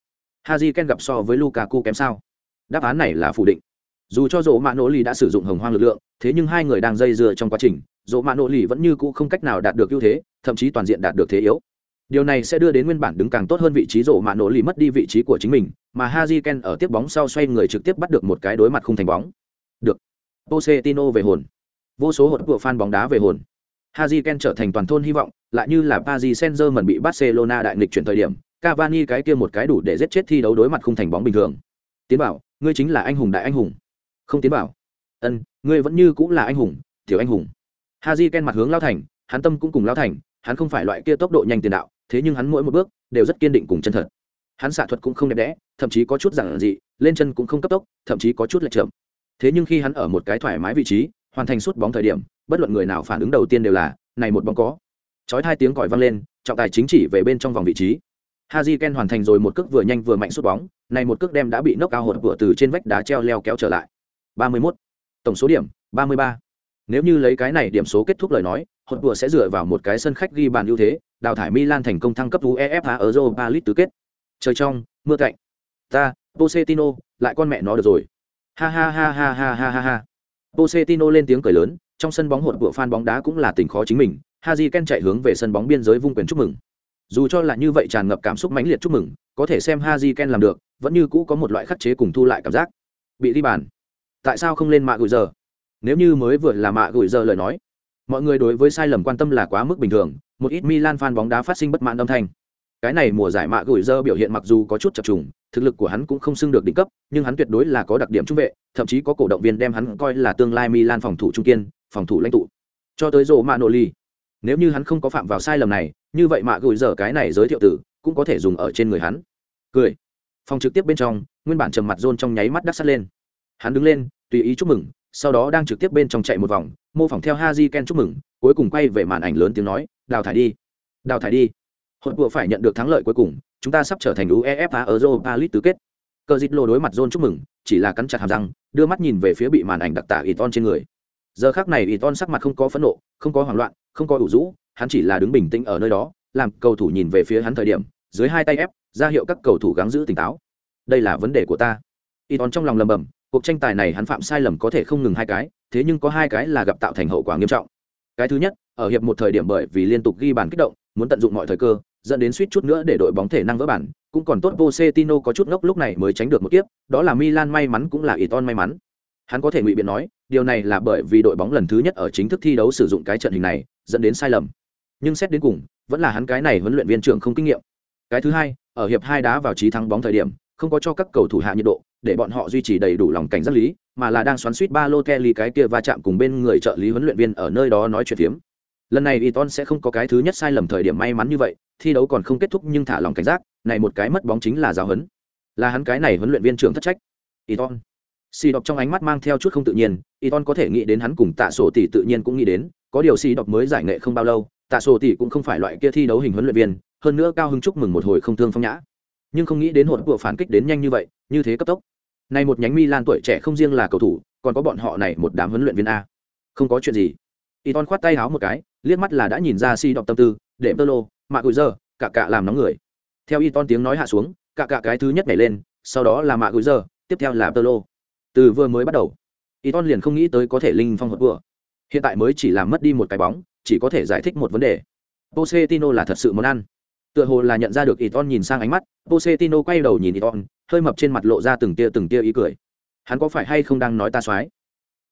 Haji Ken gặp so với Lukaku kém sao? Đáp án này là phủ định. Dù cho rộ mạ nổ lì đã sử dụng hồng hoang lực lượng, thế nhưng hai người đang dây dưa trong quá trình, rộ mạ nổ lì vẫn như cũ không cách nào đạt được ưu thế, thậm chí toàn diện đạt được thế yếu. Điều này sẽ đưa đến nguyên bản đứng càng tốt hơn vị trí rộ mạ nổ lì mất đi vị trí của chính mình, mà Haji Ken ở tiếp bóng sau xoay người trực tiếp bắt được một cái đối mặt không thành bóng. Được. Pochettino về hồn vô số hột của fan bóng đá về hồn Haji Ken trở thành toàn thôn hy vọng, lại như là Paris Saint-Germain bị Barcelona đại nghịch chuyển thời điểm, Cavani cái kia một cái đủ để giết chết thi đấu đối mặt khung thành bóng bình thường. Tiến bảo, ngươi chính là anh hùng đại anh hùng. Không tiến bảo. Ân, ngươi vẫn như cũng là anh hùng, tiểu anh hùng. Haji Ken mặt hướng lao thành, hắn tâm cũng cùng lao thành, hắn không phải loại kia tốc độ nhanh tiền đạo, thế nhưng hắn mỗi một bước đều rất kiên định cùng chân thật. Hắn xạ thuật cũng không đẹp đẽ, thậm chí có chút giản dị, lên chân cũng không cấp tốc, thậm chí có chút lệch chậm. Thế nhưng khi hắn ở một cái thoải mái vị trí, hoàn thành suốt bóng thời điểm bất luận người nào phản ứng đầu tiên đều là này một bóng có chói hai tiếng còi vang lên trọng tài chính chỉ về bên trong vòng vị trí Haji Ken hoàn thành rồi một cước vừa nhanh vừa mạnh sút bóng, này một cước đem đã bị nốc cao hột vừa từ trên vách đá treo leo kéo trở lại. 31. Tổng số điểm, 33. Nếu như lấy cái này điểm số kết thúc lời nói, hột vừa sẽ dựa vào một cái sân khách ghi bàn ưu thế, đào thải Milan thành công thăng cấp UEFA Europa League tứ kết. Trời trong, mưa cạnh. Ta, Pochettino, lại con mẹ nó được rồi. Ha ha ha ha ha ha ha ha. Pochettino lên tiếng cười lớn, trong sân bóng hụt của fan bóng đá cũng là tình khó chính mình, Haji Ken chạy hướng về sân bóng biên giới vung quyền chúc mừng. Dù cho là như vậy tràn ngập cảm xúc mãnh liệt chúc mừng, có thể xem Haji Ken làm được, vẫn như cũ có một loại khắc chế cùng thu lại cảm giác. Bị đi bàn. Tại sao không lên mạ gửi giờ? Nếu như mới vừa là mạ gửi giờ lời nói, mọi người đối với sai lầm quan tâm là quá mức bình thường, một ít Milan fan bóng đá phát sinh bất mãn âm thanh. Cái này mùa giải mạ gửi giờ biểu hiện mặc dù có chút chập trùng, thực lực của hắn cũng không xưng được đỉnh cấp, nhưng hắn tuyệt đối là có đặc điểm trung vệ, thậm chí có cổ động viên đem hắn coi là tương lai Milan phòng thủ trung kiên, phòng thủ lãnh tụ. Cho tới rộ mạ nội ly. Nếu như hắn không có phạm vào sai lầm này, như vậy mạ gửi giờ cái này giới thiệu tử cũng có thể dùng ở trên người hắn. Cười. Phòng trực tiếp bên trong, nguyên bản trầm mặt rôn trong nháy mắt đắc sắt lên. Hắn đứng lên, tùy ý chúc mừng, sau đó đang trực tiếp bên trong chạy một vòng, mô phỏng theo Haji Ken chúc mừng, cuối cùng quay về màn ảnh lớn tiếng nói, "Đào thải đi, đào thải đi." Hội vừa phải nhận được thắng lợi cuối cùng, chúng ta sắp trở thành UEFA Europa League tứ kết. Cờ Dịch Lô đối mặt John chúc mừng, chỉ là cắn chặt hàm răng, đưa mắt nhìn về phía bị màn ảnh đặc tả Iton trên người. Giờ khắc này Iton sắc mặt không có phẫn nộ, không có hoảng loạn, không có ủ rũ, hắn chỉ là đứng bình tĩnh ở nơi đó, làm cầu thủ nhìn về phía hắn thời điểm, dưới hai tay ép, ra hiệu các cầu thủ gắng giữ tỉnh táo. Đây là vấn đề của ta. Iton trong lòng lầm bầm, cuộc tranh tài này hắn phạm sai lầm có thể không ngừng hai cái, thế nhưng có hai cái là gặp tạo thành hậu quả nghiêm trọng. Cái thứ nhất, ở hiệp một thời điểm bởi vì liên tục ghi bàn kích động, muốn tận dụng mọi thời cơ, dẫn đến suýt chút nữa để đội bóng thể năng vỡ bản, cũng còn tốt Pochettino có chút ngốc lúc này mới tránh được một kiếp, đó là Milan may mắn cũng là Iton may mắn. Hắn có thể ngụy biện nói, điều này là bởi vì đội bóng lần thứ nhất ở chính thức thi đấu sử dụng cái trận hình này, dẫn đến sai lầm. Nhưng xét đến cùng, vẫn là hắn cái này huấn luyện viên trưởng không kinh nghiệm. Cái thứ hai, ở hiệp hai đá vào trí thắng bóng thời điểm, không có cho các cầu thủ hạ nhiệt độ, để bọn họ duy trì đầy đủ lòng cảnh giác lý, mà là đang xoắn suýt ba lô Kelly cái kia va chạm cùng bên người trợ lý huấn luyện viên ở nơi đó nói chuyện phiếm. Lần này Iton sẽ không có cái thứ nhất sai lầm thời điểm may mắn như vậy, thi đấu còn không kết thúc nhưng thả lòng cảnh giác, này một cái mất bóng chính là giáo hấn Là hắn cái này huấn luyện viên trưởng thất trách. Ito xì đọc trong ánh mắt mang theo chút không tự nhiên, Iton có thể nghĩ đến hắn cùng Tạ Sổ tỷ tự nhiên cũng nghĩ đến, có điều xì đọc mới giải nghệ không bao lâu, Tạ Sổ tỷ cũng không phải loại kia thi đấu hình huấn luyện viên, hơn nữa cao Hưng chúc mừng một hồi không thương phong nhã. Nhưng không nghĩ đến hỗn của phản kích đến nhanh như vậy, như thế cấp tốc. Này một nhánh Milan tuổi trẻ không riêng là cầu thủ, còn có bọn họ này một đám huấn luyện viên a. Không có chuyện gì. Iton khoát tay háo một cái, liếc mắt là đã nhìn ra Si đọc tâm tư, để Tơ Lô, mạ gửi Giờ, cả cả làm nóng người. Theo y ton tiếng nói hạ xuống cả cả cái thứ nhất nhảy lên sau đó là mạ gửi giờ tiếp theo là tơ lô. Từ vừa mới bắt đầu y ton liền không nghĩ tới có thể linh phong hợp vừa hiện tại mới chỉ làm mất đi một cái bóng chỉ có thể giải thích một vấn đề. Pochettino là thật sự muốn ăn. Tựa hồ là nhận ra được y ton nhìn sang ánh mắt Pochettino quay đầu nhìn y ton hơi mập trên mặt lộ ra từng tia từng tia ý cười. Hắn có phải hay không đang nói ta soái?